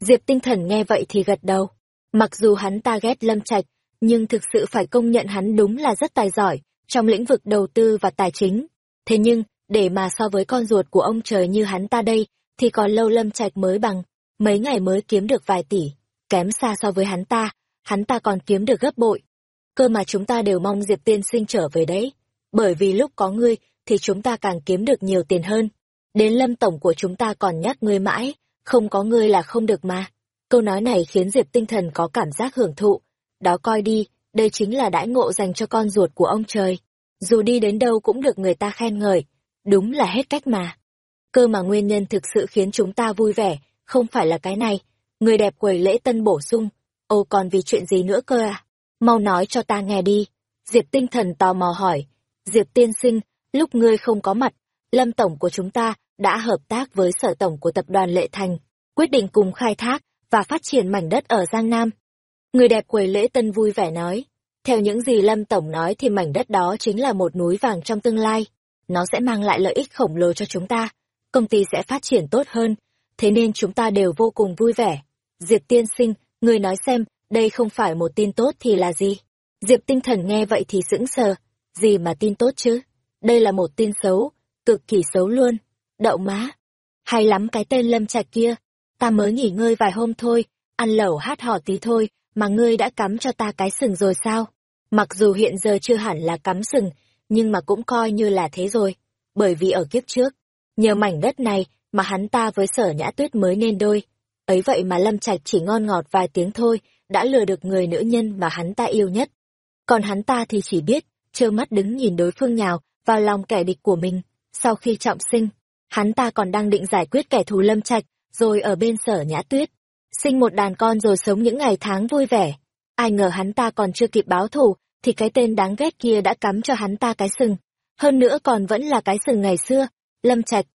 Diệp tinh thần nghe vậy thì gật đầu. Mặc dù hắn ta ghét Lâm Trạch, nhưng thực sự phải công nhận hắn đúng là rất tài giỏi trong lĩnh vực đầu tư và tài chính. Thế nhưng, để mà so với con ruột của ông trời như hắn ta đây, thì còn lâu Lâm Trạch mới bằng, mấy ngày mới kiếm được vài tỷ, kém xa so với hắn ta, hắn ta còn kiếm được gấp bội. Cơ mà chúng ta đều mong Diệp tiên sinh trở về đấy, bởi vì lúc có ngươi thì chúng ta càng kiếm được nhiều tiền hơn. Đến Lâm Tổng của chúng ta còn nhắc ngươi mãi, không có ngươi là không được mà. Câu nói này khiến Diệp tinh thần có cảm giác hưởng thụ. Đó coi đi, đây chính là đãi ngộ dành cho con ruột của ông trời. Dù đi đến đâu cũng được người ta khen ngợi, đúng là hết cách mà. Cơ mà nguyên nhân thực sự khiến chúng ta vui vẻ, không phải là cái này. Người đẹp quầy lễ tân bổ sung, ô còn vì chuyện gì nữa cơ à? Mau nói cho ta nghe đi. Diệp tinh thần tò mò hỏi. Diệp tiên sinh, lúc ngươi không có mặt, Lâm Tổng của chúng ta đã hợp tác với sở tổng của tập đoàn Lệ Thành, quyết định cùng khai thác và phát triển mảnh đất ở Giang Nam. Người đẹp quầy lễ tân vui vẻ nói, theo những gì Lâm Tổng nói thì mảnh đất đó chính là một núi vàng trong tương lai. Nó sẽ mang lại lợi ích khổng lồ cho chúng ta. Công ty sẽ phát triển tốt hơn. Thế nên chúng ta đều vô cùng vui vẻ. Diệp tiên sinh, người nói xem, đây không phải một tin tốt thì là gì? Diệp tinh thần nghe vậy thì sững sờ. Gì mà tin tốt chứ? Đây là một tin xấu, cực kỳ xấu luôn. Đậu má. Hay lắm cái tên Lâm Trạch kia. Ta mới nghỉ ngơi vài hôm thôi, ăn lẩu hát hò tí thôi, mà ngươi đã cắm cho ta cái sừng rồi sao? Mặc dù hiện giờ chưa hẳn là cắm sừng, nhưng mà cũng coi như là thế rồi. Bởi vì ở kiếp trước, nhờ mảnh đất này mà hắn ta với sở nhã tuyết mới nên đôi. Ấy vậy mà Lâm Trạch chỉ ngon ngọt vài tiếng thôi, đã lừa được người nữ nhân mà hắn ta yêu nhất. Còn hắn ta thì chỉ biết, trơ mắt đứng nhìn đối phương nhào vào lòng kẻ địch của mình. Sau khi trọng sinh, hắn ta còn đang định giải quyết kẻ thù Lâm Trạch, rồi ở bên sở nhã tuyết. Sinh một đàn con rồi sống những ngày tháng vui vẻ. Ai ngờ hắn ta còn chưa kịp báo thù, thì cái tên đáng ghét kia đã cắm cho hắn ta cái sừng. Hơn nữa còn vẫn là cái sừng ngày xưa. Lâm Trạch,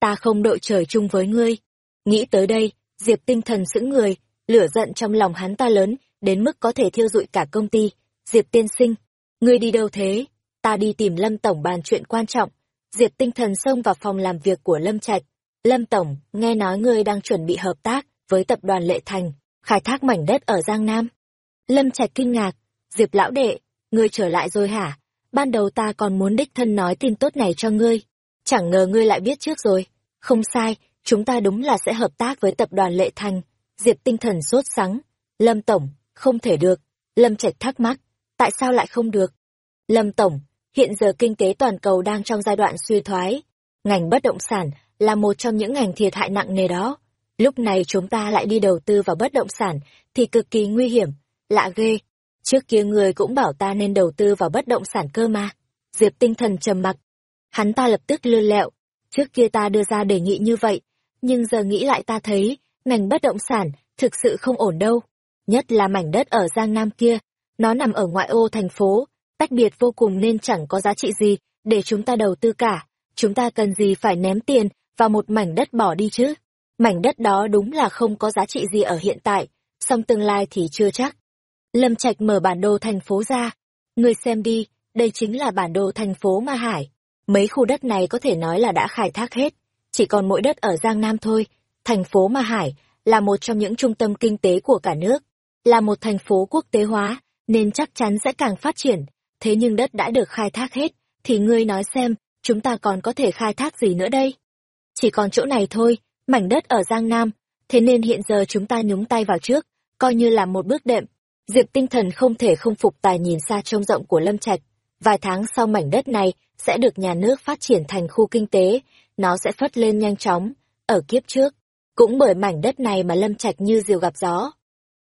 ta không đội trời chung với ngươi. Nghĩ tới đây, Diệp tinh thần sững người, lửa giận trong lòng hắn ta lớn, đến mức có thể thiêu dụi cả công ty. Diệp tiên sinh, ngươi đi đâu thế? Ta đi tìm Lâm Tổng bàn chuyện quan trọng. Diệp tinh thần xông vào phòng làm việc của Lâm Trạch. Lâm Tổng, nghe nói ngươi đang chuẩn bị hợp tác với tập đoàn Lệ Thành, khai thác mảnh đất ở Giang Nam. Lâm Trạch kinh ngạc, Diệp lão đệ, ngươi trở lại rồi hả? Ban đầu ta còn muốn đích thân nói tin tốt này cho ngươi. Chẳng ngờ ngươi lại biết trước rồi. Không sai, chúng ta đúng là sẽ hợp tác với tập đoàn Lệ Thành. Diệp tinh thần sốt sắng. Lâm Tổng, không thể được. Lâm Trạch thắc mắc, tại sao lại không được? Lâm Tổng, hiện giờ kinh tế toàn cầu đang trong giai đoạn suy thoái. Ngành bất động sản là một trong những ngành thiệt hại nặng nề đó. Lúc này chúng ta lại đi đầu tư vào bất động sản thì cực kỳ nguy hiểm, lạ ghê. Trước kia người cũng bảo ta nên đầu tư vào bất động sản cơ mà. Diệp tinh thần trầm mặc. Hắn ta lập tức lươn lẹo. Trước kia ta đưa ra đề nghị như vậy, nhưng giờ nghĩ lại ta thấy, ngành bất động sản thực sự không ổn đâu. Nhất là mảnh đất ở Giang Nam kia, nó nằm ở ngoại ô thành phố, tách biệt vô cùng nên chẳng có giá trị gì để chúng ta đầu tư cả. Chúng ta cần gì phải ném tiền vào một mảnh đất bỏ đi chứ? Mảnh đất đó đúng là không có giá trị gì ở hiện tại, song tương lai thì chưa chắc. Lâm Trạch mở bản đồ thành phố ra. Người xem đi, đây chính là bản đồ thành phố Ma Hải. Mấy khu đất này có thể nói là đã khai thác hết. Chỉ còn mỗi đất ở Giang Nam thôi. Thành phố Ma Hải là một trong những trung tâm kinh tế của cả nước. Là một thành phố quốc tế hóa, nên chắc chắn sẽ càng phát triển. Thế nhưng đất đã được khai thác hết, thì ngươi nói xem, chúng ta còn có thể khai thác gì nữa đây? Chỉ còn chỗ này thôi, mảnh đất ở Giang Nam, thế nên hiện giờ chúng ta nhúng tay vào trước, coi như là một bước đệm. Diệp tinh thần không thể không phục tài nhìn xa trông rộng của Lâm Trạch. Vài tháng sau mảnh đất này sẽ được nhà nước phát triển thành khu kinh tế, nó sẽ phất lên nhanh chóng. Ở kiếp trước, cũng bởi mảnh đất này mà Lâm Trạch như diều gặp gió.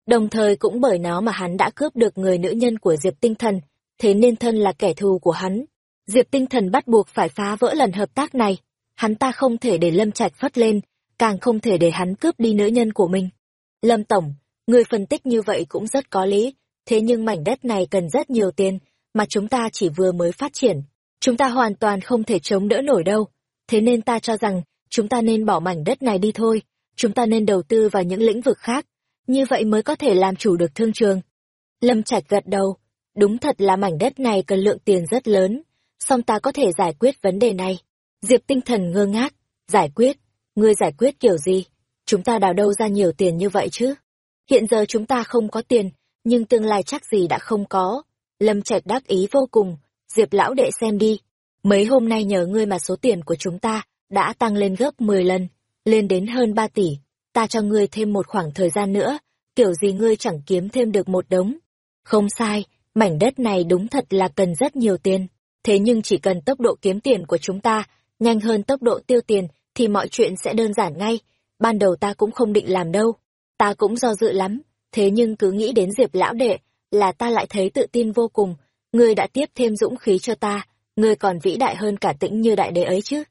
Đồng thời cũng bởi nó mà hắn đã cướp được người nữ nhân của Diệp tinh thần, thế nên thân là kẻ thù của hắn. Diệp tinh thần bắt buộc phải phá vỡ lần hợp tác này. Hắn ta không thể để Lâm Trạch phất lên, càng không thể để hắn cướp đi nữ nhân của mình. Lâm Tổng, người phân tích như vậy cũng rất có lý, thế nhưng mảnh đất này cần rất nhiều tiền, mà chúng ta chỉ vừa mới phát triển. Chúng ta hoàn toàn không thể chống đỡ nổi đâu. Thế nên ta cho rằng, chúng ta nên bỏ mảnh đất này đi thôi, chúng ta nên đầu tư vào những lĩnh vực khác, như vậy mới có thể làm chủ được thương trường. Lâm Trạch gật đầu, đúng thật là mảnh đất này cần lượng tiền rất lớn, song ta có thể giải quyết vấn đề này. Diệp tinh thần ngơ ngác, giải quyết, ngươi giải quyết kiểu gì? chúng ta đào đâu ra nhiều tiền như vậy chứ? Hiện giờ chúng ta không có tiền, nhưng tương lai chắc gì đã không có. Lâm Trạch đắc ý vô cùng, Diệp lão đệ xem đi. Mấy hôm nay nhờ ngươi mà số tiền của chúng ta đã tăng lên gấp 10 lần, lên đến hơn 3 tỷ. Ta cho ngươi thêm một khoảng thời gian nữa, kiểu gì ngươi chẳng kiếm thêm được một đống. Không sai, mảnh đất này đúng thật là cần rất nhiều tiền. Thế nhưng chỉ cần tốc độ kiếm tiền của chúng ta nhanh hơn tốc độ tiêu tiền thì mọi chuyện sẽ đơn giản ngay. Ban đầu ta cũng không định làm đâu. Ta cũng do dự lắm, thế nhưng cứ nghĩ đến Diệp lão đệ là ta lại thấy tự tin vô cùng. Ngươi đã tiếp thêm dũng khí cho ta, ngươi còn vĩ đại hơn cả tĩnh như đại đế ấy chứ.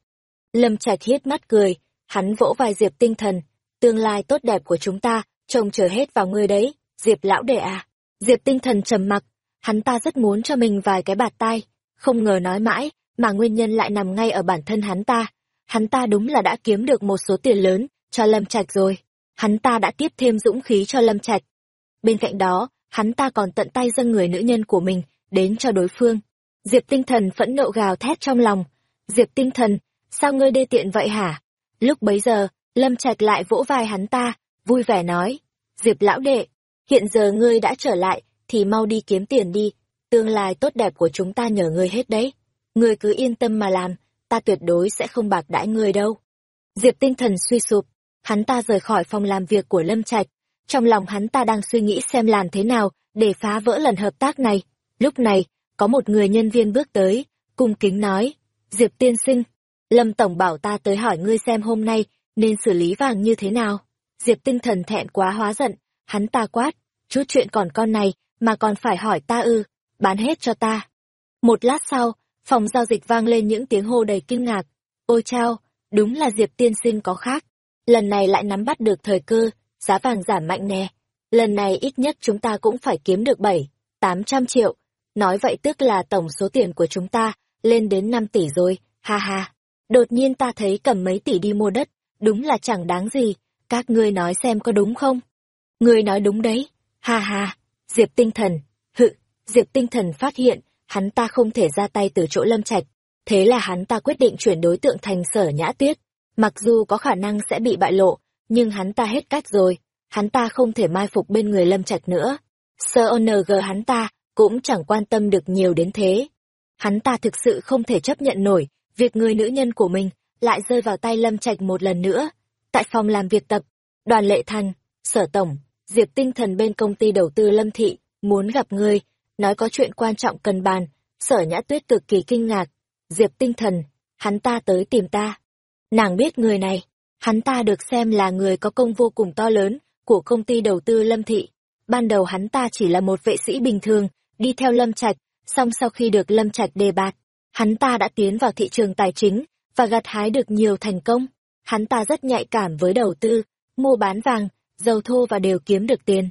Lâm Trạch thiết mắt cười, hắn vỗ vai Diệp tinh thần, tương lai tốt đẹp của chúng ta, trông chờ hết vào ngươi đấy, Diệp lão đệ à. Diệp tinh thần trầm mặc, hắn ta rất muốn cho mình vài cái bạt tai, không ngờ nói mãi, mà nguyên nhân lại nằm ngay ở bản thân hắn ta. Hắn ta đúng là đã kiếm được một số tiền lớn cho Lâm Trạch rồi. Hắn ta đã tiếp thêm dũng khí cho Lâm Trạch. Bên cạnh đó, hắn ta còn tận tay dâng người nữ nhân của mình đến cho đối phương. Diệp tinh thần phẫn nộ gào thét trong lòng. Diệp tinh thần, sao ngươi đê tiện vậy hả? Lúc bấy giờ, Lâm Trạch lại vỗ vai hắn ta, vui vẻ nói. Diệp lão đệ, hiện giờ ngươi đã trở lại, thì mau đi kiếm tiền đi, tương lai tốt đẹp của chúng ta nhờ ngươi hết đấy. Ngươi cứ yên tâm mà làm, ta tuyệt đối sẽ không bạc đãi ngươi đâu. Diệp tinh thần suy sụp, hắn ta rời khỏi phòng làm việc của Lâm Trạch. Trong lòng hắn ta đang suy nghĩ xem làm thế nào để phá vỡ lần hợp tác này. Lúc này, có một người nhân viên bước tới, cung kính nói, Diệp tiên sinh, Lâm Tổng bảo ta tới hỏi ngươi xem hôm nay nên xử lý vàng như thế nào. Diệp tinh thần thẹn quá hóa giận, hắn ta quát, chút chuyện còn con này mà còn phải hỏi ta ư, bán hết cho ta. Một lát sau, phòng giao dịch vang lên những tiếng hô đầy kinh ngạc. Ôi chao, đúng là Diệp tiên sinh có khác. Lần này lại nắm bắt được thời cơ, giá vàng giảm mạnh nè. Lần này ít nhất chúng ta cũng phải kiếm được 7, 800 triệu. Nói vậy tức là tổng số tiền của chúng ta lên đến 5 tỷ rồi, ha ha. Đột nhiên ta thấy cầm mấy tỷ đi mua đất, đúng là chẳng đáng gì, các ngươi nói xem có đúng không? Ngươi nói đúng đấy, ha ha, Diệp tinh thần, hự, Diệp tinh thần phát hiện, hắn ta không thể ra tay từ chỗ lâm trạch, thế là hắn ta quyết định chuyển đối tượng thành sở nhã tuyết. Mặc dù có khả năng sẽ bị bại lộ, nhưng hắn ta hết cách rồi, hắn ta không thể mai phục bên người lâm trạch nữa. Sơ ONG hắn ta cũng chẳng quan tâm được nhiều đến thế. Hắn ta thực sự không thể chấp nhận nổi việc người nữ nhân của mình lại rơi vào tay lâm trạch một lần nữa. Tại phòng làm việc tập, đoàn lệ thành, sở tổng, diệp tinh thần bên công ty đầu tư lâm thị, muốn gặp ngươi, nói có chuyện quan trọng cần bàn, sở nhã tuyết cực kỳ kinh ngạc. Diệp tinh thần, hắn ta tới tìm ta. Nàng biết người này, hắn ta được xem là người có công vô cùng to lớn của công ty đầu tư lâm thị. Ban đầu hắn ta chỉ là một vệ sĩ bình thường, đi theo lâm trạch, song sau khi được lâm trạch đề bạt, hắn ta đã tiến vào thị trường tài chính và gặt hái được nhiều thành công. Hắn ta rất nhạy cảm với đầu tư, mua bán vàng, dầu thô và đều kiếm được tiền.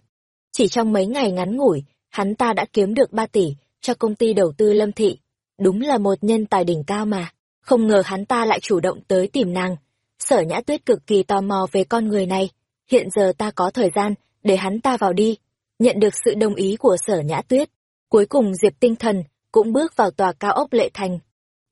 Chỉ trong mấy ngày ngắn ngủi, hắn ta đã kiếm được 3 tỷ cho công ty đầu tư Lâm Thị. Đúng là một nhân tài đỉnh cao mà. Không ngờ hắn ta lại chủ động tới tìm nàng. Sở Nhã Tuyết cực kỳ tò mò về con người này. Hiện giờ ta có thời gian để hắn ta vào đi. Nhận được sự đồng ý của Sở Nhã Tuyết. Cuối cùng Diệp Tinh Thần cũng bước vào tòa cao ốc Lệ Thành.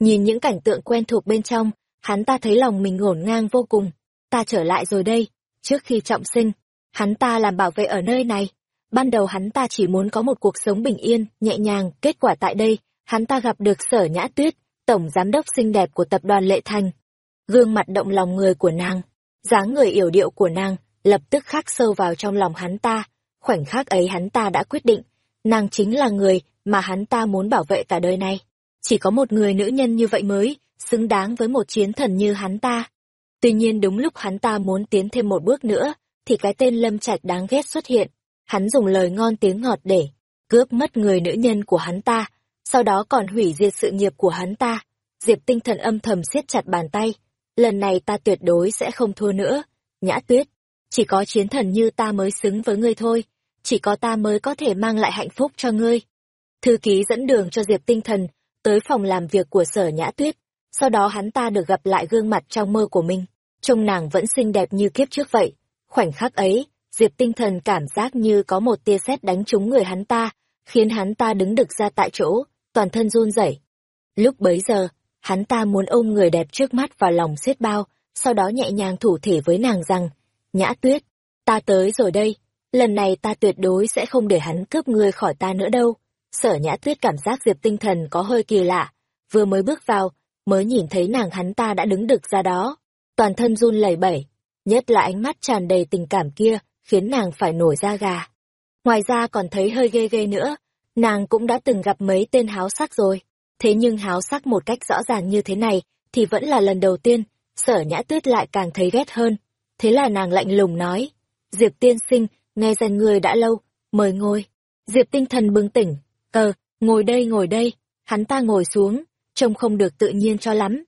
Nhìn những cảnh tượng quen thuộc bên trong, hắn ta thấy lòng mình ngổn ngang vô cùng. Ta trở lại rồi đây. Trước khi trọng sinh, hắn ta làm bảo vệ ở nơi này Ban đầu hắn ta chỉ muốn có một cuộc sống bình yên, nhẹ nhàng, kết quả tại đây, hắn ta gặp được sở nhã tuyết, tổng giám đốc xinh đẹp của tập đoàn Lệ Thành. Gương mặt động lòng người của nàng, dáng người yểu điệu của nàng, lập tức khắc sâu vào trong lòng hắn ta. Khoảnh khắc ấy hắn ta đã quyết định, nàng chính là người mà hắn ta muốn bảo vệ cả đời này. Chỉ có một người nữ nhân như vậy mới, xứng đáng với một chiến thần như hắn ta. Tuy nhiên đúng lúc hắn ta muốn tiến thêm một bước nữa, thì cái tên Lâm Trạch đáng ghét xuất hiện hắn dùng lời ngon tiếng ngọt để cướp mất người nữ nhân của hắn ta, sau đó còn hủy diệt sự nghiệp của hắn ta. Diệp tinh thần âm thầm siết chặt bàn tay, lần này ta tuyệt đối sẽ không thua nữa. Nhã tuyết, chỉ có chiến thần như ta mới xứng với ngươi thôi, chỉ có ta mới có thể mang lại hạnh phúc cho ngươi. Thư ký dẫn đường cho Diệp tinh thần, tới phòng làm việc của sở nhã tuyết, sau đó hắn ta được gặp lại gương mặt trong mơ của mình, trông nàng vẫn xinh đẹp như kiếp trước vậy. Khoảnh khắc ấy, Diệp tinh thần cảm giác như có một tia sét đánh trúng người hắn ta, khiến hắn ta đứng đực ra tại chỗ, toàn thân run rẩy. Lúc bấy giờ, hắn ta muốn ôm người đẹp trước mắt vào lòng xiết bao, sau đó nhẹ nhàng thủ thể với nàng rằng, Nhã tuyết, ta tới rồi đây, lần này ta tuyệt đối sẽ không để hắn cướp ngươi khỏi ta nữa đâu. Sở nhã tuyết cảm giác Diệp tinh thần có hơi kỳ lạ, vừa mới bước vào, mới nhìn thấy nàng hắn ta đã đứng đực ra đó. Toàn thân run lẩy bẩy, nhất là ánh mắt tràn đầy tình cảm kia, khiến nàng phải nổi da gà. Ngoài ra còn thấy hơi ghê ghê nữa, nàng cũng đã từng gặp mấy tên háo sắc rồi. Thế nhưng háo sắc một cách rõ ràng như thế này, thì vẫn là lần đầu tiên, sở nhã tuyết lại càng thấy ghét hơn. Thế là nàng lạnh lùng nói, Diệp tiên sinh, nghe danh người đã lâu, mời ngồi. Diệp tinh thần bừng tỉnh, ờ, ngồi đây ngồi đây, hắn ta ngồi xuống, trông không được tự nhiên cho lắm.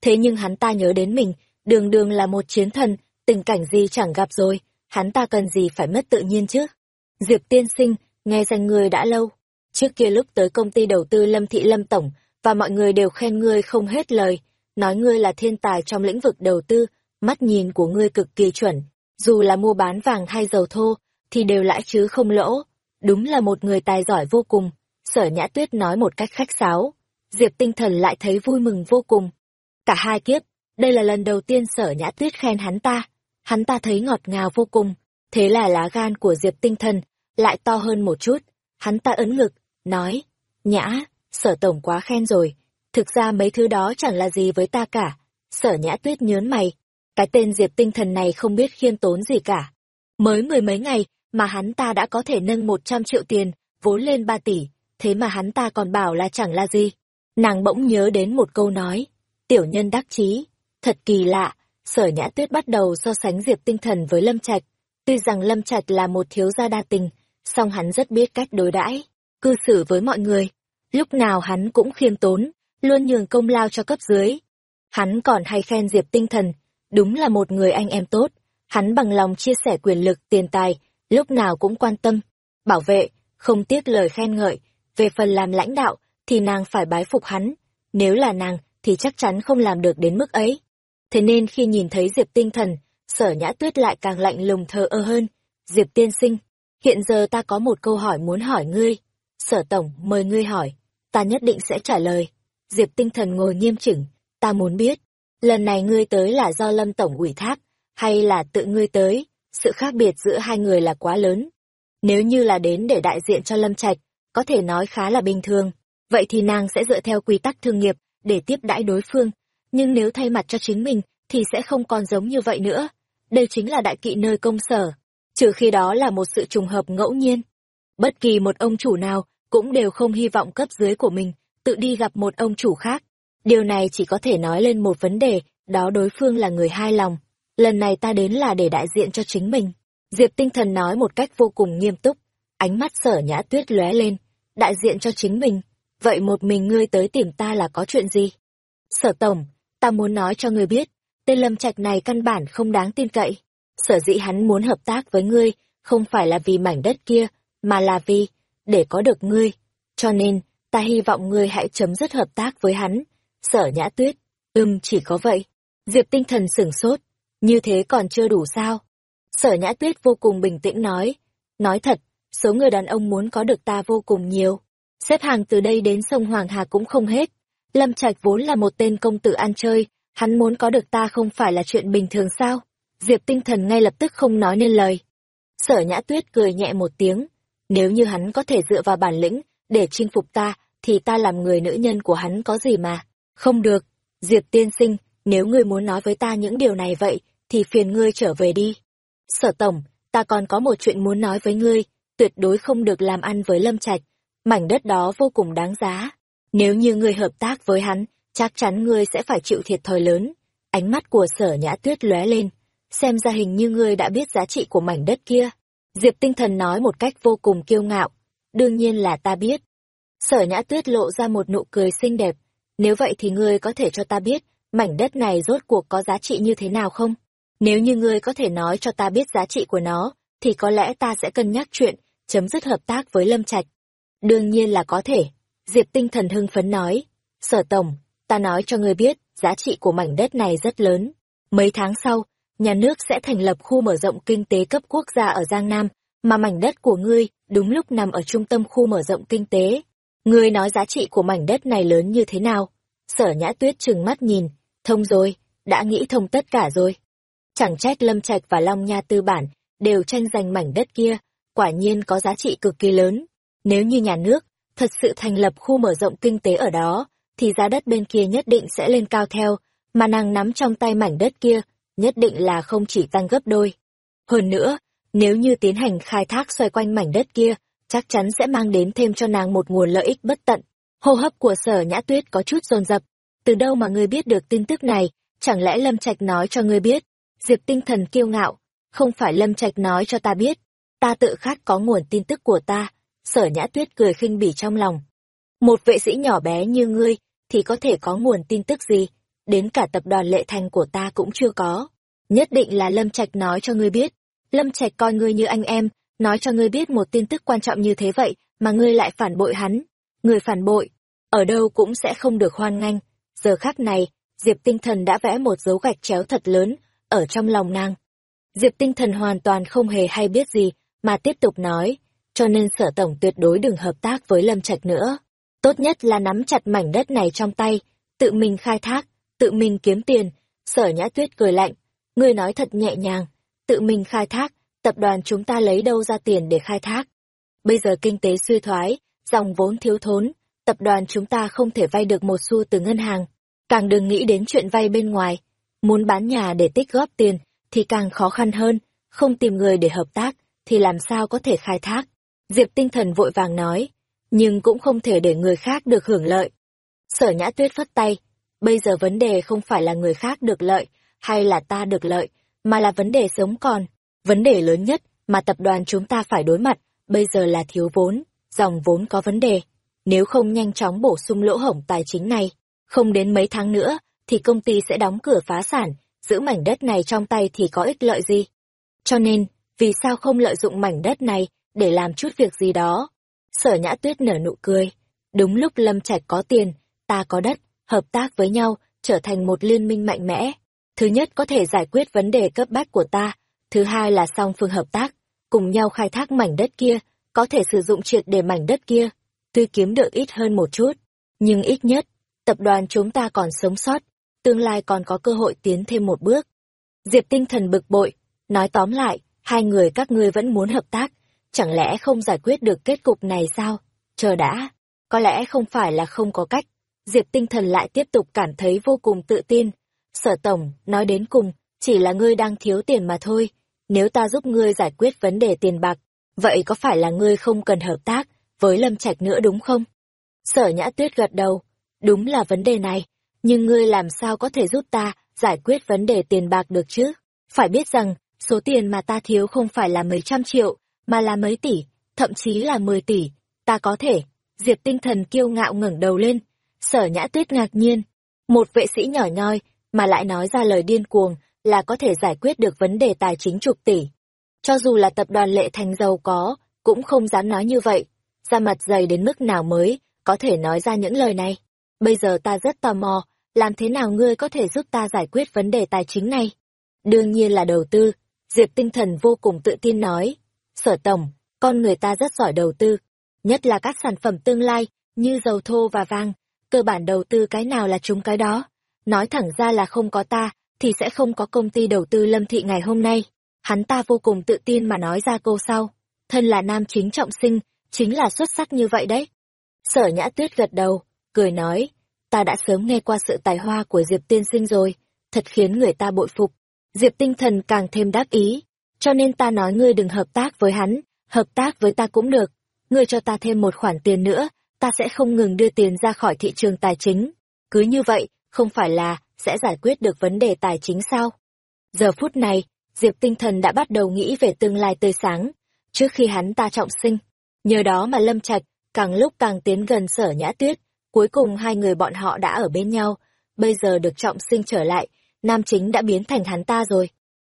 Thế nhưng hắn ta nhớ đến mình, đường đường là một chiến thần, tình cảnh gì chẳng gặp rồi, hắn ta cần gì phải mất tự nhiên chứ. Diệp tiên sinh, nghe danh người đã lâu. Trước kia lúc tới công ty đầu tư Lâm Thị Lâm Tổng, và mọi người đều khen ngươi không hết lời, nói ngươi là thiên tài trong lĩnh vực đầu tư, mắt nhìn của ngươi cực kỳ chuẩn, dù là mua bán vàng hay dầu thô, thì đều lãi chứ không lỗ. Đúng là một người tài giỏi vô cùng, sở nhã tuyết nói một cách khách sáo. Diệp tinh thần lại thấy vui mừng vô cùng. Cả hai kiếp, đây là lần đầu tiên sở nhã tuyết khen hắn ta. Hắn ta thấy ngọt ngào vô cùng, thế là lá gan của Diệp tinh thần lại to hơn một chút. Hắn ta ấn ngực, nói, nhã, sở tổng quá khen rồi, thực ra mấy thứ đó chẳng là gì với ta cả. Sở nhã tuyết nhớn mày, cái tên Diệp tinh thần này không biết khiêm tốn gì cả. Mới mười mấy ngày mà hắn ta đã có thể nâng một trăm triệu tiền, vốn lên ba tỷ, thế mà hắn ta còn bảo là chẳng là gì. Nàng bỗng nhớ đến một câu nói, tiểu nhân đắc chí, thật kỳ lạ, sở nhã tuyết bắt đầu so sánh Diệp tinh thần với Lâm Trạch. Tuy rằng Lâm Trạch là một thiếu gia đa tình, song hắn rất biết cách đối đãi, cư xử với mọi người. Lúc nào hắn cũng khiêm tốn, luôn nhường công lao cho cấp dưới. Hắn còn hay khen Diệp tinh thần, đúng là một người anh em tốt. Hắn bằng lòng chia sẻ quyền lực, tiền tài, lúc nào cũng quan tâm, bảo vệ, không tiếc lời khen ngợi. Về phần làm lãnh đạo, thì nàng phải bái phục hắn. Nếu là nàng, thì chắc chắn không làm được đến mức ấy. Thế nên khi nhìn thấy Diệp tinh thần, sở nhã tuyết lại càng lạnh lùng thờ ơ hơn. Diệp tiên sinh, hiện giờ ta có một câu hỏi muốn hỏi ngươi. Sở tổng, mời ngươi hỏi, ta nhất định sẽ trả lời. Diệp tinh thần ngồi nghiêm chỉnh, ta muốn biết, lần này ngươi tới là do lâm tổng ủy thác, hay là tự ngươi tới, sự khác biệt giữa hai người là quá lớn. Nếu như là đến để đại diện cho lâm trạch, có thể nói khá là bình thường, vậy thì nàng sẽ dựa theo quy tắc thương nghiệp để tiếp đãi đối phương, nhưng nếu thay mặt cho chính mình thì sẽ không còn giống như vậy nữa. Đây chính là đại kỵ nơi công sở, trừ khi đó là một sự trùng hợp ngẫu nhiên. Bất kỳ một ông chủ nào cũng đều không hy vọng cấp dưới của mình tự đi gặp một ông chủ khác. Điều này chỉ có thể nói lên một vấn đề, đó đối phương là người hai lòng. Lần này ta đến là để đại diện cho chính mình. Diệp tinh thần nói một cách vô cùng nghiêm túc, ánh mắt sở nhã tuyết lóe lên, đại diện cho chính mình. Vậy một mình ngươi tới tìm ta là có chuyện gì? Sở tổng, ta muốn nói cho ngươi biết, tên lâm trạch này căn bản không đáng tin cậy. Sở dĩ hắn muốn hợp tác với ngươi, không phải là vì mảnh đất kia, mà là vì, để có được ngươi. Cho nên, ta hy vọng ngươi hãy chấm dứt hợp tác với hắn. Sở nhã tuyết, ưm chỉ có vậy. Diệp tinh thần sửng sốt, như thế còn chưa đủ sao? Sở nhã tuyết vô cùng bình tĩnh nói, nói thật, số người đàn ông muốn có được ta vô cùng nhiều. Xếp hàng từ đây đến sông Hoàng Hà cũng không hết. Lâm Trạch vốn là một tên công tử ăn chơi, hắn muốn có được ta không phải là chuyện bình thường sao? Diệp tinh thần ngay lập tức không nói nên lời. Sở nhã tuyết cười nhẹ một tiếng, nếu như hắn có thể dựa vào bản lĩnh để chinh phục ta, thì ta làm người nữ nhân của hắn có gì mà. Không được, Diệp tiên sinh, nếu ngươi muốn nói với ta những điều này vậy, thì phiền ngươi trở về đi. Sở tổng, ta còn có một chuyện muốn nói với ngươi, tuyệt đối không được làm ăn với Lâm Trạch, mảnh đất đó vô cùng đáng giá. Nếu như ngươi hợp tác với hắn, chắc chắn ngươi sẽ phải chịu thiệt thòi lớn. Ánh mắt của sở nhã tuyết lóe lên, xem ra hình như ngươi đã biết giá trị của mảnh đất kia. Diệp tinh thần nói một cách vô cùng kiêu ngạo, đương nhiên là ta biết. Sở nhã tuyết lộ ra một nụ cười xinh đẹp, nếu vậy thì ngươi có thể cho ta biết, mảnh đất này rốt cuộc có giá trị như thế nào không? Nếu như ngươi có thể nói cho ta biết giá trị của nó, thì có lẽ ta sẽ cân nhắc chuyện, chấm dứt hợp tác với Lâm Trạch. Đương nhiên là có thể. Diệp tinh thần hưng phấn nói. Sở tổng, ta nói cho ngươi biết, giá trị của mảnh đất này rất lớn. Mấy tháng sau, nhà nước sẽ thành lập khu mở rộng kinh tế cấp quốc gia ở Giang Nam, mà mảnh đất của ngươi đúng lúc nằm ở trung tâm khu mở rộng kinh tế. Ngươi nói giá trị của mảnh đất này lớn như thế nào? Sở nhã tuyết trừng mắt nhìn, thông rồi, đã nghĩ thông tất cả rồi. Chẳng trách Lâm Trạch và Long Nha Tư Bản đều tranh giành mảnh đất kia, quả nhiên có giá trị cực kỳ lớn. Nếu như nhà nước thật sự thành lập khu mở rộng kinh tế ở đó, thì giá đất bên kia nhất định sẽ lên cao theo, mà nàng nắm trong tay mảnh đất kia, nhất định là không chỉ tăng gấp đôi. Hơn nữa, nếu như tiến hành khai thác xoay quanh mảnh đất kia, chắc chắn sẽ mang đến thêm cho nàng một nguồn lợi ích bất tận. Hô hấp của sở nhã tuyết có chút dồn dập. Từ đâu mà ngươi biết được tin tức này, chẳng lẽ Lâm Trạch nói cho ngươi biết? Diệp tinh thần kiêu ngạo, không phải Lâm Trạch nói cho ta biết, ta tự khát có nguồn tin tức của ta. Sở nhã tuyết cười khinh bỉ trong lòng. Một vệ sĩ nhỏ bé như ngươi, thì có thể có nguồn tin tức gì? Đến cả tập đoàn lệ thành của ta cũng chưa có. Nhất định là Lâm Trạch nói cho ngươi biết. Lâm Trạch coi ngươi như anh em, nói cho ngươi biết một tin tức quan trọng như thế vậy, mà ngươi lại phản bội hắn. Người phản bội, ở đâu cũng sẽ không được hoan nghênh. Giờ khắc này, Diệp Tinh Thần đã vẽ một dấu gạch chéo thật lớn, ở trong lòng nàng. Diệp Tinh Thần hoàn toàn không hề hay biết gì, mà tiếp tục nói, cho nên sở tổng tuyệt đối đừng hợp tác với Lâm Trạch nữa. Tốt nhất là nắm chặt mảnh đất này trong tay, tự mình khai thác, tự mình kiếm tiền. Sở Nhã Tuyết cười lạnh, ngươi nói thật nhẹ nhàng, tự mình khai thác, tập đoàn chúng ta lấy đâu ra tiền để khai thác. Bây giờ kinh tế suy thoái, dòng vốn thiếu thốn, tập đoàn chúng ta không thể vay được một xu từ ngân hàng, càng đừng nghĩ đến chuyện vay bên ngoài. Muốn bán nhà để tích góp tiền thì càng khó khăn hơn, không tìm người để hợp tác thì làm sao có thể khai thác. Diệp tinh thần vội vàng nói, nhưng cũng không thể để người khác được hưởng lợi. Sở nhã tuyết phất tay, bây giờ vấn đề không phải là người khác được lợi, hay là ta được lợi, mà là vấn đề sống còn. Vấn đề lớn nhất mà tập đoàn chúng ta phải đối mặt, bây giờ là thiếu vốn, dòng vốn có vấn đề. Nếu không nhanh chóng bổ sung lỗ hổng tài chính này, không đến mấy tháng nữa, thì công ty sẽ đóng cửa phá sản, giữ mảnh đất này trong tay thì có ích lợi gì. Cho nên, vì sao không lợi dụng mảnh đất này để làm chút việc gì đó? Sở nhã tuyết nở nụ cười. Đúng lúc Lâm Trạch có tiền, ta có đất, hợp tác với nhau, trở thành một liên minh mạnh mẽ. Thứ nhất có thể giải quyết vấn đề cấp bách của ta, thứ hai là song phương hợp tác, cùng nhau khai thác mảnh đất kia, có thể sử dụng triệt để mảnh đất kia. Tuy kiếm được ít hơn một chút, nhưng ít nhất, tập đoàn chúng ta còn sống sót, tương lai còn có cơ hội tiến thêm một bước. Diệp tinh thần bực bội, nói tóm lại, hai người các ngươi vẫn muốn hợp tác, chẳng lẽ không giải quyết được kết cục này sao? Chờ đã, có lẽ không phải là không có cách. Diệp tinh thần lại tiếp tục cảm thấy vô cùng tự tin. Sở tổng, nói đến cùng, chỉ là ngươi đang thiếu tiền mà thôi. Nếu ta giúp ngươi giải quyết vấn đề tiền bạc, vậy có phải là ngươi không cần hợp tác với Lâm Trạch nữa đúng không? Sở nhã tuyết gật đầu, đúng là vấn đề này, nhưng ngươi làm sao có thể giúp ta giải quyết vấn đề tiền bạc được chứ? Phải biết rằng, số tiền mà ta thiếu không phải là mấy trăm triệu, mà là mấy tỷ, thậm chí là mười tỷ. Ta có thể. Diệp tinh thần kiêu ngạo ngẩng đầu lên. Sở nhã tuyết ngạc nhiên. Một vệ sĩ nhỏ nhoi, mà lại nói ra lời điên cuồng, là có thể giải quyết được vấn đề tài chính chục tỷ. Cho dù là tập đoàn lệ thành giàu có, cũng không dám nói như vậy. Ra mặt dày đến mức nào mới, có thể nói ra những lời này. Bây giờ ta rất tò mò, làm thế nào ngươi có thể giúp ta giải quyết vấn đề tài chính này? Đương nhiên là đầu tư, Diệp tinh thần vô cùng tự tin nói. Sở tổng, con người ta rất giỏi đầu tư, nhất là các sản phẩm tương lai, như dầu thô và vàng, cơ bản đầu tư cái nào là chúng cái đó. Nói thẳng ra là không có ta, thì sẽ không có công ty đầu tư lâm thị ngày hôm nay. Hắn ta vô cùng tự tin mà nói ra câu sau. Thân là nam chính trọng sinh, chính là xuất sắc như vậy đấy. Sở nhã tuyết gật đầu, cười nói, ta đã sớm nghe qua sự tài hoa của Diệp tiên sinh rồi, thật khiến người ta bội phục. Diệp tinh thần càng thêm đắc ý, cho nên ta nói ngươi đừng hợp tác với hắn, hợp tác với ta cũng được. Ngươi cho ta thêm một khoản tiền nữa, ta sẽ không ngừng đưa tiền ra khỏi thị trường tài chính. Cứ như vậy, không phải là sẽ giải quyết được vấn đề tài chính sao? Giờ phút này, Diệp tinh thần đã bắt đầu nghĩ về tương lai tươi sáng, trước khi hắn ta trọng sinh. Nhờ đó mà Lâm Trạch càng lúc càng tiến gần sở nhã tuyết, cuối cùng hai người bọn họ đã ở bên nhau, bây giờ được trọng sinh trở lại, nam chính đã biến thành hắn ta rồi.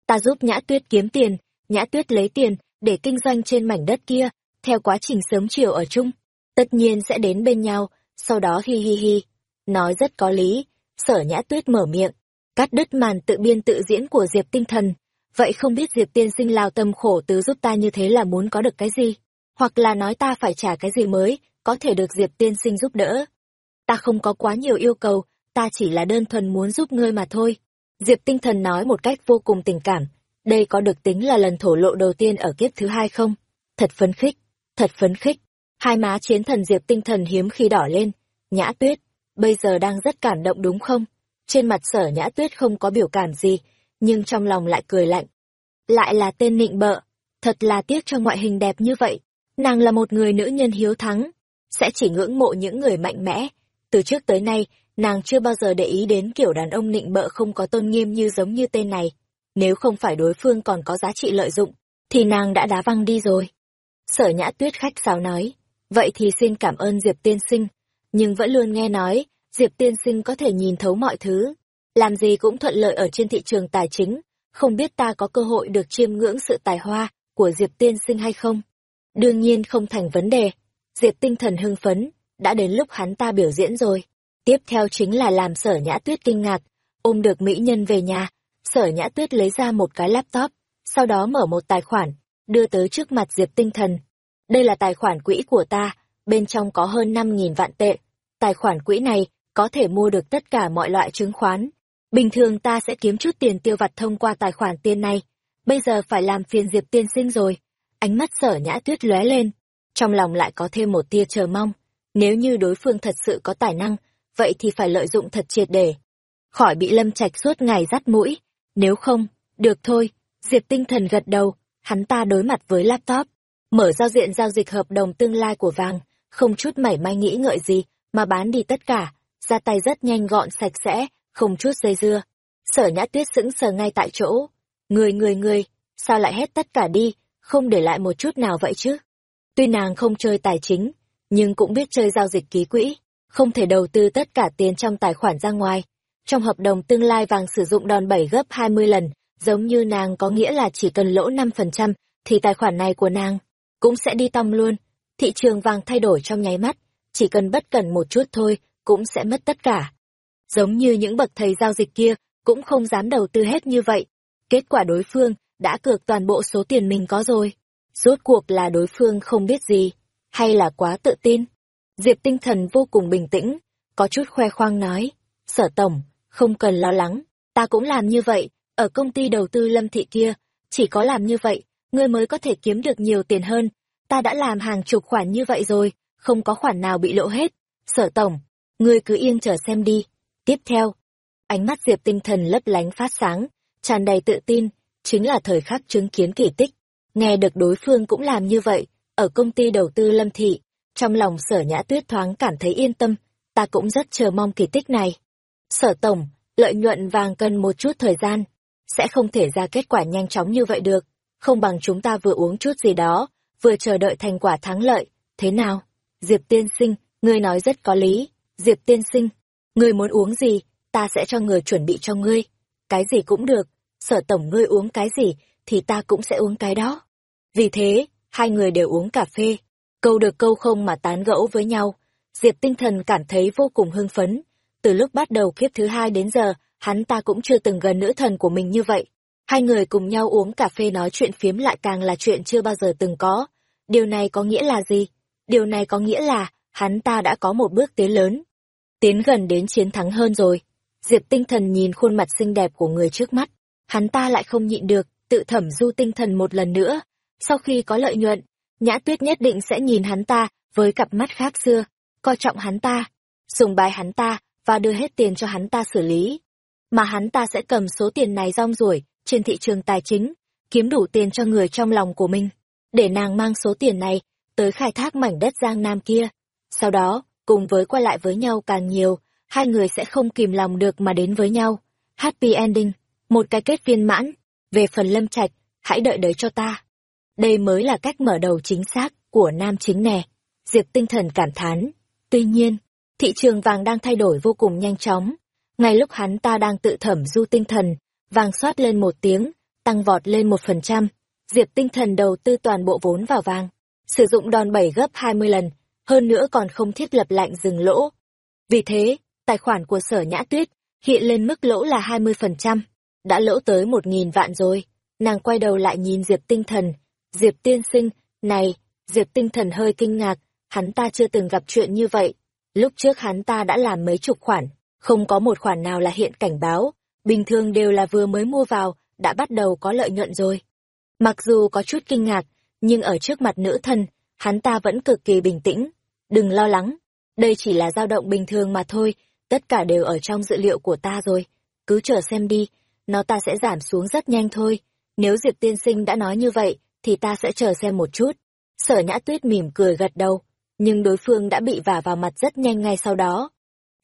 Ta giúp Nhã Tuyết kiếm tiền, Nhã Tuyết lấy tiền để kinh doanh trên mảnh đất kia, theo quá trình sớm chiều ở chung. Tất nhiên sẽ đến bên nhau, sau đó hi hi hi. Nói rất có lý, sở Nhã Tuyết mở miệng, cắt đứt màn tự biên tự diễn của Diệp tinh thần. Vậy không biết Diệp tiên sinh lao tâm khổ tứ giúp ta như thế là muốn có được cái gì? Hoặc là nói ta phải trả cái gì mới, có thể được Diệp tiên sinh giúp đỡ. Ta không có quá nhiều yêu cầu, ta chỉ là đơn thuần muốn giúp ngươi mà thôi. Diệp tinh thần nói một cách vô cùng tình cảm, đây có được tính là lần thổ lộ đầu tiên ở kiếp thứ hai không? Thật phấn khích, thật phấn khích. Hai má chiến thần Diệp tinh thần hiếm khi đỏ lên. Nhã tuyết, bây giờ đang rất cảm động đúng không? Trên mặt sở nhã tuyết không có biểu cảm gì, nhưng trong lòng lại cười lạnh. Lại là tên nịnh bợ, thật là tiếc cho ngoại hình đẹp như vậy. Nàng là một người nữ nhân hiếu thắng, sẽ chỉ ngưỡng mộ những người mạnh mẽ. Từ trước tới nay, nàng chưa bao giờ để ý đến kiểu đàn ông nịnh bợ không có tôn nghiêm như giống như tên này. Nếu không phải đối phương còn có giá trị lợi dụng, thì nàng đã đá văng đi rồi. Sở nhã tuyết khách sáo nói, vậy thì xin cảm ơn Diệp tiên sinh, nhưng vẫn luôn nghe nói, Diệp tiên sinh có thể nhìn thấu mọi thứ, làm gì cũng thuận lợi ở trên thị trường tài chính, không biết ta có cơ hội được chiêm ngưỡng sự tài hoa của Diệp tiên sinh hay không? Đương nhiên không thành vấn đề, Diệp tinh thần hưng phấn, đã đến lúc hắn ta biểu diễn rồi. Tiếp theo chính là làm sở nhã tuyết kinh ngạc, ôm được mỹ nhân về nhà, sở nhã tuyết lấy ra một cái laptop, sau đó mở một tài khoản, đưa tới trước mặt Diệp tinh thần. Đây là tài khoản quỹ của ta, bên trong có hơn 5.000 vạn tệ. Tài khoản quỹ này có thể mua được tất cả mọi loại chứng khoán. Bình thường ta sẽ kiếm chút tiền tiêu vặt thông qua tài khoản tiền này. Bây giờ phải làm phiền Diệp tiên sinh rồi. Ánh mắt sở nhã tuyết lóe lên. Trong lòng lại có thêm một tia chờ mong. Nếu như đối phương thật sự có tài năng, vậy thì phải lợi dụng thật triệt để. Khỏi bị lâm trạch suốt ngày rắt mũi. Nếu không, được thôi. Diệp tinh thần gật đầu, hắn ta đối mặt với laptop. Mở giao diện giao dịch hợp đồng tương lai của vàng, không chút mảy may nghĩ ngợi gì, mà bán đi tất cả, ra tay rất nhanh gọn sạch sẽ, không chút dây dưa. Sở nhã tuyết sững sờ ngay tại chỗ. Người người người, sao lại hết tất cả đi, không để lại một chút nào vậy chứ? Tuy nàng không chơi tài chính, nhưng cũng biết chơi giao dịch ký quỹ, không thể đầu tư tất cả tiền trong tài khoản ra ngoài. Trong hợp đồng tương lai vàng sử dụng đòn bẩy gấp 20 lần, giống như nàng có nghĩa là chỉ cần lỗ 5%, thì tài khoản này của nàng cũng sẽ đi tong luôn. Thị trường vàng thay đổi trong nháy mắt, chỉ cần bất cẩn một chút thôi, cũng sẽ mất tất cả. Giống như những bậc thầy giao dịch kia, cũng không dám đầu tư hết như vậy. Kết quả đối phương đã cược toàn bộ số tiền mình có rồi. Rốt cuộc là đối phương không biết gì, hay là quá tự tin. Diệp tinh thần vô cùng bình tĩnh, có chút khoe khoang nói. Sở tổng, không cần lo lắng, ta cũng làm như vậy, ở công ty đầu tư lâm thị kia, chỉ có làm như vậy, ngươi mới có thể kiếm được nhiều tiền hơn. Ta đã làm hàng chục khoản như vậy rồi, không có khoản nào bị lộ hết. Sở tổng, ngươi cứ yên chờ xem đi. Tiếp theo, ánh mắt Diệp tinh thần lấp lánh phát sáng, tràn đầy tự tin, chính là thời khắc chứng kiến kỳ tích. Nghe được đối phương cũng làm như vậy, ở công ty đầu tư lâm thị, trong lòng sở nhã tuyết thoáng cảm thấy yên tâm, ta cũng rất chờ mong kỳ tích này. Sở tổng, lợi nhuận vàng cần một chút thời gian, sẽ không thể ra kết quả nhanh chóng như vậy được, không bằng chúng ta vừa uống chút gì đó, vừa chờ đợi thành quả thắng lợi, thế nào? Diệp tiên sinh, ngươi nói rất có lý, Diệp tiên sinh, ngươi muốn uống gì, ta sẽ cho người chuẩn bị cho ngươi, cái gì cũng được, sở tổng ngươi uống cái gì, thì ta cũng sẽ uống cái đó. Vì thế, hai người đều uống cà phê, câu được câu không mà tán gẫu với nhau, Diệp tinh thần cảm thấy vô cùng hưng phấn, từ lúc bắt đầu kiếp thứ hai đến giờ, hắn ta cũng chưa từng gần nữ thần của mình như vậy. Hai người cùng nhau uống cà phê nói chuyện phiếm lại càng là chuyện chưa bao giờ từng có. Điều này có nghĩa là gì? Điều này có nghĩa là, hắn ta đã có một bước tiến lớn. Tiến gần đến chiến thắng hơn rồi. Diệp tinh thần nhìn khuôn mặt xinh đẹp của người trước mắt. Hắn ta lại không nhịn được, tự thẩm du tinh thần một lần nữa. Sau khi có lợi nhuận, Nhã Tuyết nhất định sẽ nhìn hắn ta với cặp mắt khác xưa, coi trọng hắn ta, sùng bái hắn ta và đưa hết tiền cho hắn ta xử lý mà hắn ta sẽ cầm số tiền này rong ruổi trên thị trường tài chính, kiếm đủ tiền cho người trong lòng của mình, để nàng mang số tiền này tới khai thác mảnh đất Giang Nam kia. Sau đó, cùng với qua lại với nhau càng nhiều, hai người sẽ không kìm lòng được mà đến với nhau. Happy ending, một cái kết viên mãn. Về phần lâm trạch, hãy đợi đấy cho ta. Đây mới là cách mở đầu chính xác của nam chính nè. Diệp tinh thần cảm thán. Tuy nhiên, thị trường vàng đang thay đổi vô cùng nhanh chóng. Ngay lúc hắn ta đang tự thẩm du tinh thần, vàng soát lên một tiếng, tăng vọt lên một phần trăm. Diệp tinh thần đầu tư toàn bộ vốn vào vàng, sử dụng đòn bẩy gấp 20 lần, hơn nữa còn không thiết lập lạnh dừng lỗ. Vì thế, tài khoản của sở nhã tuyết hiện lên mức lỗ là 20%, đã lỗ tới 1.000 vạn rồi. Nàng quay đầu lại nhìn Diệp tinh thần, Diệp tiên sinh, này, Diệp tinh thần hơi kinh ngạc, hắn ta chưa từng gặp chuyện như vậy. Lúc trước hắn ta đã làm mấy chục khoản, không có một khoản nào là hiện cảnh báo, bình thường đều là vừa mới mua vào, đã bắt đầu có lợi nhuận rồi. Mặc dù có chút kinh ngạc, nhưng ở trước mặt nữ thân, hắn ta vẫn cực kỳ bình tĩnh. Đừng lo lắng, đây chỉ là dao động bình thường mà thôi, tất cả đều ở trong dự liệu của ta rồi. Cứ chờ xem đi, nó ta sẽ giảm xuống rất nhanh thôi. Nếu Diệp tiên sinh đã nói như vậy, thì ta sẽ chờ xem một chút. Sở nhã tuyết mỉm cười gật đầu, nhưng đối phương đã bị vả vào mặt rất nhanh ngay sau đó.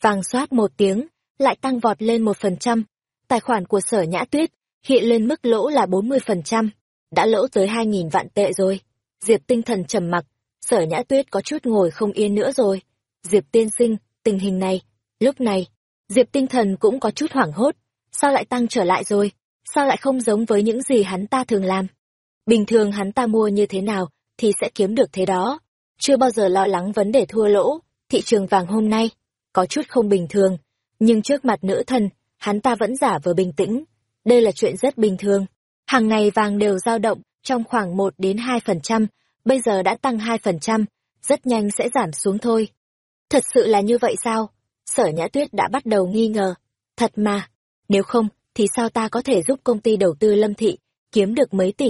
Vàng soát một tiếng, lại tăng vọt lên một phần trăm. Tài khoản của sở nhã tuyết hiện lên mức lỗ là bốn mươi phần trăm, đã lỗ tới hai nghìn vạn tệ rồi. Diệp tinh thần trầm mặc, sở nhã tuyết có chút ngồi không yên nữa rồi. Diệp tiên sinh, tình hình này, lúc này, Diệp tinh thần cũng có chút hoảng hốt, sao lại tăng trở lại rồi, sao lại không giống với những gì hắn ta thường làm. Bình thường hắn ta mua như thế nào thì sẽ kiếm được thế đó, chưa bao giờ lo lắng vấn đề thua lỗ, thị trường vàng hôm nay, có chút không bình thường, nhưng trước mặt nữ thần, hắn ta vẫn giả vờ bình tĩnh, đây là chuyện rất bình thường. Hàng ngày vàng đều dao động trong khoảng một đến hai phần trăm, bây giờ đã tăng hai phần trăm, rất nhanh sẽ giảm xuống thôi. Thật sự là như vậy sao? Sở Nhã Tuyết đã bắt đầu nghi ngờ. Thật mà, nếu không, thì sao ta có thể giúp công ty đầu tư lâm thị, kiếm được mấy tỷ?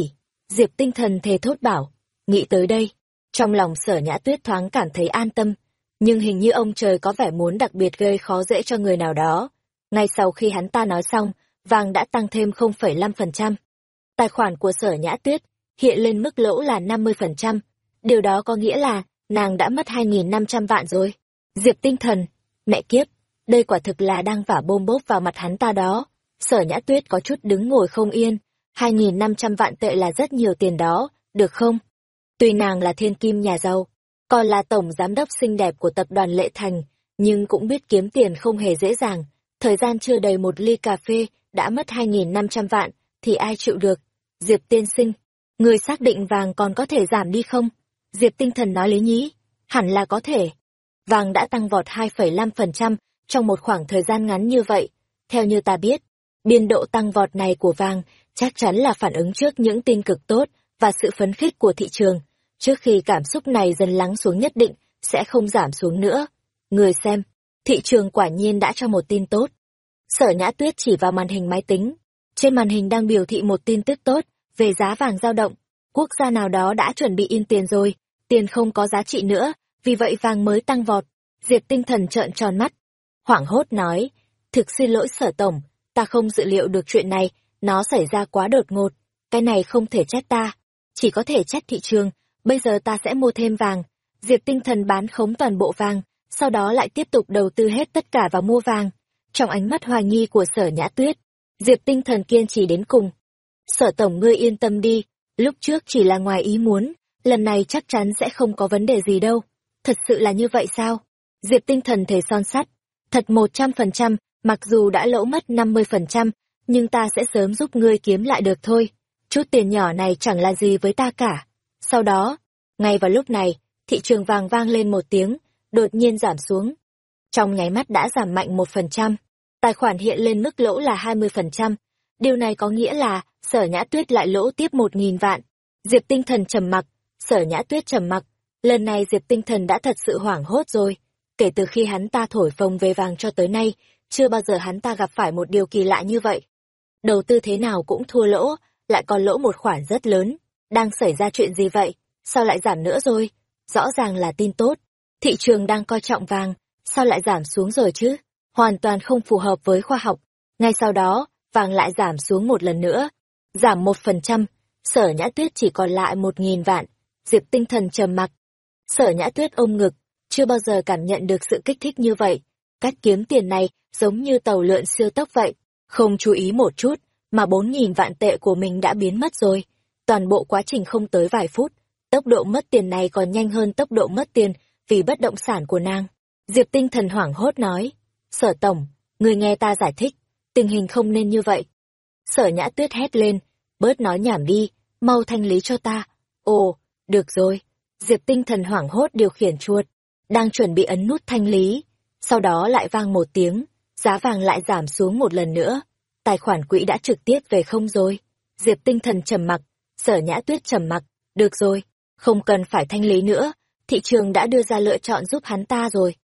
Diệp tinh thần thề thốt bảo. Nghĩ tới đây, trong lòng sở nhã tuyết thoáng cảm thấy an tâm, nhưng hình như ông trời có vẻ muốn đặc biệt gây khó dễ cho người nào đó. Ngay sau khi hắn ta nói xong, vàng đã tăng thêm 0,5%. Tài khoản của sở nhã tuyết hiện lên mức lỗ là 50%. Điều đó có nghĩa là nàng đã mất 2.500 vạn rồi. Diệp tinh thần, mẹ kiếp, đây quả thực là đang vả bôm bốp vào mặt hắn ta đó. Sở nhã tuyết có chút đứng ngồi không yên. 2.500 vạn tệ là rất nhiều tiền đó, được không? Tuy nàng là thiên kim nhà giàu, còn là tổng giám đốc xinh đẹp của tập đoàn Lệ Thành, nhưng cũng biết kiếm tiền không hề dễ dàng. Thời gian chưa đầy một ly cà phê đã mất 2.500 vạn, thì ai chịu được? Diệp tiên sinh, người xác định vàng còn có thể giảm đi không? Diệp tinh thần nói lý nhí, hẳn là có thể. Vàng đã tăng vọt 2,5% trong một khoảng thời gian ngắn như vậy. Theo như ta biết, biên độ tăng vọt này của vàng chắc chắn là phản ứng trước những tin cực tốt và sự phấn khích của thị trường trước khi cảm xúc này dần lắng xuống nhất định, sẽ không giảm xuống nữa. Người xem, thị trường quả nhiên đã cho một tin tốt. Sở Nhã Tuyết chỉ vào màn hình máy tính. Trên màn hình đang biểu thị một tin tức tốt về giá vàng dao động. Quốc gia nào đó đã chuẩn bị in tiền rồi, tiền không có giá trị nữa, vì vậy vàng mới tăng vọt. Diệp tinh thần trợn tròn mắt. Hoảng hốt nói, thực xin lỗi sở tổng, ta không dự liệu được chuyện này, nó xảy ra quá đột ngột. Cái này không thể trách ta, chỉ có thể trách thị trường, bây giờ ta sẽ mua thêm vàng. Diệp tinh thần bán khống toàn bộ vàng, sau đó lại tiếp tục đầu tư hết tất cả vào mua vàng. Trong ánh mắt hoài nghi của sở nhã tuyết, Diệp tinh thần kiên trì đến cùng. Sở tổng ngươi yên tâm đi, lúc trước chỉ là ngoài ý muốn, lần này chắc chắn sẽ không có vấn đề gì đâu. Thật sự là như vậy sao? Diệp tinh thần thể son sắt. Thật một trăm phần trăm, mặc dù đã lỗ mất năm mươi phần trăm, nhưng ta sẽ sớm giúp ngươi kiếm lại được thôi. Chút tiền nhỏ này chẳng là gì với ta cả. Sau đó, ngay vào lúc này, thị trường vàng vang lên một tiếng, đột nhiên giảm xuống. Trong nháy mắt đã giảm mạnh một phần trăm, tài khoản hiện lên mức lỗ là hai mươi phần trăm. Điều này có nghĩa là sở nhã tuyết lại lỗ tiếp một nghìn vạn. Diệp tinh thần trầm mặc, sở nhã tuyết trầm mặc. Lần này Diệp tinh thần đã thật sự hoảng hốt rồi. Kể từ khi hắn ta thổi phồng về vàng cho tới nay, chưa bao giờ hắn ta gặp phải một điều kỳ lạ như vậy. Đầu tư thế nào cũng thua lỗ, lại còn lỗ một khoản rất lớn. Đang xảy ra chuyện gì vậy? Sao lại giảm nữa rồi? Rõ ràng là tin tốt. Thị trường đang coi trọng vàng, sao lại giảm xuống rồi chứ? Hoàn toàn không phù hợp với khoa học. Ngay sau đó, vàng lại giảm xuống một lần nữa. Giảm một phần trăm, sở nhã tuyết chỉ còn lại một nghìn vạn. Diệp tinh thần trầm mặc. Sở nhã tuyết ôm ngực, chưa bao giờ cảm nhận được sự kích thích như vậy. Cách kiếm tiền này giống như tàu lượn siêu tốc vậy. Không chú ý một chút, mà bốn nghìn vạn tệ của mình đã biến mất rồi toàn bộ quá trình không tới vài phút, tốc độ mất tiền này còn nhanh hơn tốc độ mất tiền vì bất động sản của nàng. Diệp tinh thần hoảng hốt nói, sở tổng, người nghe ta giải thích, tình hình không nên như vậy. Sở nhã tuyết hét lên, bớt nói nhảm đi, mau thanh lý cho ta. Ồ, được rồi. Diệp tinh thần hoảng hốt điều khiển chuột, đang chuẩn bị ấn nút thanh lý. Sau đó lại vang một tiếng, giá vàng lại giảm xuống một lần nữa. Tài khoản quỹ đã trực tiếp về không rồi. Diệp tinh thần trầm mặc, Sở nhã tuyết trầm mặc, được rồi, không cần phải thanh lý nữa, thị trường đã đưa ra lựa chọn giúp hắn ta rồi.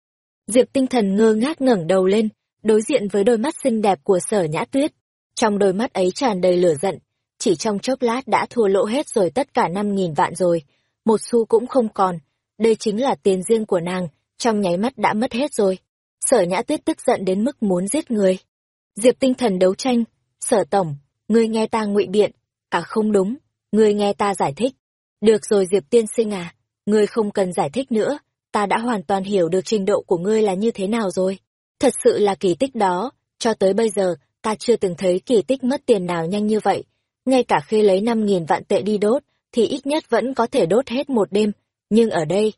Diệp tinh thần ngơ ngác ngẩng đầu lên, đối diện với đôi mắt xinh đẹp của sở nhã tuyết. Trong đôi mắt ấy tràn đầy lửa giận, chỉ trong chốc lát đã thua lỗ hết rồi tất cả năm nghìn vạn rồi, một xu cũng không còn, đây chính là tiền riêng của nàng, trong nháy mắt đã mất hết rồi. Sở nhã tuyết tức giận đến mức muốn giết người. Diệp tinh thần đấu tranh, sở tổng, ngươi nghe ta ngụy biện, à không đúng, ngươi nghe ta giải thích. Được rồi Diệp tiên sinh à, ngươi không cần giải thích nữa, ta đã hoàn toàn hiểu được trình độ của ngươi là như thế nào rồi. Thật sự là kỳ tích đó, cho tới bây giờ, ta chưa từng thấy kỳ tích mất tiền nào nhanh như vậy. Ngay cả khi lấy năm nghìn vạn tệ đi đốt, thì ít nhất vẫn có thể đốt hết một đêm. Nhưng ở đây,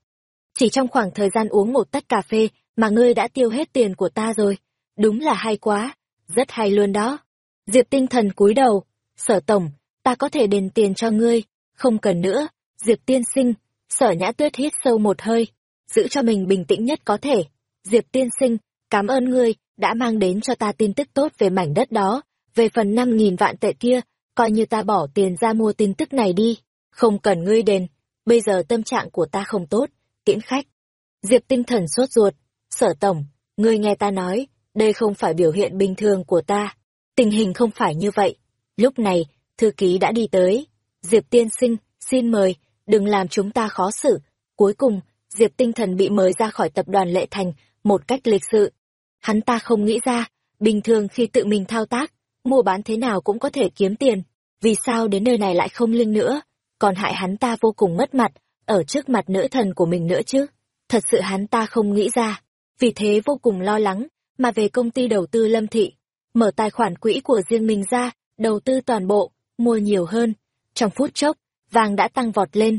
chỉ trong khoảng thời gian uống một tách cà phê mà ngươi đã tiêu hết tiền của ta rồi. Đúng là hay quá, rất hay luôn đó. Diệp tinh thần cúi đầu, sở tổng, ta có thể đền tiền cho ngươi, không cần nữa, Diệp tiên sinh, sở nhã tuyết hít sâu một hơi, giữ cho mình bình tĩnh nhất có thể. Diệp tiên sinh, cảm ơn ngươi, đã mang đến cho ta tin tức tốt về mảnh đất đó, về phần năm nghìn vạn tệ kia, coi như ta bỏ tiền ra mua tin tức này đi, không cần ngươi đền, bây giờ tâm trạng của ta không tốt, tiễn khách. Diệp tinh thần sốt ruột, sở tổng, ngươi nghe ta nói, đây không phải biểu hiện bình thường của ta, tình hình không phải như vậy. Lúc này, thư ký đã đi tới, Diệp tiên sinh, xin mời, đừng làm chúng ta khó xử. Cuối cùng, Diệp tinh thần bị mời ra khỏi tập đoàn Lệ Thành, một cách lịch sự. Hắn ta không nghĩ ra, bình thường khi tự mình thao tác, mua bán thế nào cũng có thể kiếm tiền, vì sao đến nơi này lại không linh nữa, còn hại hắn ta vô cùng mất mặt, ở trước mặt nữ thần của mình nữa chứ. Thật sự hắn ta không nghĩ ra, vì thế vô cùng lo lắng, mà về công ty đầu tư Lâm Thị, mở tài khoản quỹ của riêng mình ra, đầu tư toàn bộ, mua nhiều hơn. Trong phút chốc, vàng đã tăng vọt lên.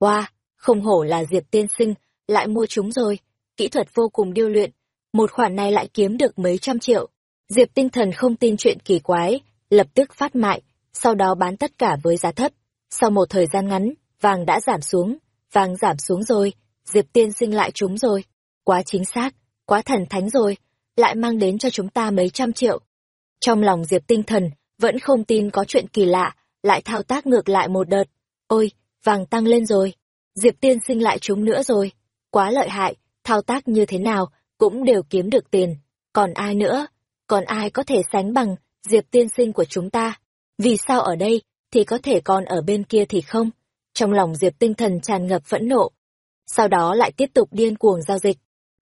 Wow, không hổ là Diệp tiên sinh, lại mua chúng rồi, kỹ thuật vô cùng điêu luyện, một khoản này lại kiếm được mấy trăm triệu. Diệp tinh thần không tin chuyện kỳ quái, lập tức phát mại, sau đó bán tất cả với giá thấp. Sau một thời gian ngắn, vàng đã giảm xuống, vàng giảm xuống rồi, Diệp tiên sinh lại trúng rồi. Quá chính xác, quá thần thánh rồi, lại mang đến cho chúng ta mấy trăm triệu. Trong lòng Diệp tinh thần, vẫn không tin có chuyện kỳ lạ, lại thao tác ngược lại một đợt. Ôi, vàng tăng lên rồi, Diệp tiên sinh lại chúng nữa rồi, quá lợi hại, thao tác như thế nào, cũng đều kiếm được tiền. Còn ai nữa? Còn ai có thể sánh bằng Diệp tiên sinh của chúng ta? Vì sao ở đây, thì có thể còn ở bên kia thì không? Trong lòng Diệp tinh thần tràn ngập phẫn nộ. Sau đó lại tiếp tục điên cuồng giao dịch.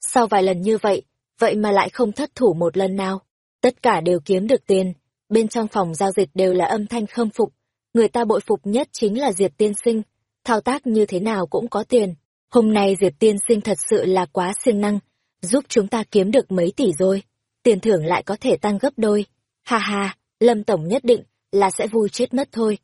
Sau vài lần như vậy, vậy mà lại không thất thủ một lần nào. Tất cả đều kiếm được tiền. Bên trong phòng giao dịch đều là âm thanh khâm phục. Người ta bội phục nhất chính là Diệp tiên sinh. Thao tác như thế nào cũng có tiền. Hôm nay Diệp tiên sinh thật sự là quá siêng năng, giúp chúng ta kiếm được mấy tỷ rồi. Tiền thưởng lại có thể tăng gấp đôi. Ha ha, Lâm Tổng nhất định là sẽ vui chết mất thôi.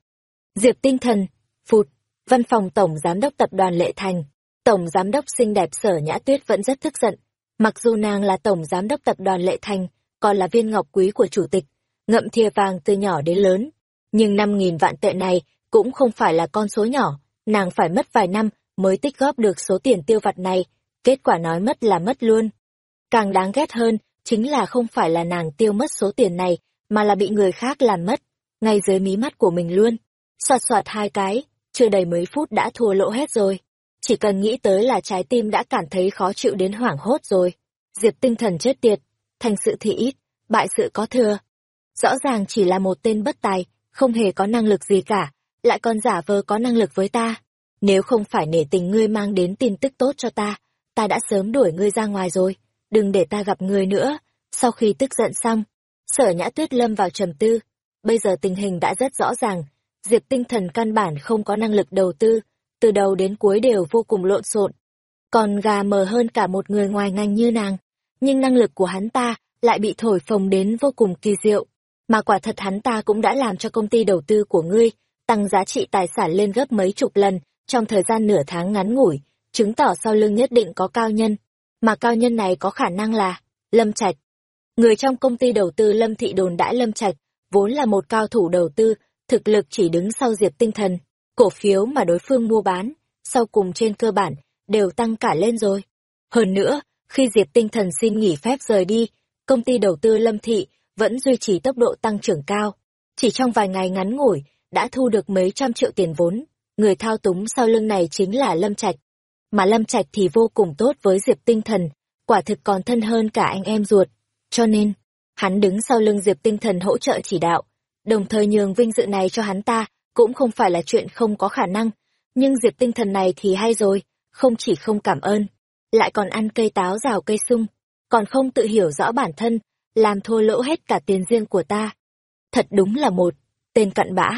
Diệp tinh thần, phụt, văn phòng Tổng Giám đốc Tập đoàn Lệ Thành. Tổng Giám đốc xinh đẹp sở nhã tuyết vẫn rất tức giận. Mặc dù nàng là Tổng Giám đốc Tập đoàn Lệ Thành, còn là viên ngọc quý của Chủ tịch, ngậm thìa vàng từ nhỏ đến lớn. Nhưng năm nghìn vạn tệ này cũng không phải là con số nhỏ, nàng phải mất vài năm mới tích góp được số tiền tiêu vặt này, kết quả nói mất là mất luôn. Càng đáng ghét hơn, chính là không phải là nàng tiêu mất số tiền này, mà là bị người khác làm mất, ngay dưới mí mắt của mình luôn. Soạt soạt hai cái, chưa đầy mấy phút đã thua lỗ hết rồi. Chỉ cần nghĩ tới là trái tim đã cảm thấy khó chịu đến hoảng hốt rồi. Diệp tinh thần chết tiệt, thành sự thì ít, bại sự có thừa. Rõ ràng chỉ là một tên bất tài, không hề có năng lực gì cả, lại còn giả vờ có năng lực với ta. Nếu không phải nể tình ngươi mang đến tin tức tốt cho ta, ta đã sớm đuổi ngươi ra ngoài rồi, đừng để ta gặp ngươi nữa. Sau khi tức giận xong, sở nhã tuyết lâm vào trầm tư. Bây giờ tình hình đã rất rõ ràng, Diệp tinh thần căn bản không có năng lực đầu tư, từ đầu đến cuối đều vô cùng lộn xộn. Còn gà mờ hơn cả một người ngoài ngành như nàng, nhưng năng lực của hắn ta lại bị thổi phồng đến vô cùng kỳ diệu. Mà quả thật hắn ta cũng đã làm cho công ty đầu tư của ngươi tăng giá trị tài sản lên gấp mấy chục lần trong thời gian nửa tháng ngắn ngủi, chứng tỏ sau lưng nhất định có cao nhân. Mà cao nhân này có khả năng là Lâm Trạch. Người trong công ty đầu tư Lâm Thị đồn đãi Lâm Trạch, vốn là một cao thủ đầu tư, thực lực chỉ đứng sau Diệp Tinh Thần. Cổ phiếu mà đối phương mua bán, sau cùng trên cơ bản, đều tăng cả lên rồi. Hơn nữa, khi Diệp Tinh Thần xin nghỉ phép rời đi, công ty đầu tư Lâm Thị vẫn duy trì tốc độ tăng trưởng cao. Chỉ trong vài ngày ngắn ngủi, đã thu được mấy trăm triệu tiền vốn. Người thao túng sau lưng này chính là Lâm Trạch. Mà Lâm Trạch thì vô cùng tốt với Diệp Tinh Thần, quả thực còn thân hơn cả anh em ruột. cho nên, hắn đứng sau lưng Diệp Tinh Thần hỗ trợ chỉ đạo, đồng thời nhường vinh dự này cho hắn ta, cũng không phải là chuyện không có khả năng. Nhưng Diệp Tinh Thần này thì hay rồi, không chỉ không cảm ơn, lại còn ăn cây táo rào cây sung, còn không tự hiểu rõ bản thân, làm thua lỗ hết cả tiền riêng của ta. Thật đúng là một, tên cặn bã.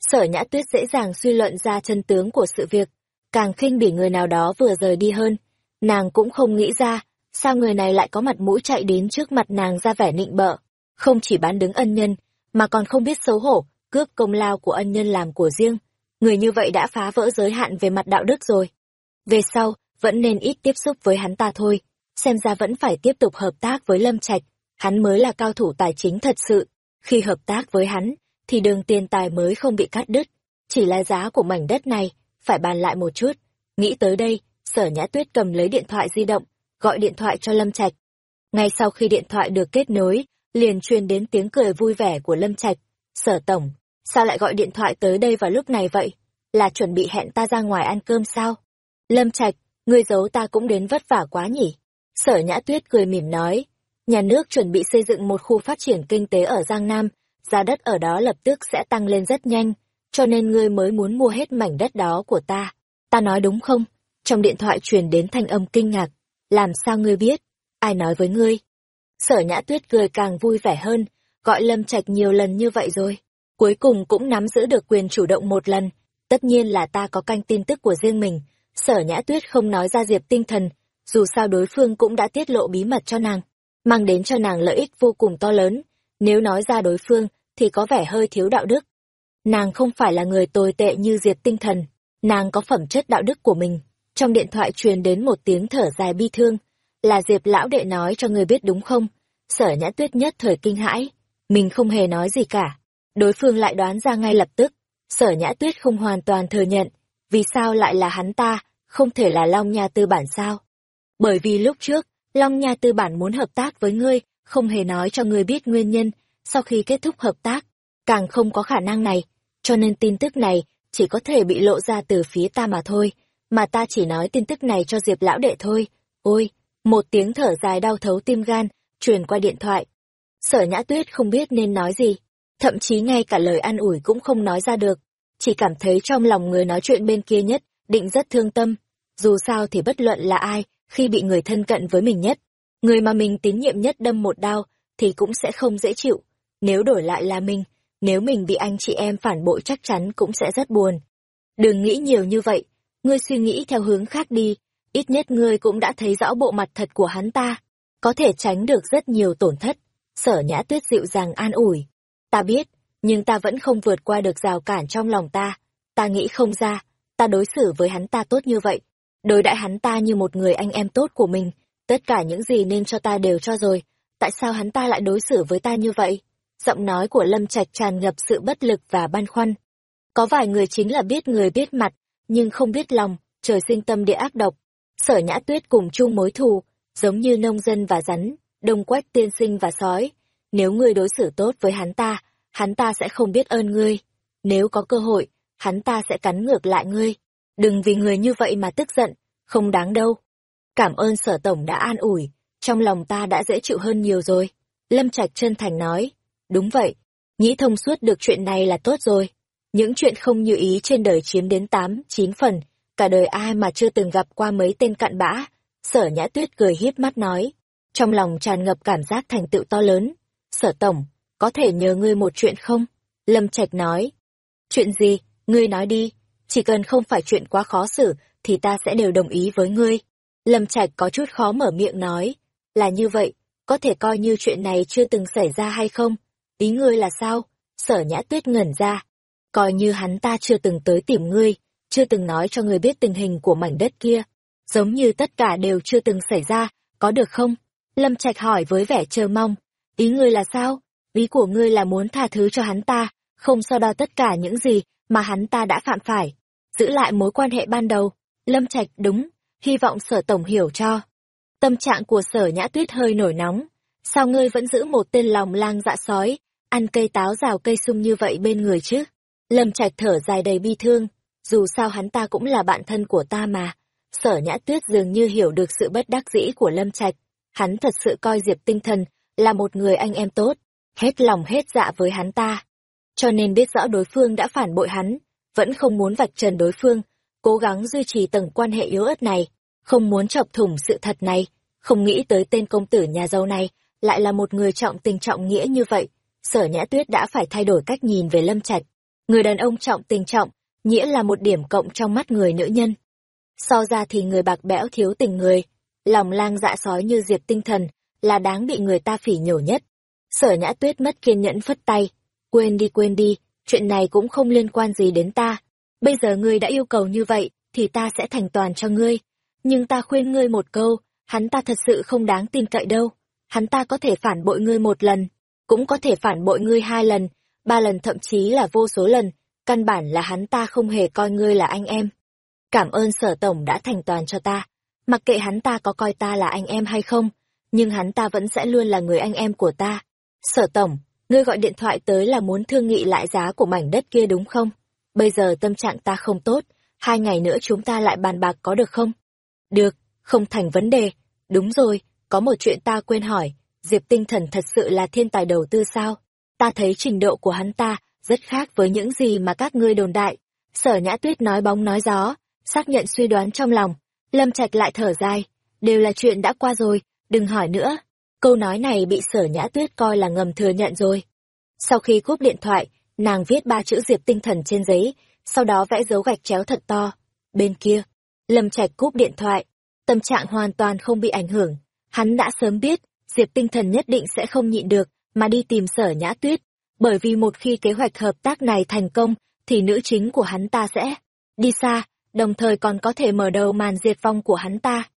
Sở nhã tuyết dễ dàng suy luận ra chân tướng của sự việc, càng khinh bỉ người nào đó vừa rời đi hơn. Nàng cũng không nghĩ ra, sao người này lại có mặt mũi chạy đến trước mặt nàng ra vẻ nịnh bợ, không chỉ bán đứng ân nhân, mà còn không biết xấu hổ, cướp công lao của ân nhân làm của riêng. Người như vậy đã phá vỡ giới hạn về mặt đạo đức rồi. Về sau, vẫn nên ít tiếp xúc với hắn ta thôi, xem ra vẫn phải tiếp tục hợp tác với Lâm Trạch, hắn mới là cao thủ tài chính thật sự. Khi hợp tác với hắn, thì đường tiền tài mới không bị cắt đứt, chỉ là giá của mảnh đất này, phải bàn lại một chút. Nghĩ tới đây, sở nhã tuyết cầm lấy điện thoại di động, gọi điện thoại cho Lâm Trạch. Ngay sau khi điện thoại được kết nối, liền truyền đến tiếng cười vui vẻ của Lâm Trạch. Sở tổng, sao lại gọi điện thoại tới đây vào lúc này vậy? Là chuẩn bị hẹn ta ra ngoài ăn cơm sao? Lâm Trạch, ngươi giấu ta cũng đến vất vả quá nhỉ? Sở Nhã Tuyết cười mỉm nói, nhà nước chuẩn bị xây dựng một khu phát triển kinh tế ở Giang Nam, giá đất ở đó lập tức sẽ tăng lên rất nhanh, cho nên ngươi mới muốn mua hết mảnh đất đó của ta. Ta nói đúng không? Trong điện thoại truyền đến thanh âm kinh ngạc, làm sao ngươi biết? Ai nói với ngươi? Sở Nhã Tuyết cười càng vui vẻ hơn, gọi Lâm Trạch nhiều lần như vậy rồi. Cuối cùng cũng nắm giữ được quyền chủ động một lần. Tất nhiên là ta có canh tin tức của riêng mình. Sở Nhã Tuyết không nói ra Diệp tinh thần, dù sao đối phương cũng đã tiết lộ bí mật cho nàng, mang đến cho nàng lợi ích vô cùng to lớn. Nếu nói ra đối phương, thì có vẻ hơi thiếu đạo đức. Nàng không phải là người tồi tệ như Diệp tinh thần, nàng có phẩm chất đạo đức của mình. Trong điện thoại truyền đến một tiếng thở dài bi thương, là Diệp lão đệ nói cho người biết đúng không? Sở nhã tuyết nhất thời kinh hãi, mình không hề nói gì cả. Đối phương lại đoán ra ngay lập tức, sở nhã tuyết không hoàn toàn thừa nhận, vì sao lại là hắn ta, không thể là Long Nha Tư Bản sao? Bởi vì lúc trước, Long Nha Tư Bản muốn hợp tác với ngươi, không hề nói cho ngươi biết nguyên nhân, sau khi kết thúc hợp tác, càng không có khả năng này, cho nên tin tức này chỉ có thể bị lộ ra từ phía ta mà thôi, mà ta chỉ nói tin tức này cho Diệp lão đệ thôi. Ôi, một tiếng thở dài đau thấu tim gan, truyền qua điện thoại. Sở Nhã Tuyết không biết nên nói gì, thậm chí ngay cả lời an ủi cũng không nói ra được, chỉ cảm thấy trong lòng người nói chuyện bên kia nhất định rất thương tâm. Dù sao thì bất luận là ai, khi bị người thân cận với mình nhất, người mà mình tín nhiệm nhất đâm một đao, thì cũng sẽ không dễ chịu. Nếu đổi lại là mình, nếu mình bị anh chị em phản bội chắc chắn cũng sẽ rất buồn. Đừng nghĩ nhiều như vậy, ngươi suy nghĩ theo hướng khác đi, ít nhất ngươi cũng đã thấy rõ bộ mặt thật của hắn ta, có thể tránh được rất nhiều tổn thất. Sở nhã tuyết dịu dàng an ủi. Ta biết, nhưng ta vẫn không vượt qua được rào cản trong lòng ta. Ta nghĩ không ra, ta đối xử với hắn ta tốt như vậy. Đối đãi hắn ta như một người anh em tốt của mình, tất cả những gì nên cho ta đều cho rồi. Tại sao hắn ta lại đối xử với ta như vậy? Giọng nói của Lâm Trạch tràn ngập sự bất lực và băn khoăn. Có vài người chính là biết người biết mặt, nhưng không biết lòng, trời sinh tâm địa ác độc. Sở nhã tuyết cùng chung mối thù, giống như nông dân và rắn, đông quách tiên sinh và sói. Nếu ngươi đối xử tốt với hắn ta, hắn ta sẽ không biết ơn ngươi. Nếu có cơ hội, hắn ta sẽ cắn ngược lại ngươi. Đừng vì người như vậy mà tức giận, không đáng đâu. Cảm ơn sở tổng đã an ủi, trong lòng ta đã dễ chịu hơn nhiều rồi. Lâm Trạch chân thành nói, đúng vậy, nghĩ thông suốt được chuyện này là tốt rồi. Những chuyện không như ý trên đời chiếm đến tám, chín phần, cả đời ai mà chưa từng gặp qua mấy tên cặn bã. Sở nhã tuyết cười hiếp mắt nói, trong lòng tràn ngập cảm giác thành tựu to lớn. Sở tổng, có thể nhờ ngươi một chuyện không? Lâm Trạch nói. Chuyện gì? Ngươi nói đi. Chỉ cần không phải chuyện quá khó xử, thì ta sẽ đều đồng ý với ngươi. Lâm Trạch có chút khó mở miệng nói. Là như vậy, có thể coi như chuyện này chưa từng xảy ra hay không? Ý ngươi là sao? Sở nhã tuyết ngẩn ra. Coi như hắn ta chưa từng tới tìm ngươi, chưa từng nói cho ngươi biết tình hình của mảnh đất kia. Giống như tất cả đều chưa từng xảy ra, có được không? Lâm Trạch hỏi với vẻ chờ mong. Ý ngươi là sao? Ý của ngươi là muốn tha thứ cho hắn ta, không so đo tất cả những gì mà hắn ta đã phạm phải. Giữ lại mối quan hệ ban đầu. Lâm Trạch đúng, hy vọng sở tổng hiểu cho. Tâm trạng của sở nhã tuyết hơi nổi nóng. Sao ngươi vẫn giữ một tên lòng lang dạ sói, ăn cây táo rào cây sung như vậy bên người chứ? Lâm Trạch thở dài đầy bi thương, dù sao hắn ta cũng là bạn thân của ta mà. Sở Nhã Tuyết dường như hiểu được sự bất đắc dĩ của Lâm Trạch, hắn thật sự coi Diệp Tinh Thần là một người anh em tốt, hết lòng hết dạ với hắn ta. Cho nên biết rõ đối phương đã phản bội hắn, vẫn không muốn vạch trần đối phương, cố gắng duy trì tầng quan hệ yếu ớt này, không muốn chọc thủng sự thật này, không nghĩ tới tên công tử nhà giàu này lại là một người trọng tình trọng nghĩa như vậy. Sở Nhã Tuyết đã phải thay đổi cách nhìn về Lâm Trạch. Người đàn ông trọng tình trọng, nghĩa là một điểm cộng trong mắt người nữ nhân. So ra thì người bạc bẽo thiếu tình người, lòng lang dạ sói như diệp tinh thần, là đáng bị người ta phỉ nhổ nhất. Sở Nhã Tuyết mất kiên nhẫn phất tay, quên đi quên đi, chuyện này cũng không liên quan gì đến ta. Bây giờ ngươi đã yêu cầu như vậy, thì ta sẽ thành toàn cho ngươi. Nhưng ta khuyên ngươi một câu, hắn ta thật sự không đáng tin cậy đâu. Hắn ta có thể phản bội ngươi một lần, cũng có thể phản bội ngươi hai lần, ba lần thậm chí là vô số lần, căn bản là hắn ta không hề coi ngươi là anh em. Cảm ơn sở tổng đã thành toàn cho ta, mặc kệ hắn ta có coi ta là anh em hay không, nhưng hắn ta vẫn sẽ luôn là người anh em của ta. Sở tổng, ngươi gọi điện thoại tới là muốn thương nghị lại giá của mảnh đất kia đúng không? Bây giờ tâm trạng ta không tốt, hai ngày nữa chúng ta lại bàn bạc có được không? Được, không thành vấn đề. Đúng rồi, có một chuyện ta quên hỏi, Diệp Tinh Thần thật sự là thiên tài đầu tư sao? Ta thấy trình độ của hắn ta rất khác với những gì mà các ngươi đồn đại. Sở Nhã Tuyết nói bóng nói gió, xác nhận suy đoán trong lòng. Lâm Trạch lại thở dài, đều là chuyện đã qua rồi, đừng hỏi nữa. Câu nói này bị Sở Nhã Tuyết coi là ngầm thừa nhận rồi. Sau khi cúp điện thoại, nàng viết ba chữ Diệp Tinh Thần trên giấy, sau đó vẽ dấu gạch chéo thật to. Bên kia, Lâm Trạch cúp điện thoại, tâm trạng hoàn toàn không bị ảnh hưởng. Hắn đã sớm biết, Diệp Tinh Thần nhất định sẽ không nhịn được, mà đi tìm sở nhã tuyết. Bởi vì một khi kế hoạch hợp tác này thành công, thì nữ chính của hắn ta sẽ đi xa, đồng thời còn có thể mở đầu màn diệt vong của hắn ta.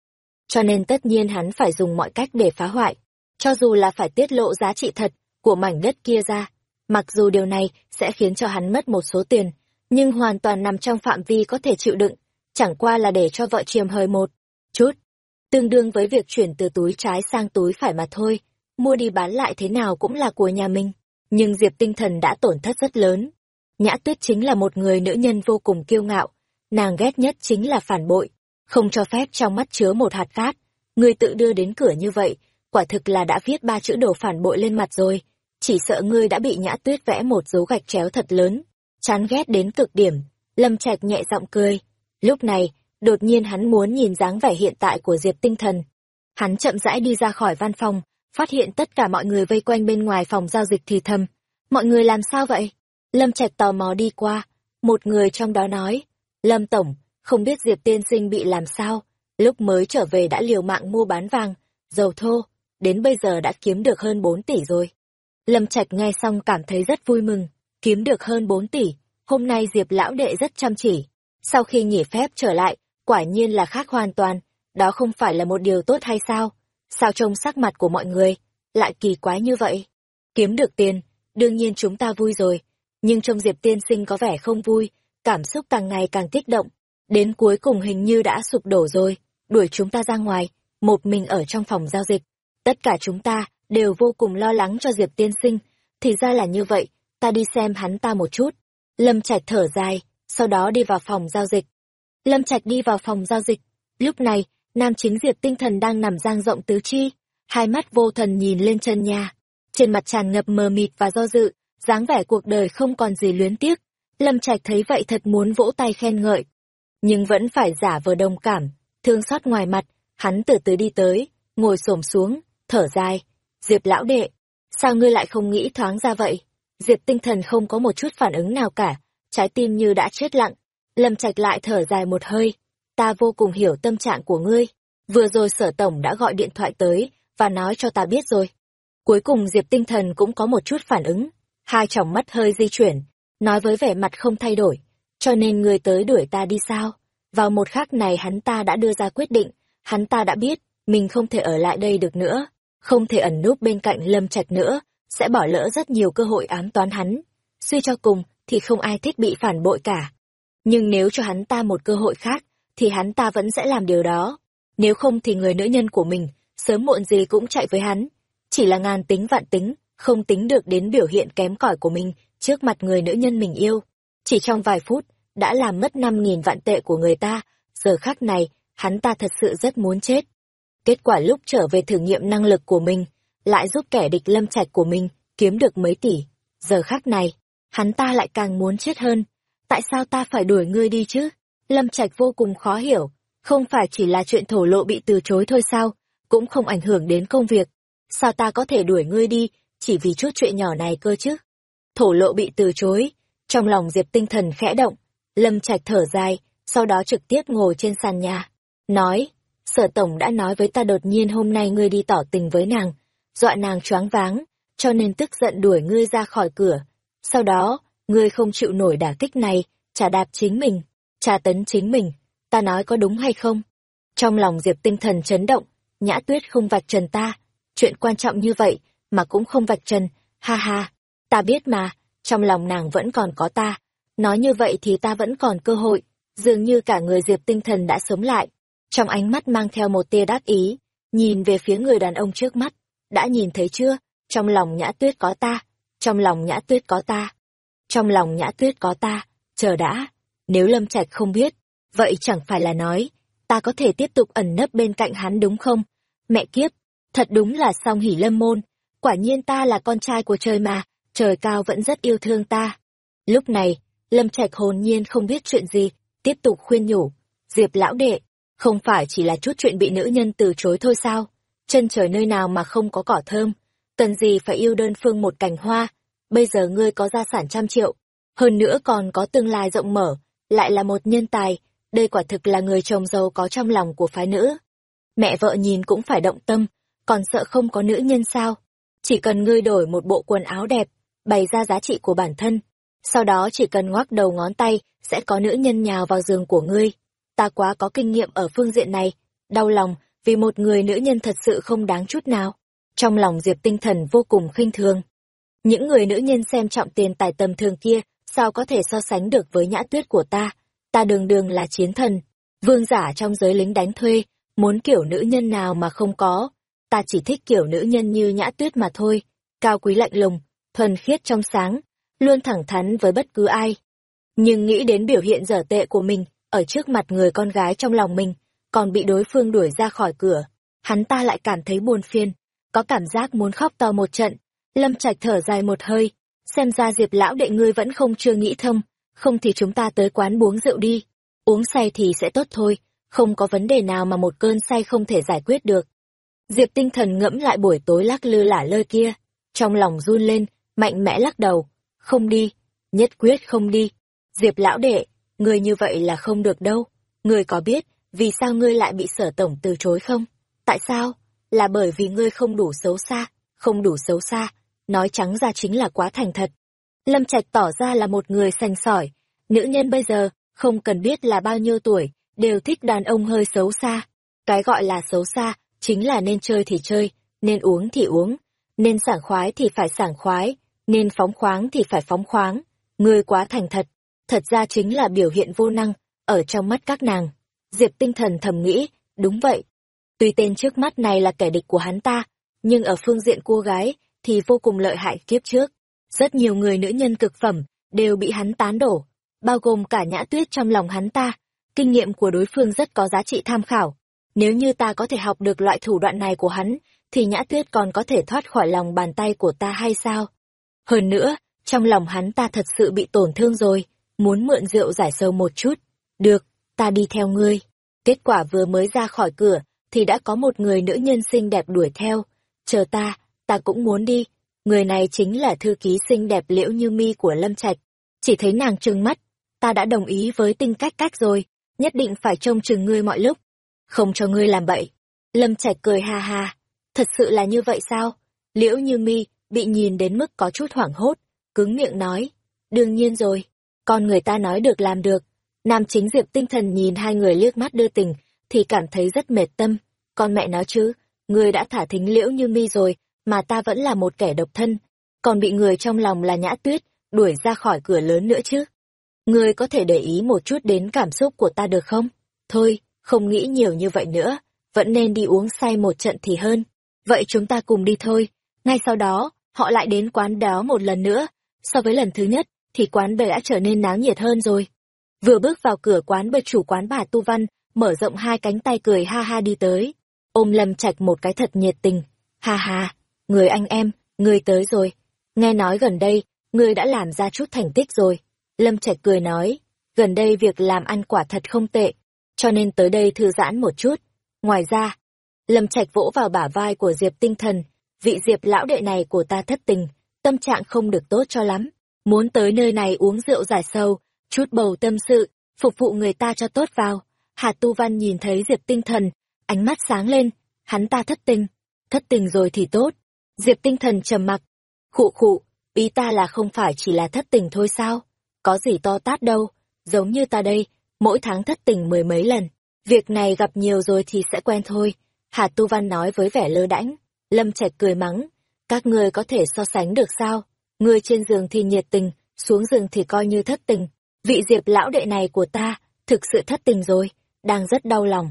Cho nên tất nhiên hắn phải dùng mọi cách để phá hoại, cho dù là phải tiết lộ giá trị thật của mảnh đất kia ra. Mặc dù điều này sẽ khiến cho hắn mất một số tiền, nhưng hoàn toàn nằm trong phạm vi có thể chịu đựng, chẳng qua là để cho vợ chiềm hơi một chút tương đương với việc chuyển từ túi trái sang túi phải mà thôi, mua đi bán lại thế nào cũng là của nhà mình. Nhưng Diệp tinh thần đã tổn thất rất lớn. Nhã tuyết chính là một người nữ nhân vô cùng kiêu ngạo, nàng ghét nhất chính là phản bội, không cho phép trong mắt chứa một hạt cát. ngươi tự đưa đến cửa như vậy, quả thực là đã viết ba chữ đồ phản bội lên mặt rồi. Chỉ sợ ngươi đã bị nhã tuyết vẽ một dấu gạch chéo thật lớn, chán ghét đến cực điểm. Lâm Trạch nhẹ giọng cười. Lúc này, đột nhiên hắn muốn nhìn dáng vẻ hiện tại của Diệp Tinh Thần. Hắn chậm rãi đi ra khỏi văn phòng, phát hiện tất cả mọi người vây quanh bên ngoài phòng giao dịch thì thầm. Mọi người làm sao vậy? Lâm Trạch tò mò đi qua, một người trong đó nói. Lâm Tổng, không biết Diệp Tiên Sinh bị làm sao, lúc mới trở về đã liều mạng mua bán vàng, dầu thô, đến bây giờ đã kiếm được hơn 4 tỷ rồi. Lâm Trạch nghe xong cảm thấy rất vui mừng, kiếm được hơn 4 tỷ, hôm nay Diệp lão đệ rất chăm chỉ. Sau khi nghỉ phép trở lại, quả nhiên là khác hoàn toàn, đó không phải là một điều tốt hay sao? Sao trông sắc mặt của mọi người lại kỳ quái như vậy? Kiếm được tiền, đương nhiên chúng ta vui rồi, nhưng trong Diệp tiên sinh có vẻ không vui, cảm xúc càng ngày càng kích động, đến cuối cùng hình như đã sụp đổ rồi, đuổi chúng ta ra ngoài, một mình ở trong phòng giao dịch. Tất cả chúng ta đều vô cùng lo lắng cho Diệp tiên sinh, thì ra là như vậy, ta đi xem hắn ta một chút. Lâm Trạch thở dài, sau đó đi vào phòng giao dịch. Lâm Trạch đi vào phòng giao dịch. Lúc này, nam chính Diệp tinh thần đang nằm giang rộng tứ chi, hai mắt vô thần nhìn lên chân nhà. Trên mặt tràn ngập mờ mịt và do dự, dáng vẻ cuộc đời không còn gì luyến tiếc. Lâm Trạch thấy vậy thật muốn vỗ tay khen ngợi. Nhưng vẫn phải giả vờ đồng cảm, thương xót ngoài mặt, hắn từ từ đi tới, ngồi xổm xuống, thở dài. Diệp lão đệ, sao ngươi lại không nghĩ thoáng ra vậy? Diệp tinh thần không có một chút phản ứng nào cả, trái tim như đã chết lặng, Lâm Trạch lại thở dài một hơi, ta vô cùng hiểu tâm trạng của ngươi. Vừa rồi sở tổng đã gọi điện thoại tới, và nói cho ta biết rồi. Cuối cùng Diệp tinh thần cũng có một chút phản ứng, hai tròng mắt hơi di chuyển, nói với vẻ mặt không thay đổi, cho nên ngươi tới đuổi ta đi sao? Vào một khắc này hắn ta đã đưa ra quyết định, hắn ta đã biết, mình không thể ở lại đây được nữa, không thể ẩn núp bên cạnh Lâm Trạch nữa, sẽ bỏ lỡ rất nhiều cơ hội ám toán hắn. Suy cho cùng, thì không ai thích bị phản bội cả. Nhưng nếu cho hắn ta một cơ hội khác, thì hắn ta vẫn sẽ làm điều đó. Nếu không thì người nữ nhân của mình, sớm muộn gì cũng chạy với hắn. Chỉ là ngàn tính vạn tính, không tính được đến biểu hiện kém cỏi của mình trước mặt người nữ nhân mình yêu. Chỉ trong vài phút, đã làm mất năm nghìn vạn tệ của người ta, giờ khắc này, hắn ta thật sự rất muốn chết. Kết quả lúc trở về thử nghiệm năng lực của mình, lại giúp kẻ địch lâm trạch của mình kiếm được mấy tỷ. Giờ khắc này, hắn ta lại càng muốn chết hơn. Tại sao ta phải đuổi ngươi đi chứ? Lâm trạch vô cùng khó hiểu, không phải chỉ là chuyện thổ lộ bị từ chối thôi sao, cũng không ảnh hưởng đến công việc. Sao ta có thể đuổi ngươi đi, chỉ vì chút chuyện nhỏ này cơ chứ? Thổ lộ bị từ chối, trong lòng Diệp tinh thần khẽ động, Lâm Trạch thở dài, sau đó trực tiếp ngồi trên sàn nhà. Nói, sở tổng đã nói với ta đột nhiên hôm nay ngươi đi tỏ tình với nàng, dọa nàng choáng váng, cho nên tức giận đuổi ngươi ra khỏi cửa. Sau đó, ngươi không chịu nổi đả kích này, trả đạp chính mình, trả tấn chính mình, ta nói có đúng hay không? Trong lòng Diệp tinh thần chấn động, nhã tuyết không vạch trần ta, chuyện quan trọng như vậy mà cũng không vạch trần, ha ha, ta biết mà, trong lòng nàng vẫn còn có ta, nói như vậy thì ta vẫn còn cơ hội, dường như cả người Diệp tinh thần đã sống lại, trong ánh mắt mang theo một tia đắc ý, nhìn về phía người đàn ông trước mắt, đã nhìn thấy chưa, trong lòng nhã tuyết có ta, trong lòng nhã tuyết có ta, trong lòng nhã tuyết có ta, chờ đã, nếu Lâm Trạch không biết, vậy chẳng phải là nói, ta có thể tiếp tục ẩn nấp bên cạnh hắn đúng không? Mẹ kiếp, thật đúng là song hỉ lâm môn, quả nhiên ta là con trai của trời mà, trời cao vẫn rất yêu thương ta. Lúc này, Lâm Trạch hồn nhiên không biết chuyện gì, tiếp tục khuyên nhủ, Diệp lão đệ, không phải chỉ là chút chuyện bị nữ nhân từ chối thôi sao? Chân trời nơi nào mà không có cỏ thơm, cần gì phải yêu đơn phương một cành hoa, bây giờ ngươi có gia sản trăm triệu, hơn nữa còn có tương lai rộng mở, lại là một nhân tài, đây quả thực là người chồng giàu có trong lòng của phái nữ. Mẹ vợ nhìn cũng phải động tâm, còn sợ không có nữ nhân sao? Chỉ cần ngươi đổi một bộ quần áo đẹp, bày ra giá trị của bản thân, sau đó chỉ cần ngoắc đầu ngón tay sẽ có nữ nhân nhào vào giường của ngươi. Ta quá có kinh nghiệm ở phương diện này, đau lòng vì một người nữ nhân thật sự không đáng chút nào. Trong lòng Diệp tinh thần vô cùng khinh thường. Những người nữ nhân xem trọng tiền tài tầm thường kia, sao có thể so sánh được với nhã tuyết của ta? Ta đường đường là chiến thần, vương giả trong giới lính đánh thuê, muốn kiểu nữ nhân nào mà không có. Ta chỉ thích kiểu nữ nhân như nhã tuyết mà thôi, cao quý lạnh lùng, thuần khiết trong sáng, luôn thẳng thắn với bất cứ ai. Nhưng nghĩ đến biểu hiện dở tệ của mình, ở trước mặt người con gái trong lòng mình, còn bị đối phương đuổi ra khỏi cửa, hắn ta lại cảm thấy buồn phiền, có cảm giác muốn khóc to một trận. Lâm Trạch thở dài một hơi, xem ra Diệp lão đệ ngươi vẫn không chưa nghĩ thông, không thì chúng ta tới quán uống rượu đi. Uống say thì sẽ tốt thôi, không có vấn đề nào mà một cơn say không thể giải quyết được. Diệp tinh thần ngẫm lại buổi tối lắc lư lả lơi kia, trong lòng run lên, mạnh mẽ lắc đầu, không đi, nhất quyết không đi. Diệp lão đệ, người như vậy là không được đâu, người có biết vì sao ngươi lại bị sở tổng từ chối không? Tại sao? Là bởi vì ngươi không đủ xấu xa, không đủ xấu xa, nói trắng ra chính là quá thành thật. Lâm Trạch tỏ ra là một người sành sỏi, nữ nhân bây giờ, không cần biết là bao nhiêu tuổi, đều thích đàn ông hơi xấu xa. Cái gọi là xấu xa, chính là nên chơi thì chơi, nên uống thì uống, nên sảng khoái thì phải sảng khoái, nên phóng khoáng thì phải phóng khoáng. Ngươi quá thành thật, thật ra chính là biểu hiện vô năng, ở trong mắt các nàng. Diệp tinh thần thầm nghĩ, đúng vậy. Tuy tên trước mắt này là kẻ địch của hắn ta, nhưng ở phương diện cô gái thì vô cùng lợi hại kiếp trước. Rất nhiều người nữ nhân cực phẩm đều bị hắn tán đổ, bao gồm cả nhã tuyết trong lòng hắn ta. Kinh nghiệm của đối phương rất có giá trị tham khảo. Nếu như ta có thể học được loại thủ đoạn này của hắn, thì nhã tuyết còn có thể thoát khỏi lòng bàn tay của ta hay sao? Hơn nữa, trong lòng hắn ta thật sự bị tổn thương rồi, muốn mượn rượu giải sâu một chút. Được, ta đi theo ngươi. Kết quả vừa mới ra khỏi cửa, thì đã có một người nữ nhân xinh đẹp đuổi theo. Chờ ta, ta cũng muốn đi. Người này chính là thư ký xinh đẹp liễu như mi của Lâm Trạch. Chỉ thấy nàng trừng mắt, ta đã đồng ý với tinh cách cách rồi, nhất định phải trông chừng ngươi mọi lúc. Không cho ngươi làm bậy. Lâm Trạch cười ha ha. Thật sự là như vậy sao? Liễu như mi, bị nhìn đến mức có chút hoảng hốt, cứng miệng nói. Đương nhiên rồi, con người ta nói được làm được, Nam chính Diệp tinh thần nhìn hai người liếc mắt đưa tình, thì cảm thấy rất mệt tâm. Con mẹ nó chứ, người đã thả thính liễu như mi rồi, mà ta vẫn là một kẻ độc thân, còn bị người trong lòng là nhã tuyết, đuổi ra khỏi cửa lớn nữa chứ. Người có thể để ý một chút đến cảm xúc của ta được không? Thôi, không nghĩ nhiều như vậy nữa, vẫn nên đi uống say một trận thì hơn. Vậy chúng ta cùng đi thôi. Ngay sau đó, họ lại đến quán đó một lần nữa. So với lần thứ nhất, thì quán bề đã trở nên náo nhiệt hơn rồi. Vừa bước vào cửa quán bê chủ quán bà Tu Văn, mở rộng hai cánh tay cười ha ha đi tới. Ôm Lâm Trạch một cái thật nhiệt tình. Ha ha, người anh em, người tới rồi. Nghe nói gần đây, người đã làm ra chút thành tích rồi. Lâm Trạch cười nói, gần đây việc làm ăn quả thật không tệ, cho nên tới đây thư giãn một chút. Ngoài ra, Lâm Trạch vỗ vào bả vai của Diệp tinh thần, vị Diệp lão đệ này của ta thất tình, tâm trạng không được tốt cho lắm, muốn tới nơi này uống rượu giải sâu, chút bầu tâm sự, phục vụ người ta cho tốt vào. Hà Tu Văn nhìn thấy Diệp tinh thần, ánh mắt sáng lên, hắn ta thất tình, thất tình rồi thì tốt. Diệp tinh thần trầm mặc, khụ khụ, ý ta là không phải chỉ là thất tình thôi sao, có gì to tát đâu, giống như ta đây, mỗi tháng thất tình mười mấy lần, việc này gặp nhiều rồi thì sẽ quen thôi. Hà Tu Văn nói với vẻ lơ đãng, Lâm Trạch cười mắng, các ngươi có thể so sánh được sao? Ngươi trên giường thì nhiệt tình, xuống giường thì coi như thất tình. Vị Diệp lão đệ này của ta, thực sự thất tình rồi, đang rất đau lòng.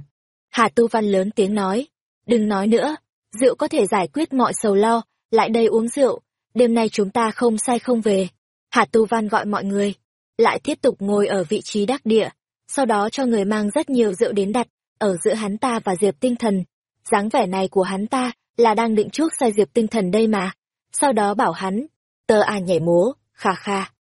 Hà Tu Văn lớn tiếng nói, đừng nói nữa, rượu có thể giải quyết mọi sầu lo, lại đây uống rượu, đêm nay chúng ta không say không về. Hà Tu Văn gọi mọi người, lại tiếp tục ngồi ở vị trí đắc địa, sau đó cho người mang rất nhiều rượu đến đặt, ở giữa hắn ta và Diệp tinh thần. dáng vẻ này của hắn ta là đang định chuốc sai Diệp tinh thần đây mà. Sau đó bảo hắn, tơ à nhảy múa, kha kha.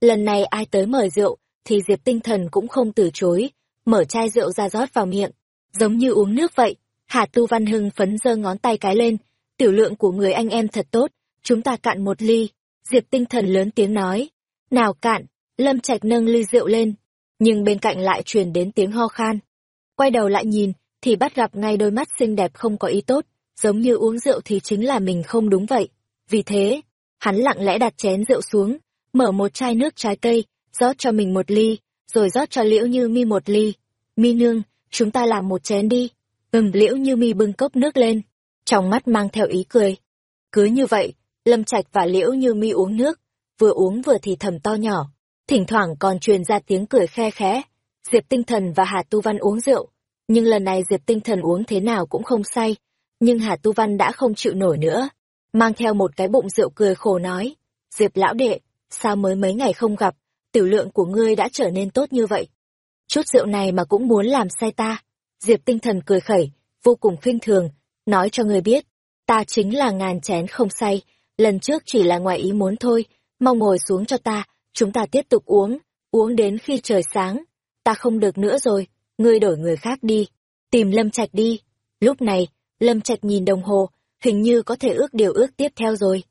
Lần này ai tới mời rượu, thì Diệp tinh thần cũng không từ chối, mở chai rượu ra rót vào miệng, giống như uống nước vậy. Hà Tu Văn Hưng phấn giơ ngón tay cái lên, tiểu lượng của người anh em thật tốt, chúng ta cạn một ly. Diệp tinh thần lớn tiếng nói, nào cạn, Lâm Trạch nâng ly rượu lên, nhưng bên cạnh lại truyền đến tiếng ho khan. Quay đầu lại nhìn, thì bắt gặp ngay đôi mắt xinh đẹp không có ý tốt, giống như uống rượu thì chính là mình không đúng vậy. Vì thế, hắn lặng lẽ đặt chén rượu xuống, mở một chai nước trái cây, rót cho mình một ly, rồi rót cho Liễu Như Mi một ly. Mi nương, chúng ta làm một chén đi. Ừm, Liễu Như Mi bưng cốc nước lên, trong mắt mang theo ý cười. Cứ như vậy, Lâm Trạch và Liễu Như Mi uống nước, vừa uống vừa thì thầm to nhỏ, thỉnh thoảng còn truyền ra tiếng cười khe khẽ. Diệp Tinh Thần và Hà Tu Văn uống rượu, nhưng lần này Diệp Tinh Thần uống thế nào cũng không say, nhưng Hà Tu Văn đã không chịu nổi nữa, mang theo một cái bụng rượu cười khổ nói, Diệp lão đệ, sao mới mấy ngày không gặp, tiểu lượng của ngươi đã trở nên tốt như vậy. Chút rượu này mà cũng muốn làm say ta. Diệp tinh thần cười khẩy, vô cùng khinh thường, nói cho ngươi biết, ta chính là ngàn chén không say, lần trước chỉ là ngoài ý muốn thôi, mau ngồi xuống cho ta, chúng ta tiếp tục uống, uống đến khi trời sáng. Ta không được nữa rồi, ngươi đổi người khác đi, tìm Lâm Trạch đi. Lúc này, Lâm Trạch nhìn đồng hồ, hình như có thể ước điều ước tiếp theo rồi.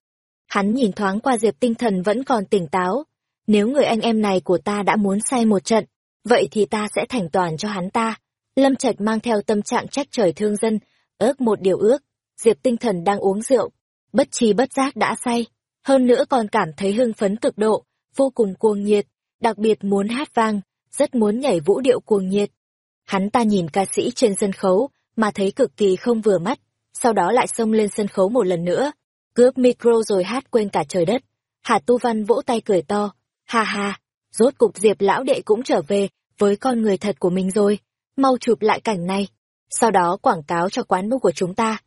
Hắn nhìn thoáng qua Diệp tinh thần vẫn còn tỉnh táo. Nếu người anh em này của ta đã muốn say một trận, vậy thì ta sẽ thành toàn cho hắn ta. Lâm Trạch mang theo tâm trạng trách trời thương dân, ước một điều ước. Diệp tinh thần đang uống rượu, bất chi bất giác đã say. Hơn nữa còn cảm thấy hưng phấn cực độ, vô cùng cuồng nhiệt, đặc biệt muốn hát vang, rất muốn nhảy vũ điệu cuồng nhiệt. Hắn ta nhìn ca sĩ trên sân khấu, mà thấy cực kỳ không vừa mắt, sau đó lại xông lên sân khấu một lần nữa, cướp micro rồi hát quên cả trời đất. Hà Tu Văn vỗ tay cười to, ha ha, rốt cục Diệp lão đệ cũng trở về với con người thật của mình rồi, mau chụp lại cảnh này, sau đó quảng cáo cho quán nu của chúng ta.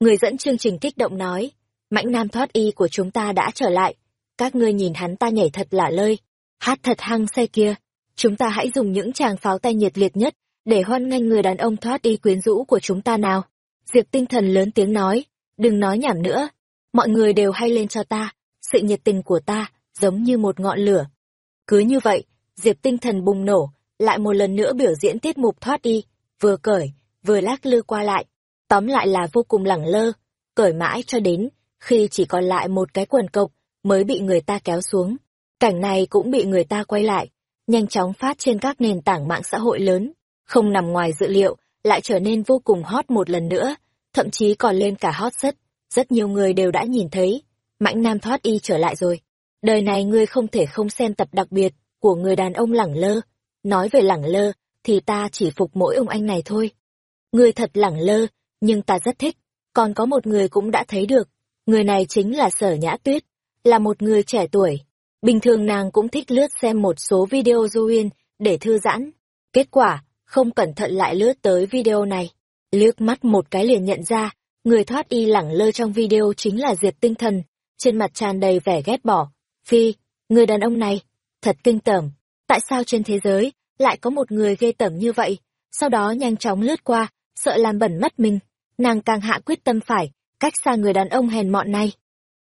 Người dẫn chương trình kích động nói, mãnh nam thoát y của chúng ta đã trở lại, các ngươi nhìn hắn ta nhảy thật lạ lơi, hát thật hăng say kia, chúng ta hãy dùng những tràng pháo tay nhiệt liệt nhất để hoan nghênh người đàn ông thoát y quyến rũ của chúng ta nào. Diệp tinh thần lớn tiếng nói, đừng nói nhảm nữa, mọi người đều hay lên cho ta, sự nhiệt tình của ta, giống như một ngọn lửa. Cứ như vậy, Diệp tinh thần bùng nổ, lại một lần nữa biểu diễn tiết mục thoát y, vừa cởi, vừa lắc lư qua lại, tóm lại là vô cùng lẳng lơ, cởi mãi cho đến, khi chỉ còn lại một cái quần cộc, mới bị người ta kéo xuống. Cảnh này cũng bị người ta quay lại, nhanh chóng phát trên các nền tảng mạng xã hội lớn, không nằm ngoài dự liệu, lại trở nên vô cùng hot một lần nữa, thậm chí còn lên cả hot rất rất nhiều người đều đã nhìn thấy, mãnh nam thoát y trở lại rồi. Đời này ngươi không thể không xem tập đặc biệt của người đàn ông lẳng lơ. Nói về lẳng lơ, thì ta chỉ phục mỗi ông anh này thôi. Ngươi thật lẳng lơ, nhưng ta rất thích. Còn có một người cũng đã thấy được. Người này chính là Sở Nhã Tuyết, là một người trẻ tuổi. Bình thường nàng cũng thích lướt xem một số video du để thư giãn. Kết quả, không cẩn thận lại lướt tới video này. Liếc mắt một cái liền nhận ra, Người thoát y lẳng lơ trong video chính là Diệp Tinh Thần, trên mặt tràn đầy vẻ ghét bỏ. Phi, người đàn ông này, thật kinh tởm. Tại sao trên thế giới lại có một người ghê tởm như vậy? Sau đó nhanh chóng lướt qua, sợ làm bẩn mất mình. Nàng càng hạ quyết tâm phải, cách xa người đàn ông hèn mọn này.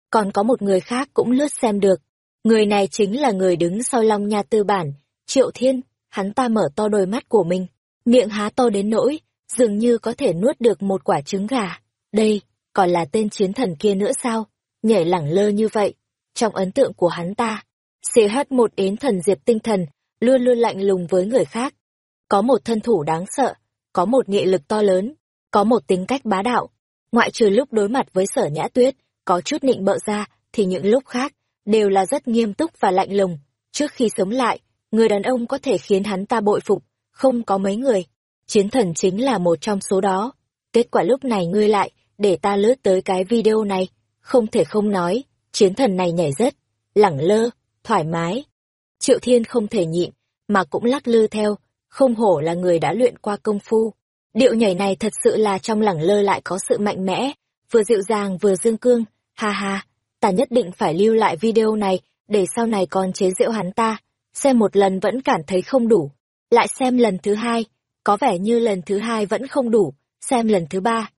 Còn có một người khác cũng lướt xem được. Người này chính là người đứng sau Long Nha Tư Bản, Triệu Thiên, hắn ta mở to đôi mắt của mình, miệng há to đến nỗi, dường như có thể nuốt được một quả trứng gà. Đây, còn là tên chiến thần kia nữa sao? Nhảy lẳng lơ như vậy. Trong ấn tượng của hắn ta, CH một yến thần diệp tinh thần, luôn luôn lạnh lùng với người khác. Có một thân thủ đáng sợ, có một nghị lực to lớn, có một tính cách bá đạo. Ngoại trừ lúc đối mặt với sở nhã tuyết, có chút nịnh bợ ra, thì những lúc khác, đều là rất nghiêm túc và lạnh lùng. Trước khi sống lại, người đàn ông có thể khiến hắn ta bội phục, không có mấy người. Chiến thần chính là một trong số đó. Kết quả lúc này ngươi lại, để ta lướt tới cái video này, không thể không nói, chiến thần này nhảy rất, lẳng lơ, thoải mái. Triệu Thiên không thể nhịn, mà cũng lắc lư theo, không hổ là người đã luyện qua công phu. Điệu nhảy này thật sự là trong lẳng lơ lại có sự mạnh mẽ, vừa dịu dàng vừa dương cương, ha ha, ta nhất định phải lưu lại video này, để sau này còn chế giễu hắn ta, xem một lần vẫn cảm thấy không đủ, lại xem lần thứ hai, có vẻ như lần thứ hai vẫn không đủ, xem lần thứ ba.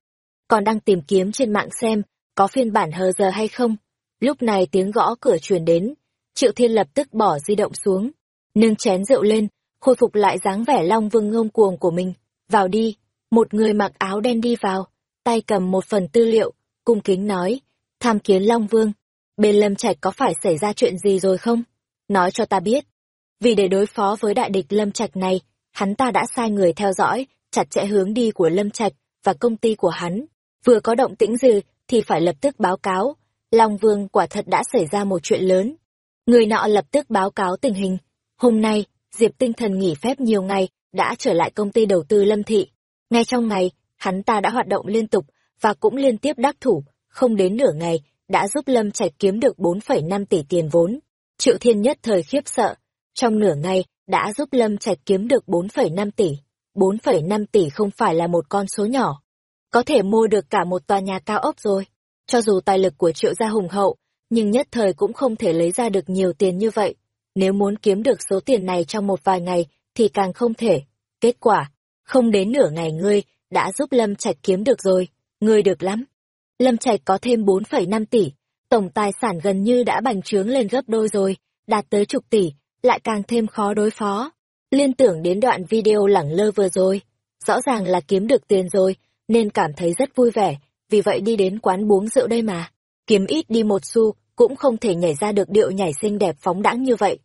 Còn đang tìm kiếm trên mạng xem, có phiên bản hờ giờ hay không. Lúc này tiếng gõ cửa truyền đến, Triệu Thiên lập tức bỏ di động xuống, nâng chén rượu lên, khôi phục lại dáng vẻ long vương ngông cuồng của mình. Vào đi, một người mặc áo đen đi vào, tay cầm một phần tư liệu, cung kính nói, tham kiến long vương, bên lâm trạch có phải xảy ra chuyện gì rồi không? Nói cho ta biết. Vì để đối phó với đại địch lâm trạch này, hắn ta đã sai người theo dõi, chặt chẽ hướng đi của lâm trạch và công ty của hắn. Vừa có động tĩnh gì thì phải lập tức báo cáo. Long Vương quả thật đã xảy ra một chuyện lớn. Người nọ lập tức báo cáo tình hình. Hôm nay, Diệp Tinh Thần nghỉ phép nhiều ngày, đã trở lại công ty đầu tư Lâm Thị. Ngay trong ngày, hắn ta đã hoạt động liên tục và cũng liên tiếp đắc thủ, không đến nửa ngày, đã giúp Lâm Trạch kiếm được 4,5 tỷ tiền vốn. Triệu Thiên nhất thời khiếp sợ, trong nửa ngày đã giúp Lâm Trạch kiếm được 4,5 tỷ. 4,5 tỷ không phải là một con số nhỏ. Có thể mua được cả một tòa nhà cao ốc rồi. Cho dù tài lực của triệu gia hùng hậu, nhưng nhất thời cũng không thể lấy ra được nhiều tiền như vậy. Nếu muốn kiếm được số tiền này trong một vài ngày, thì càng không thể. Kết quả, không đến nửa ngày ngươi đã giúp Lâm Trạch kiếm được rồi, ngươi được lắm. Lâm Trạch có thêm 4,5 tỷ, tổng tài sản gần như đã bành trướng lên gấp đôi rồi, đạt tới chục tỷ, lại càng thêm khó đối phó. Liên tưởng đến đoạn video lẳng lơ vừa rồi, rõ ràng là kiếm được tiền rồi, nên cảm thấy rất vui vẻ, vì vậy đi đến quán uống rượu đây mà. Kiếm ít đi một xu, cũng không thể nhảy ra được điệu nhảy xinh đẹp phóng đãng như vậy.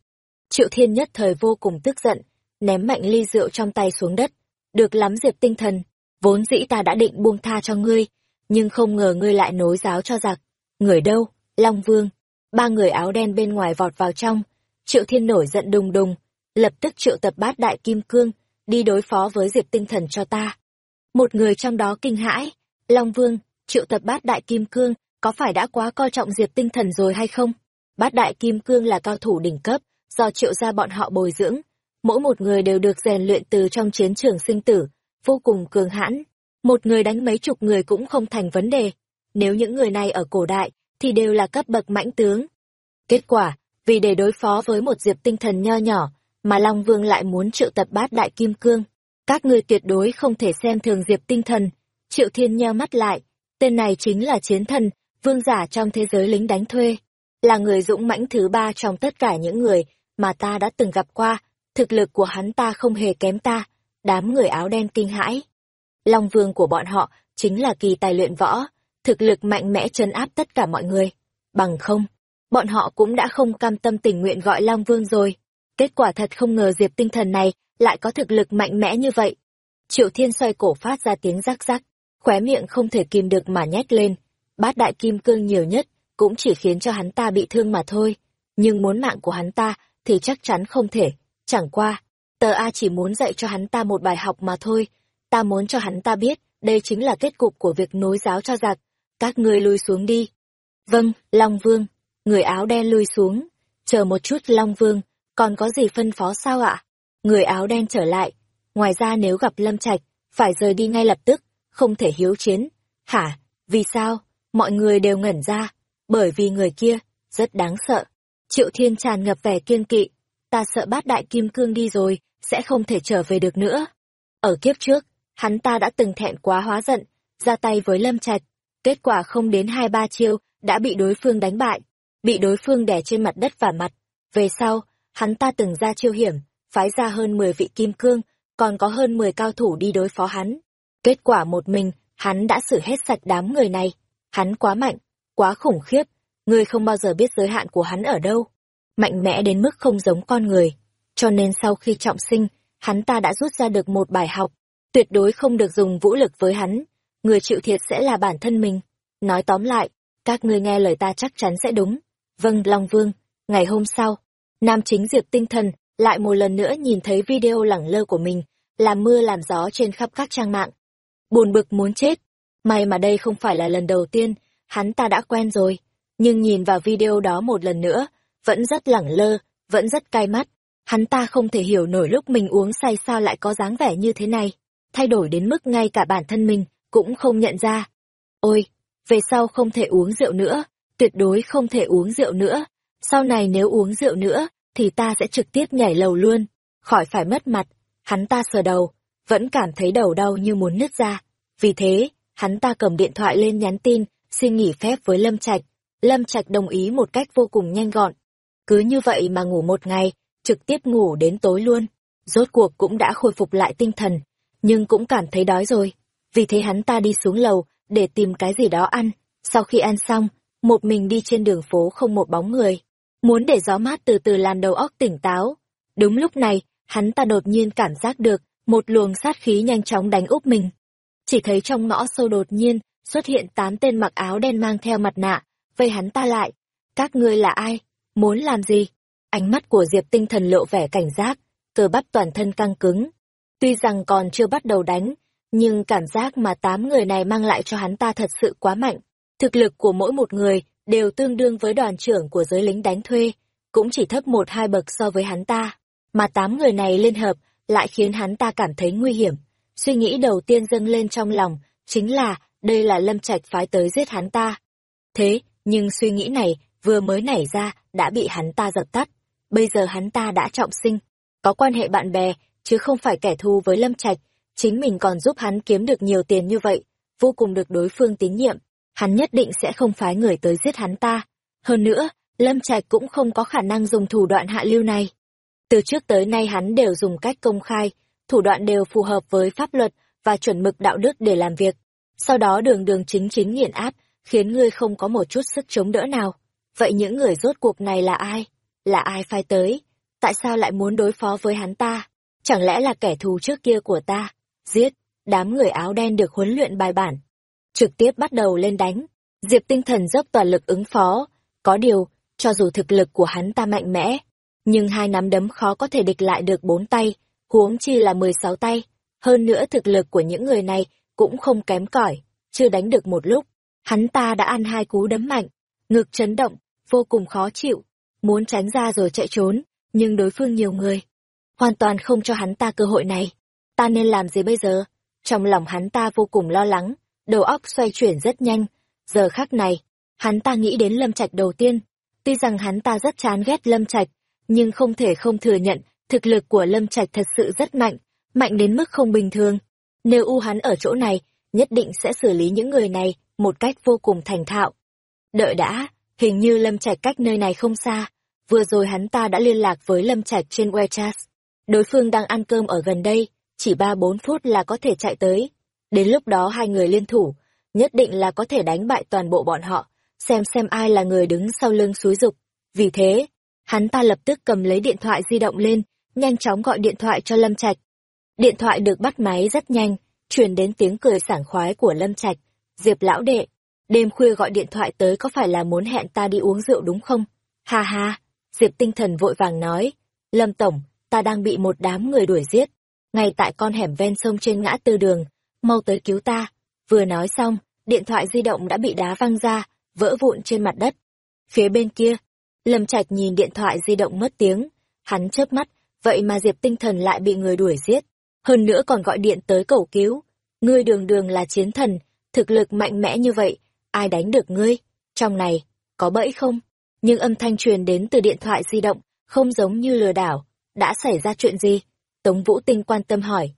Triệu Thiên nhất thời vô cùng tức giận, ném mạnh ly rượu trong tay xuống đất. Được lắm Diệp tinh thần, vốn dĩ ta đã định buông tha cho ngươi, nhưng không ngờ ngươi lại nối giáo cho giặc. Người đâu? Long Vương. Ba người áo đen bên ngoài vọt vào trong. Triệu Thiên nổi giận đùng đùng, lập tức triệu tập bát đại kim cương, đi đối phó với Diệp tinh thần cho ta. Một người trong đó kinh hãi, Long Vương, triệu tập bát đại kim cương, có phải đã quá coi trọng Diệp tinh thần rồi hay không? Bát đại kim cương là cao thủ đỉnh cấp, do triệu gia bọn họ bồi dưỡng. Mỗi một người đều được rèn luyện từ trong chiến trường sinh tử, vô cùng cường hãn. Một người đánh mấy chục người cũng không thành vấn đề. Nếu những người này ở cổ đại, thì đều là cấp bậc mãnh tướng. Kết quả, vì để đối phó với một diệp tinh thần nho nhỏ, mà Long Vương lại muốn triệu tập bát đại kim cương. Các ngươi tuyệt đối không thể xem thường diệp tinh thần. Triệu Thiên nheo mắt lại, tên này chính là chiến thần, vương giả trong thế giới lính đánh thuê. Là người dũng mãnh thứ ba trong tất cả những người mà ta đã từng gặp qua, thực lực của hắn ta không hề kém ta, đám người áo đen kinh hãi. Long vương của bọn họ chính là kỳ tài luyện võ, thực lực mạnh mẽ trấn áp tất cả mọi người. Bằng không, bọn họ cũng đã không cam tâm tình nguyện gọi Long vương rồi. Kết quả thật không ngờ Diệp tinh thần này lại có thực lực mạnh mẽ như vậy. Triệu Thiên xoay cổ phát ra tiếng rắc rắc, khóe miệng không thể kìm được mà nhét lên. Bát đại kim cương nhiều nhất cũng chỉ khiến cho hắn ta bị thương mà thôi. Nhưng muốn mạng của hắn ta thì chắc chắn không thể. Chẳng qua, tờ A chỉ muốn dạy cho hắn ta một bài học mà thôi. Ta muốn cho hắn ta biết, đây chính là kết cục của việc nối giáo cho giặc. Các ngươi lui xuống đi. Vâng, Long Vương. Người áo đen lui xuống. Chờ một chút Long Vương, còn có gì phân phó sao ạ? Người áo đen trở lại. Ngoài ra nếu gặp Lâm Trạch, phải rời đi ngay lập tức, không thể hiếu chiến. Hả? Vì sao? Mọi người đều ngẩn ra. Bởi vì người kia, rất đáng sợ. Triệu Thiên tràn ngập vẻ kiên kỵ, ta sợ bát đại kim cương đi rồi, sẽ không thể trở về được nữa. Ở kiếp trước, hắn ta đã từng thẹn quá hóa giận, ra tay với Lâm Trạch, Kết quả không đến hai ba chiêu, đã bị đối phương đánh bại, bị đối phương đè trên mặt đất và mặt. Về sau, hắn ta từng ra chiêu hiểm, phái ra hơn 10 vị kim cương, còn có hơn 10 cao thủ đi đối phó hắn. Kết quả một mình, hắn đã xử hết sạch đám người này. Hắn quá mạnh, quá khủng khiếp, người không bao giờ biết giới hạn của hắn ở đâu. Mạnh mẽ đến mức không giống con người. Cho nên sau khi trọng sinh, hắn ta đã rút ra được một bài học. Tuyệt đối không được dùng vũ lực với hắn. Người chịu thiệt sẽ là bản thân mình. Nói tóm lại, các ngươi nghe lời ta chắc chắn sẽ đúng. Vâng, Long Vương. Ngày hôm sau, Nam chính Diệp tinh thần lại một lần nữa nhìn thấy video lẳng lơ của mình, làm mưa làm gió trên khắp các trang mạng. Buồn bực muốn chết. May mà đây không phải là lần đầu tiên, hắn ta đã quen rồi. Nhưng nhìn vào video đó một lần nữa, vẫn rất lẳng lơ, vẫn rất cay mắt. Hắn ta không thể hiểu nổi lúc mình uống say sao lại có dáng vẻ như thế này. Thay đổi đến mức ngay cả bản thân mình cũng không nhận ra. Ôi, về sau không thể uống rượu nữa, tuyệt đối không thể uống rượu nữa. Sau này nếu uống rượu nữa, thì ta sẽ trực tiếp nhảy lầu luôn, khỏi phải mất mặt. Hắn ta sờ đầu, vẫn cảm thấy đầu đau như muốn nứt ra. Vì thế, hắn ta cầm điện thoại lên nhắn tin, xin nghỉ phép với Lâm Trạch. Lâm Trạch đồng ý một cách vô cùng nhanh gọn. Cứ như vậy mà ngủ một ngày, trực tiếp ngủ đến tối luôn. Rốt cuộc cũng đã khôi phục lại tinh thần, nhưng cũng cảm thấy đói rồi. Vì thế hắn ta đi xuống lầu, để tìm cái gì đó ăn. Sau khi ăn xong, một mình đi trên đường phố không một bóng người. Muốn để gió mát từ từ làm đầu óc tỉnh táo. Đúng lúc này, hắn ta đột nhiên cảm giác được một luồng sát khí nhanh chóng đánh úp mình. Chỉ thấy trong ngõ sâu đột nhiên xuất hiện tám tên mặc áo đen mang theo mặt nạ, vây hắn ta lại. Các ngươi là ai? Muốn làm gì? Ánh mắt của Diệp tinh thần lộ vẻ cảnh giác, cơ bắp toàn thân căng cứng. Tuy rằng còn chưa bắt đầu đánh, nhưng cảm giác mà tám người này mang lại cho hắn ta thật sự quá mạnh. Thực lực của mỗi một người đều tương đương với đoàn trưởng của giới lính đánh thuê, cũng chỉ thấp một hai bậc so với hắn ta. Mà tám người này liên hợp lại khiến hắn ta cảm thấy nguy hiểm. Suy nghĩ đầu tiên dâng lên trong lòng chính là đây là Lâm Trạch phái tới giết hắn ta. Thế, nhưng suy nghĩ này vừa mới nảy ra đã bị hắn ta dập tắt. Bây giờ hắn ta đã trọng sinh, có quan hệ bạn bè, chứ không phải kẻ thù với Lâm Trạch. Chính mình còn giúp hắn kiếm được nhiều tiền như vậy, vô cùng được đối phương tín nhiệm. Hắn nhất định sẽ không phái người tới giết hắn ta. Hơn nữa, Lâm Trạch cũng không có khả năng dùng thủ đoạn hạ lưu này. Từ trước tới nay hắn đều dùng cách công khai, thủ đoạn đều phù hợp với pháp luật và chuẩn mực đạo đức để làm việc. Sau đó đường đường chính chính nghiền áp, khiến ngươi không có một chút sức chống đỡ nào. Vậy những người rốt cuộc này là ai? Là ai phai tới? Tại sao lại muốn đối phó với hắn ta? Chẳng lẽ là kẻ thù trước kia của ta? Giết! Đám người áo đen được huấn luyện bài bản. Trực tiếp bắt đầu lên đánh. Diệp tinh thần dốc toàn lực ứng phó. Có điều, cho dù thực lực của hắn ta mạnh mẽ, nhưng hai nắm đấm khó có thể địch lại được bốn tay, huống chi là mười sáu tay. Hơn nữa thực lực của những người này cũng không kém cỏi, chưa đánh được một lúc, hắn ta đã ăn hai cú đấm mạnh, ngực chấn động, vô cùng khó chịu, muốn tránh ra rồi chạy trốn, nhưng đối phương nhiều người, hoàn toàn không cho hắn ta cơ hội này. Ta nên làm gì bây giờ? Trong lòng hắn ta vô cùng lo lắng, đầu óc xoay chuyển rất nhanh. Giờ khắc này, hắn ta nghĩ đến Lâm Trạch đầu tiên. Tuy rằng hắn ta rất chán ghét Lâm Trạch, nhưng không thể không thừa nhận thực lực của Lâm Trạch thật sự rất mạnh, mạnh đến mức không bình thường. Nếu u hắn ở chỗ này, nhất định sẽ xử lý những người này một cách vô cùng thành thạo. Đợi đã, hình như Lâm Trạch cách nơi này không xa. Vừa rồi hắn ta đã liên lạc với Lâm Trạch trên WeChat. Đối phương đang ăn cơm ở gần đây, chỉ ba bốn phút là có thể chạy tới. Đến lúc đó hai người liên thủ, nhất định là có thể đánh bại toàn bộ bọn họ, xem xem ai là người đứng sau lưng xúi dục. Vì thế, hắn ta lập tức cầm lấy điện thoại di động lên, nhanh chóng gọi điện thoại cho Lâm Trạch. Điện thoại được bắt máy rất nhanh, truyền đến tiếng cười sảng khoái của Lâm Trạch. Diệp lão đệ, đêm khuya gọi điện thoại tới có phải là muốn hẹn ta đi uống rượu đúng không? Ha ha, Diệp tinh thần vội vàng nói. Lâm Tổng, ta đang bị một đám người đuổi giết. Ngay tại con hẻm ven sông trên ngã tư đường, mau tới cứu ta. Vừa nói xong, điện thoại di động đã bị đá văng ra, vỡ vụn trên mặt đất. Phía bên kia, Lâm Trạch nhìn điện thoại di động mất tiếng, hắn chớp mắt, vậy mà Diệp Tinh Thần lại bị người đuổi giết, hơn nữa còn gọi điện tới cầu cứu. Ngươi đường đường là chiến thần, thực lực mạnh mẽ như vậy, ai đánh được ngươi? Trong này, có bẫy không? Nhưng âm thanh truyền đến từ điện thoại di động, không giống như lừa đảo. Đã xảy ra chuyện gì? Tống Vũ Tinh quan tâm hỏi.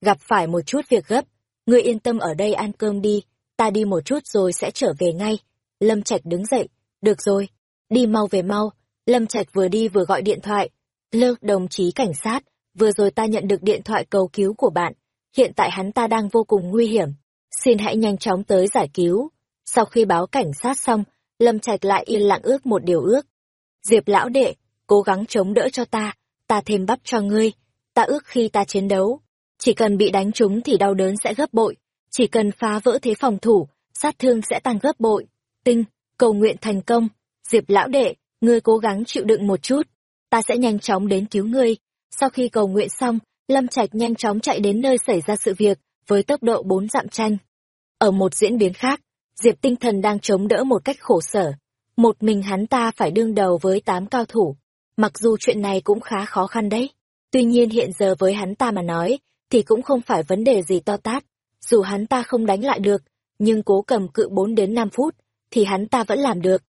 Gặp phải một chút việc gấp, ngươi yên tâm ở đây ăn cơm đi. ta đi một chút rồi sẽ trở về ngay. Lâm Trạch đứng dậy, được rồi, đi mau về mau. Lâm Trạch vừa đi vừa gọi điện thoại. Lơ, đồng chí cảnh sát, vừa rồi ta nhận được điện thoại cầu cứu của bạn. Hiện tại hắn ta đang vô cùng nguy hiểm. Xin hãy nhanh chóng tới giải cứu. Sau khi báo cảnh sát xong, Lâm Trạch lại yên lặng ước một điều ước. Diệp lão đệ, cố gắng chống đỡ cho ta, ta thêm bắp cho ngươi. Ta ước khi ta chiến đấu, chỉ cần bị đánh trúng thì đau đớn sẽ gấp bội, chỉ cần phá vỡ thế phòng thủ, sát thương sẽ tăng gấp bội. Tinh, cầu nguyện thành công, Diệp lão đệ, ngươi cố gắng chịu đựng một chút, ta sẽ nhanh chóng đến cứu ngươi. Sau khi cầu nguyện xong, Lâm Trạch nhanh chóng chạy đến nơi xảy ra sự việc, với tốc độ bốn dặm tranh. Ở một diễn biến khác, Diệp tinh thần đang chống đỡ một cách khổ sở. Một mình hắn ta phải đương đầu với tám cao thủ. Mặc dù chuyện này cũng khá khó khăn đấy. Tuy nhiên hiện giờ với hắn ta mà nói, thì cũng không phải vấn đề gì to tát. Dù hắn ta không đánh lại được, nhưng cố cầm cự 4 đến 5 phút, thì hắn ta vẫn làm được.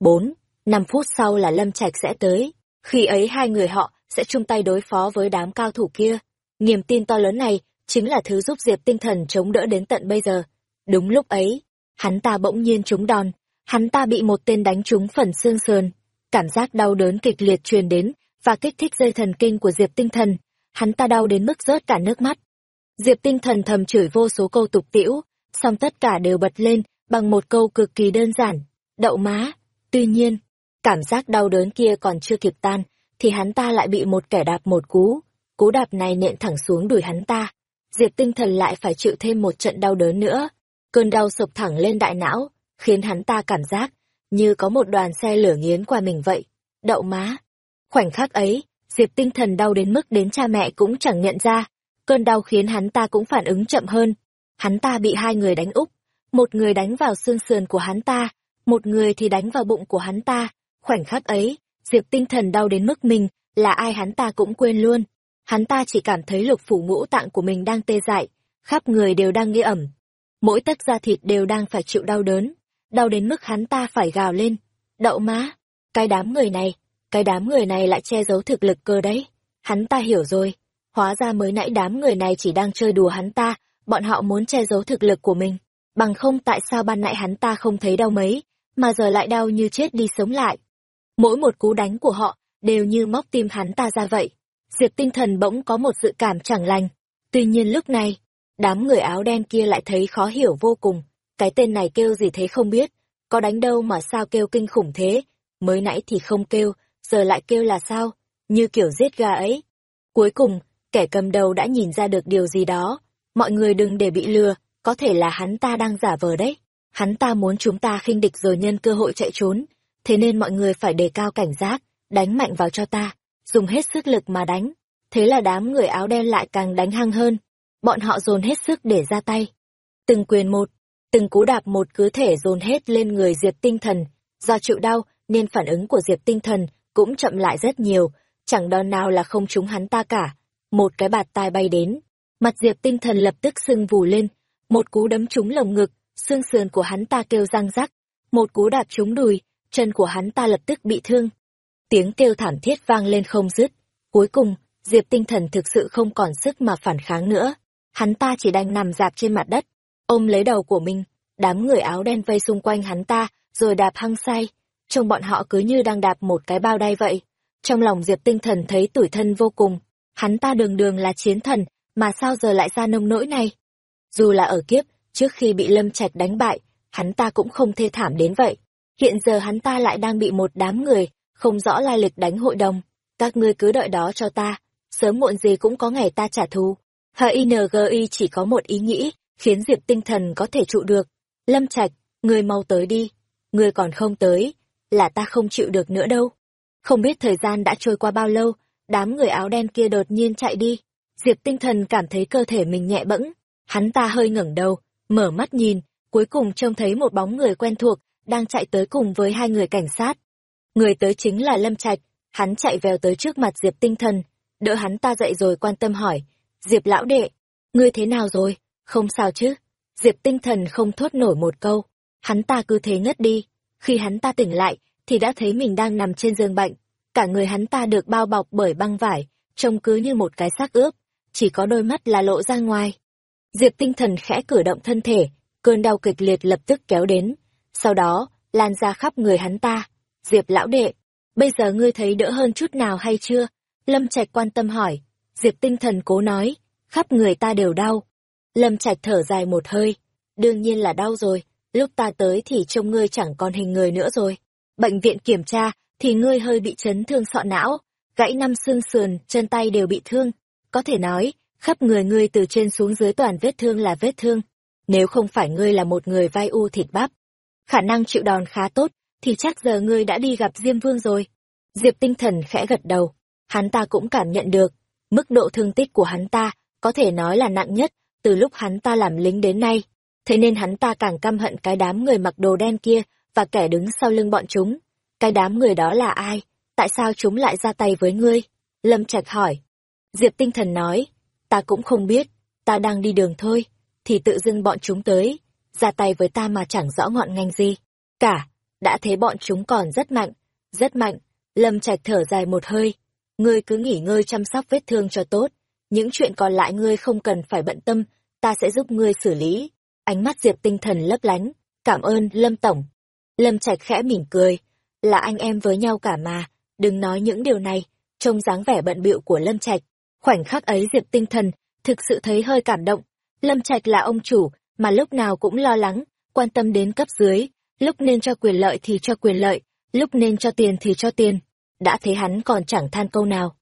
4, 5 phút sau là Lâm Trạch sẽ tới. Khi ấy hai người họ sẽ chung tay đối phó với đám cao thủ kia. Niềm tin to lớn này chính là thứ giúp Diệp tinh thần chống đỡ đến tận bây giờ. Đúng lúc ấy, hắn ta bỗng nhiên trúng đòn, hắn ta bị một tên đánh trúng phần xương sườn. Cảm giác đau đớn kịch liệt truyền đến và kích thích dây thần kinh của Diệp tinh thần. Hắn ta đau đến mức rớt cả nước mắt. Diệp tinh thần thầm chửi vô số câu tục tiễu, song tất cả đều bật lên bằng một câu cực kỳ đơn giản, đậu má. Tuy nhiên, cảm giác đau đớn kia còn chưa kịp tan, thì hắn ta lại bị một kẻ đạp một cú. Cú đạp này nện thẳng xuống đùi hắn ta. Diệp tinh thần lại phải chịu thêm một trận đau đớn nữa. Cơn đau sụp thẳng lên đại não, khiến hắn ta cảm giác như có một đoàn xe lửa nghiến qua mình vậy. Đậu má. Khoảnh khắc ấy, Diệp tinh thần đau đến mức đến cha mẹ cũng chẳng nhận ra. Cơn đau khiến hắn ta cũng phản ứng chậm hơn. Hắn ta bị hai người đánh úp. Một người đánh vào xương sườn của hắn ta, một người thì đánh vào bụng của hắn ta. Khoảnh khắc ấy, Diệp tinh thần đau đến mức mình, là ai hắn ta cũng quên luôn. Hắn ta chỉ cảm thấy lục phủ ngũ tạng của mình đang tê dại, khắp người đều đang nghĩ ẩm. Mỗi tấc da thịt đều đang phải chịu đau đớn, đau đến mức hắn ta phải gào lên. Đậu má, cái đám người này, cái đám người này lại che giấu thực lực cơ đấy. Hắn ta hiểu rồi, hóa ra mới nãy đám người này chỉ đang chơi đùa hắn ta, bọn họ muốn che giấu thực lực của mình. Bằng không tại sao ban nãy hắn ta không thấy đau mấy, mà giờ lại đau như chết đi sống lại. Mỗi một cú đánh của họ đều như móc tim hắn ta ra vậy. Diệp tinh thần bỗng có một dự cảm chẳng lành. Tuy nhiên lúc này, đám người áo đen kia lại thấy khó hiểu vô cùng. Cái tên này kêu gì thế không biết, có đánh đâu mà sao kêu kinh khủng thế. Mới nãy thì không kêu, giờ lại kêu là sao, như kiểu giết gà ấy. Cuối cùng, kẻ cầm đầu đã nhìn ra được điều gì đó. Mọi người đừng để bị lừa, có thể là hắn ta đang giả vờ đấy. Hắn ta muốn chúng ta khinh địch rồi nhân cơ hội chạy trốn, thế nên mọi người phải đề cao cảnh giác, đánh mạnh vào cho ta, dùng hết sức lực mà đánh. Thế là đám người áo đen lại càng đánh hăng hơn, bọn họ dồn hết sức để ra tay. Từng quyền một, từng cú đạp một cứ thể dồn hết lên người Diệp Tinh Thần, do chịu đau nên phản ứng của Diệp Tinh Thần cũng chậm lại rất nhiều, chẳng đòn nào là không trúng hắn ta cả. Một cái bạt tai bay đến, mặt Diệp Tinh Thần lập tức sưng vù lên, một cú đấm trúng lồng ngực, xương sườn của hắn ta kêu răng rắc, một cú đạp trúng đùi, chân của hắn ta lập tức bị thương. Tiếng kêu thảm thiết vang lên không dứt. Cuối cùng, Diệp tinh thần thực sự không còn sức mà phản kháng nữa. Hắn ta chỉ đành nằm dạp trên mặt đất, ôm lấy đầu của mình. Đám người áo đen vây xung quanh hắn ta, rồi đạp hăng say. Trông bọn họ cứ như đang đạp một cái bao đay vậy. Trong lòng Diệp tinh thần thấy tủi thân vô cùng. Hắn ta đường đường là chiến thần, mà sao giờ lại ra nông nỗi này? Dù là ở kiếp, trước khi bị Lâm Trạch đánh bại, hắn ta cũng không thê thảm đến vậy. Hiện giờ hắn ta lại đang bị một đám người, không rõ lai lịch đánh hội đồng. Các ngươi cứ đợi đó cho ta, sớm muộn gì cũng có ngày ta trả thù. HINGI chỉ có một ý nghĩ, khiến Diệp tinh thần có thể trụ được. Lâm Trạch, ngươi mau tới đi. Ngươi còn không tới, là ta không chịu được nữa đâu. Không biết thời gian đã trôi qua bao lâu, đám người áo đen kia đột nhiên chạy đi. Diệp tinh thần cảm thấy cơ thể mình nhẹ bẫng. Hắn ta hơi ngẩng đầu, mở mắt nhìn, cuối cùng trông thấy một bóng người quen thuộc, đang chạy tới cùng với hai người cảnh sát. Người tới chính là Lâm Trạch, hắn chạy vèo tới trước mặt Diệp Tinh Thần, đỡ hắn ta dậy rồi quan tâm hỏi, Diệp lão đệ, ngươi thế nào rồi, không sao chứ? Diệp Tinh Thần không thốt nổi một câu, hắn ta cứ thế ngất đi, khi hắn ta tỉnh lại, thì đã thấy mình đang nằm trên giường bệnh, cả người hắn ta được bao bọc bởi băng vải, trông cứ như một cái xác ướp, chỉ có đôi mắt là lộ ra ngoài. Diệp Tinh Thần khẽ cử động thân thể, cơn đau kịch liệt lập tức kéo đến, sau đó, lan ra khắp người hắn ta. Diệp lão đệ, bây giờ ngươi thấy đỡ hơn chút nào hay chưa? Lâm Trạch quan tâm hỏi. Diệp tinh thần cố nói, khắp người ta đều đau. Lâm Trạch thở dài một hơi, đương nhiên là đau rồi, lúc ta tới thì trông ngươi chẳng còn hình người nữa rồi. Bệnh viện kiểm tra, thì ngươi hơi bị chấn thương sọ não, gãy năm xương sườn, chân tay đều bị thương. Có thể nói, khắp người ngươi từ trên xuống dưới toàn vết thương là vết thương. Nếu không phải ngươi là một người vai u thịt bắp, khả năng chịu đòn khá tốt, thì chắc giờ ngươi đã đi gặp Diêm Vương rồi. Diệp tinh thần khẽ gật đầu, hắn ta cũng cảm nhận được, mức độ thương tích của hắn ta có thể nói là nặng nhất từ lúc hắn ta làm lính đến nay. Thế nên hắn ta càng căm hận cái đám người mặc đồ đen kia và kẻ đứng sau lưng bọn chúng. Cái đám người đó là ai? Tại sao chúng lại ra tay với ngươi? Lâm Trạch hỏi. Diệp tinh thần nói, ta cũng không biết, ta đang đi đường thôi, thì tự dưng bọn chúng tới, ra tay với ta mà chẳng rõ ngọn ngành gì. Cả, đã thấy bọn chúng còn rất mạnh, rất mạnh. Lâm Trạch thở dài một hơi. Ngươi cứ nghỉ ngơi chăm sóc vết thương cho tốt. Những chuyện còn lại ngươi không cần phải bận tâm, ta sẽ giúp ngươi xử lý. Ánh mắt Diệp tinh thần lấp lánh. Cảm ơn, Lâm Tổng. Lâm Trạch khẽ mỉm cười. Là anh em với nhau cả mà, đừng nói những điều này. Trông dáng vẻ bận bịu của Lâm Trạch. Khoảnh khắc ấy Diệp tinh thần, thực sự thấy hơi cảm động. Lâm Trạch là ông chủ, mà lúc nào cũng lo lắng, quan tâm đến cấp dưới, lúc nên cho quyền lợi thì cho quyền lợi, lúc nên cho tiền thì cho tiền. Đã thấy hắn còn chẳng than câu nào.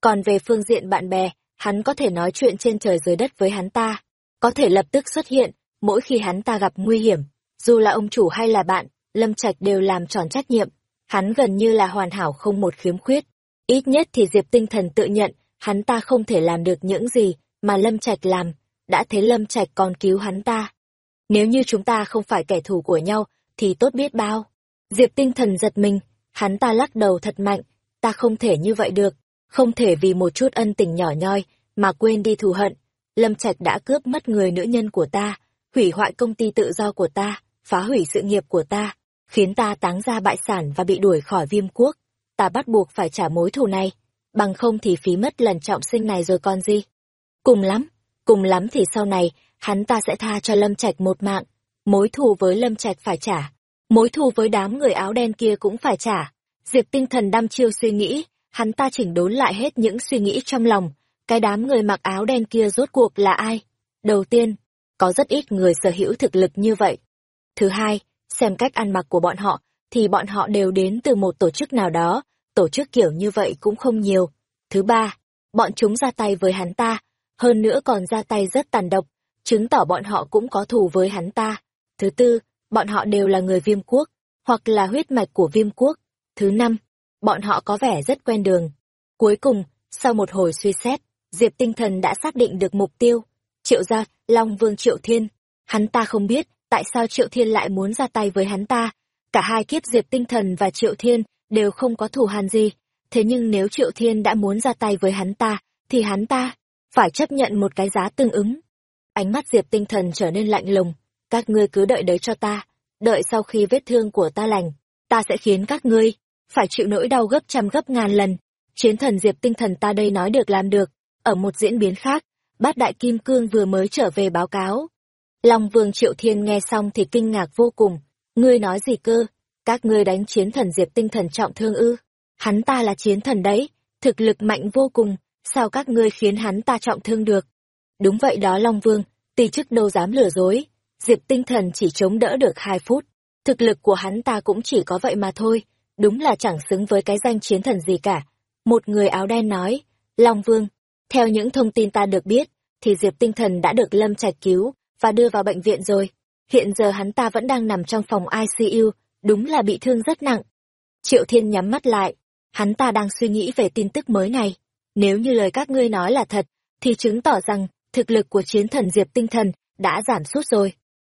Còn về phương diện bạn bè, hắn có thể nói chuyện trên trời dưới đất với hắn ta, có thể lập tức xuất hiện, mỗi khi hắn ta gặp nguy hiểm. Dù là ông chủ hay là bạn, Lâm Trạch đều làm tròn trách nhiệm, hắn gần như là hoàn hảo không một khiếm khuyết. Ít nhất thì Diệp tinh thần tự nhận, hắn ta không thể làm được những gì mà Lâm Trạch làm, đã thấy Lâm Trạch còn cứu hắn ta. Nếu như chúng ta không phải kẻ thù của nhau, thì tốt biết bao. Diệp tinh thần giật mình, hắn ta lắc đầu thật mạnh, ta không thể như vậy được, không thể vì một chút ân tình nhỏ nhoi, mà quên đi thù hận. Lâm Trạch đã cướp mất người nữ nhân của ta, hủy hoại công ty tự do của ta, phá hủy sự nghiệp của ta, khiến ta táng ra bại sản và bị đuổi khỏi viêm quốc. Ta bắt buộc phải trả mối thù này, bằng không thì phí mất lần trọng sinh này rồi còn gì. Cùng lắm, cùng lắm thì sau này, hắn ta sẽ tha cho Lâm Trạch một mạng, mối thù với Lâm Trạch phải trả, mối thù với đám người áo đen kia cũng phải trả. Diệp tinh thần đăm chiêu suy nghĩ, hắn ta chỉnh đốn lại hết những suy nghĩ trong lòng, cái đám người mặc áo đen kia rốt cuộc là ai? Đầu tiên, có rất ít người sở hữu thực lực như vậy. Thứ hai, xem cách ăn mặc của bọn họ, thì bọn họ đều đến từ một tổ chức nào đó, tổ chức kiểu như vậy cũng không nhiều. Thứ ba, bọn chúng ra tay với hắn ta, hơn nữa còn ra tay rất tàn độc, chứng tỏ bọn họ cũng có thù với hắn ta. Thứ tư, bọn họ đều là người viêm quốc, hoặc là huyết mạch của viêm quốc. Thứ năm, bọn họ có vẻ rất quen đường. Cuối cùng, sau một hồi suy xét, Diệp tinh thần đã xác định được mục tiêu. Triệu gia, Long Vương Triệu Thiên. Hắn ta không biết tại sao Triệu Thiên lại muốn ra tay với hắn ta. Cả hai kiếp Diệp tinh thần và Triệu Thiên đều không có thù hàn gì. Thế nhưng nếu Triệu Thiên đã muốn ra tay với hắn ta, thì hắn ta phải chấp nhận một cái giá tương ứng. Ánh mắt Diệp tinh thần trở nên lạnh lùng, các ngươi cứ đợi đấy cho ta, đợi sau khi vết thương của ta lành, ta sẽ khiến các ngươi phải chịu nỗi đau gấp trăm gấp ngàn lần. Chiến thần Diệp tinh thần ta đây nói được làm được, ở một diễn biến khác, bát đại kim cương vừa mới trở về báo cáo. Long vương Triệu Thiên nghe xong thì kinh ngạc vô cùng, ngươi nói gì cơ, các ngươi đánh chiến thần Diệp tinh thần trọng thương ư, hắn ta là chiến thần đấy, thực lực mạnh vô cùng, sao các ngươi khiến hắn ta trọng thương được? Đúng vậy đó Long Vương, tỷ chức đâu dám lừa dối, Diệp tinh thần chỉ chống đỡ được hai phút, thực lực của hắn ta cũng chỉ có vậy mà thôi, đúng là chẳng xứng với cái danh chiến thần gì cả. Một người áo đen nói, Long Vương, theo những thông tin ta được biết, thì Diệp tinh thần đã được Lâm Trạch cứu và đưa vào bệnh viện rồi. Hiện giờ hắn ta vẫn đang nằm trong phòng ICU, đúng là bị thương rất nặng. Triệu Thiên nhắm mắt lại, hắn ta đang suy nghĩ về tin tức mới này. Nếu như lời các ngươi nói là thật, thì chứng tỏ rằng thực lực của chiến thần Diệp tinh thần đã giảm sút rồi.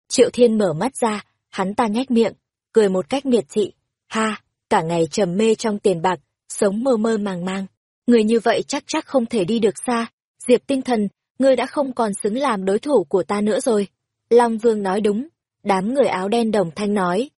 Triệu Thiên mở mắt ra, hắn ta nhếch miệng, cười một cách miệt thị. Ha, cả ngày trầm mê trong tiền bạc, sống mơ mơ màng màng. Người như vậy chắc chắc không thể đi được xa. Diệp tinh thần, ngươi đã không còn xứng làm đối thủ của ta nữa rồi. Long Vương nói đúng, đám người áo đen đồng thanh nói.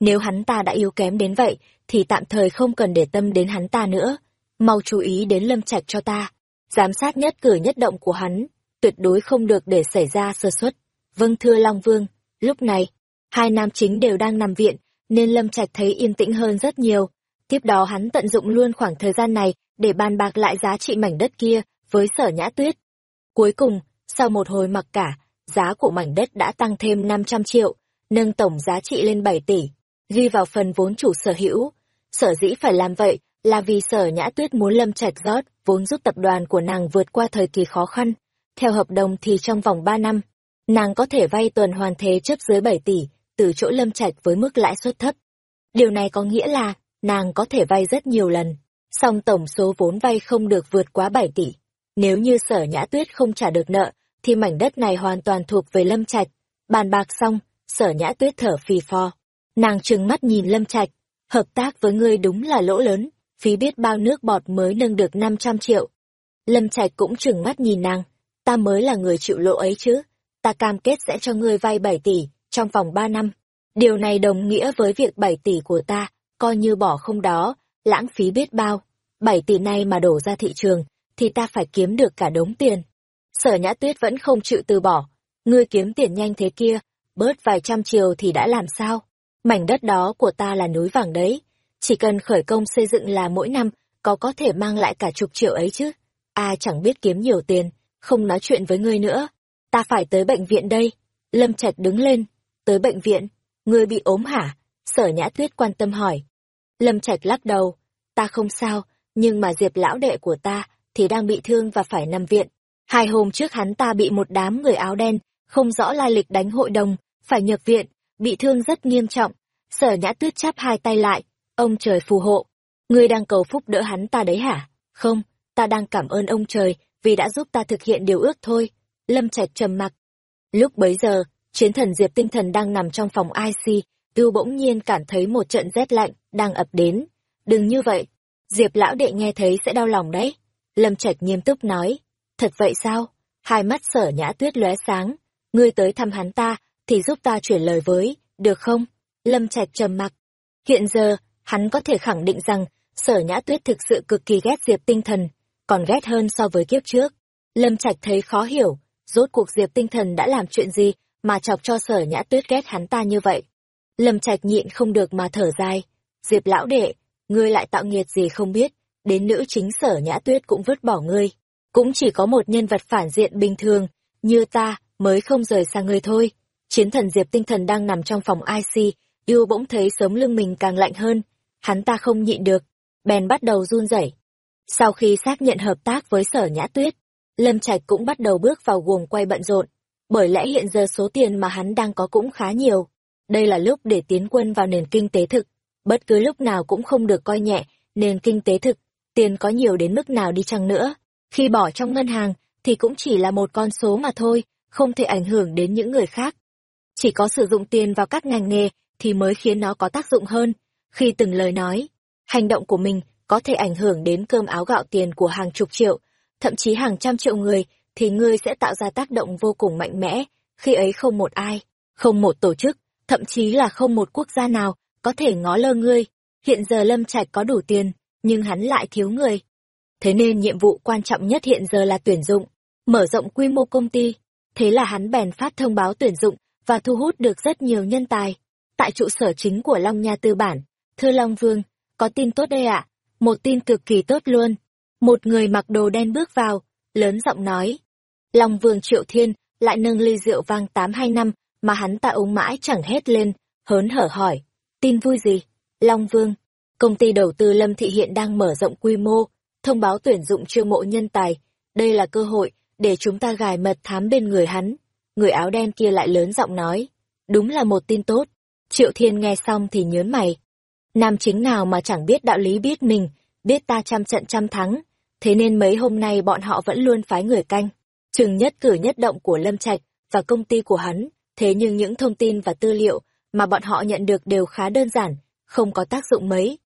Nếu hắn ta đã yếu kém đến vậy, thì tạm thời không cần để tâm đến hắn ta nữa mau chú ý đến lâm trạch cho ta giám sát nhất cử nhất động của hắn tuyệt đối không được để xảy ra sơ suất vâng thưa long vương Lúc này, hai nam chính đều đang nằm viện, nên Lâm Trạch thấy yên tĩnh hơn rất nhiều. Tiếp đó hắn tận dụng luôn khoảng thời gian này để bàn bạc lại giá trị mảnh đất kia với sở nhã tuyết. Cuối cùng, sau một hồi mặc cả, giá của mảnh đất đã tăng thêm 500 triệu, nâng tổng giá trị lên 7 tỷ, ghi vào phần vốn chủ sở hữu. Sở dĩ phải làm vậy là vì sở nhã tuyết muốn lâm trạch rót vốn giúp tập đoàn của nàng vượt qua thời kỳ khó khăn. Theo hợp đồng thì trong vòng 3 năm, nàng có thể vay tuần hoàn thế chấp dưới 7 tỷ, từ chỗ lâm trạch với mức lãi suất thấp. Điều này có nghĩa là, nàng có thể vay rất nhiều lần, song tổng số vốn vay không được vượt quá 7 tỷ. Nếu như sở nhã tuyết không trả được nợ, thì mảnh đất này hoàn toàn thuộc về lâm trạch. Bàn bạc xong, sở nhã tuyết thở phì phò. Nàng trừng mắt nhìn lâm trạch, hợp tác với ngươi đúng là lỗ lớn, phí biết bao nước bọt mới nâng được 500 triệu. Lâm trạch cũng trừng mắt nhìn nàng, ta mới là người chịu lỗ ấy chứ, ta cam kết sẽ cho ngươi vay 7 tỷ, trong vòng 3 năm. Điều này đồng nghĩa với việc 7 tỷ của ta, coi như bỏ không đó, lãng phí biết bao. 7 tỷ này mà đổ ra thị trường, thì ta phải kiếm được cả đống tiền. Sở Nhã Tuyết vẫn không chịu từ bỏ. Ngươi kiếm tiền nhanh thế kia, bớt vài trăm triệu thì đã làm sao? Mảnh đất đó của ta là núi vàng đấy. Chỉ cần khởi công xây dựng là mỗi năm, có có thể mang lại cả chục triệu ấy chứ. A chẳng biết kiếm nhiều tiền, không nói chuyện với ngươi nữa. Ta phải tới bệnh viện đây. Lâm Trạch đứng lên. Tới bệnh viện? Ngươi bị ốm hả? Sở Nhã Tuyết quan tâm hỏi. Lâm Trạch lắc đầu. Ta không sao, nhưng mà Diệp lão đệ của ta thì đang bị thương và phải nằm viện. Hai hôm trước hắn ta bị một đám người áo đen, không rõ lai lịch đánh hội đồng, phải nhập viện, bị thương rất nghiêm trọng. Sở nhã tuyết chắp hai tay lại, ông trời phù hộ. Ngươi đang cầu phúc đỡ hắn ta đấy hả? Không, ta đang cảm ơn ông trời vì đã giúp ta thực hiện điều ước thôi. Lâm Trạch trầm mặc. Lúc bấy giờ, chiến thần Diệp tinh thần đang nằm trong phòng IC, tư bỗng nhiên cảm thấy một trận rét lạnh đang ập đến. Đừng như vậy, Diệp lão đệ nghe thấy sẽ đau lòng đấy. Lâm Trạch nghiêm túc nói, thật vậy sao? Hai mắt sở nhã tuyết lóe sáng, ngươi tới thăm hắn ta, thì giúp ta chuyển lời với, được không? Lâm Trạch trầm mặc. Hiện giờ, hắn có thể khẳng định rằng, sở nhã tuyết thực sự cực kỳ ghét Diệp tinh thần, còn ghét hơn so với kiếp trước. Lâm Trạch thấy khó hiểu, rốt cuộc Diệp tinh thần đã làm chuyện gì mà chọc cho sở nhã tuyết ghét hắn ta như vậy. Lâm Trạch nhịn không được mà thở dài. Diệp lão đệ, ngươi lại tạo nghiệt gì không biết, đến nữ chính sở nhã tuyết cũng vứt bỏ ngươi. Cũng chỉ có một nhân vật phản diện bình thường, như ta, mới không rời xa ngươi thôi. Chiến thần Diệp tinh thần đang nằm trong phòng IC, yêu bỗng thấy sống lưng mình càng lạnh hơn. Hắn ta không nhịn được, bèn bắt đầu run rẩy. Sau khi xác nhận hợp tác với sở nhã tuyết, Lâm Trạch cũng bắt đầu bước vào guồng quay bận rộn, bởi lẽ hiện giờ số tiền mà hắn đang có cũng khá nhiều. Đây là lúc để tiến quân vào nền kinh tế thực, bất cứ lúc nào cũng không được coi nhẹ nền kinh tế thực tiền có nhiều đến mức nào đi chăng nữa, khi bỏ trong ngân hàng thì cũng chỉ là một con số mà thôi, không thể ảnh hưởng đến những người khác. Chỉ có sử dụng tiền vào các ngành nghề thì mới khiến nó có tác dụng hơn. Khi từng lời nói, hành động của mình có thể ảnh hưởng đến cơm áo gạo tiền của hàng chục triệu, thậm chí hàng trăm triệu người, thì ngươi sẽ tạo ra tác động vô cùng mạnh mẽ, khi ấy không một ai, không một tổ chức, thậm chí là không một quốc gia nào có thể ngó lơ ngươi. Hiện giờ Lâm Trạch có đủ tiền, nhưng hắn lại thiếu người. Thế nên nhiệm vụ quan trọng nhất hiện giờ là tuyển dụng, mở rộng quy mô công ty. Thế là hắn bèn phát thông báo tuyển dụng và thu hút được rất nhiều nhân tài. Tại trụ sở chính của Long Nha Tư Bản, thưa Long Vương, có tin tốt đây ạ, một tin cực kỳ tốt luôn. Một người mặc đồ đen bước vào, lớn giọng nói. Long Vương Triệu Thiên lại nâng ly rượu vang tám hai năm mà hắn ta uống mãi chẳng hết lên, hớn hở hỏi. Tin vui gì? Long Vương, Công ty đầu tư Lâm Thị hiện đang mở rộng quy mô, thông báo tuyển dụng chiêu mộ nhân tài. Đây là cơ hội để chúng ta gài mật thám bên người hắn. Người áo đen kia lại lớn giọng nói. Đúng là một tin tốt. Triệu Thiên nghe xong thì nhớn mày. Nam chính nào mà chẳng biết đạo lý biết mình, biết ta trăm trận trăm thắng. Thế nên mấy hôm nay bọn họ vẫn luôn phái người canh. Chừng nhất cử nhất động của Lâm Trạch và công ty của hắn. Thế nhưng những thông tin và tư liệu mà bọn họ nhận được đều khá đơn giản, không có tác dụng mấy.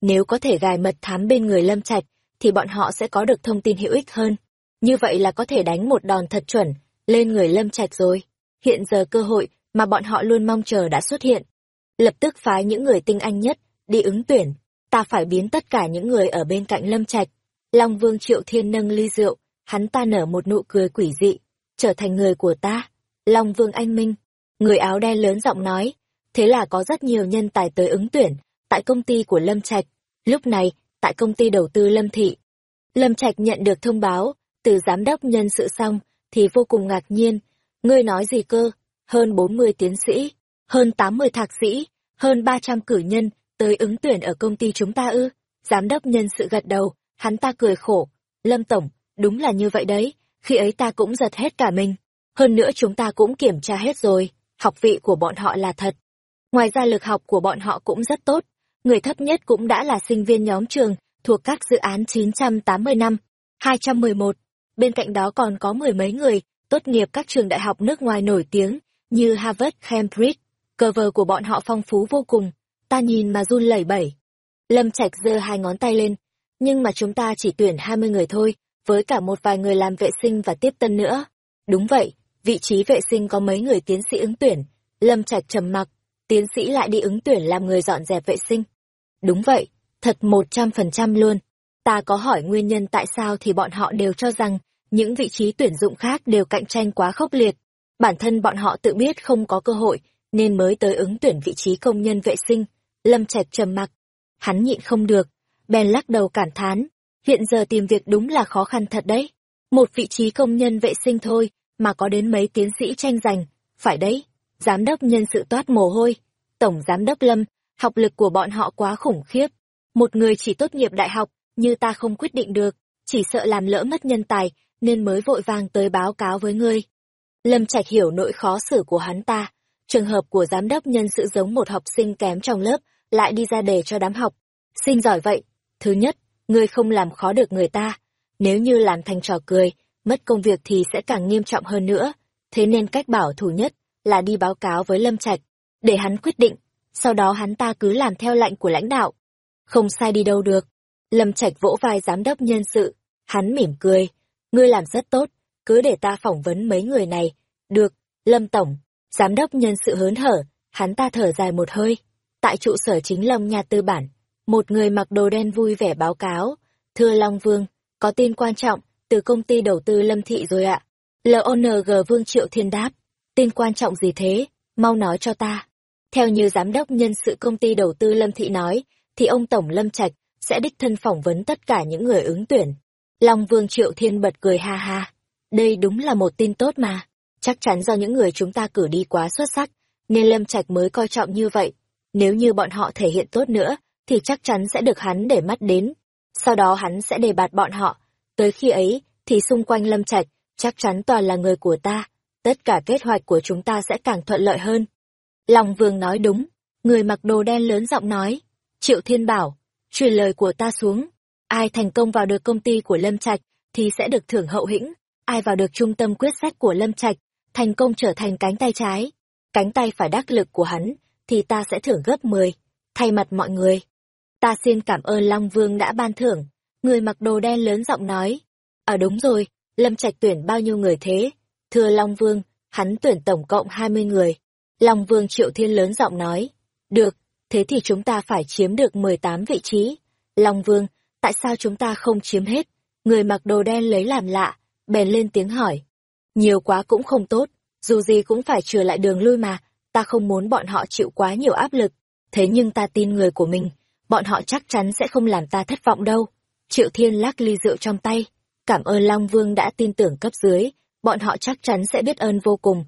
Nếu có thể gài mật thám bên người Lâm Trạch, thì bọn họ sẽ có được thông tin hữu ích hơn. Như vậy là có thể đánh một đòn thật chuẩn, lên người Lâm Trạch rồi. Hiện giờ cơ hội mà bọn họ luôn mong chờ đã xuất hiện. Lập tức phái những người tinh anh nhất, đi ứng tuyển. Ta phải biến tất cả những người ở bên cạnh Lâm Trạch. Long Vương Triệu Thiên nâng ly rượu, hắn ta nở một nụ cười quỷ dị, trở thành người của ta. Long Vương anh minh, Người áo đen lớn giọng nói, thế là có rất nhiều nhân tài tới ứng tuyển, tại công ty của Lâm Trạch. Lúc này, tại công ty đầu tư Lâm Thị, Lâm Trạch nhận được thông báo từ giám đốc nhân sự xong, thì vô cùng ngạc nhiên. Ngươi nói gì cơ? Hơn 40 tiến sĩ, hơn 80 thạc sĩ, hơn 300 cử nhân tới ứng tuyển ở công ty chúng ta ư? Giám đốc nhân sự gật đầu, hắn ta cười khổ. Lâm Tổng, đúng là như vậy đấy, khi ấy ta cũng giật hết cả mình. Hơn nữa chúng ta cũng kiểm tra hết rồi, học vị của bọn họ là thật. Ngoài ra lực học của bọn họ cũng rất tốt, người thấp nhất cũng đã là sinh viên nhóm trường thuộc các dự án 980 năm, 211. Bên cạnh đó còn có mười mấy người tốt nghiệp các trường đại học nước ngoài nổi tiếng như Harvard, Cambridge. Cover vờ của bọn họ phong phú vô cùng, ta nhìn mà run lẩy bẩy. Lâm Trạch giơ hai ngón tay lên, nhưng mà chúng ta chỉ tuyển 20 người thôi, với cả một vài người làm vệ sinh và tiếp tân nữa. Đúng vậy, vị trí vệ sinh có mấy người tiến sĩ ứng tuyển. Lâm Trạch trầm mặc, tiến sĩ lại đi ứng tuyển làm người dọn dẹp vệ sinh. Đúng vậy, thật một trăm phần trăm luôn. Ta có hỏi nguyên nhân tại sao thì bọn họ đều cho rằng những vị trí tuyển dụng khác đều cạnh tranh quá khốc liệt. Bản thân bọn họ tự biết không có cơ hội, nên mới tới ứng tuyển vị trí công nhân vệ sinh. Lâm Trạch trầm mặc. Hắn nhịn không được, bèn lắc đầu cảm thán. Hiện giờ tìm việc đúng là khó khăn thật đấy. Một vị trí công nhân vệ sinh thôi, mà có đến mấy tiến sĩ tranh giành. Phải đấy, giám đốc nhân sự toát mồ hôi. Tổng giám đốc Lâm, học lực của bọn họ quá khủng khiếp. Một người chỉ tốt nghiệp đại học, như ta không quyết định được, chỉ sợ làm lỡ mất nhân tài, nên mới vội vàng tới báo cáo với ngươi. Lâm Trạch hiểu nỗi khó xử của hắn ta. Trường hợp của giám đốc nhân sự giống một học sinh kém trong lớp, lại đi ra đề cho đám học. Sinh giỏi vậy. Thứ nhất, ngươi không làm khó được người ta. Nếu như làm thành trò cười, mất công việc thì sẽ càng nghiêm trọng hơn nữa. Thế nên cách bảo thủ nhất là đi báo cáo với Lâm Trạch, để hắn quyết định. Sau đó hắn ta cứ làm theo lệnh của lãnh đạo. Không sai đi đâu được. Lâm Trạch vỗ vai giám đốc nhân sự. Hắn mỉm cười. Ngươi làm rất tốt, cứ để ta phỏng vấn mấy người này. Được, Lâm Tổng. Giám đốc nhân sự hớn hở, hắn ta thở dài một hơi. Tại trụ sở chính Long nhà tư bản, một người mặc đồ đen vui vẻ báo cáo. Thưa Long Vương, có tin quan trọng từ công ty đầu tư Lâm Thị rồi ạ. LONG Vương Triệu Thiên đáp. Tin quan trọng gì thế? Mau nói cho ta. Theo như giám đốc nhân sự công ty đầu tư Lâm Thị nói, thì ông Tổng Lâm Trạch sẽ đích thân phỏng vấn tất cả những người ứng tuyển. Long Vương Triệu Thiên bật cười ha ha. Đây đúng là một tin tốt mà. Chắc chắn do những người chúng ta cử đi quá xuất sắc, nên Lâm Trạch mới coi trọng như vậy. Nếu như bọn họ thể hiện tốt nữa, thì chắc chắn sẽ được hắn để mắt đến. Sau đó hắn sẽ đề bạt bọn họ. Tới khi ấy, thì xung quanh Lâm Trạch, chắc chắn toàn là người của ta. Tất cả kế hoạch của chúng ta sẽ càng thuận lợi hơn. Long Vương nói đúng. Người mặc đồ đen lớn giọng nói. Triệu Thiên bảo, truyền lời của ta xuống. Ai thành công vào được công ty của Lâm Trạch thì sẽ được thưởng hậu hĩnh. Ai vào được trung tâm quyết sách của Lâm Trạch, thành công trở thành cánh tay trái. Cánh tay phải đắc lực của hắn, thì ta sẽ thưởng gấp 10. Thay mặt mọi người. Ta xin cảm ơn Long Vương đã ban thưởng. Người mặc đồ đen lớn giọng nói. À đúng rồi, Lâm Trạch tuyển bao nhiêu người thế? Thưa Long Vương, hắn tuyển tổng cộng 20 người. Long Vương Triệu Thiên lớn giọng nói. Được, thế thì chúng ta phải chiếm được 18 vị trí. Long Vương, tại sao chúng ta không chiếm hết? Người mặc đồ đen lấy làm lạ, bèn lên tiếng hỏi. Nhiều quá cũng không tốt, dù gì cũng phải trừ lại đường lui mà, ta không muốn bọn họ chịu quá nhiều áp lực. Thế nhưng ta tin người của mình, bọn họ chắc chắn sẽ không làm ta thất vọng đâu. Triệu Thiên lắc ly rượu trong tay, cảm ơn Long Vương đã tin tưởng cấp dưới, bọn họ chắc chắn sẽ biết ơn vô cùng.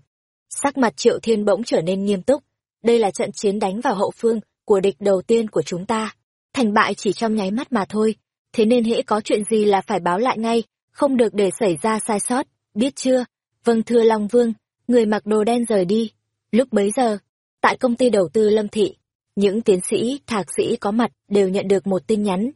Sắc mặt Triệu Thiên bỗng trở nên nghiêm túc, đây là trận chiến đánh vào hậu phương của địch đầu tiên của chúng ta. Thành bại chỉ trong nháy mắt mà thôi, thế nên hễ có chuyện gì là phải báo lại ngay, không được để xảy ra sai sót, biết chưa? Vâng thưa Long Vương, người mặc đồ đen rời đi. Lúc bấy giờ, tại công ty đầu tư Lâm Thị, những tiến sĩ, thạc sĩ có mặt đều nhận được một tin nhắn.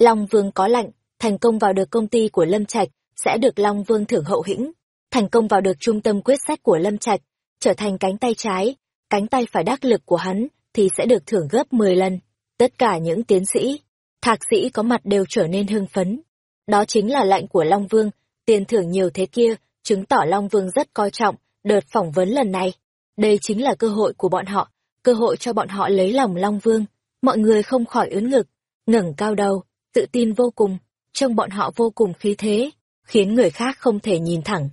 Long Vương có lệnh, thành công vào được công ty của Lâm Trạch, sẽ được Long Vương thưởng hậu hĩnh. Thành công vào được trung tâm quyết sách của Lâm Trạch, trở thành cánh tay trái, cánh tay phải đắc lực của hắn, thì sẽ được thưởng gấp 10 lần. Tất cả những tiến sĩ, thạc sĩ có mặt đều trở nên hưng phấn. Đó chính là lệnh của Long Vương, tiền thưởng nhiều thế kia, chứng tỏ Long Vương rất coi trọng đợt phỏng vấn lần này. Đây chính là cơ hội của bọn họ, cơ hội cho bọn họ lấy lòng Long Vương. Mọi người không khỏi ướn ngực, ngẩng cao đầu, tự tin vô cùng, trông bọn họ vô cùng khí thế, khiến người khác không thể nhìn thẳng.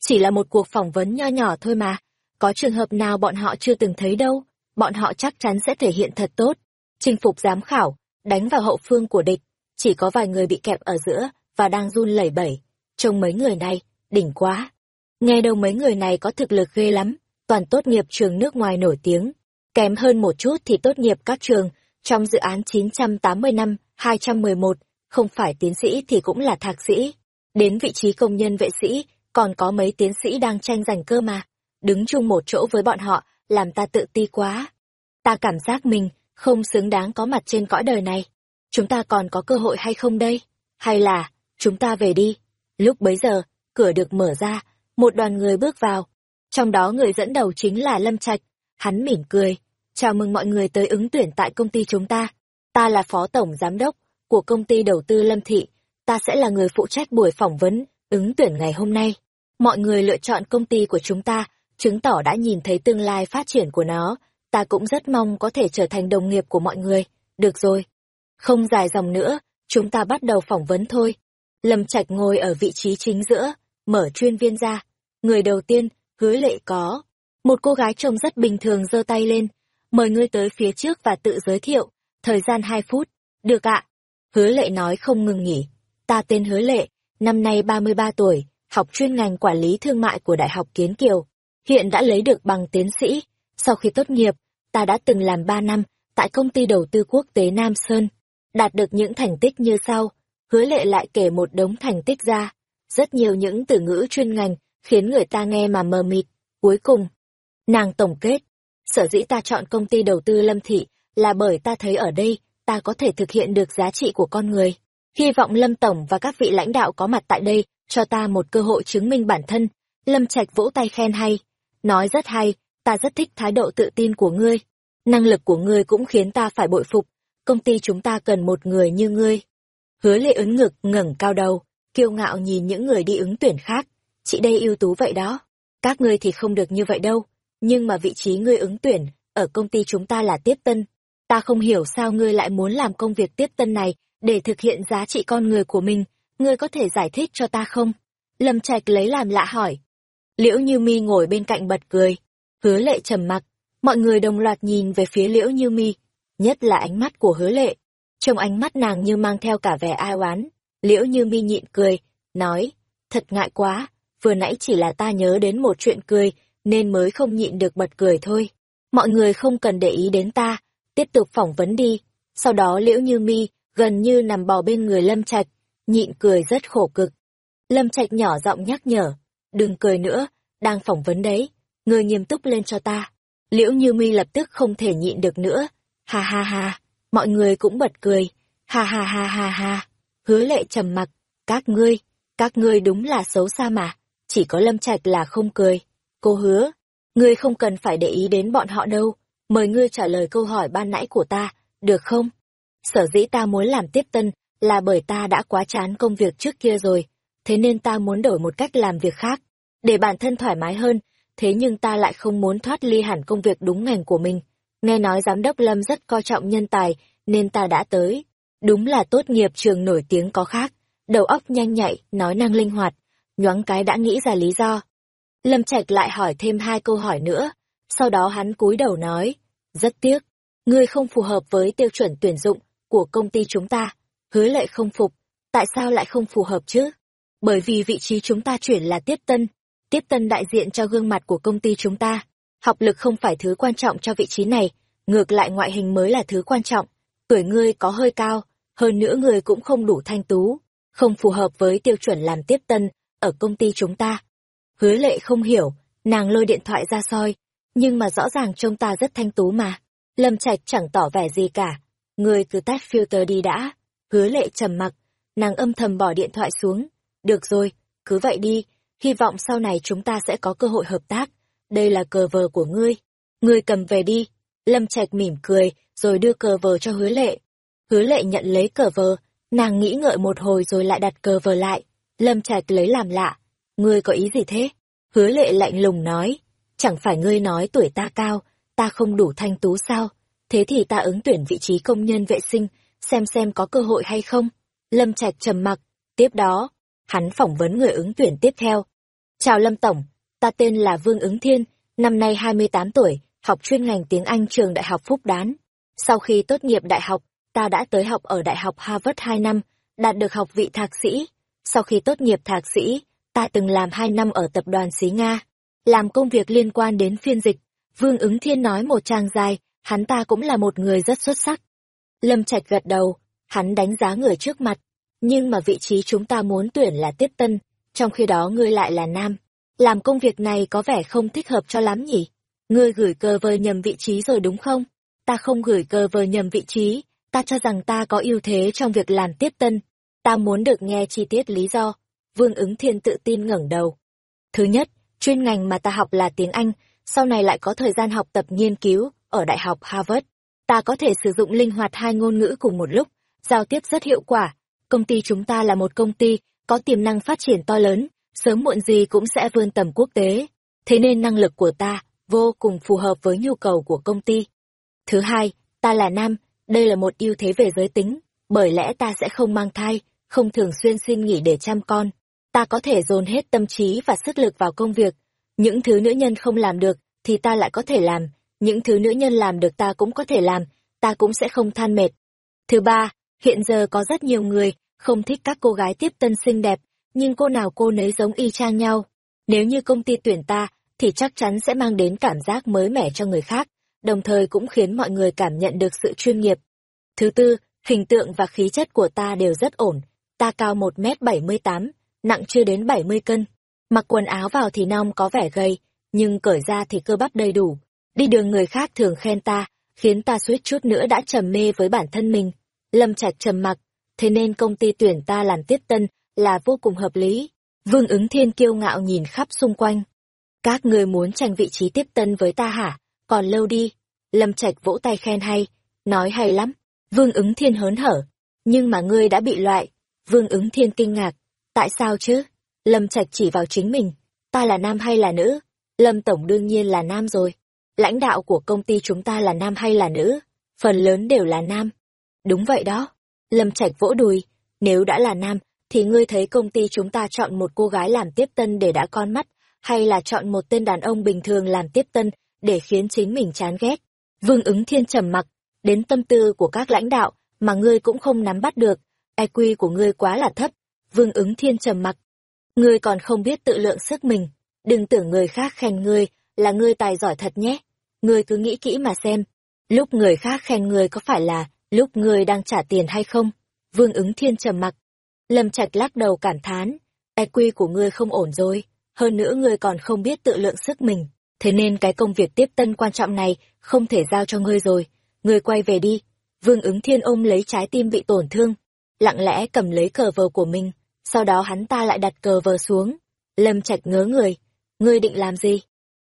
Chỉ là một cuộc phỏng vấn nho nhỏ thôi mà, có trường hợp nào bọn họ chưa từng thấy đâu, bọn họ chắc chắn sẽ thể hiện thật tốt, chinh phục giám khảo, đánh vào hậu phương của địch, chỉ có vài người bị kẹp ở giữa và đang run lẩy bẩy. Trông mấy người này, đỉnh quá. Nghe đâu mấy người này có thực lực ghê lắm, toàn tốt nghiệp trường nước ngoài nổi tiếng. Kém hơn một chút thì tốt nghiệp các trường, trong dự án 980 năm, 211, không phải tiến sĩ thì cũng là thạc sĩ. Đến vị trí công nhân vệ sĩ, còn có mấy tiến sĩ đang tranh giành cơ mà. Đứng chung một chỗ với bọn họ, làm ta tự ti quá. Ta cảm giác mình không xứng đáng có mặt trên cõi đời này. Chúng ta còn có cơ hội hay không đây? Hay là, chúng ta về đi. Lúc bấy giờ, cửa được mở ra, một đoàn người bước vào. Trong đó người dẫn đầu chính là Lâm Trạch. Hắn mỉm cười. Chào mừng mọi người tới ứng tuyển tại công ty chúng ta. Ta là phó tổng giám đốc của công ty đầu tư Lâm Thị. Ta sẽ là người phụ trách buổi phỏng vấn, ứng tuyển ngày hôm nay. Mọi người lựa chọn công ty của chúng ta, chứng tỏ đã nhìn thấy tương lai phát triển của nó. Ta cũng rất mong có thể trở thành đồng nghiệp của mọi người. Được rồi. Không dài dòng nữa, chúng ta bắt đầu phỏng vấn thôi. Lâm Trạch ngồi ở vị trí chính giữa, mở chuyên viên ra. Người đầu tiên, hứa lệ có. Một cô gái trông rất bình thường giơ tay lên. Mời ngươi tới phía trước và tự giới thiệu. Thời gian hai phút. Được ạ. Hứa lệ nói không ngừng nghỉ. Ta tên hứa lệ, năm nay 33 tuổi, học chuyên ngành quản lý thương mại của Đại học Kiến Kiều. Hiện đã lấy được bằng tiến sĩ. Sau khi tốt nghiệp, ta đã từng làm ba năm tại công ty đầu tư quốc tế Nam Sơn. Đạt được những thành tích như sau hứa lệ lại kể một đống thành tích ra. Rất nhiều những từ ngữ chuyên ngành, khiến người ta nghe mà mờ mịt. Cuối cùng, nàng tổng kết. Sở dĩ ta chọn công ty đầu tư Lâm Thị là bởi ta thấy ở đây, ta có thể thực hiện được giá trị của con người. Hy vọng Lâm Tổng và các vị lãnh đạo có mặt tại đây, cho ta một cơ hội chứng minh bản thân. Lâm Trạch vỗ tay khen hay. Nói rất hay, ta rất thích thái độ tự tin của ngươi. Năng lực của ngươi cũng khiến ta phải bội phục. Công ty chúng ta cần một người như ngươi. Hứa lệ ứng ngực ngẩng cao đầu, kiêu ngạo nhìn những người đi ứng tuyển khác. Chị đây ưu tú vậy đó. Các ngươi thì không được như vậy đâu. Nhưng mà vị trí ngươi ứng tuyển, ở công ty chúng ta là tiếp tân. Ta không hiểu sao ngươi lại muốn làm công việc tiếp tân này để thực hiện giá trị con người của mình. Ngươi có thể giải thích cho ta không? Lâm Trạch lấy làm lạ hỏi. Liễu Như Mi ngồi bên cạnh bật cười. Hứa lệ trầm mặc. Mọi người đồng loạt nhìn về phía Liễu Như Mi. Nhất là ánh mắt của hứa lệ trong ánh mắt nàng như mang theo cả vẻ ai oán. Liễu như mi nhịn cười, nói, thật ngại quá, vừa nãy chỉ là ta nhớ đến một chuyện cười, nên mới không nhịn được bật cười thôi. Mọi người không cần để ý đến ta, tiếp tục phỏng vấn đi. Sau đó liễu như mi, gần như nằm bò bên người Lâm Trạch, nhịn cười rất khổ cực. Lâm Trạch nhỏ giọng nhắc nhở, đừng cười nữa, đang phỏng vấn đấy, người nghiêm túc lên cho ta. Liễu như mi lập tức không thể nhịn được nữa, ha ha ha, mọi người cũng bật cười, ha ha ha ha ha, hứa lệ trầm mặc, các ngươi, các ngươi đúng là xấu xa mà, chỉ có lâm trạch là không cười. Cô hứa, ngươi không cần phải để ý đến bọn họ đâu, mời ngươi trả lời câu hỏi ban nãy của ta, được không? Sở dĩ ta muốn làm tiếp tân, là bởi ta đã quá chán công việc trước kia rồi, thế nên ta muốn đổi một cách làm việc khác, để bản thân thoải mái hơn, thế nhưng ta lại không muốn thoát ly hẳn công việc đúng ngành của mình. Nghe nói giám đốc Lâm rất coi trọng nhân tài, nên ta đã tới. Đúng là tốt nghiệp trường nổi tiếng có khác, đầu óc nhanh nhạy, nói năng linh hoạt, nhoáng cái đã nghĩ ra lý do. Lâm Trạch lại hỏi thêm hai câu hỏi nữa, sau đó hắn cúi đầu nói, rất tiếc, ngươi không phù hợp với tiêu chuẩn tuyển dụng của công ty chúng ta, hứa lệ không phục, tại sao lại không phù hợp chứ? Bởi vì vị trí chúng ta chuyển là tiếp tân, tiếp tân đại diện cho gương mặt của công ty chúng ta. Học lực không phải thứ quan trọng cho vị trí này, ngược lại ngoại hình mới là thứ quan trọng. Tuổi ngươi có hơi cao, hơn nữa ngươi cũng không đủ thanh tú, không phù hợp với tiêu chuẩn làm tiếp tân ở công ty chúng ta. Hứa lệ không hiểu, nàng lôi điện thoại ra soi, nhưng mà rõ ràng trông ta rất thanh tú mà. Lâm Trạch chẳng tỏ vẻ gì cả. người cứ tắt filter đi đã. Hứa lệ trầm mặc, nàng âm thầm bỏ điện thoại xuống. Được rồi, cứ vậy đi, hy vọng sau này chúng ta sẽ có cơ hội hợp tác đây là cờ vờ của ngươi. Ngươi cầm về đi. Lâm Trạch mỉm cười, rồi đưa cờ vờ cho hứa lệ. Hứa lệ nhận lấy cờ vờ, nàng nghĩ ngợi một hồi rồi lại đặt cờ vờ lại. Lâm Trạch lấy làm lạ. Ngươi có ý gì thế? Hứa lệ lạnh lùng nói. Chẳng phải ngươi nói tuổi ta cao, ta không đủ thanh tú sao? Thế thì ta ứng tuyển vị trí công nhân vệ sinh, xem xem có cơ hội hay không? Lâm Trạch trầm mặc. Tiếp đó, hắn phỏng vấn người ứng tuyển tiếp theo. Chào Lâm Tổng, ta tên là Vương Ứng Thiên, năm nay 28 tuổi, học chuyên ngành tiếng Anh trường Đại học Phúc Đán. Sau khi tốt nghiệp đại học, ta đã tới học ở Đại học Harvard 2 năm, đạt được học vị thạc sĩ. Sau khi tốt nghiệp thạc sĩ, ta từng làm 2 năm ở tập đoàn xí Nga, làm công việc liên quan đến phiên dịch. Vương ứng thiên nói một trang dài, hắn ta cũng là một người rất xuất sắc. Lâm Trạch gật đầu, hắn đánh giá người trước mặt, nhưng mà vị trí chúng ta muốn tuyển là tiếp tân, trong khi đó ngươi lại là nam. Làm công việc này có vẻ không thích hợp cho lắm nhỉ? Ngươi gửi cờ vơ nhầm vị trí rồi đúng không? Ta không gửi cờ vơ nhầm vị trí, ta cho rằng ta có ưu thế trong việc làm tiếp tân. Ta muốn được nghe chi tiết lý do. Vương ứng thiên tự tin ngẩng đầu. Thứ nhất, chuyên ngành mà ta học là tiếng Anh, sau này lại có thời gian học tập nghiên cứu ở Đại học Harvard. Ta có thể sử dụng linh hoạt hai ngôn ngữ cùng một lúc, giao tiếp rất hiệu quả. Công ty chúng ta là một công ty có tiềm năng phát triển to lớn, sớm muộn gì cũng sẽ vươn tầm quốc tế. Thế nên năng lực của ta vô cùng phù hợp với nhu cầu của công ty. Thứ hai, ta là nam, đây là một ưu thế về giới tính, bởi lẽ ta sẽ không mang thai, không thường xuyên xin nghỉ để chăm con. Ta có thể dồn hết tâm trí và sức lực vào công việc. Những thứ nữ nhân không làm được, thì ta lại có thể làm. Những thứ nữ nhân làm được ta cũng có thể làm, ta cũng sẽ không than mệt. Thứ ba, hiện giờ có rất nhiều người không thích các cô gái tiếp tân xinh đẹp, nhưng cô nào cô nấy giống y chang nhau. Nếu như công ty tuyển ta, thì chắc chắn sẽ mang đến cảm giác mới mẻ cho người khác, đồng thời cũng khiến mọi người cảm nhận được sự chuyên nghiệp. Thứ tư, hình tượng và khí chất của ta đều rất ổn. Ta cao 1m78, nặng chưa đến 70 cân. Mặc quần áo vào thì non có vẻ gầy, nhưng cởi ra thì cơ bắp đầy đủ. Đi đường người khác thường khen ta, khiến ta suýt chút nữa đã trầm mê với bản thân mình. Lâm Trạch trầm mặc, thế nên công ty tuyển ta làm tiếp tân là vô cùng hợp lý. Vương ứng thiên kiêu ngạo nhìn khắp xung quanh. Các người muốn tranh vị trí tiếp tân với ta hả? Còn lâu đi. Lâm Trạch vỗ tay khen hay, nói hay lắm. Vương ứng thiên hớn hở. Nhưng mà ngươi đã bị loại. Vương ứng thiên kinh ngạc. Tại sao chứ? Lâm Trạch chỉ vào chính mình. Ta là nam hay là nữ? Lâm Tổng đương nhiên là nam rồi. Lãnh đạo của công ty chúng ta là nam hay là nữ? Phần lớn đều là nam. Đúng vậy đó. Lâm Trạch vỗ đùi. Nếu đã là nam, thì ngươi thấy công ty chúng ta chọn một cô gái làm tiếp tân để đã con mắt, hay là chọn một tên đàn ông bình thường làm tiếp tân để khiến chính mình chán ghét. Vương ứng thiên trầm mặc, đến tâm tư của các lãnh đạo mà ngươi cũng không nắm bắt được, IQ của ngươi quá là thấp. Vương ứng thiên trầm mặc. Ngươi còn không biết tự lượng sức mình, đừng tưởng người khác khen ngươi là ngươi tài giỏi thật nhé. Ngươi cứ nghĩ kỹ mà xem, lúc người khác khen ngươi có phải là lúc ngươi đang trả tiền hay không? Vương ứng thiên trầm mặc. Lâm Trạch lắc đầu cảm thán, e IQ của ngươi không ổn rồi, hơn nữa ngươi còn không biết tự lượng sức mình, thế nên cái công việc tiếp tân quan trọng này không thể giao cho ngươi rồi, ngươi quay về đi. Vương ứng thiên ôm lấy trái tim bị tổn thương, lặng lẽ cầm lấy cờ vờ của mình, sau đó hắn ta lại đặt cờ vờ xuống. Lâm Trạch ngớ người, ngươi định làm gì?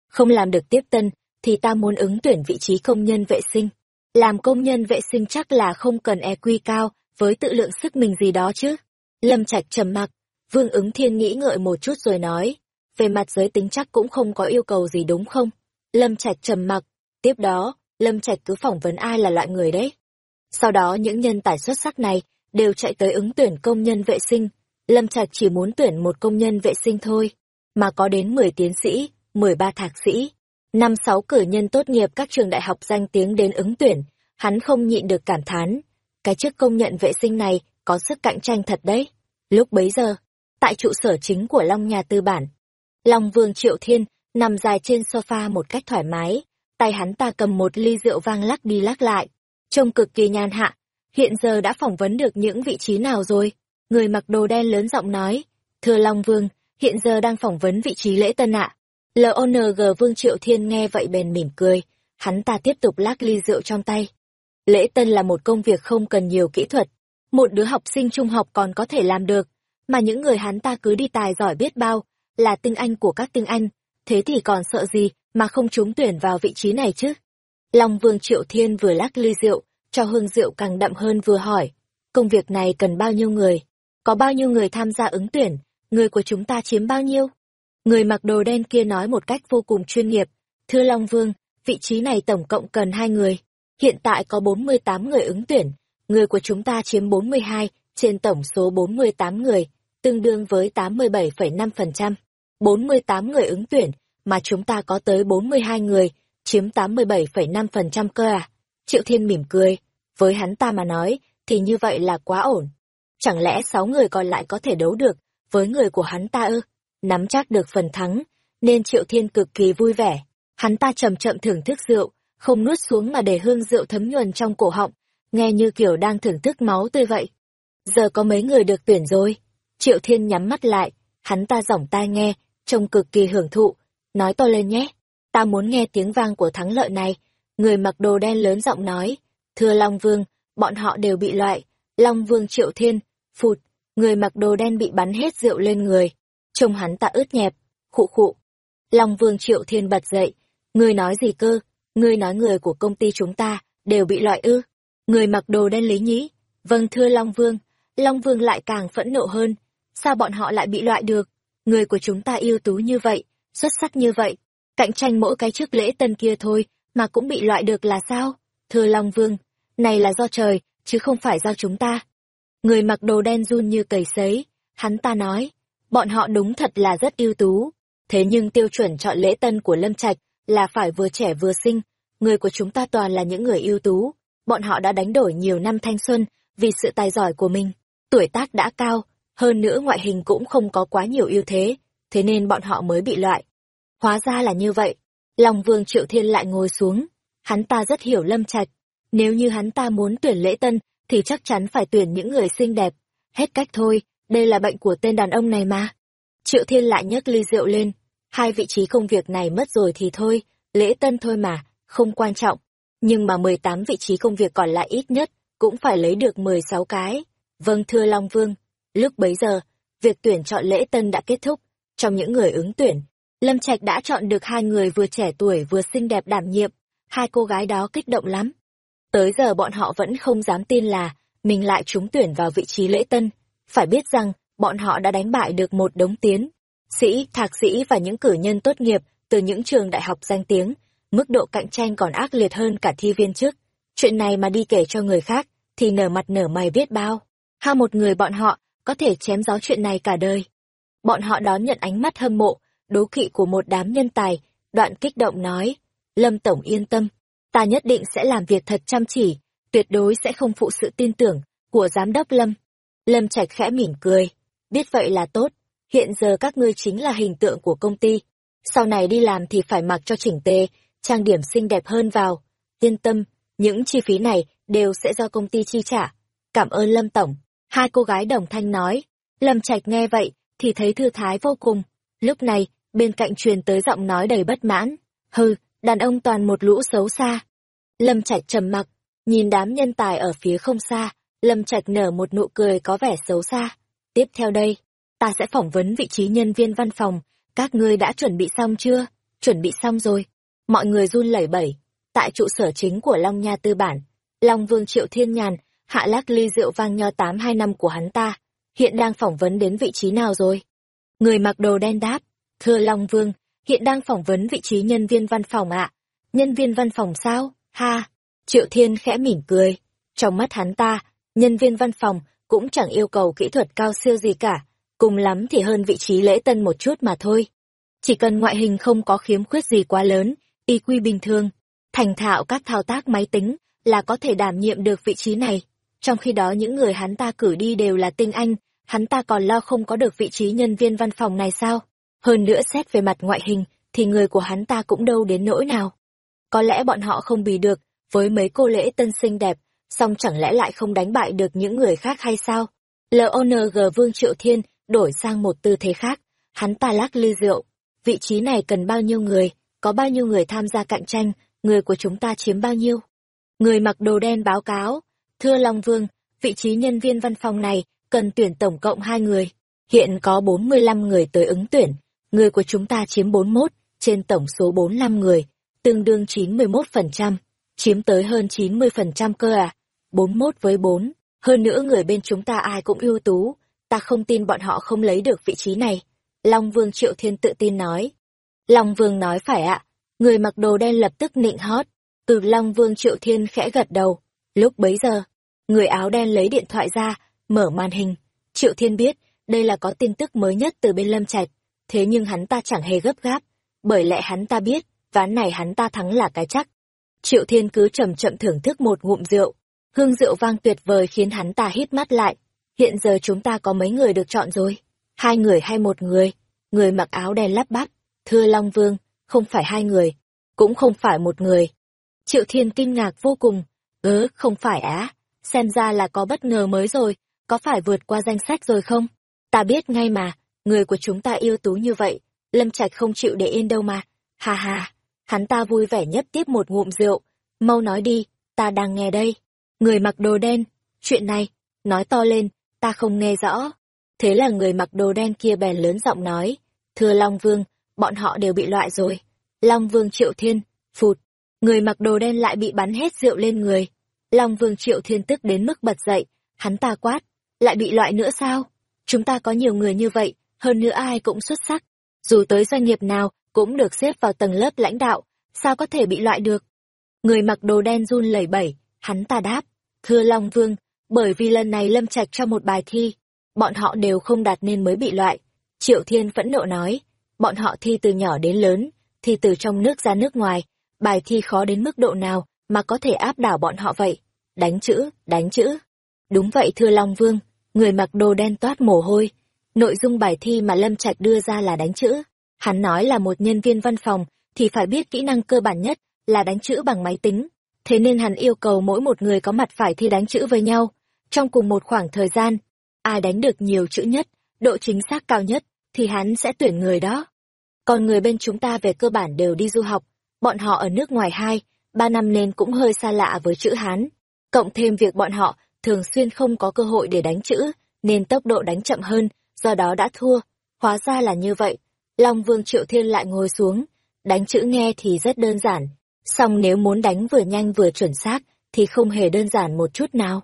Không làm được tiếp tân, thì ta muốn ứng tuyển vị trí công nhân vệ sinh. Làm công nhân vệ sinh chắc là không cần EQ cao, với tự lượng sức mình gì đó chứ. Lâm Trạch trầm mặc, Vương ứng thiên nghĩ ngợi một chút rồi nói, về mặt giới tính chắc cũng không có yêu cầu gì đúng không? Lâm Trạch trầm mặc, tiếp đó, Lâm Trạch cứ phỏng vấn ai là loại người đấy. Sau đó những nhân tài xuất sắc này đều chạy tới ứng tuyển công nhân vệ sinh. Lâm Trạch chỉ muốn tuyển một công nhân vệ sinh thôi, mà có đến 10 tiến sĩ, 13 thạc sĩ, năm sáu cử nhân tốt nghiệp các trường đại học danh tiếng đến ứng tuyển, hắn không nhịn được cảm thán. Cái chức công nhận vệ sinh này có sức cạnh tranh thật đấy. Lúc bấy giờ, tại trụ sở chính của Long nhà tư bản, Long Vương Triệu Thiên nằm dài trên sofa một cách thoải mái, tay hắn ta cầm một ly rượu vang lắc đi lắc lại, trông cực kỳ nhàn hạ. Hiện giờ đã phỏng vấn được những vị trí nào rồi? Người mặc đồ đen lớn giọng nói, thưa Long Vương, hiện giờ đang phỏng vấn vị trí lễ tân ạ. LONG Vương Triệu Thiên nghe vậy bèn mỉm cười, hắn ta tiếp tục lắc ly rượu trong tay. Lễ tân là một công việc không cần nhiều kỹ thuật, một đứa học sinh trung học còn có thể làm được, mà những người hắn ta cứ đi tài giỏi biết bao, là tinh anh của các tinh anh, thế thì còn sợ gì mà không trúng tuyển vào vị trí này chứ? Long Vương Triệu Thiên vừa lắc ly rượu, cho hương rượu càng đậm hơn vừa hỏi, công việc này cần bao nhiêu người? Có bao nhiêu người tham gia ứng tuyển? Người của chúng ta chiếm bao nhiêu? Người mặc đồ đen kia nói một cách vô cùng chuyên nghiệp, thưa Long Vương, vị trí này tổng cộng cần hai người. Hiện tại có 48 người ứng tuyển, người của chúng ta chiếm 42 trên tổng số 48 người, tương đương với 87,5%. 48 người ứng tuyển, mà chúng ta có tới 42 người, chiếm 87,5% cơ à. Triệu Thiên mỉm cười, với hắn ta mà nói, thì như vậy là quá ổn. Chẳng lẽ sáu người còn lại có thể đấu được, với người của hắn ta ư? Nắm chắc được phần thắng, nên Triệu Thiên cực kỳ vui vẻ. Hắn ta chậm chậm thưởng thức rượu, không nuốt xuống mà để hương rượu thấm nhuần trong cổ họng, nghe như kiểu đang thưởng thức máu tươi vậy. Giờ có mấy người được tuyển rồi. Triệu Thiên nhắm mắt lại, hắn ta giỏng tai nghe, trông cực kỳ hưởng thụ, nói to lên nhé. Ta muốn nghe tiếng vang của thắng lợi này. Người mặc đồ đen lớn giọng nói, thưa Long Vương, bọn họ đều bị loại. Long Vương Triệu Thiên, phụt, người mặc đồ đen bị bắn hết rượu lên người. Trông hắn ta ướt nhẹp, khụ khụ. Long Vương Triệu Thiên bật dậy, ngươi nói gì cơ, ngươi nói người của công ty chúng ta đều bị loại ư. Người mặc đồ đen lý nhĩ, vâng thưa Long Vương, Long Vương lại càng phẫn nộ hơn, sao bọn họ lại bị loại được? Người của chúng ta ưu tú như vậy, xuất sắc như vậy, cạnh tranh mỗi cái trước lễ tân kia thôi, mà cũng bị loại được là sao? Thưa Long Vương, này là do trời, chứ không phải do chúng ta. Người mặc đồ đen run như cầy sấy, hắn ta nói, bọn họ đúng thật là rất ưu tú, thế nhưng tiêu chuẩn chọn lễ tân của Lâm Trạch là phải vừa trẻ vừa xinh, người của chúng ta toàn là những người ưu tú, bọn họ đã đánh đổi nhiều năm thanh xuân vì sự tài giỏi của mình, tuổi tác đã cao, hơn nữa ngoại hình cũng không có quá nhiều ưu thế, thế nên bọn họ mới bị loại. Hóa ra là như vậy. Long Vương Triệu Thiên lại ngồi xuống. Hắn ta rất hiểu Lâm Trạch. Nếu như hắn ta muốn tuyển lễ tân, thì chắc chắn phải tuyển những người xinh đẹp. Hết cách thôi, đây là bệnh của tên đàn ông này mà. Triệu Thiên lại nhấc ly rượu lên. Hai vị trí công việc này mất rồi thì thôi, lễ tân thôi mà, không quan trọng. Nhưng mà 18 vị trí công việc còn lại ít nhất, cũng phải lấy được 16 cái. Vâng thưa Long Vương, lúc bấy giờ, việc tuyển chọn lễ tân đã kết thúc. Trong những người ứng tuyển, Lâm Trạch đã chọn được hai người vừa trẻ tuổi vừa xinh đẹp đảm nhiệm, hai cô gái đó kích động lắm. Tới giờ bọn họ vẫn không dám tin là mình lại trúng tuyển vào vị trí lễ tân. Phải biết rằng, bọn họ đã đánh bại được một đống tiến, sĩ, thạc sĩ và những cử nhân tốt nghiệp từ những trường đại học danh tiếng, mức độ cạnh tranh còn ác liệt hơn cả thi viên trước. Chuyện này mà đi kể cho người khác, thì nở mặt nở mày biết bao. Ha một người bọn họ, có thể chém gió chuyện này cả đời. Bọn họ đón nhận ánh mắt hâm mộ, đố kỵ của một đám nhân tài, đoạn kích động nói, Lâm Tổng yên tâm, ta nhất định sẽ làm việc thật chăm chỉ, tuyệt đối sẽ không phụ sự tin tưởng của giám đốc Lâm. Lâm Trạch khẽ mỉm cười, biết vậy là tốt, hiện giờ các ngươi chính là hình tượng của công ty, sau này đi làm thì phải mặc cho chỉnh tề, trang điểm xinh đẹp hơn vào, yên tâm, những chi phí này đều sẽ do công ty chi trả. Cảm ơn Lâm Tổng, hai cô gái đồng thanh nói, Lâm Trạch nghe vậy thì thấy thư thái vô cùng, lúc này bên cạnh truyền tới giọng nói đầy bất mãn. Hừ, đàn ông toàn một lũ xấu xa. Lâm Trạch trầm mặc, nhìn đám nhân tài ở phía không xa, Lâm Trạch nở một nụ cười có vẻ xấu xa. Tiếp theo đây, ta sẽ phỏng vấn vị trí nhân viên văn phòng, các ngươi đã chuẩn bị xong chưa? Chuẩn bị xong rồi. Mọi người run lẩy bẩy. Tại trụ sở chính của Long Nha Tư Bản, Long Vương Triệu Thiên Nhàn, hạ lác ly rượu vang nho tám hai năm của hắn ta, hiện đang phỏng vấn đến vị trí nào rồi? Người mặc đồ đen đáp, Thưa Long Vương, hiện đang phỏng vấn vị trí nhân viên văn phòng ạ. Nhân viên văn phòng sao? Ha! Triệu Thiên khẽ mỉm cười. Trong mắt hắn ta, nhân viên văn phòng cũng chẳng yêu cầu kỹ thuật cao siêu gì cả. Cùng lắm thì hơn vị trí lễ tân một chút mà thôi. Chỉ cần ngoại hình không có khiếm khuyết gì quá lớn, y quy bình thường, thành thạo các thao tác máy tính là có thể đảm nhiệm được vị trí này. Trong khi đó những người hắn ta cử đi đều là tinh anh, hắn ta còn lo không có được vị trí nhân viên văn phòng này sao? Hơn nữa xét về mặt ngoại hình, thì người của hắn ta cũng đâu đến nỗi nào. Có lẽ bọn họ không bì được với mấy cô lễ tân xinh đẹp, song chẳng lẽ lại không đánh bại được những người khác hay sao? l o n g Vương Triệu Thiên đổi sang một tư thế khác, hắn ta lắc ly rượu. Vị trí này cần bao nhiêu người, có bao nhiêu người tham gia cạnh tranh, người của chúng ta chiếm bao nhiêu? Người mặc đồ đen báo cáo, thưa Long Vương, vị trí nhân viên văn phòng này cần tuyển tổng cộng hai người. Hiện có 45 người tới ứng tuyển, người của chúng ta chiếm 41 trên tổng số 45 người, tương đương 91%, chiếm tới hơn 90% cơ à. 41 với 4, hơn nữa người bên chúng ta ai cũng ưu tú, ta không tin bọn họ không lấy được vị trí này. Long Vương Triệu Thiên tự tin nói. Long Vương nói phải ạ, người mặc đồ đen lập tức nịnh hót, từ Long Vương Triệu Thiên khẽ gật đầu. Lúc bấy giờ, người áo đen lấy điện thoại ra, mở màn hình. Triệu Thiên biết, đây là có tin tức mới nhất từ bên Lâm Trạch thế nhưng hắn ta chẳng hề gấp gáp. bởi lẽ hắn ta biết, ván này hắn ta thắng là cái chắc. Triệu Thiên cứ chậm chậm thưởng thức một ngụm rượu, hương rượu vang tuyệt vời khiến hắn ta hít mắt lại. Hiện giờ chúng ta có mấy người được chọn rồi? Hai người hay một người? Người mặc áo đen lắp bắp, thưa Long Vương, không phải hai người, cũng không phải một người. Triệu Thiên kinh ngạc vô cùng, ớ, không phải á, xem ra là có bất ngờ mới rồi, có phải vượt qua danh sách rồi không? Ta biết ngay mà, người của chúng ta yêu tú như vậy, Lâm Trạch không chịu để yên đâu mà. Hà hà, hắn ta vui vẻ nhấp tiếp một ngụm rượu, mau nói đi, ta đang nghe đây. Người mặc đồ đen, chuyện này, nói to lên, ta không nghe rõ. Thế là người mặc đồ đen kia bèn lớn giọng nói, thưa Long Vương, bọn họ đều bị loại rồi. Long Vương Triệu Thiên, phụt, người mặc đồ đen lại bị bắn hết rượu lên người. Long Vương Triệu Thiên tức đến mức bật dậy, hắn ta quát, lại bị loại nữa sao? Chúng ta có nhiều người như vậy, hơn nữa ai cũng xuất sắc. Dù tới doanh nghiệp nào, cũng được xếp vào tầng lớp lãnh đạo, sao có thể bị loại được? Người mặc đồ đen run lẩy bẩy, hắn ta đáp, thưa Long Vương, bởi vì lần này lâm trạch cho một bài thi, bọn họ đều không đạt nên mới bị loại. Triệu Thiên phẫn nộ nói, bọn họ thi từ nhỏ đến lớn, thi từ trong nước ra nước ngoài, bài thi khó đến mức độ nào mà có thể áp đảo bọn họ vậy? Đánh chữ, đánh chữ. Đúng vậy thưa Long Vương, người mặc đồ đen toát mồ hôi. Nội dung bài thi mà Lâm Trạch đưa ra là đánh chữ. Hắn nói là một nhân viên văn phòng thì phải biết kỹ năng cơ bản nhất là đánh chữ bằng máy tính. Thế nên hắn yêu cầu mỗi một người có mặt phải thi đánh chữ với nhau. Trong cùng một khoảng thời gian, ai đánh được nhiều chữ nhất, độ chính xác cao nhất, thì hắn sẽ tuyển người đó. Còn người bên chúng ta về cơ bản đều đi du học, bọn họ ở nước ngoài hai, ba năm nên cũng hơi xa lạ với chữ Hán. Cộng thêm việc bọn họ thường xuyên không có cơ hội để đánh chữ, nên tốc độ đánh chậm hơn, do đó đã thua. Hóa ra là như vậy. Long Vương Triệu Thiên lại ngồi xuống, đánh chữ nghe thì rất đơn giản, song nếu muốn đánh vừa nhanh vừa chuẩn xác thì không hề đơn giản một chút nào.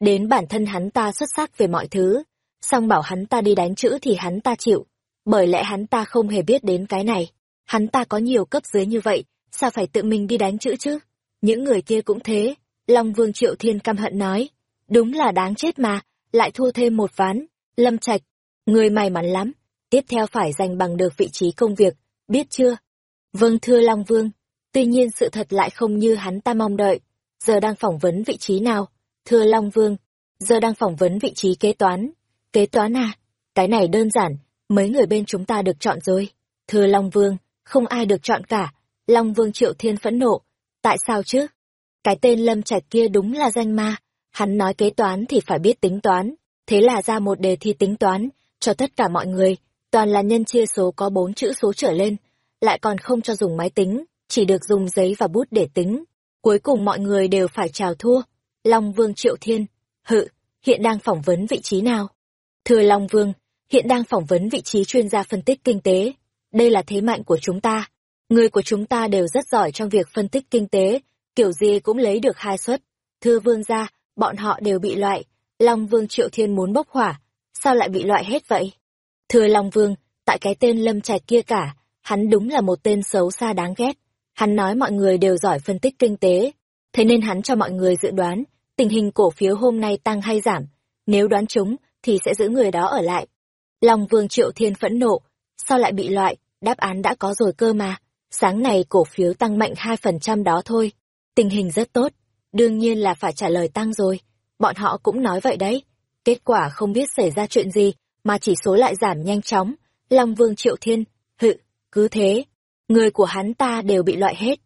Đến bản thân hắn ta xuất sắc về mọi thứ, song bảo hắn ta đi đánh chữ thì hắn ta chịu, bởi lẽ hắn ta không hề biết đến cái này. Hắn ta có nhiều cấp dưới như vậy, sao phải tự mình đi đánh chữ chứ? Những người kia cũng thế. Long Vương Triệu Thiên căm hận nói, đúng là đáng chết mà, lại thua thêm một ván. Lâm Trạch, người may mắn lắm, tiếp theo phải giành bằng được vị trí công việc, biết chưa? Vâng thưa Long Vương, tuy nhiên sự thật lại không như hắn ta mong đợi. Giờ đang phỏng vấn vị trí nào? Thưa Long Vương, giờ đang phỏng vấn vị trí kế toán. Kế toán à? Cái này đơn giản, mấy người bên chúng ta được chọn rồi. Thưa Long Vương, không ai được chọn cả. Long Vương Triệu Thiên phẫn nộ. Tại sao chứ? Cái tên Lâm Trạch kia đúng là danh ma. Hắn nói kế toán thì phải biết tính toán. Thế là ra một đề thi tính toán, cho tất cả mọi người. Toàn là nhân chia số có bốn chữ số trở lên. Lại còn không cho dùng máy tính, chỉ được dùng giấy và bút để tính. Cuối cùng mọi người đều phải chào thua. Long Vương Triệu Thiên. Hự, hiện đang phỏng vấn vị trí nào? Thưa Long Vương, hiện đang phỏng vấn vị trí chuyên gia phân tích kinh tế. Đây là thế mạnh của chúng ta. Người của chúng ta đều rất giỏi trong việc phân tích kinh tế, kiểu gì cũng lấy được hai suất. Thưa vương gia, bọn họ đều bị loại. Long Vương Triệu Thiên muốn bốc hỏa, sao lại bị loại hết vậy? Thưa Long Vương, tại cái tên Lâm Trạch kia cả, hắn đúng là một tên xấu xa đáng ghét. Hắn nói mọi người đều giỏi phân tích kinh tế, thế nên hắn cho mọi người dự đoán tình hình cổ phiếu hôm nay tăng hay giảm. Nếu đoán trúng, thì sẽ giữ người đó ở lại. Long Vương Triệu Thiên phẫn nộ, sao lại bị loại, đáp án đã có rồi cơ mà. Sáng nay cổ phiếu tăng mạnh 2% đó thôi. Tình hình rất tốt, đương nhiên là phải trả lời tăng rồi. Bọn họ cũng nói vậy đấy. Kết quả không biết xảy ra chuyện gì, mà chỉ số lại giảm nhanh chóng. Long Vương Triệu Thiên, hự, cứ thế. Người của hắn ta đều bị loại hết.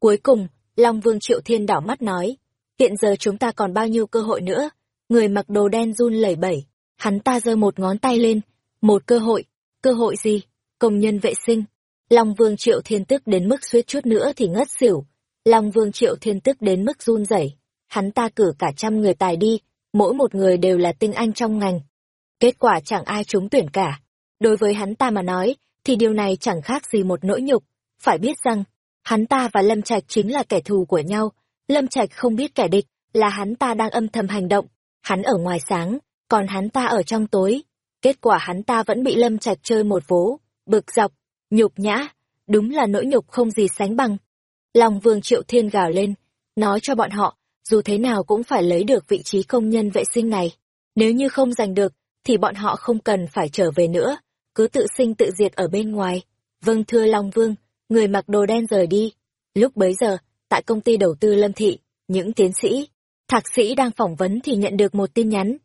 Cuối cùng, Long Vương Triệu Thiên đảo mắt nói, hiện giờ chúng ta còn bao nhiêu cơ hội nữa? Người mặc đồ đen run lẩy bẩy, hắn ta giơ một ngón tay lên, một cơ hội, cơ hội gì? Công nhân vệ sinh. Long Vương Triệu Thiên tức đến mức suýt chút nữa thì ngất xỉu. Long Vương Triệu Thiên tức đến mức run rẩy. Hắn ta cử cả trăm người tài đi, mỗi một người đều là tinh anh trong ngành. Kết quả chẳng ai trúng tuyển cả. Đối với hắn ta mà nói, thì điều này chẳng khác gì một nỗi nhục. Phải biết rằng, hắn ta và Lâm Trạch chính là kẻ thù của nhau. Lâm Trạch không biết kẻ địch, là hắn ta đang âm thầm hành động. Hắn ở ngoài sáng, còn hắn ta ở trong tối. Kết quả hắn ta vẫn bị Lâm Trạch chơi một vố, bực dọc, nhục nhã, đúng là nỗi nhục không gì sánh bằng. lòng Vương Triệu Thiên gào lên, nói cho bọn họ, dù thế nào cũng phải lấy được vị trí công nhân vệ sinh này. Nếu như không giành được, thì bọn họ không cần phải trở về nữa, cứ tự sinh tự diệt ở bên ngoài. Vâng thưa Long Vương, người mặc đồ đen rời đi. Lúc bấy giờ, tại công ty đầu tư Lâm Thị, những tiến sĩ, thạc sĩ đang phỏng vấn thì nhận được một tin nhắn.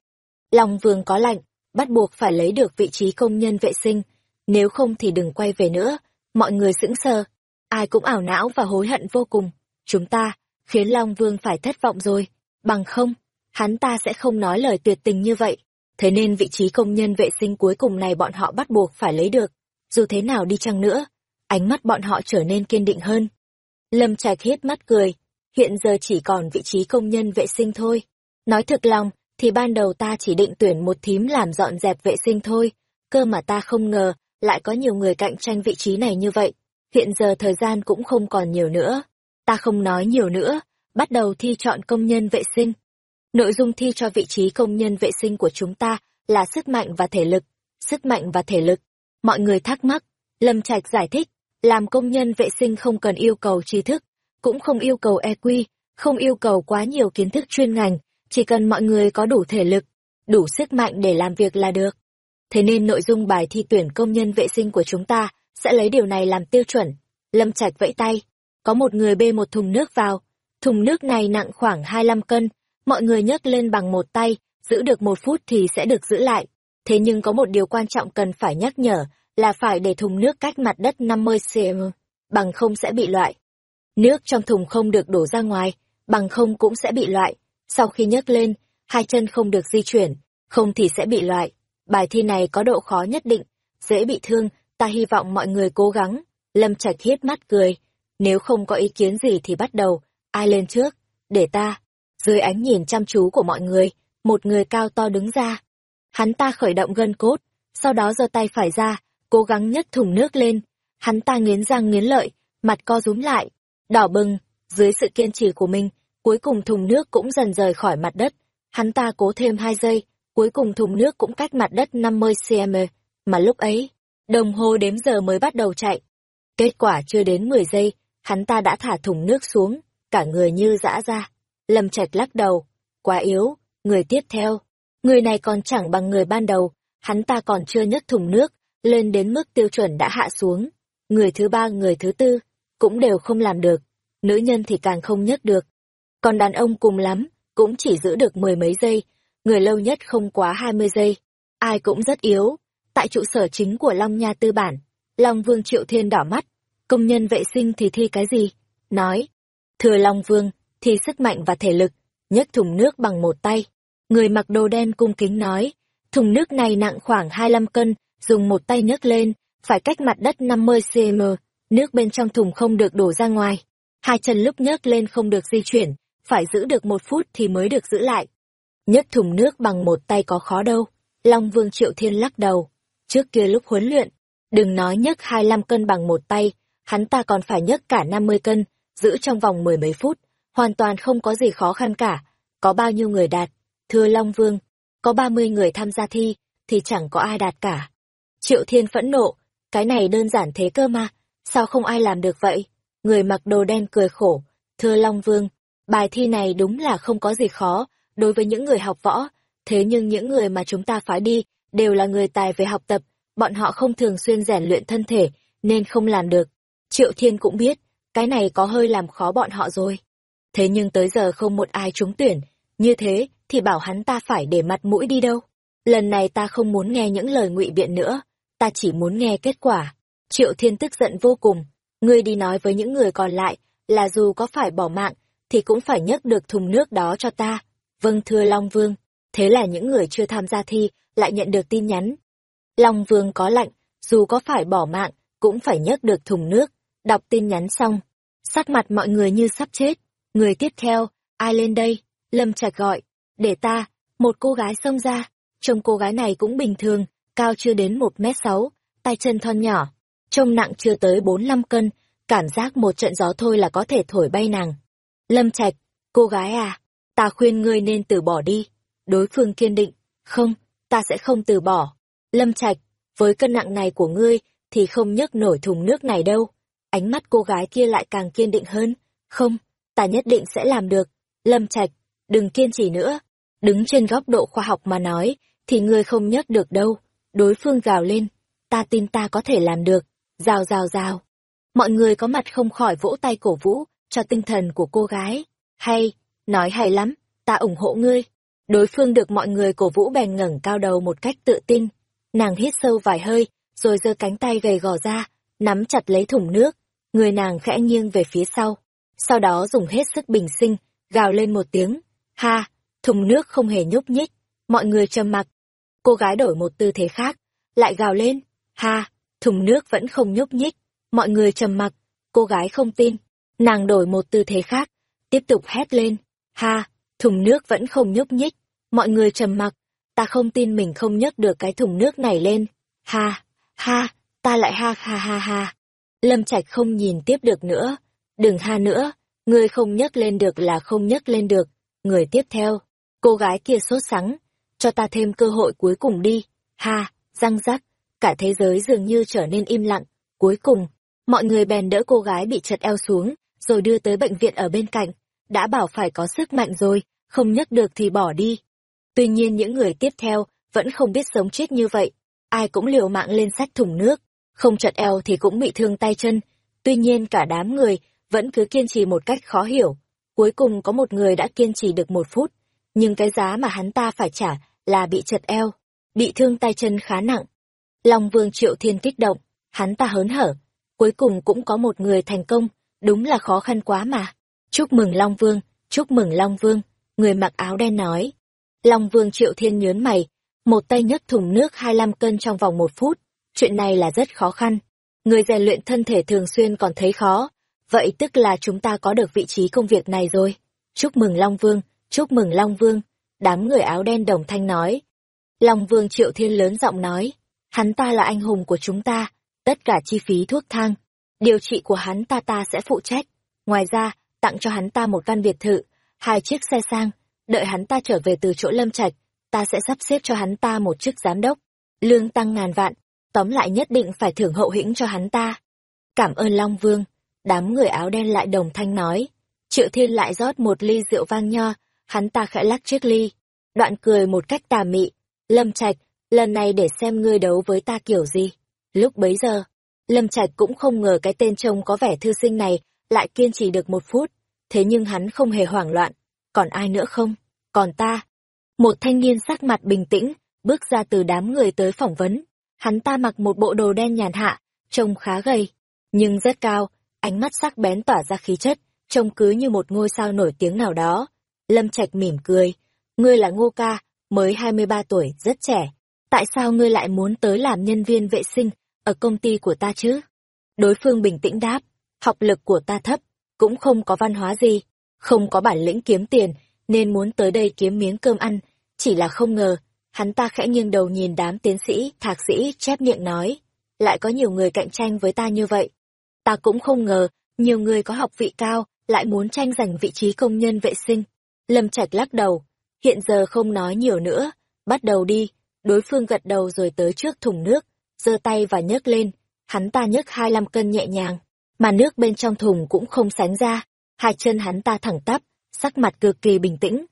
Long Vương có lạnh, bắt buộc phải lấy được vị trí công nhân vệ sinh, nếu không thì đừng quay về nữa. Mọi người sững sờ, ai cũng ảo não và hối hận vô cùng. Chúng ta, khiến Long Vương phải thất vọng rồi, bằng không, hắn ta sẽ không nói lời tuyệt tình như vậy. Thế nên vị trí công nhân vệ sinh cuối cùng này bọn họ bắt buộc phải lấy được. Dù thế nào đi chăng nữa, ánh mắt bọn họ trở nên kiên định hơn. Lâm Trạch hít mắt cười, hiện giờ chỉ còn vị trí công nhân vệ sinh thôi. Nói thực lòng, thì ban đầu ta chỉ định tuyển một thím làm dọn dẹp vệ sinh thôi, cơ mà ta không ngờ lại có nhiều người cạnh tranh vị trí này như vậy. Hiện giờ thời gian cũng không còn nhiều nữa. Ta không nói nhiều nữa, bắt đầu thi chọn công nhân vệ sinh. Nội dung thi cho vị trí công nhân vệ sinh của chúng ta là sức mạnh và thể lực. Sức mạnh và thể lực. Mọi người thắc mắc. Lâm Trạch giải thích, làm công nhân vệ sinh không cần yêu cầu tri thức, cũng không yêu cầu EQ, không yêu cầu quá nhiều kiến thức chuyên ngành, chỉ cần mọi người có đủ thể lực, đủ sức mạnh để làm việc là được. Thế nên nội dung bài thi tuyển công nhân vệ sinh của chúng ta sẽ lấy điều này làm tiêu chuẩn. Lâm Trạch vẫy tay, có một người bê một thùng nước vào, thùng nước này nặng khoảng 25 cân, mọi người nhấc lên bằng một tay, giữ được một phút thì sẽ được giữ lại. Thế nhưng có một điều quan trọng cần phải nhắc nhở, là phải để thùng nước cách mặt đất 50 cm, bằng không sẽ bị loại. Nước trong thùng không được đổ ra ngoài, bằng không cũng sẽ bị loại. Sau khi nhấc lên, hai chân không được di chuyển, không thì sẽ bị loại. Bài thi này có độ khó nhất định, dễ bị thương, ta hy vọng mọi người cố gắng. Lâm Trạch hiếp mắt cười, nếu không có ý kiến gì thì bắt đầu, ai lên trước, để ta. Dưới ánh nhìn chăm chú của mọi người, một người cao to đứng ra. Hắn ta khởi động gân cốt, sau đó giơ tay phải ra, cố gắng nhấc thùng nước lên. Hắn ta nghiến răng nghiến lợi, mặt co rúm lại, đỏ bừng, dưới sự kiên trì của mình, cuối cùng thùng nước cũng dần rời khỏi mặt đất. Hắn ta cố thêm hai giây, cuối cùng thùng nước cũng cách mặt đất 50 cm, mà lúc ấy, đồng hồ đếm giờ mới bắt đầu chạy. Kết quả chưa đến 10 giây, hắn ta đã thả thùng nước xuống, cả người như dã ra. Lâm Trạch lắc đầu, quá yếu, người tiếp theo. Người này còn chẳng bằng người ban đầu, hắn ta còn chưa nhấc thùng nước, lên đến mức tiêu chuẩn đã hạ xuống. Người thứ ba, người thứ tư, cũng đều không làm được. Nữ nhân thì càng không nhấc được. Còn đàn ông cùng lắm, cũng chỉ giữ được mười mấy giây, người lâu nhất không quá hai mươi giây. Ai cũng rất yếu. Tại trụ sở chính của Long Nha Tư Bản, Long Vương Triệu Thiên đỏ mắt. Công nhân vệ sinh thì thi cái gì? Nói. Thừa Long Vương, thi sức mạnh và thể lực, nhấc thùng nước bằng một tay. Người mặc đồ đen cung kính nói, thùng nước này nặng khoảng 25 cân, dùng một tay nhấc lên, phải cách mặt đất 50 cm, nước bên trong thùng không được đổ ra ngoài. Hai chân lúc nhấc lên không được di chuyển, phải giữ được một phút thì mới được giữ lại. Nhấc thùng nước bằng một tay có khó đâu. Long Vương Triệu Thiên lắc đầu. Trước kia lúc huấn luyện, đừng nói nhấc 25 cân bằng một tay, hắn ta còn phải nhấc cả 50 cân, giữ trong vòng mười mấy phút, hoàn toàn không có gì khó khăn cả. Có bao nhiêu người đạt? Thưa Long Vương, có 30 người tham gia thi, thì chẳng có ai đạt cả. Triệu Thiên phẫn nộ, cái này đơn giản thế cơ mà, sao không ai làm được vậy? Người mặc đồ đen cười khổ, thưa Long Vương, bài thi này đúng là không có gì khó, đối với những người học võ, thế nhưng những người mà chúng ta phải đi, đều là người tài về học tập, bọn họ không thường xuyên rèn luyện thân thể, nên không làm được. Triệu Thiên cũng biết, cái này có hơi làm khó bọn họ rồi. Thế nhưng tới giờ không một ai trúng tuyển, như thế thì bảo hắn ta phải để mặt mũi đi đâu. Lần này ta không muốn nghe những lời ngụy biện nữa, ta chỉ muốn nghe kết quả. Triệu Thiên tức giận vô cùng, ngươi đi nói với những người còn lại, là dù có phải bỏ mạng, thì cũng phải nhấc được thùng nước đó cho ta. Vâng thưa Long Vương, thế là những người chưa tham gia thi lại nhận được tin nhắn. Long Vương có lạnh, dù có phải bỏ mạng, cũng phải nhấc được thùng nước. Đọc tin nhắn xong, sắc mặt mọi người như sắp chết. Người tiếp theo, ai lên đây? Lâm Trạch gọi, để ta, một cô gái xông ra. Trông cô gái này cũng bình thường, cao chưa đến một mét sáu, tay chân thon nhỏ, trông nặng chưa tới bốn năm cân, cảm giác một trận gió thôi là có thể thổi bay nàng. Lâm Trạch, cô gái à, ta khuyên ngươi nên từ bỏ đi. Đối phương kiên định, không, ta sẽ không từ bỏ. Lâm Trạch, với cân nặng này của ngươi thì không nhấc nổi thùng nước này đâu. Ánh mắt cô gái kia lại càng kiên định hơn, không, ta nhất định sẽ làm được. Lâm Trạch, đừng kiên trì nữa. Đứng trên góc độ khoa học mà nói, thì ngươi không nhấc được đâu. Đối phương gào lên, ta tin ta có thể làm được. Rào rào rào. Mọi người có mặt không khỏi vỗ tay cổ vũ, cho tinh thần của cô gái. Hay, nói hay lắm, ta ủng hộ ngươi. Đối phương được mọi người cổ vũ bèn ngẩng cao đầu một cách tự tin. Nàng hít sâu vài hơi, rồi giơ cánh tay gầy gò ra, nắm chặt lấy thùng nước. Người nàng khẽ nghiêng về phía sau. Sau đó dùng hết sức bình sinh, gào lên một tiếng. Ha, thùng nước không hề nhúc nhích. Mọi người trầm mặc. Cô gái đổi một tư thế khác, lại gào lên. Ha, thùng nước vẫn không nhúc nhích. Mọi người trầm mặc. Cô gái không tin. Nàng đổi một tư thế khác, tiếp tục hét lên. Ha, thùng nước vẫn không nhúc nhích. Mọi người trầm mặc. Ta không tin mình không nhấc được cái thùng nước này lên. Ha, ha, ta lại ha ha ha ha. Lâm Trạch không nhìn tiếp được nữa. Đừng ha nữa, người không nhấc lên được là không nhấc lên được. Người tiếp theo, cô gái kia sốt sắng. Cho ta thêm cơ hội cuối cùng đi. Ha, răng rắc, cả thế giới dường như trở nên im lặng. Cuối cùng, mọi người bèn đỡ cô gái bị chật eo xuống, rồi đưa tới bệnh viện ở bên cạnh. Đã bảo phải có sức mạnh rồi, không nhấc được thì bỏ đi. Tuy nhiên những người tiếp theo vẫn không biết sống chết như vậy. Ai cũng liều mạng lên sách thùng nước, không chật eo thì cũng bị thương tay chân. Tuy nhiên cả đám người vẫn cứ kiên trì một cách khó hiểu. Cuối cùng có một người đã kiên trì được một phút, nhưng cái giá mà hắn ta phải trả là bị chật eo, bị thương tay chân khá nặng. Long Vương Triệu Thiên kích động, hắn ta hớn hở. Cuối cùng cũng có một người thành công, đúng là khó khăn quá mà. Chúc mừng Long Vương, chúc mừng Long Vương, người mặc áo đen nói. Long Vương Triệu Thiên nhớn mày, một tay nhấc thùng nước 25 cân trong vòng một phút, chuyện này là rất khó khăn. Người rèn luyện thân thể thường xuyên còn thấy khó, vậy tức là chúng ta có được vị trí công việc này rồi. Chúc mừng Long Vương, chúc mừng Long Vương, đám người áo đen đồng thanh nói. Long Vương Triệu Thiên lớn giọng nói, hắn ta là anh hùng của chúng ta, tất cả chi phí thuốc thang, điều trị của hắn ta ta sẽ phụ trách. Ngoài ra, tặng cho hắn ta một căn biệt thự, hai chiếc xe sang, đợi hắn ta trở về từ chỗ lâm trạch, ta sẽ sắp xếp cho hắn ta một chức giám đốc, lương tăng ngàn vạn, tóm lại nhất định phải thưởng hậu hĩnh cho hắn ta. Cảm ơn Long Vương, đám người áo đen lại đồng thanh nói. Triệu Thiên lại rót một ly rượu vang nho, hắn ta khẽ lắc chiếc ly, đoạn cười một cách tà mị. Lâm Trạch, lần này để xem ngươi đấu với ta kiểu gì. Lúc bấy giờ, Lâm Trạch cũng không ngờ cái tên trông có vẻ thư sinh này lại kiên trì được một phút, thế nhưng hắn không hề hoảng loạn. Còn ai nữa không? Còn ta. Một thanh niên sắc mặt bình tĩnh, bước ra từ đám người tới phỏng vấn. Hắn ta mặc một bộ đồ đen nhàn hạ, trông khá gầy, nhưng rất cao, ánh mắt sắc bén tỏa ra khí chất, trông cứ như một ngôi sao nổi tiếng nào đó. Lâm Trạch mỉm cười, ngươi là Ngô Ca, mới 23 tuổi, rất trẻ. Tại sao ngươi lại muốn tới làm nhân viên vệ sinh ở công ty của ta chứ? Đối phương bình tĩnh đáp, học lực của ta thấp, cũng không có văn hóa gì, không có bản lĩnh kiếm tiền, nên muốn tới đây kiếm miếng cơm ăn, chỉ là không ngờ, hắn ta khẽ nghiêng đầu nhìn đám tiến sĩ, thạc sĩ, chép miệng nói, lại có nhiều người cạnh tranh với ta như vậy. Ta cũng không ngờ, nhiều người có học vị cao, lại muốn tranh giành vị trí công nhân vệ sinh. Lâm Trạch lắc đầu, hiện giờ không nói nhiều nữa, bắt đầu đi, đối phương gật đầu rồi tới trước thùng nước, giơ tay và nhấc lên, hắn ta nhấc hai 25 cân nhẹ nhàng, mà nước bên trong thùng cũng không sánh ra, hai chân hắn ta thẳng tắp, sắc mặt cực kỳ bình tĩnh.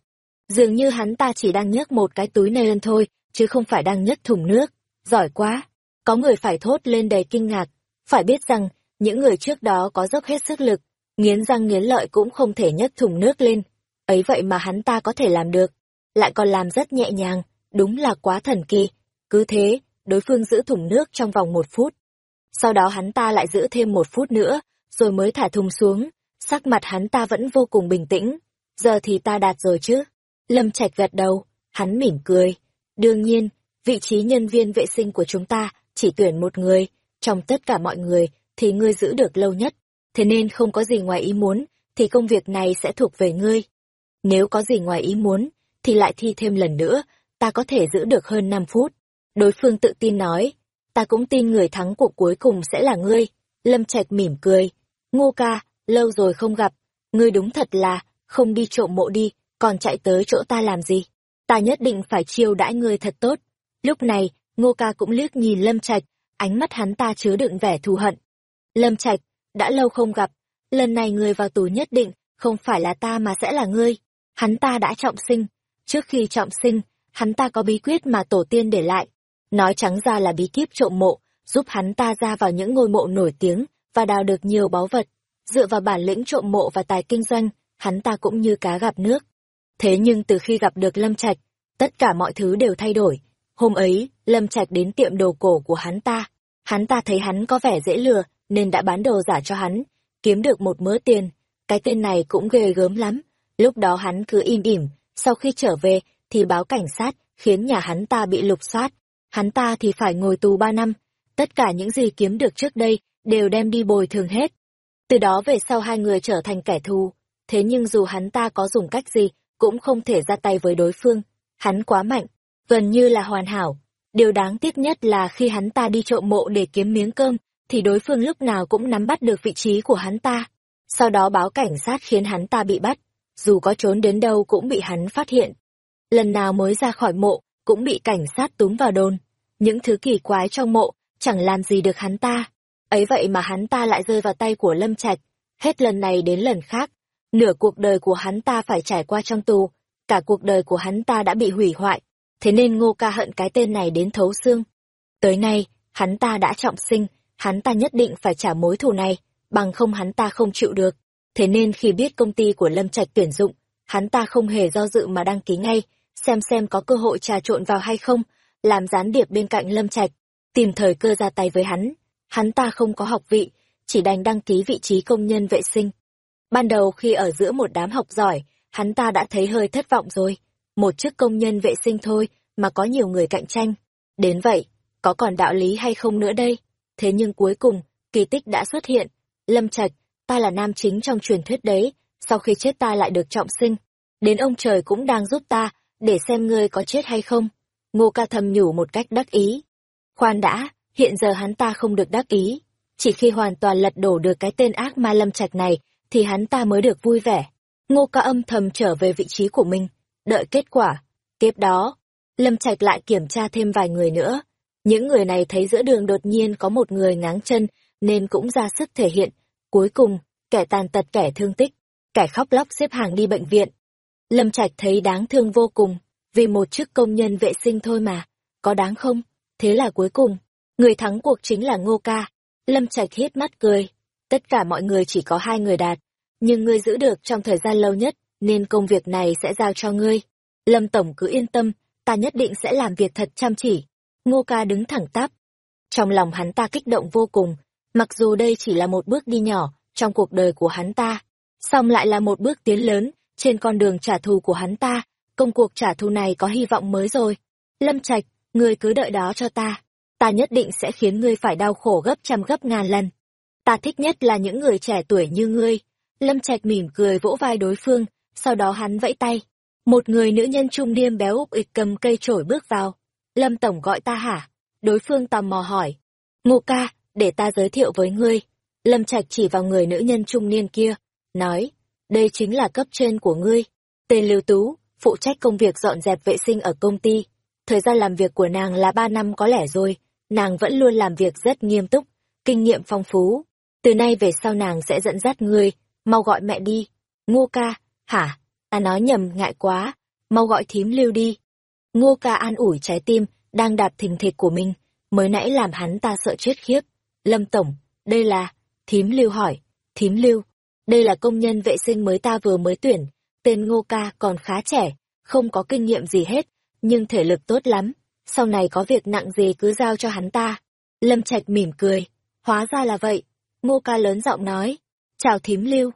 Dường như hắn ta chỉ đang nhấc một cái túi nylon thôi, chứ không phải đang nhấc thùng nước. Giỏi quá! Có người phải thốt lên đầy kinh ngạc. Phải biết rằng, những người trước đó có dốc hết sức lực, nghiến răng nghiến lợi cũng không thể nhấc thùng nước lên. Ấy vậy mà hắn ta có thể làm được. Lại còn làm rất nhẹ nhàng, đúng là quá thần kỳ. Cứ thế, đối phương giữ thùng nước trong vòng một phút. Sau đó hắn ta lại giữ thêm một phút nữa, rồi mới thả thùng xuống. Sắc mặt hắn ta vẫn vô cùng bình tĩnh. Giờ thì ta đạt rồi chứ. Lâm Trạch gật đầu, hắn mỉm cười. Đương nhiên, vị trí nhân viên vệ sinh của chúng ta chỉ tuyển một người, trong tất cả mọi người thì ngươi giữ được lâu nhất. Thế nên không có gì ngoài ý muốn, thì công việc này sẽ thuộc về ngươi. Nếu có gì ngoài ý muốn, thì lại thi thêm lần nữa, ta có thể giữ được hơn 5 phút. Đối phương tự tin nói, ta cũng tin người thắng cuộc cuối cùng sẽ là ngươi. Lâm Trạch mỉm cười, ngô ca, lâu rồi không gặp, ngươi đúng thật là, không đi trộm mộ đi, còn chạy tới chỗ ta làm gì? Ta nhất định phải chiêu đãi ngươi thật tốt. Lúc này, ngô ca cũng liếc nhìn Lâm Trạch, ánh mắt hắn ta chứa đựng vẻ thù hận. Lâm Trạch, đã lâu không gặp, lần này ngươi vào tù nhất định, không phải là ta mà sẽ là ngươi. Hắn ta đã trọng sinh. Trước khi trọng sinh, hắn ta có bí quyết mà tổ tiên để lại. Nói trắng ra là bí kíp trộm mộ, giúp hắn ta ra vào những ngôi mộ nổi tiếng và đào được nhiều báu vật. Dựa vào bản lĩnh trộm mộ và tài kinh doanh, hắn ta cũng như cá gặp nước. Thế nhưng từ khi gặp được Lâm Trạch, tất cả mọi thứ đều thay đổi. Hôm ấy, Lâm Trạch đến tiệm đồ cổ của hắn ta. Hắn ta thấy hắn có vẻ dễ lừa, nên đã bán đồ giả cho hắn, kiếm được một mớ tiền. Cái tên này cũng ghê gớm lắm. Lúc đó hắn cứ im ỉm, sau khi trở về thì báo cảnh sát, khiến nhà hắn ta bị lục soát. Hắn ta thì phải ngồi tù ba năm. Tất cả những gì kiếm được trước đây đều đem đi bồi thường hết. Từ đó về sau hai người trở thành kẻ thù. Thế nhưng dù hắn ta có dùng cách gì, cũng không thể ra tay với đối phương. Hắn quá mạnh, gần như là hoàn hảo. Điều đáng tiếc nhất là khi hắn ta đi trộm mộ để kiếm miếng cơm, thì đối phương lúc nào cũng nắm bắt được vị trí của hắn ta. Sau đó báo cảnh sát khiến hắn ta bị bắt, dù có trốn đến đâu cũng bị hắn phát hiện. Lần nào mới ra khỏi mộ, cũng bị cảnh sát túm vào đồn. Những thứ kỳ quái trong mộ, chẳng làm gì được hắn ta. Ấy vậy mà hắn ta lại rơi vào tay của Lâm Trạch. Hết lần này đến lần khác, nửa cuộc đời của hắn ta phải trải qua trong tù, cả cuộc đời của hắn ta đã bị hủy hoại, thế nên Ngô Ca hận cái tên này đến thấu xương. Tới nay, hắn ta đã trọng sinh, hắn ta nhất định phải trả mối thù này, bằng không hắn ta không chịu được. Thế nên khi biết công ty của Lâm Trạch tuyển dụng, hắn ta không hề do dự mà đăng ký ngay, xem xem có cơ hội trà trộn vào hay không, làm gián điệp bên cạnh Lâm Trạch, tìm thời cơ ra tay với hắn. Hắn ta không có học vị, chỉ đành đăng ký vị trí công nhân vệ sinh. Ban đầu khi ở giữa một đám học giỏi, hắn ta đã thấy hơi thất vọng rồi. Một chức công nhân vệ sinh thôi mà có nhiều người cạnh tranh. Đến vậy, có còn đạo lý hay không nữa đây? Thế nhưng cuối cùng, kỳ tích đã xuất hiện. Lâm Trạch, ta là nam chính trong truyền thuyết đấy, sau khi chết ta lại được trọng sinh. Đến ông trời cũng đang giúp ta, để xem ngươi có chết hay không. Ngô ca thầm nhủ một cách đắc ý. Khoan đã, hiện giờ hắn ta không được đắc ý. Chỉ khi hoàn toàn lật đổ được cái tên ác ma lâm trạch này, thì hắn ta mới được vui vẻ. Ngô ca âm thầm trở về vị trí của mình, đợi kết quả. Tiếp đó, Lâm Trạch lại kiểm tra thêm vài người nữa. Những người này thấy giữa đường đột nhiên có một người ngáng chân, nên cũng ra sức thể hiện. Cuối cùng, kẻ tàn tật kẻ thương tích, kẻ khóc lóc xếp hàng đi bệnh viện. Lâm Trạch thấy đáng thương vô cùng, vì một chức công nhân vệ sinh thôi mà, có đáng không? Thế là cuối cùng, người thắng cuộc chính là Ngô Ca. Lâm Trạch hít mắt cười, tất cả mọi người chỉ có hai người đạt, nhưng ngươi giữ được trong thời gian lâu nhất, nên công việc này sẽ giao cho ngươi. Lâm Tổng cứ yên tâm, ta nhất định sẽ làm việc thật chăm chỉ. Ngô ca đứng thẳng tắp. Trong lòng hắn ta kích động vô cùng, mặc dù đây chỉ là một bước đi nhỏ trong cuộc đời của hắn ta, song lại là một bước tiến lớn trên con đường trả thù của hắn ta. Công cuộc trả thù này có hy vọng mới rồi. Lâm Trạch, ngươi cứ đợi đó cho ta. Ta nhất định sẽ khiến ngươi phải đau khổ gấp trăm gấp ngàn lần. Ta thích nhất là những người trẻ tuổi như ngươi. Lâm Trạch mỉm cười vỗ vai đối phương, sau đó hắn vẫy tay. Một người nữ nhân trung niên béo úc ịch cầm cây trổi bước vào. Lâm Tổng gọi ta hả? Đối phương tò mò hỏi. Ngô ca, để ta giới thiệu với ngươi. Lâm Trạch chỉ vào người nữ nhân trung niên kia, nói, đây chính là cấp trên của ngươi. Tên Lưu Tú, phụ trách công việc dọn dẹp vệ sinh ở công ty. Thời gian làm việc của nàng là ba năm có lẽ rồi, nàng vẫn luôn làm việc rất nghiêm túc, kinh nghiệm phong phú. Từ nay về sau nàng sẽ dẫn dắt ngươi, mau gọi mẹ đi. Ngô ca, hả? Ta nói nhầm ngại quá, mau gọi thím lưu đi. Ngô ca an ủi trái tim, đang đạp thình thịch của mình, mới nãy làm hắn ta sợ chết khiếp. Lâm Tổng, đây là... Thím lưu hỏi, thím lưu, đây là công nhân vệ sinh mới ta vừa mới tuyển, tên Ngô ca còn khá trẻ, không có kinh nghiệm gì hết, nhưng thể lực tốt lắm, sau này có việc nặng gì cứ giao cho hắn ta. Lâm Trạch mỉm cười, hóa ra là vậy. Ngô ca lớn giọng nói, chào thím lưu.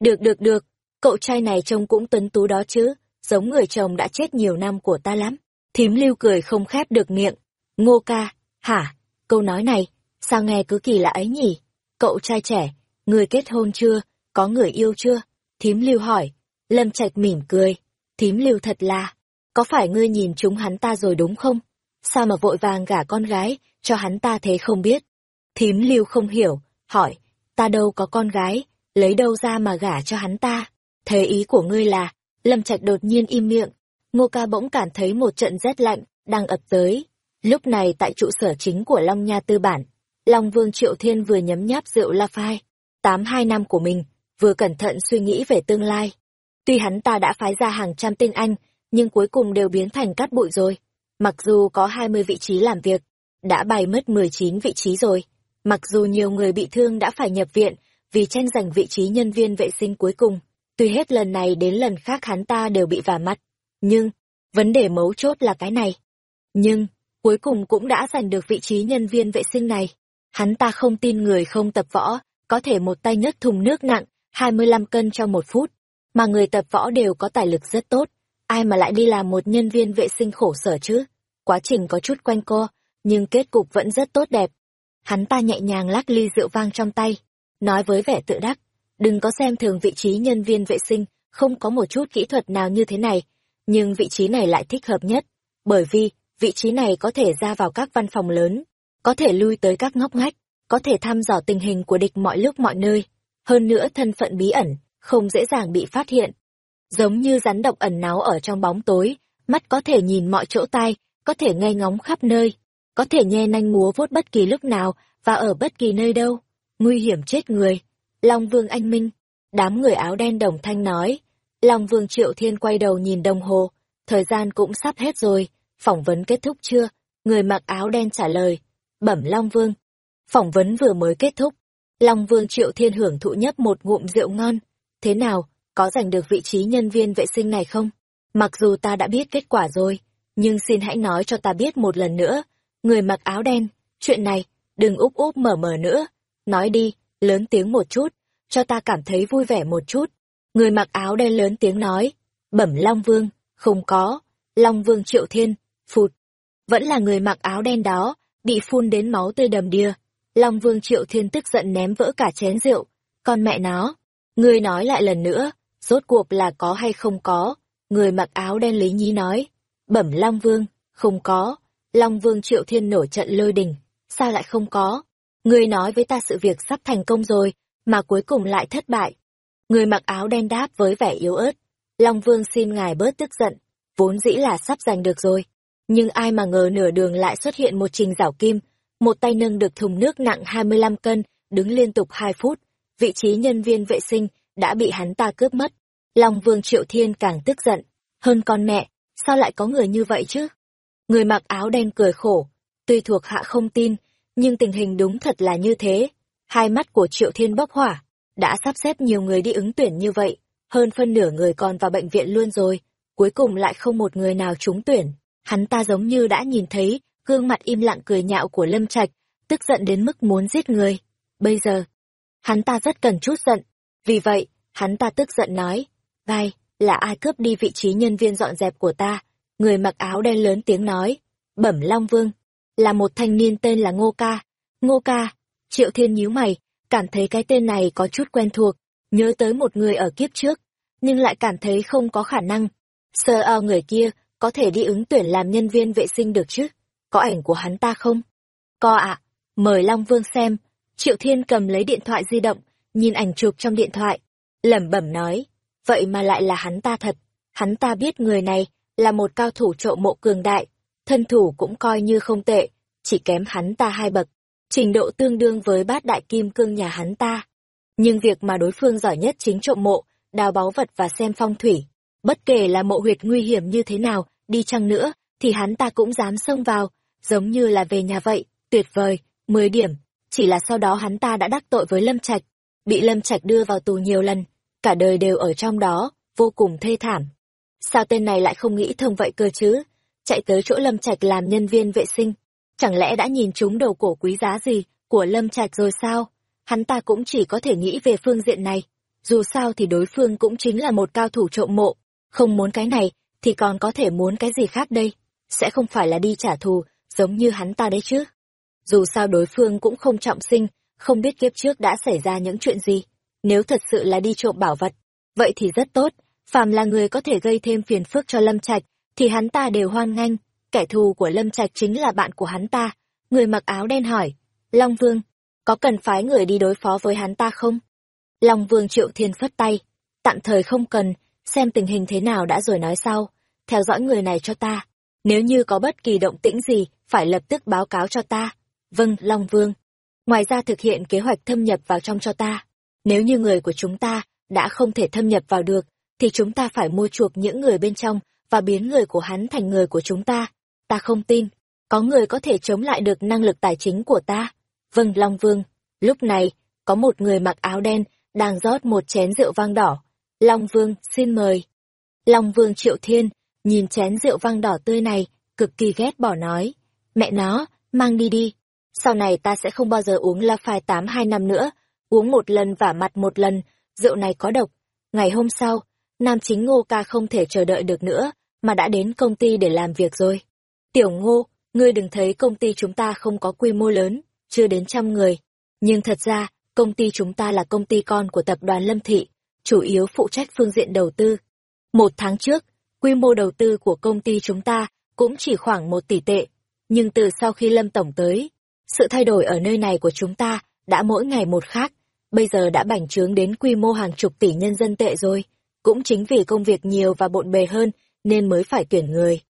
Được được được, cậu trai này trông cũng tuấn tú đó chứ, giống người chồng đã chết nhiều năm của ta lắm. Thím lưu cười không khép được miệng. Ngô ca, hả, câu nói này, sao nghe cứ kỳ lạ ấy nhỉ? Cậu trai trẻ, người kết hôn chưa, có người yêu chưa? Thím lưu hỏi. Lâm Trạch mỉm cười. Thím lưu thật là, có phải ngươi nhìn chúng hắn ta rồi đúng không? Sao mà vội vàng gả con gái, cho hắn ta thế không biết? Thím lưu không hiểu, hỏi, ta đâu có con gái, lấy đâu ra mà gả cho hắn ta? Thế ý của ngươi là, Lâm Trạch đột nhiên im miệng, Ngô Ca bỗng cảm thấy một trận rét lạnh, đang ập tới. Lúc này tại trụ sở chính của Long Nha Tư Bản, Long Vương Triệu Thiên vừa nhấm nháp rượu La Phai, tám hai năm của mình, vừa cẩn thận suy nghĩ về tương lai. Tuy hắn ta đã phái ra hàng trăm tên Anh, nhưng cuối cùng đều biến thành cát bụi rồi. Mặc dù có hai mươi vị trí làm việc, đã bày mất 19 vị trí rồi. Mặc dù nhiều người bị thương đã phải nhập viện vì tranh giành vị trí nhân viên vệ sinh cuối cùng, tuy hết lần này đến lần khác hắn ta đều bị vả mặt. Nhưng, vấn đề mấu chốt là cái này. Nhưng, cuối cùng cũng đã giành được vị trí nhân viên vệ sinh này. Hắn ta không tin người không tập võ, có thể một tay nhấc thùng nước nặng, 25 cân trong một phút. Mà người tập võ đều có tài lực rất tốt, ai mà lại đi làm một nhân viên vệ sinh khổ sở chứ? Quá trình có chút quanh co, nhưng kết cục vẫn rất tốt đẹp. Hắn ta nhẹ nhàng lắc ly rượu vang trong tay, nói với vẻ tự đắc, đừng có xem thường vị trí nhân viên vệ sinh, không có một chút kỹ thuật nào như thế này, nhưng vị trí này lại thích hợp nhất, bởi vì vị trí này có thể ra vào các văn phòng lớn, có thể lui tới các ngóc ngách, có thể thăm dò tình hình của địch mọi lúc mọi nơi, hơn nữa thân phận bí ẩn, không dễ dàng bị phát hiện. Giống như rắn độc ẩn náu ở trong bóng tối, mắt có thể nhìn mọi chỗ tai, có thể nghe ngóng khắp nơi, có thể nhe nanh múa vuốt bất kỳ lúc nào và ở bất kỳ nơi đâu. Nguy hiểm chết người. Long Vương anh minh. Đám người áo đen đồng thanh nói. Long Vương Triệu Thiên quay đầu nhìn đồng hồ. Thời gian cũng sắp hết rồi. Phỏng vấn kết thúc chưa? Người mặc áo đen trả lời. Bẩm Long Vương. Phỏng vấn vừa mới kết thúc. Long Vương Triệu Thiên hưởng thụ nhấp một ngụm rượu ngon. Thế nào, có giành được vị trí nhân viên vệ sinh này không? Mặc dù ta đã biết kết quả rồi, nhưng xin hãy nói cho ta biết một lần nữa. Người mặc áo đen, chuyện này, đừng úp úp mở mở nữa. Nói đi, lớn tiếng một chút, cho ta cảm thấy vui vẻ một chút. Người mặc áo đen lớn tiếng nói, bẩm Long Vương, không có. Long Vương Triệu Thiên, phụt. Vẫn là người mặc áo đen đó, bị phun đến máu tươi đầm đìa. Long Vương Triệu Thiên tức giận ném vỡ cả chén rượu. Con mẹ nó, người nói lại lần nữa, rốt cuộc là có hay không có. Người mặc áo đen lý nhí nói, bẩm Long Vương, không có. Long Vương Triệu Thiên nổi trận lôi đình, sao lại không có? Ngươi nói với ta sự việc sắp thành công rồi, mà cuối cùng lại thất bại. Người mặc áo đen đáp với vẻ yếu ớt. Long Vương xin ngài bớt tức giận, vốn dĩ là sắp giành được rồi. Nhưng ai mà ngờ nửa đường lại xuất hiện một trình rảo kim, một tay nâng được thùng nước nặng 25 cân, đứng liên tục 2 phút. Vị trí nhân viên vệ sinh đã bị hắn ta cướp mất. Long Vương Triệu Thiên càng tức giận. Hơn con mẹ, sao lại có người như vậy chứ? Người mặc áo đen cười khổ. Tuy thuộc hạ không tin, nhưng tình hình đúng thật là như thế. Hai mắt của Triệu Thiên bốc hỏa. Đã sắp xếp nhiều người đi ứng tuyển như vậy. Hơn phân nửa người còn vào bệnh viện luôn rồi. Cuối cùng lại không một người nào trúng tuyển. Hắn ta giống như đã nhìn thấy gương mặt im lặng cười nhạo của Lâm Trạch, tức giận đến mức muốn giết người. Bây giờ, hắn ta rất cần chút giận. Vì vậy, hắn ta tức giận nói, Vai, là ai cướp đi vị trí nhân viên dọn dẹp của ta? Người mặc áo đen lớn tiếng nói, bẩm Long Vương, là một thanh niên tên là Ngô Ca. Ngô Ca, Triệu Thiên nhíu mày, cảm thấy cái tên này có chút quen thuộc, nhớ tới một người ở kiếp trước, nhưng lại cảm thấy không có khả năng. Sơ ao người kia, có thể đi ứng tuyển làm nhân viên vệ sinh được chứ? Có ảnh của hắn ta không? Có ạ, mời Long Vương xem. Triệu Thiên cầm lấy điện thoại di động, nhìn ảnh chụp trong điện thoại, lẩm bẩm nói, vậy mà lại là hắn ta thật. Hắn ta biết người này là một cao thủ trộm mộ cường đại, thân thủ cũng coi như không tệ, chỉ kém hắn ta hai bậc, trình độ tương đương với bát đại kim cương nhà hắn ta. Nhưng việc mà đối phương giỏi nhất chính trộm mộ, đào báu vật và xem phong thủy. Bất kể là mộ huyệt nguy hiểm như thế nào, đi chăng nữa, thì hắn ta cũng dám xông vào, giống như là về nhà vậy, tuyệt vời, 10 điểm. Chỉ là sau đó hắn ta đã đắc tội với Lâm Trạch, bị Lâm Trạch đưa vào tù nhiều lần, cả đời đều ở trong đó, vô cùng thê thảm. Sao tên này lại không nghĩ thông vậy cơ chứ? Chạy tới chỗ Lâm Trạch làm nhân viên vệ sinh, chẳng lẽ đã nhìn trúng đầu cổ quý giá gì của Lâm Trạch rồi sao? Hắn ta cũng chỉ có thể nghĩ về phương diện này. Dù sao thì đối phương cũng chính là một cao thủ trộm mộ, không muốn cái này thì còn có thể muốn cái gì khác đây? Sẽ không phải là đi trả thù giống như hắn ta đấy chứ? Dù sao đối phương cũng không trọng sinh, không biết kiếp trước đã xảy ra những chuyện gì. Nếu thật sự là đi trộm bảo vật, vậy thì rất tốt, phàm là người có thể gây thêm phiền phức cho Lâm Trạch, thì hắn ta đều hoan nghênh. Kẻ thù của Lâm Trạch chính là bạn của hắn ta. Người mặc áo đen hỏi, Long Vương, có cần phái người đi đối phó với hắn ta không? Long Vương Triệu Thiên phất tay, tạm thời không cần, xem tình hình thế nào đã rồi nói sau, theo dõi người này cho ta. Nếu như có bất kỳ động tĩnh gì, phải lập tức báo cáo cho ta. Vâng, Long Vương. Ngoài ra thực hiện kế hoạch thâm nhập vào trong cho ta. Nếu như người của chúng ta đã không thể thâm nhập vào được, thì chúng ta phải mua chuộc những người bên trong và biến người của hắn thành người của chúng ta. Ta không tin. có người có thể chống lại được năng lực tài chính của ta. Vâng, Long Vương. Lúc này, có một người mặc áo đen, đang rót một chén rượu vang đỏ. Long Vương, xin mời. Long Vương Triệu Thiên, nhìn chén rượu vang đỏ tươi này, cực kỳ ghét bỏ nói. Mẹ nó, mang đi đi. Sau này ta sẽ không bao giờ uống La Phai tám hai năm nữa, uống một lần vả mặt một lần, rượu này có độc. Ngày hôm sau, nam chính ngô ca không thể chờ đợi được nữa, mà đã đến công ty để làm việc rồi. Tiểu ngô, ngươi đừng thấy công ty chúng ta không có quy mô lớn, chưa đến trăm người. Nhưng thật ra, công ty chúng ta là công ty con của tập đoàn Lâm Thị, chủ yếu phụ trách phương diện đầu tư. Một tháng trước, quy mô đầu tư của công ty chúng ta cũng chỉ khoảng một tỷ tệ. Nhưng từ sau khi Lâm Tổng tới, sự thay đổi ở nơi này của chúng ta đã mỗi ngày một khác, bây giờ đã bành trướng đến quy mô hàng chục tỷ nhân dân tệ rồi. Cũng chính vì công việc nhiều và bộn bề hơn nên mới phải tuyển người.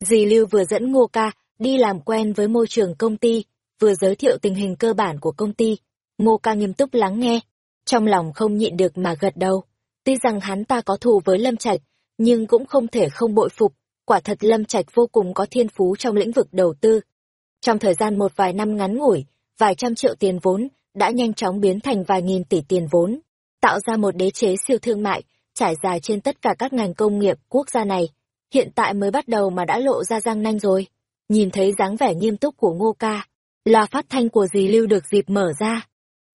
Dì Lưu vừa dẫn Ngô Ca đi làm quen với môi trường công ty, vừa giới thiệu tình hình cơ bản của công ty. Ngô Ca nghiêm túc lắng nghe, trong lòng không nhịn được mà gật đầu. Tuy rằng hắn ta có thù với Lâm Trạch, nhưng cũng không thể không bội phục, quả thật Lâm Trạch vô cùng có thiên phú trong lĩnh vực đầu tư. Trong thời gian một vài năm ngắn ngủi, vài trăm triệu tiền vốn đã nhanh chóng biến thành vài nghìn tỷ tiền vốn, tạo ra một đế chế siêu thương mại, trải dài trên tất cả các ngành công nghiệp quốc gia này. Hiện tại mới bắt đầu mà đã lộ ra răng nanh rồi. Nhìn thấy dáng vẻ nghiêm túc của Ngô Ca, loa phát thanh của dì Lưu được dịp mở ra.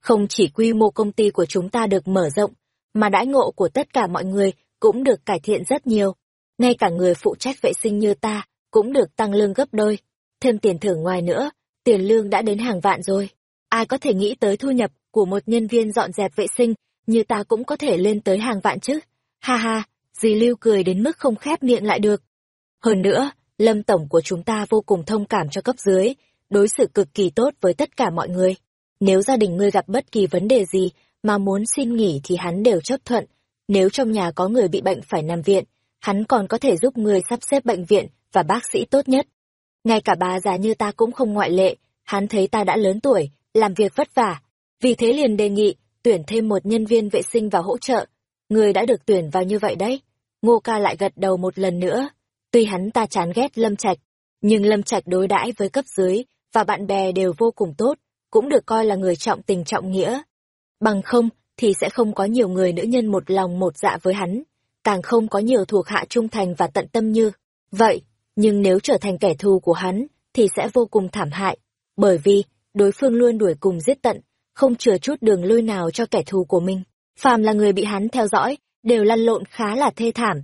Không chỉ quy mô công ty của chúng ta được mở rộng, mà đãi ngộ của tất cả mọi người cũng được cải thiện rất nhiều. Ngay cả người phụ trách vệ sinh như ta cũng được tăng lương gấp đôi. Thêm tiền thưởng ngoài nữa, tiền lương đã đến hàng vạn rồi. Ai có thể nghĩ tới thu nhập của một nhân viên dọn dẹp vệ sinh như ta cũng có thể lên tới hàng vạn chứ. Ha ha, dì Lưu cười đến mức không khép miệng lại được. Hơn nữa, Lâm Tổng của chúng ta vô cùng thông cảm cho cấp dưới, đối xử cực kỳ tốt với tất cả mọi người. Nếu gia đình ngươi gặp bất kỳ vấn đề gì mà muốn xin nghỉ thì hắn đều chấp thuận. Nếu trong nhà có người bị bệnh phải nằm viện, hắn còn có thể giúp ngươi sắp xếp bệnh viện và bác sĩ tốt nhất. Ngay cả bà già như ta cũng không ngoại lệ, hắn thấy ta đã lớn tuổi, làm việc vất vả. Vì thế liền đề nghị, tuyển thêm một nhân viên vệ sinh và hỗ trợ. Người đã được tuyển vào như vậy đấy. Ngô ca lại gật đầu một lần nữa. Tuy hắn ta chán ghét Lâm Trạch, nhưng Lâm Trạch đối đãi với cấp dưới và bạn bè đều vô cùng tốt, cũng được coi là người trọng tình trọng nghĩa. Bằng không, thì sẽ không có nhiều người nữ nhân một lòng một dạ với hắn, càng không có nhiều thuộc hạ trung thành và tận tâm như. Vậy, nhưng nếu trở thành kẻ thù của hắn, thì sẽ vô cùng thảm hại, bởi vì, đối phương luôn đuổi cùng giết tận, không chừa chút đường lui nào cho kẻ thù của mình. Phàm là người bị hắn theo dõi, đều lăn lộn khá là thê thảm.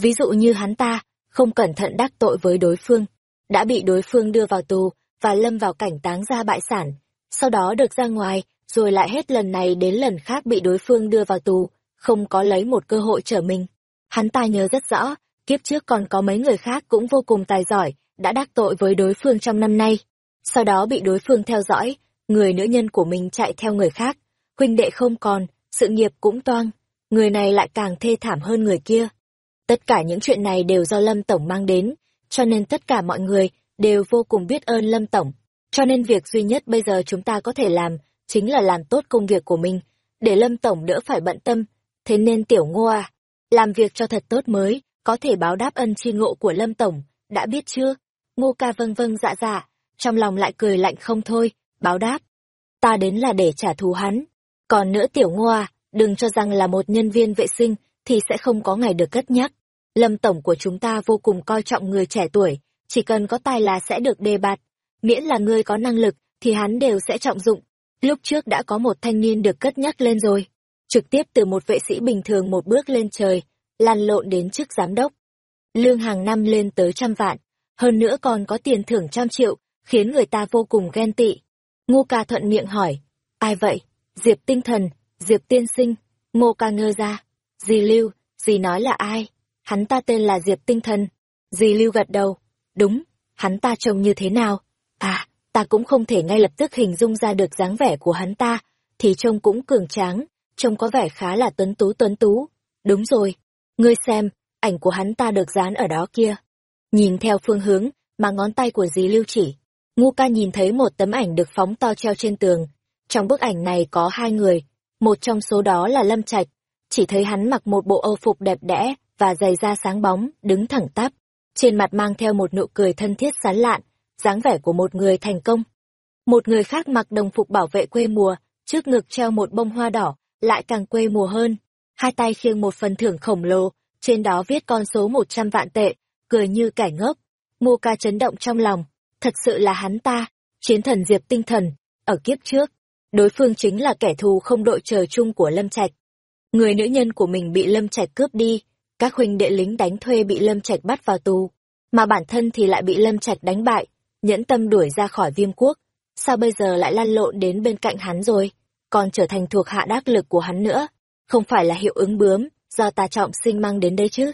Ví dụ như hắn ta, không cẩn thận đắc tội với đối phương, đã bị đối phương đưa vào tù và lâm vào cảnh táng ra bại sản, sau đó được ra ngoài, rồi lại hết lần này đến lần khác bị đối phương đưa vào tù, không có lấy một cơ hội trở mình. Hắn ta nhớ rất rõ, kiếp trước còn có mấy người khác cũng vô cùng tài giỏi, đã đắc tội với đối phương trong năm nay. Sau đó bị đối phương theo dõi, người nữ nhân của mình chạy theo người khác, huynh đệ không còn, sự nghiệp cũng toang, người này lại càng thê thảm hơn người kia. Tất cả những chuyện này đều do Lâm Tổng mang đến, cho nên tất cả mọi người đều vô cùng biết ơn Lâm Tổng. Cho nên việc duy nhất bây giờ chúng ta có thể làm chính là làm tốt công việc của mình, để Lâm Tổng đỡ phải bận tâm. Thế nên tiểu ngô à, làm việc cho thật tốt mới, có thể báo đáp ân chi ngộ của Lâm Tổng, đã biết chưa? Ngô ca vâng vâng dạ dạ, trong lòng lại cười lạnh không thôi, báo đáp. Ta đến là để trả thù hắn. Còn nữa tiểu ngô à, đừng cho rằng là một nhân viên vệ sinh thì sẽ không có ngày được cất nhắc. Lâm Tổng của chúng ta vô cùng coi trọng người trẻ tuổi, chỉ cần có tài là sẽ được đề bạt. Miễn là ngươi có năng lực, thì hắn đều sẽ trọng dụng. Lúc trước đã có một thanh niên được cất nhắc lên rồi. Trực tiếp từ một vệ sĩ bình thường một bước lên trời, lăn lộn đến chức giám đốc. Lương hàng năm lên tới trăm vạn, hơn nữa còn có tiền thưởng trăm triệu, khiến người ta vô cùng ghen tị. Ngô ca thuận miệng hỏi, ai vậy? Diệp tinh thần, Diệp tiên sinh, ngô ca ngơ ra. Dì Lưu, dì nói là ai? Hắn ta tên là Diệp tinh thần. Dì Lưu gật đầu, đúng, hắn ta trông như thế nào? À, ta cũng không thể ngay lập tức hình dung ra được dáng vẻ của hắn ta, thì trông cũng cường tráng, trông có vẻ khá là tuấn tú tuấn tú. Đúng rồi, ngươi xem, ảnh của hắn ta được dán ở đó kia. Nhìn theo phương hướng mà ngón tay của dì lưu chỉ, ngu ca nhìn thấy một tấm ảnh được phóng to treo trên tường. Trong bức ảnh này có hai người, một trong số đó là Lâm Trạch. Chỉ thấy hắn mặc một bộ âu phục đẹp đẽ và giày da sáng bóng, đứng thẳng tắp. Trên mặt mang theo một nụ cười thân thiết sán lạn, dáng vẻ của một người thành công. Một người khác mặc đồng phục bảo vệ quê mùa, trước ngực treo một bông hoa đỏ, lại càng quê mùa hơn. Hai tay khiêng một phần thưởng khổng lồ, trên đó viết con số 100 vạn tệ, cười như kẻ ngốc. Ngô ca chấn động trong lòng, thật sự là hắn ta, chiến thần diệp tinh thần, ở kiếp trước. Đối phương chính là kẻ thù không đội trời chung của Lâm Trạch. Người nữ nhân của mình bị Lâm Trạch cướp đi, các huynh đệ lính đánh thuê bị Lâm Trạch bắt vào tù, mà bản thân thì lại bị Lâm Trạch đánh bại, nhẫn tâm đuổi ra khỏi viêm quốc. Sao bây giờ lại lăn lộn đến bên cạnh hắn rồi, còn trở thành thuộc hạ đắc lực của hắn nữa, không phải là hiệu ứng bướm, do ta trọng sinh mang đến đây chứ.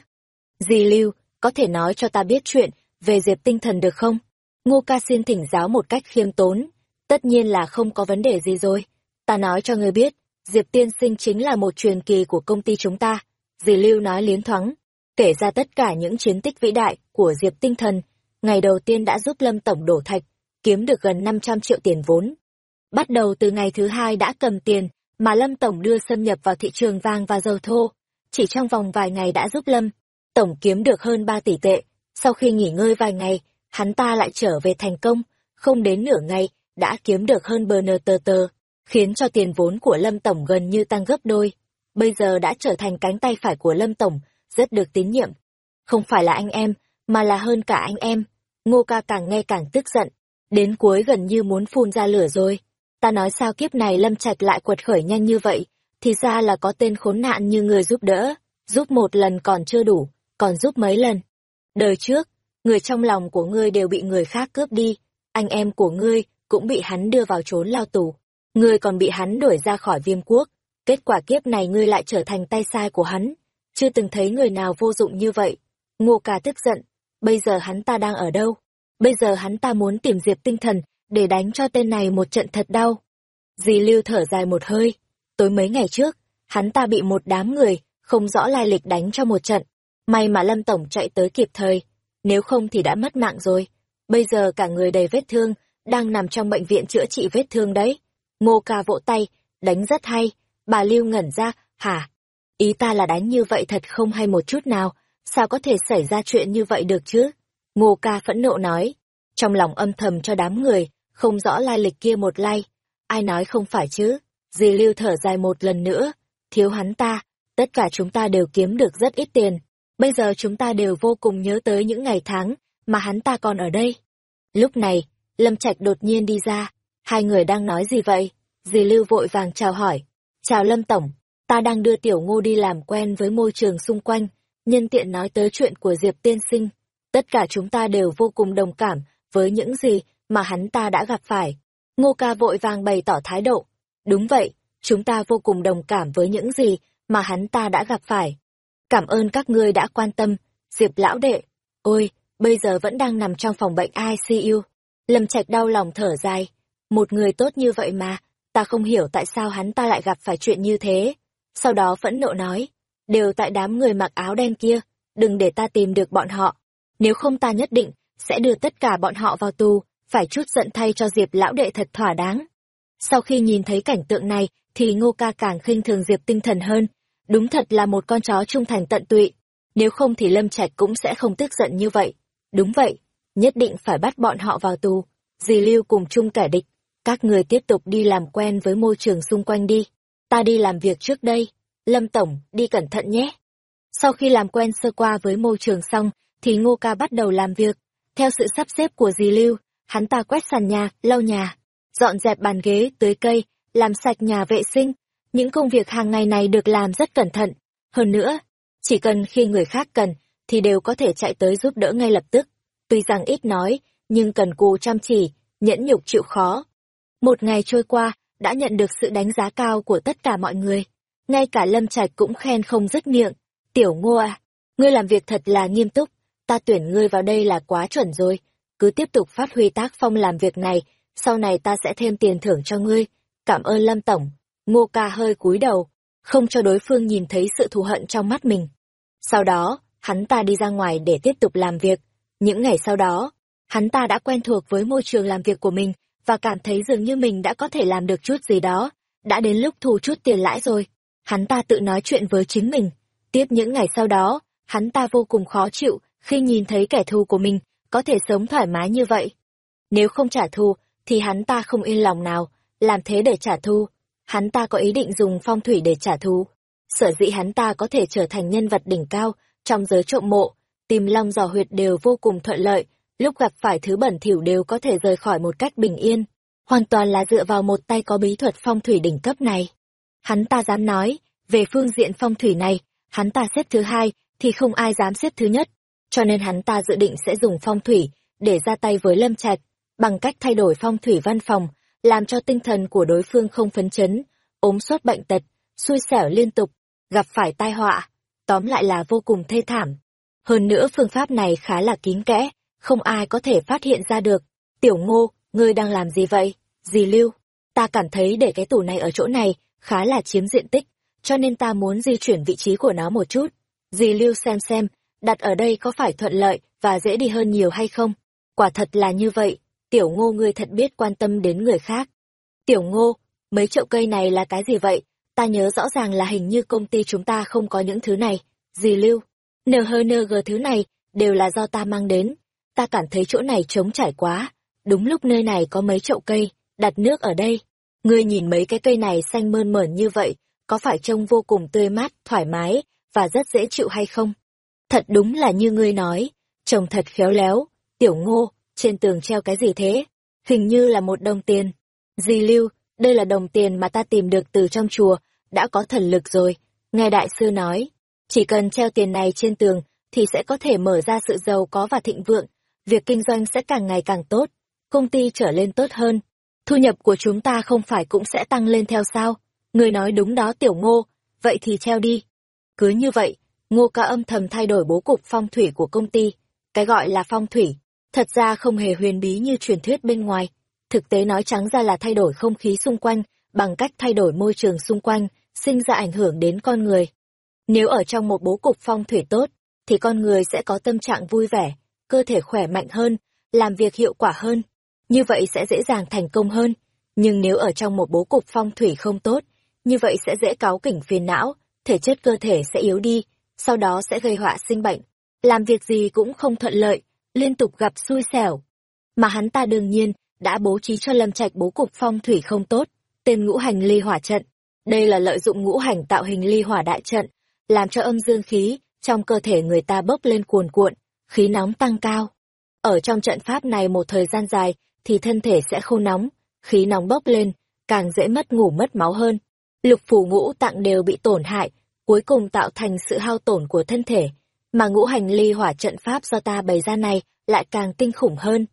di Lưu, có thể nói cho ta biết chuyện về Diệp tinh thần được không? Ngô ca xin thỉnh giáo một cách khiêm tốn, tất nhiên là không có vấn đề gì rồi. Ta nói cho ngươi biết, Diệp tiên sinh chính là một truyền kỳ của công ty chúng ta. Dì Lưu nói liến thoáng, kể ra tất cả những chiến tích vĩ đại của Diệp tinh thần, ngày đầu tiên đã giúp Lâm Tổng đổ thạch, kiếm được gần 500 triệu tiền vốn. Bắt đầu từ ngày thứ hai đã cầm tiền, mà Lâm Tổng đưa xâm nhập vào thị trường vàng và dầu thô. Chỉ trong vòng vài ngày đã giúp Lâm, Tổng kiếm được hơn 3 tỷ tệ. Sau khi nghỉ ngơi vài ngày, hắn ta lại trở về thành công, không đến nửa ngày, đã kiếm được hơn bờ nơ tơ tơ, khiến cho tiền vốn của Lâm Tổng gần như tăng gấp đôi. Bây giờ đã trở thành cánh tay phải của Lâm Tổng, rất được tín nhiệm. Không phải là anh em, mà là hơn cả anh em. Ngô ca càng nghe càng tức giận, đến cuối gần như muốn phun ra lửa rồi. Ta nói sao kiếp này Lâm Trạch lại quật khởi nhanh như vậy, thì ra là có tên khốn nạn như người giúp đỡ, giúp một lần còn chưa đủ, còn giúp mấy lần. Đời trước, người trong lòng của ngươi đều bị người khác cướp đi, anh em của ngươi cũng bị hắn đưa vào trốn lao tù. Ngươi còn bị hắn đuổi ra khỏi viêm quốc, kết quả kiếp này ngươi lại trở thành tay sai của hắn. Chưa từng thấy người nào vô dụng như vậy. Ngô ca tức giận, bây giờ hắn ta đang ở đâu? Bây giờ hắn ta muốn tìm diệp tinh thần, để đánh cho tên này một trận thật đau. Dì Lưu thở dài một hơi, tối mấy ngày trước, hắn ta bị một đám người, không rõ lai lịch đánh cho một trận. May mà Lâm Tổng chạy tới kịp thời, nếu không thì đã mất mạng rồi. Bây giờ cả người đầy vết thương, đang nằm trong bệnh viện chữa trị vết thương đấy. Ngô ca vỗ tay, đánh rất hay, bà Lưu ngẩn ra, hả? Ý ta là đánh như vậy thật không hay một chút nào, sao có thể xảy ra chuyện như vậy được chứ? Ngô ca phẫn nộ nói, trong lòng âm thầm cho đám người, không rõ lai lịch kia một lai, Ai nói không phải chứ? Dì Lưu thở dài một lần nữa, thiếu hắn ta, tất cả chúng ta đều kiếm được rất ít tiền. Bây giờ chúng ta đều vô cùng nhớ tới những ngày tháng mà hắn ta còn ở đây. Lúc này, Lâm Trạch đột nhiên đi ra. Hai người đang nói gì vậy? Dì Lưu vội vàng chào hỏi. Chào Lâm Tổng, ta đang đưa Tiểu Ngô đi làm quen với môi trường xung quanh, nhân tiện nói tới chuyện của Diệp Tiên Sinh. Tất cả chúng ta đều vô cùng đồng cảm với những gì mà hắn ta đã gặp phải. Ngô ca vội vàng bày tỏ thái độ. Đúng vậy, chúng ta vô cùng đồng cảm với những gì mà hắn ta đã gặp phải. Cảm ơn các ngươi đã quan tâm, Diệp lão đệ. Ôi, bây giờ vẫn đang nằm trong phòng bệnh ICU. Lâm Trạch đau lòng thở dài. Một người tốt như vậy mà, ta không hiểu tại sao hắn ta lại gặp phải chuyện như thế. Sau đó phẫn nộ nói, đều tại đám người mặc áo đen kia, đừng để ta tìm được bọn họ. Nếu không ta nhất định, sẽ đưa tất cả bọn họ vào tù, phải chút giận thay cho Diệp lão đệ thật thỏa đáng. Sau khi nhìn thấy cảnh tượng này, thì ngô ca càng khinh thường Diệp tinh thần hơn. Đúng thật là một con chó trung thành tận tụy. Nếu không thì Lâm Trạch cũng sẽ không tức giận như vậy. Đúng vậy, nhất định phải bắt bọn họ vào tù. Dì Lưu cùng chung kẻ địch. Các người tiếp tục đi làm quen với môi trường xung quanh đi. Ta đi làm việc trước đây. Lâm Tổng, đi cẩn thận nhé. Sau khi làm quen sơ qua với môi trường xong, thì Ngô Ca bắt đầu làm việc. Theo sự sắp xếp của dì Lưu, hắn ta quét sàn nhà, lau nhà, dọn dẹp bàn ghế, tưới cây, làm sạch nhà vệ sinh. Những công việc hàng ngày này được làm rất cẩn thận. Hơn nữa, chỉ cần khi người khác cần, thì đều có thể chạy tới giúp đỡ ngay lập tức. Tuy rằng ít nói, nhưng cần cù chăm chỉ, nhẫn nhục chịu khó. Một ngày trôi qua, đã nhận được sự đánh giá cao của tất cả mọi người. Ngay cả Lâm Trạch cũng khen không dứt miệng. Tiểu ngô à, ngươi làm việc thật là nghiêm túc, ta tuyển ngươi vào đây là quá chuẩn rồi. Cứ tiếp tục phát huy tác phong làm việc này, sau này ta sẽ thêm tiền thưởng cho ngươi. Cảm ơn Lâm Tổng. Ngô ca hơi cúi đầu, không cho đối phương nhìn thấy sự thù hận trong mắt mình. Sau đó, hắn ta đi ra ngoài để tiếp tục làm việc. Những ngày sau đó, hắn ta đã quen thuộc với môi trường làm việc của mình và cảm thấy dường như mình đã có thể làm được chút gì đó. Đã đến lúc thu chút tiền lãi rồi. Hắn ta tự nói chuyện với chính mình. Tiếp những ngày sau đó, hắn ta vô cùng khó chịu khi nhìn thấy kẻ thù của mình có thể sống thoải mái như vậy. Nếu không trả thù, thì hắn ta không yên lòng nào, làm thế để trả thù. Hắn ta có ý định dùng phong thủy để trả thù. Sở dĩ hắn ta có thể trở thành nhân vật đỉnh cao trong giới trộm mộ, tìm long dò huyệt đều vô cùng thuận lợi, lúc gặp phải thứ bẩn thỉu đều có thể rời khỏi một cách bình yên. Hoàn toàn là dựa vào một tay có bí thuật phong thủy đỉnh cấp này. Hắn ta dám nói, về phương diện phong thủy này, hắn ta xếp thứ hai, thì không ai dám xếp thứ nhất. Cho nên hắn ta dự định sẽ dùng phong thủy để ra tay với Lâm Trạch, bằng cách thay đổi phong thủy văn phòng, làm cho tinh thần của đối phương không phấn chấn, ốm sốt bệnh tật, xui xẻo liên tục, gặp phải tai họa, tóm lại là vô cùng thê thảm. Hơn nữa phương pháp này khá là kín kẽ, không ai có thể phát hiện ra được. Tiểu ngô, ngươi đang làm gì vậy? Dì Lưu, ta cảm thấy để cái tủ này ở chỗ này khá là chiếm diện tích, cho nên ta muốn di chuyển vị trí của nó một chút. Dì Lưu xem xem, đặt ở đây có phải thuận lợi và dễ đi hơn nhiều hay không? Quả thật là như vậy, tiểu ngô ngươi thật biết quan tâm đến người khác. Tiểu ngô, mấy chậu cây này là cái gì vậy? Ta nhớ rõ ràng là hình như công ty chúng ta không có những thứ này. Dì Lưu, NHNG thứ này đều là do ta mang đến. Ta cảm thấy chỗ này trống trải quá. Đúng lúc nơi này có mấy chậu cây, đặt nước ở đây. Ngươi nhìn mấy cái cây này xanh mơn mởn như vậy, có phải trông vô cùng tươi mát, thoải mái, và rất dễ chịu hay không? Thật đúng là như ngươi nói, trông thật khéo léo, tiểu ngô, trên tường treo cái gì thế? Hình như là một đồng tiền. Di lưu, đây là đồng tiền mà ta tìm được từ trong chùa, đã có thần lực rồi. Nghe đại sư nói, chỉ cần treo tiền này trên tường, thì sẽ có thể mở ra sự giàu có và thịnh vượng, việc kinh doanh sẽ càng ngày càng tốt, công ty trở lên tốt hơn. Thu nhập của chúng ta không phải cũng sẽ tăng lên theo sao? Người nói đúng đó tiểu ngô, vậy thì treo đi. Cứ như vậy, ngô ca âm thầm thay đổi bố cục phong thủy của công ty. Cái gọi là phong thủy, thật ra không hề huyền bí như truyền thuyết bên ngoài. Thực tế nói trắng ra là thay đổi không khí xung quanh, bằng cách thay đổi môi trường xung quanh, sinh ra ảnh hưởng đến con người. Nếu ở trong một bố cục phong thủy tốt, thì con người sẽ có tâm trạng vui vẻ, cơ thể khỏe mạnh hơn, làm việc hiệu quả hơn. Như vậy sẽ dễ dàng thành công hơn. Nhưng nếu ở trong một bố cục phong thủy không tốt, như vậy sẽ dễ cáu kỉnh phiền não, thể chất cơ thể sẽ yếu đi, sau đó sẽ gây họa sinh bệnh. Làm việc gì cũng không thuận lợi, liên tục gặp xui xẻo. Mà hắn ta đương nhiên đã bố trí cho Lâm Trạch bố cục phong thủy không tốt, tên ngũ hành ly hỏa trận. Đây là lợi dụng ngũ hành tạo hình ly hỏa đại trận, làm cho âm dương khí trong cơ thể người ta bốc lên cuồn cuộn, khí nóng tăng cao. Ở trong trận pháp này một thời gian dài thì thân thể sẽ khô nóng, khí nóng bốc lên, càng dễ mất ngủ mất máu hơn. Lục phủ ngũ tạng đều bị tổn hại, cuối cùng tạo thành sự hao tổn của thân thể, mà ngũ hành ly hỏa trận pháp do ta bày ra này lại càng tinh khủng hơn.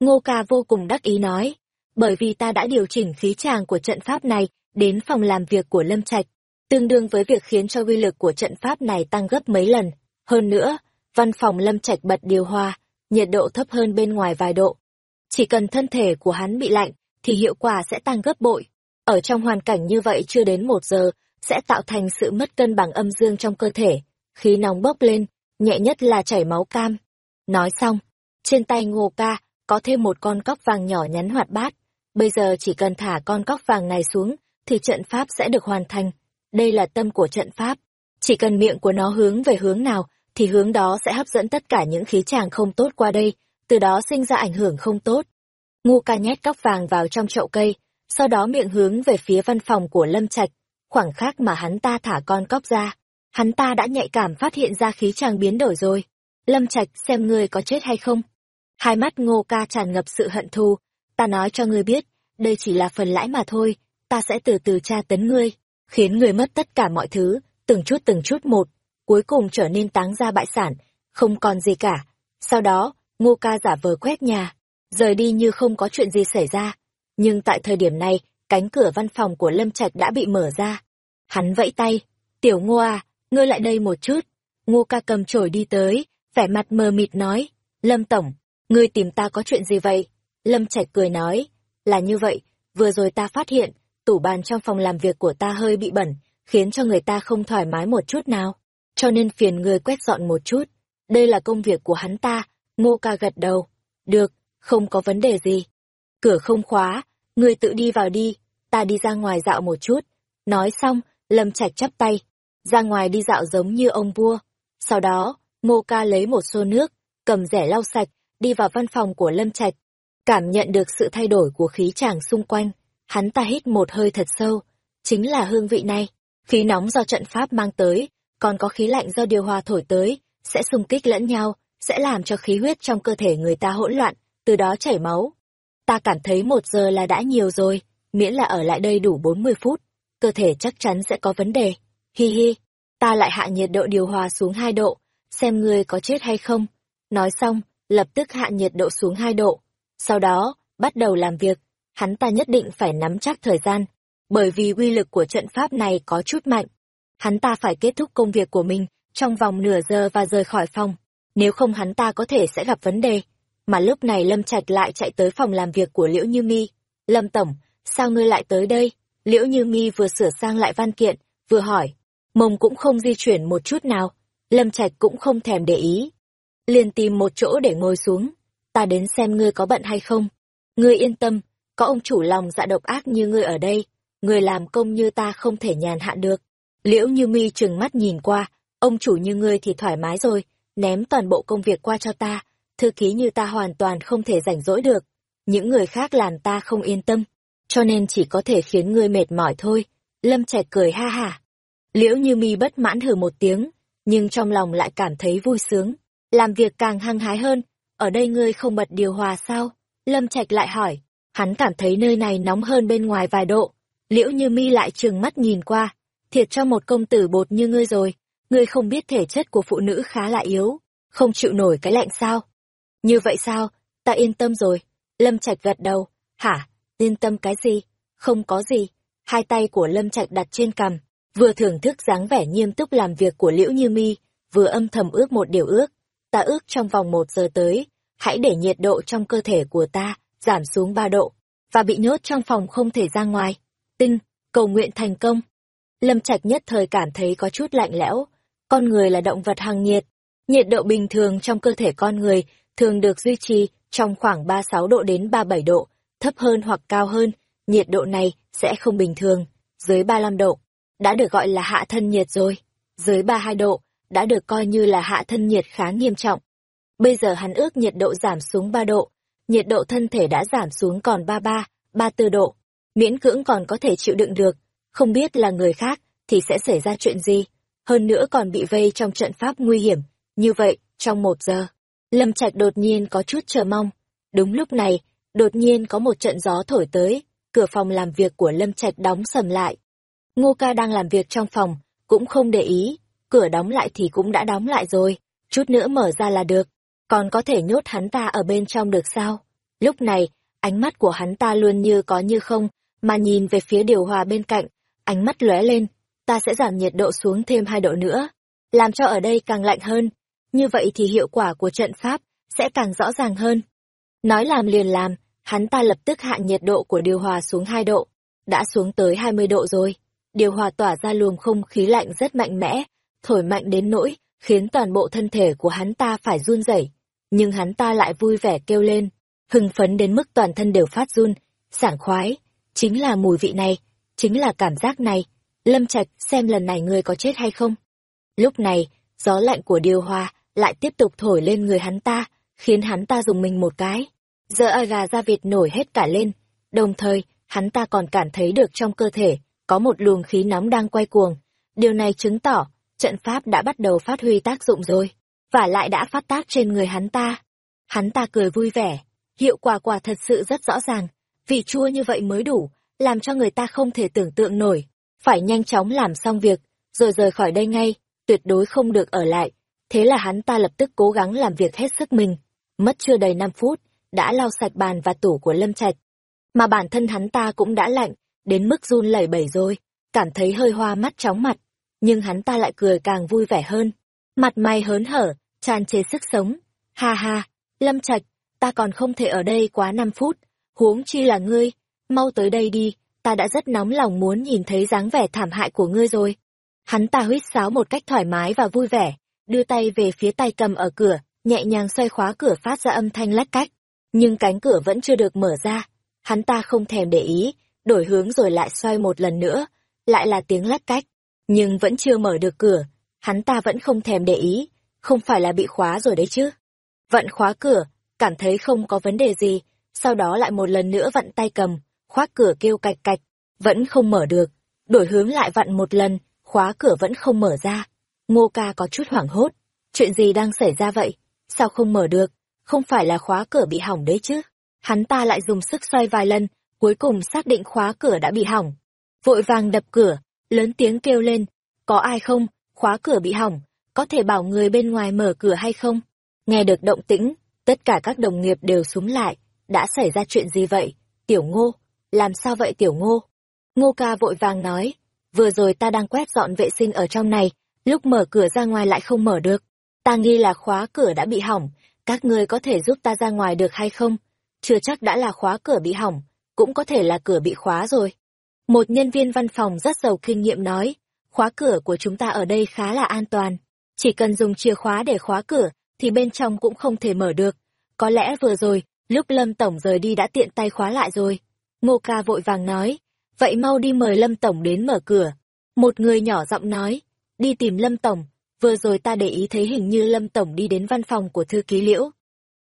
Ngô ca vô cùng đắc ý nói, bởi vì ta đã điều chỉnh khí tràng của trận pháp này đến phòng làm việc của Lâm Trạch, tương đương với việc khiến cho uy lực của trận pháp này tăng gấp mấy lần. Hơn nữa, văn phòng Lâm Trạch bật điều hòa, nhiệt độ thấp hơn bên ngoài vài độ. Chỉ cần thân thể của hắn bị lạnh, thì hiệu quả sẽ tăng gấp bội. Ở trong hoàn cảnh như vậy chưa đến một giờ, sẽ tạo thành sự mất cân bằng âm dương trong cơ thể, khí nóng bốc lên, nhẹ nhất là chảy máu cam. Nói xong, trên tay ngô ca, có thêm một con cóc vàng nhỏ nhắn hoạt bát. Bây giờ chỉ cần thả con cóc vàng này xuống, thì trận pháp sẽ được hoàn thành. Đây là tâm của trận pháp. Chỉ cần miệng của nó hướng về hướng nào, thì hướng đó sẽ hấp dẫn tất cả những khí tràng không tốt qua đây, từ đó sinh ra ảnh hưởng không tốt. Ngu ca nhét cóc vàng vào trong chậu cây, sau đó miệng hướng về phía văn phòng của Lâm Trạch. Khoảng khắc mà hắn ta thả con cóc ra, hắn ta đã nhạy cảm phát hiện ra khí tràng biến đổi rồi. Lâm Trạch xem ngươi có chết hay không. Hai mắt ngô ca tràn ngập sự hận thù. Ta nói cho ngươi biết, đây chỉ là phần lãi mà thôi, ta sẽ từ từ tra tấn ngươi, khiến người mất tất cả mọi thứ, từng chút từng chút một, cuối cùng trở nên táng ra bại sản, không còn gì cả. Sau đó, ngô ca giả vờ quét nhà, rời đi như không có chuyện gì xảy ra. Nhưng tại thời điểm này, cánh cửa văn phòng của Lâm Trạch đã bị mở ra. Hắn vẫy tay, tiểu ngô à, ngươi lại đây một chút. Ngô ca cầm chổi đi tới, vẻ mặt mờ mịt nói, Lâm Tổng, ngươi tìm ta có chuyện gì vậy? Lâm Trạch cười nói, là như vậy, vừa rồi ta phát hiện, tủ bàn trong phòng làm việc của ta hơi bị bẩn, khiến cho người ta không thoải mái một chút nào. Cho nên phiền người quét dọn một chút. Đây là công việc của hắn ta, ngô ca gật đầu. Được, không có vấn đề gì. Cửa không khóa, người tự đi vào đi, ta đi ra ngoài dạo một chút. Nói xong, Lâm Trạch chắp tay, ra ngoài đi dạo giống như ông vua. Sau đó, Ngô Ca lấy một xô nước, cầm rẻ lau sạch, đi vào văn phòng của Lâm Trạch. Cảm nhận được sự thay đổi của khí chàng xung quanh, hắn ta hít một hơi thật sâu. Chính là hương vị này. Khí nóng do trận pháp mang tới, còn có khí lạnh do điều hòa thổi tới, sẽ xung kích lẫn nhau, sẽ làm cho khí huyết trong cơ thể người ta hỗn loạn, từ đó chảy máu. Ta cảm thấy một giờ là đã nhiều rồi, miễn là ở lại đây đủ 40 phút, cơ thể chắc chắn sẽ có vấn đề. Hi hi, ta lại hạ nhiệt độ điều hòa xuống 2 độ, xem ngươi có chết hay không. Nói xong, lập tức hạ nhiệt độ xuống 2 độ. Sau đó, bắt đầu làm việc, hắn ta nhất định phải nắm chắc thời gian, bởi vì uy lực của trận pháp này có chút mạnh. Hắn ta phải kết thúc công việc của mình trong vòng nửa giờ và rời khỏi phòng, nếu không hắn ta có thể sẽ gặp vấn đề. Mà lúc này Lâm Trạch lại chạy tới phòng làm việc của Liễu Như Mi. Lâm Tổng, sao ngươi lại tới đây? Liễu Như Mi vừa sửa sang lại văn kiện, vừa hỏi. Mông cũng không di chuyển một chút nào. Lâm Trạch cũng không thèm để ý. Liền tìm một chỗ để ngồi xuống. Ta đến xem ngươi có bận hay không. Ngươi yên tâm, có ông chủ lòng dạ độc ác như ngươi ở đây. người làm công như ta không thể nhàn hạ được. Liễu Như Mi trừng mắt nhìn qua, ông chủ như ngươi thì thoải mái rồi, ném toàn bộ công việc qua cho ta, thư ký như ta hoàn toàn không thể rảnh rỗi được. Những người khác làm ta không yên tâm, cho nên chỉ có thể khiến ngươi mệt mỏi thôi. Lâm Trạch cười ha hả. Liễu Như Mi bất mãn hừ một tiếng, nhưng trong lòng lại cảm thấy vui sướng, làm việc càng hăng hái hơn. Ở đây ngươi không bật điều hòa sao? Lâm Trạch lại hỏi. Hắn cảm thấy nơi này nóng hơn bên ngoài vài độ. Liễu Như Mi lại trừng mắt nhìn qua. Thiệt cho một công tử bột như ngươi rồi, ngươi không biết thể chất của phụ nữ khá là yếu, không chịu nổi cái lạnh sao? Như vậy sao? Ta yên tâm rồi. Lâm Trạch gật đầu. Hả? Yên tâm cái gì? Không có gì. Hai tay của Lâm Trạch đặt trên cằm, vừa thưởng thức dáng vẻ nghiêm túc làm việc của Liễu Như Mi, vừa âm thầm ước một điều ước. Ta ước trong vòng một giờ tới, hãy để nhiệt độ trong cơ thể của ta giảm xuống ba độ, và bị nhốt trong phòng không thể ra ngoài. Tinh, cầu nguyện thành công. Lâm Trạch nhất thời cảm thấy có chút lạnh lẽo. Con người là động vật hằng nhiệt. Nhiệt độ bình thường trong cơ thể con người thường được duy trì trong khoảng 36 độ đến 37 độ, thấp hơn hoặc cao hơn, nhiệt độ này sẽ không bình thường, dưới 35 độ, đã được gọi là hạ thân nhiệt rồi, dưới 32 độ, đã được coi như là hạ thân nhiệt khá nghiêm trọng. Bây giờ hắn ước nhiệt độ giảm xuống 3 độ, nhiệt độ thân thể đã giảm xuống còn 33, 34 độ, miễn cưỡng còn có thể chịu đựng được, không biết là người khác thì sẽ xảy ra chuyện gì, hơn nữa còn bị vây trong trận pháp nguy hiểm, như vậy, trong một giờ. Lâm Trạch đột nhiên có chút chờ mong. Đúng lúc này, đột nhiên có một trận gió thổi tới, cửa phòng làm việc của Lâm Trạch đóng sầm lại. Ngô ca đang làm việc trong phòng, cũng không để ý, cửa đóng lại thì cũng đã đóng lại rồi, chút nữa mở ra là được, còn có thể nhốt hắn ta ở bên trong được sao? Lúc này, ánh mắt của hắn ta luôn như có như không, mà nhìn về phía điều hòa bên cạnh, ánh mắt lóe lên, ta sẽ giảm nhiệt độ xuống thêm hai độ nữa, làm cho ở đây càng lạnh hơn, như vậy thì hiệu quả của trận pháp sẽ càng rõ ràng hơn. Nói làm liền làm, hắn ta lập tức hạ nhiệt độ của điều hòa xuống 2 độ, đã xuống tới 20 độ rồi. Điều hòa tỏa ra luồng không khí lạnh rất mạnh mẽ, thổi mạnh đến nỗi, khiến toàn bộ thân thể của hắn ta phải run rẩy. Nhưng hắn ta lại vui vẻ kêu lên, hưng phấn đến mức toàn thân đều phát run, sảng khoái. Chính là mùi vị này, chính là cảm giác này. Lâm Trạch xem lần này ngươi có chết hay không. Lúc này, gió lạnh của điều hòa lại tiếp tục thổi lên người hắn ta, khiến hắn ta dùng mình một cái. Giờ ai gà da vịt nổi hết cả lên, đồng thời, hắn ta còn cảm thấy được trong cơ thể, có một luồng khí nóng đang quay cuồng. Điều này chứng tỏ, trận pháp đã bắt đầu phát huy tác dụng rồi, và lại đã phát tác trên người hắn ta. Hắn ta cười vui vẻ, hiệu quả quả thật sự rất rõ ràng, vị chua như vậy mới đủ, làm cho người ta không thể tưởng tượng nổi. Phải nhanh chóng làm xong việc, rồi rời khỏi đây ngay, tuyệt đối không được ở lại, Thế là hắn ta lập tức cố gắng làm việc hết sức mình. Mất chưa đầy 5 phút, đã lau sạch bàn và tủ của Lâm Trạch. Mà bản thân hắn ta cũng đã lạnh, đến mức run lẩy bẩy rồi, cảm thấy hơi hoa mắt chóng mặt. Nhưng hắn ta lại cười càng vui vẻ hơn. Mặt mày hớn hở, tràn trề sức sống. Ha ha, Lâm Trạch, ta còn không thể ở đây quá 5 phút, huống chi là ngươi, mau tới đây đi, ta đã rất nóng lòng muốn nhìn thấy dáng vẻ thảm hại của ngươi rồi. Hắn ta huýt sáo một cách thoải mái và vui vẻ, đưa tay về phía tay cầm ở cửa, nhẹ nhàng xoay khóa cửa phát ra âm thanh lách cách. Nhưng cánh cửa vẫn chưa được mở ra. Hắn ta không thèm để ý, đổi hướng rồi lại xoay một lần nữa, lại là tiếng lách cách. Nhưng vẫn chưa mở được cửa, hắn ta vẫn không thèm để ý, không phải là bị khóa rồi đấy chứ. Vận khóa cửa, cảm thấy không có vấn đề gì, sau đó lại một lần nữa vặn tay cầm, khóa cửa kêu cạch cạch, vẫn không mở được. Đổi hướng lại vặn một lần, khóa cửa vẫn không mở ra. Ngô ca có chút hoảng hốt. Chuyện gì đang xảy ra vậy? Sao không mở được? Không phải là khóa cửa bị hỏng đấy chứ? Hắn ta lại dùng sức xoay vài lần, cuối cùng xác định khóa cửa đã bị hỏng. Vội vàng đập cửa, lớn tiếng kêu lên. Có ai không? Khóa cửa bị hỏng. Có thể bảo người bên ngoài mở cửa hay không? Nghe được động tĩnh, tất cả các đồng nghiệp đều súng lại. Đã xảy ra chuyện gì vậy? Tiểu ngô, làm sao vậy tiểu ngô? Ngô ca vội vàng nói, vừa rồi ta đang quét dọn vệ sinh ở trong này, lúc mở cửa ra ngoài lại không mở được. Ta nghi là khóa cửa đã bị hỏng, các ngươi có thể giúp ta ra ngoài được hay không? Chưa chắc đã là khóa cửa bị hỏng, cũng có thể là cửa bị khóa rồi. Một nhân viên văn phòng rất giàu kinh nghiệm nói, khóa cửa của chúng ta ở đây khá là an toàn. Chỉ cần dùng chìa khóa để khóa cửa, thì bên trong cũng không thể mở được. Có lẽ vừa rồi, lúc Lâm Tổng rời đi đã tiện tay khóa lại rồi. Ngô ca vội vàng nói, vậy mau đi mời Lâm Tổng đến mở cửa. Một người nhỏ giọng nói, đi tìm Lâm Tổng, vừa rồi ta để ý thấy hình như Lâm Tổng đi đến văn phòng của thư ký Liễu.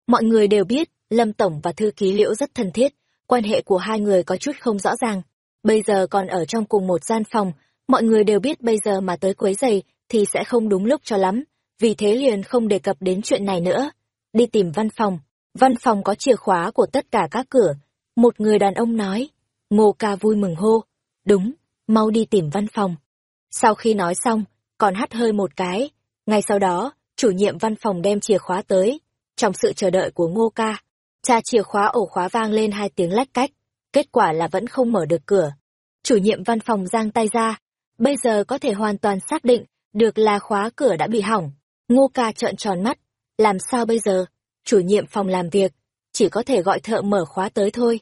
Mọi người đều biết, Lâm Tổng và thư ký Liễu rất thân thiết, quan hệ của hai người có chút không rõ ràng. Bây giờ còn ở trong cùng một gian phòng, mọi người đều biết bây giờ mà tới quấy giày thì sẽ không đúng lúc cho lắm, vì thế liền không đề cập đến chuyện này nữa. Đi tìm văn phòng, văn phòng có chìa khóa của tất cả các cửa. Một người đàn ông nói, ngô ca vui mừng hô, đúng, mau đi tìm văn phòng. Sau khi nói xong, còn hắt hơi một cái, ngay sau đó, chủ nhiệm văn phòng đem chìa khóa tới, trong sự chờ đợi của ngô ca. Cha chìa khóa ổ khóa vang lên hai tiếng lách cách, kết quả là vẫn không mở được cửa. Chủ nhiệm văn phòng giang tay ra, bây giờ có thể hoàn toàn xác định được là khóa cửa đã bị hỏng. Ngô ca trợn tròn mắt, làm sao bây giờ? Chủ nhiệm phòng làm việc, chỉ có thể gọi thợ mở khóa tới thôi.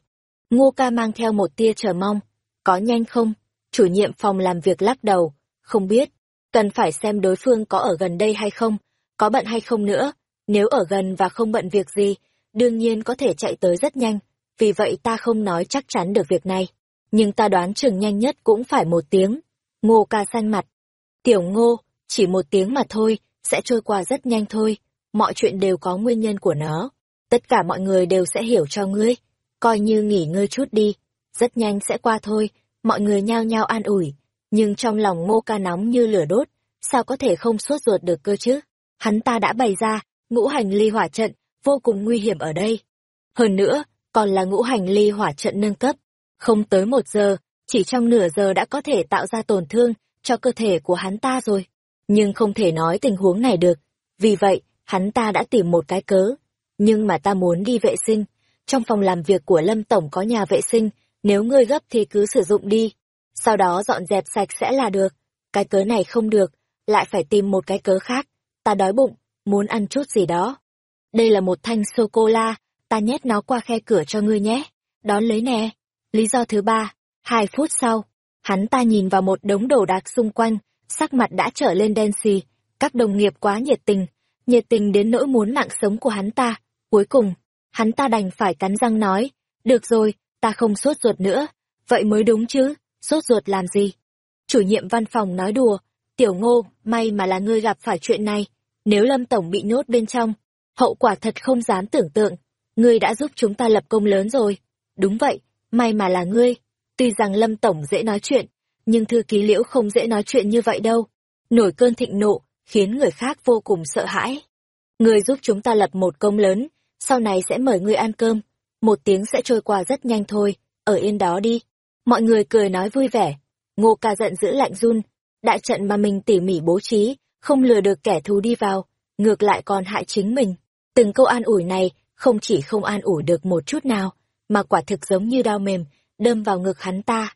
Ngô ca mang theo một tia chờ mong, có nhanh không? Chủ nhiệm phòng làm việc lắc đầu, không biết, cần phải xem đối phương có ở gần đây hay không, có bận hay không nữa, nếu ở gần và không bận việc gì, đương nhiên có thể chạy tới rất nhanh, vì vậy ta không nói chắc chắn được việc này. Nhưng ta đoán chừng nhanh nhất cũng phải một tiếng. Ngô ca xanh mặt. Tiểu ngô, chỉ một tiếng mà thôi, sẽ trôi qua rất nhanh thôi. Mọi chuyện đều có nguyên nhân của nó. Tất cả mọi người đều sẽ hiểu cho ngươi. Coi như nghỉ ngơi chút đi. Rất nhanh sẽ qua thôi. Mọi người nhao nhao an ủi. Nhưng trong lòng ngô ca nóng như lửa đốt. Sao có thể không suốt ruột được cơ chứ? Hắn ta đã bày ra, ngũ hành ly hỏa trận, vô cùng nguy hiểm ở đây. Hơn nữa, còn là ngũ hành ly hỏa trận nâng cấp. Không tới một giờ, chỉ trong nửa giờ đã có thể tạo ra tổn thương cho cơ thể của hắn ta rồi. Nhưng không thể nói tình huống này được. Vì vậy, hắn ta đã tìm một cái cớ. Nhưng mà ta muốn đi vệ sinh. Trong phòng làm việc của Lâm Tổng có nhà vệ sinh, nếu ngươi gấp thì cứ sử dụng đi. Sau đó dọn dẹp sạch sẽ là được. Cái cớ này không được, lại phải tìm một cái cớ khác. Ta đói bụng, muốn ăn chút gì đó. Đây là một thanh sô-cô-la, ta nhét nó qua khe cửa cho ngươi nhé. Đón lấy nè. Lý do thứ ba, hai phút sau, hắn ta nhìn vào một đống đồ đạc xung quanh, sắc mặt đã trở lên đen xì. Các đồng nghiệp quá nhiệt tình, nhiệt tình đến nỗi muốn mạng sống của hắn ta. Cuối cùng, hắn ta đành phải cắn răng nói, được rồi, ta không sốt ruột nữa. Vậy mới đúng chứ, sốt ruột làm gì? Chủ nhiệm văn phòng nói đùa, tiểu ngô, may mà là ngươi gặp phải chuyện này. Nếu Lâm Tổng bị nhốt bên trong, hậu quả thật không dám tưởng tượng. Ngươi đã giúp chúng ta lập công lớn rồi. Đúng vậy, may mà là ngươi. Tuy rằng Lâm Tổng dễ nói chuyện, nhưng thư ký liễu không dễ nói chuyện như vậy đâu. Nổi cơn thịnh nộ, khiến người khác vô cùng sợ hãi. người giúp chúng ta lập một công lớn, sau này sẽ mời ngươi ăn cơm. Một tiếng sẽ trôi qua rất nhanh thôi, ở yên đó đi. Mọi người cười nói vui vẻ. Ngô ca giận dữ lạnh run. Đại trận mà mình tỉ mỉ bố trí, không lừa được kẻ thù đi vào, ngược lại còn hại chính mình. Từng câu an ủi này không chỉ không an ủi được một chút nào, mà quả thực giống như đau mềm, đâm vào ngực hắn ta.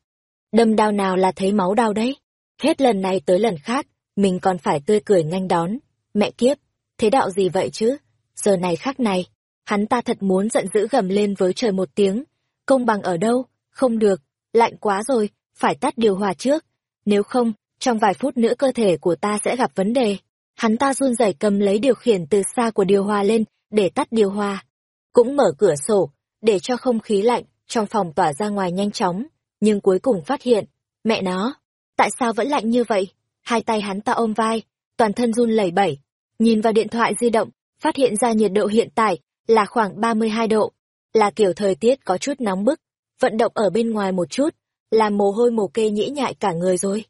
Đâm đau nào là thấy máu đau đấy. Hết lần này tới lần khác, mình còn phải tươi cười nhanh đón. Mẹ kiếp, thế đạo gì vậy chứ? Giờ này khác này, hắn ta thật muốn giận dữ gầm lên với trời một tiếng. Công bằng ở đâu? Không được, lạnh quá rồi, phải tắt điều hòa trước. Nếu không, trong vài phút nữa cơ thể của ta sẽ gặp vấn đề. Hắn ta run rẩy cầm lấy điều khiển từ xa của điều hòa lên, để tắt điều hòa. Cũng mở cửa sổ, để cho không khí lạnh trong phòng tỏa ra ngoài nhanh chóng, nhưng cuối cùng phát hiện, mẹ nó, tại sao vẫn lạnh như vậy? Hai tay hắn ta ôm vai, toàn thân run lẩy bẩy, nhìn vào điện thoại di động, phát hiện ra nhiệt độ hiện tại là khoảng 32 độ. là kiểu thời tiết có chút nóng bức, vận động ở bên ngoài một chút, làm mồ hôi mồ kê nhĩ nhại cả người rồi.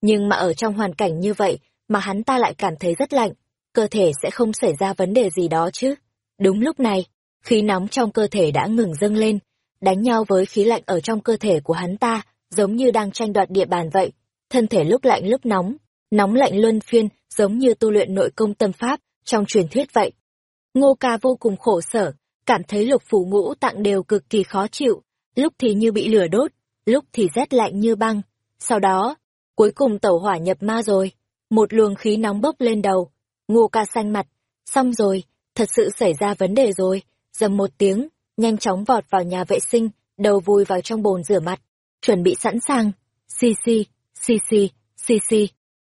Nhưng mà ở trong hoàn cảnh như vậy mà hắn ta lại cảm thấy rất lạnh, cơ thể sẽ không xảy ra vấn đề gì đó chứ. Đúng lúc này, khí nóng trong cơ thể đã ngừng dâng lên, đánh nhau với khí lạnh ở trong cơ thể của hắn ta, giống như đang tranh đoạt địa bàn vậy. Thân thể lúc lạnh lúc nóng, nóng lạnh luân phiên, giống như tu luyện nội công tâm pháp trong truyền thuyết vậy. Ngô ca vô cùng khổ sở, cảm thấy lục phủ ngũ tạng đều cực kỳ khó chịu, lúc thì như bị lửa đốt, lúc thì rét lạnh như băng. Sau đó, cuối cùng tẩu hỏa nhập ma rồi, một luồng khí nóng bốc lên đầu, ngô ca xanh mặt, xong rồi, thật sự xảy ra vấn đề rồi, dầm một tiếng, nhanh chóng vọt vào nhà vệ sinh, đầu vùi vào trong bồn rửa mặt, chuẩn bị sẵn sàng, xì xì, xì xì, xì xì.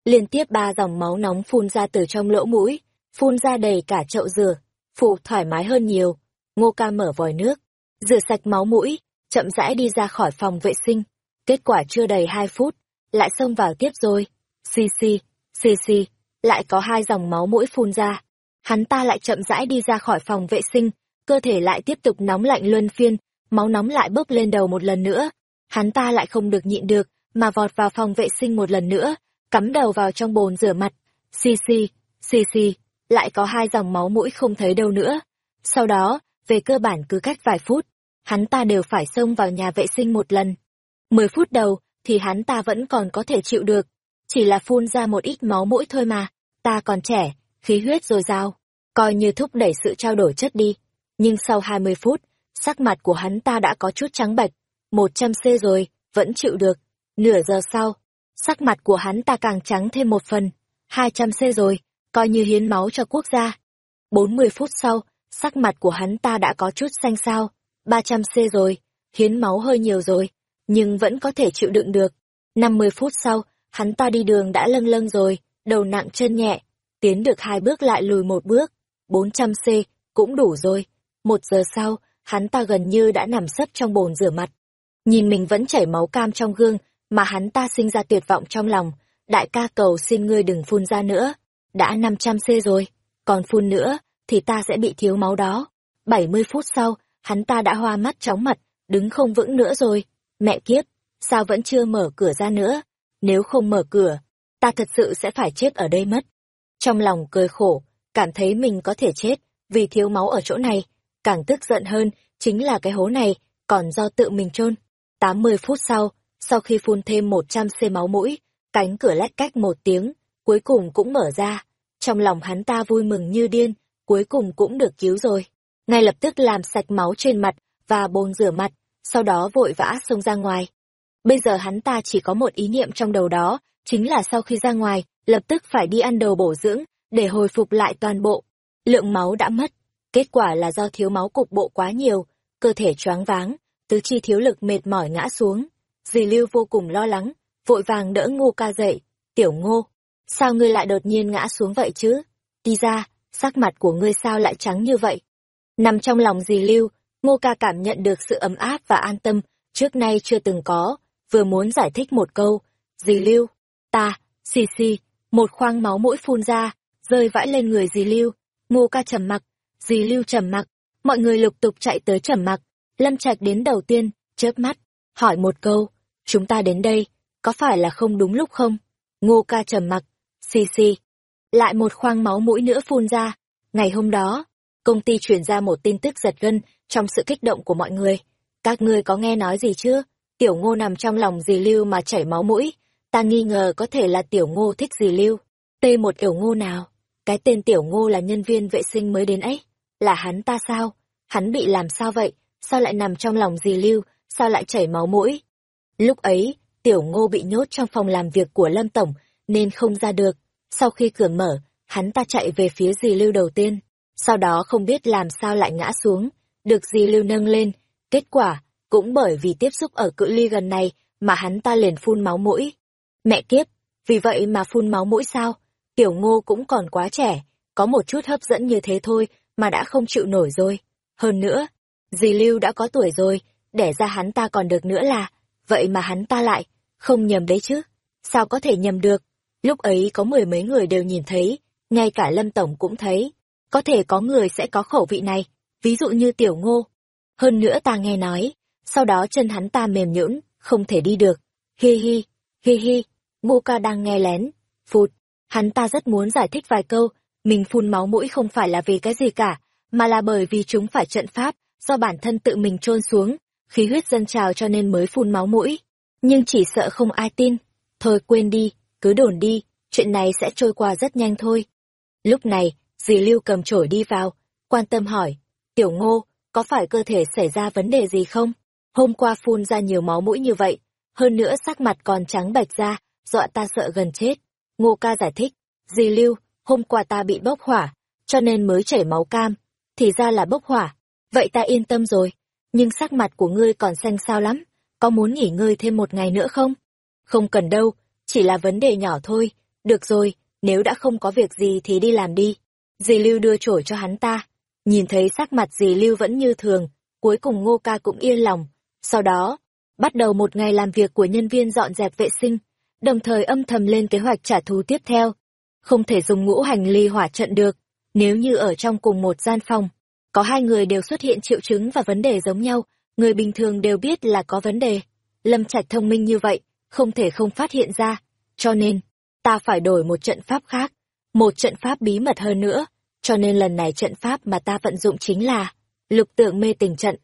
Liên tiếp ba dòng máu nóng phun ra từ trong lỗ mũi, phun ra đầy cả chậu rửa, phụ thoải mái hơn nhiều. Ngô ca mở vòi nước, rửa sạch máu mũi, chậm rãi đi ra khỏi phòng vệ sinh. Kết quả chưa đầy hai phút, lại xông vào tiếp rồi. Xì xì, xì xì, lại có hai dòng máu mũi phun ra. Hắn ta lại chậm rãi đi ra khỏi phòng vệ sinh, cơ thể lại tiếp tục nóng lạnh luân phiên, máu nóng lại bốc lên đầu một lần nữa. Hắn ta lại không được nhịn được, mà vọt vào phòng vệ sinh một lần nữa, cắm đầu vào trong bồn rửa mặt. Xì xì, xì xì, lại có hai dòng máu mũi không thấy đâu nữa. Sau đó, về cơ bản cứ cách vài phút, hắn ta đều phải xông vào nhà vệ sinh một lần. Mười phút đầu, thì hắn ta vẫn còn có thể chịu được. Chỉ là phun ra một ít máu mũi thôi mà, ta còn trẻ, khí huyết dồi dào, coi như thúc đẩy sự trao đổi chất đi. Nhưng sau hai mươi phút, sắc mặt của hắn ta đã có chút trắng bệch, một trăm c rồi, vẫn chịu được. Nửa giờ sau, sắc mặt của hắn ta càng trắng thêm một phần, hai trăm c rồi, coi như hiến máu cho quốc gia. bốn mươi phút sau, sắc mặt của hắn ta đã có chút xanh xao, ba trăm c rồi, hiến máu hơi nhiều rồi, nhưng vẫn có thể chịu đựng được. năm mươi phút sau, hắn ta đi đường đã lâng lâng rồi, đầu nặng chân nhẹ, tiến được hai bước lại lùi một bước, bốn trăm c cũng đủ rồi. Một giờ sau, hắn ta gần như đã nằm sấp trong bồn rửa mặt. Nhìn mình vẫn chảy máu cam trong gương, mà hắn ta sinh ra tuyệt vọng trong lòng. Đại ca cầu xin ngươi đừng phun ra nữa. Đã 500C rồi, còn phun nữa, thì ta sẽ bị thiếu máu đó. 70 phút sau, hắn ta đã hoa mắt chóng mặt, đứng không vững nữa rồi. Mẹ kiếp, sao vẫn chưa mở cửa ra nữa? Nếu không mở cửa, ta thật sự sẽ phải chết ở đây mất. Trong lòng cười khổ, cảm thấy mình có thể chết, vì thiếu máu ở chỗ này. Càng tức giận hơn, chính là cái hố này, còn do tự mình chôn. 80 phút sau, sau khi phun thêm 100 c máu mũi, cánh cửa lách cách một tiếng, cuối cùng cũng mở ra. Trong lòng hắn ta vui mừng như điên, cuối cùng cũng được cứu rồi. Ngay lập tức làm sạch máu trên mặt và bồn rửa mặt, sau đó vội vã xông ra ngoài. Bây giờ hắn ta chỉ có một ý niệm trong đầu đó, chính là sau khi ra ngoài, lập tức phải đi ăn đồ bổ dưỡng, để hồi phục lại toàn bộ. Lượng máu đã mất, kết quả là do thiếu máu cục bộ quá nhiều, cơ thể choáng váng, tứ chi thiếu lực mệt mỏi ngã xuống. Dì Lưu vô cùng lo lắng, vội vàng đỡ ngô ca dậy. Tiểu ngô, sao ngươi lại đột nhiên ngã xuống vậy chứ? Đi ra, sắc mặt của ngươi sao lại trắng như vậy? Nằm trong lòng dì Lưu, ngô ca cảm nhận được sự ấm áp và an tâm, trước nay chưa từng có, vừa muốn giải thích một câu. Dì Lưu, ta, xì xì, một khoang máu mũi phun ra, rơi vãi lên người dì Lưu. Ngô ca trầm mặc, dì Lưu trầm mặc, mọi người lục tục chạy tới trầm mặc. Lâm Trạch đến đầu tiên, chớp mắt, hỏi một câu, chúng ta đến đây, có phải là không đúng lúc không? Ngô ca trầm mặc, xì xì. Lại một khoang máu mũi nữa phun ra. Ngày hôm đó, công ty truyền ra một tin tức giật gân trong sự kích động của mọi người. Các ngươi có nghe nói gì chưa? Tiểu ngô nằm trong lòng dì lưu mà chảy máu mũi. Ta nghi ngờ có thể là tiểu ngô thích dì lưu. Tê một tiểu ngô nào? Cái tên tiểu ngô là nhân viên vệ sinh mới đến ấy. Là hắn ta sao? Hắn bị làm sao vậy? Sao lại nằm trong lòng dì lưu? Sao lại chảy máu mũi? Lúc ấy, tiểu ngô bị nhốt trong phòng làm việc của Lâm Tổng, nên không ra được. Sau khi cửa mở, hắn ta chạy về phía dì lưu đầu tiên. Sau đó không biết làm sao lại ngã xuống, được dì lưu nâng lên. Kết quả, cũng bởi vì tiếp xúc ở cự ly gần này mà hắn ta liền phun máu mũi. Mẹ kiếp, vì vậy mà phun máu mũi sao? Tiểu ngô cũng còn quá trẻ, có một chút hấp dẫn như thế thôi mà đã không chịu nổi rồi. Hơn nữa, dì Lưu đã có tuổi rồi, đẻ ra hắn ta còn được nữa là, vậy mà hắn ta lại, không nhầm đấy chứ, sao có thể nhầm được. Lúc ấy có mười mấy người đều nhìn thấy, ngay cả Lâm Tổng cũng thấy, có thể có người sẽ có khẩu vị này, ví dụ như Tiểu Ngô. hơn nữa ta nghe nói, sau đó chân hắn ta mềm nhũn, không thể đi được. Hi hi, hi hi, Muka ca đang nghe lén, phụt, hắn ta rất muốn giải thích vài câu, mình phun máu mũi không phải là vì cái gì cả, mà là bởi vì chúng phải trận pháp, do bản thân tự mình trôn xuống, khí huyết dân trào cho nên mới phun máu mũi. Nhưng chỉ sợ không ai tin. Thôi quên đi, cứ đồn đi, chuyện này sẽ trôi qua rất nhanh thôi. Lúc này, dì Lưu cầm chổi đi vào, quan tâm hỏi, tiểu ngô, có phải cơ thể xảy ra vấn đề gì không? Hôm qua phun ra nhiều máu mũi như vậy, hơn nữa sắc mặt còn trắng bạch ra, dọa ta sợ gần chết. Ngô ca giải thích, dì Lưu, hôm qua ta bị bốc hỏa, cho nên mới chảy máu cam, thì ra là bốc hỏa. Vậy ta yên tâm rồi, nhưng sắc mặt của ngươi còn xanh sao lắm, có muốn nghỉ ngơi thêm một ngày nữa không? Không cần đâu, chỉ là vấn đề nhỏ thôi, được rồi, nếu đã không có việc gì thì đi làm đi. Dì Lưu đưa chổi cho hắn ta, nhìn thấy sắc mặt dì Lưu vẫn như thường, cuối cùng ngô ca cũng yên lòng. Sau đó, bắt đầu một ngày làm việc của nhân viên dọn dẹp vệ sinh, đồng thời âm thầm lên kế hoạch trả thù tiếp theo. Không thể dùng ngũ hành ly hỏa trận được, nếu như ở trong cùng một gian phòng, có hai người đều xuất hiện triệu chứng và vấn đề giống nhau, người bình thường đều biết là có vấn đề. Lâm Trạch thông minh như vậy, không thể không phát hiện ra, cho nên, ta phải đổi một trận pháp khác, một trận pháp bí mật hơn nữa, cho nên lần này trận pháp mà ta vận dụng chính là lục tượng mê tình trận.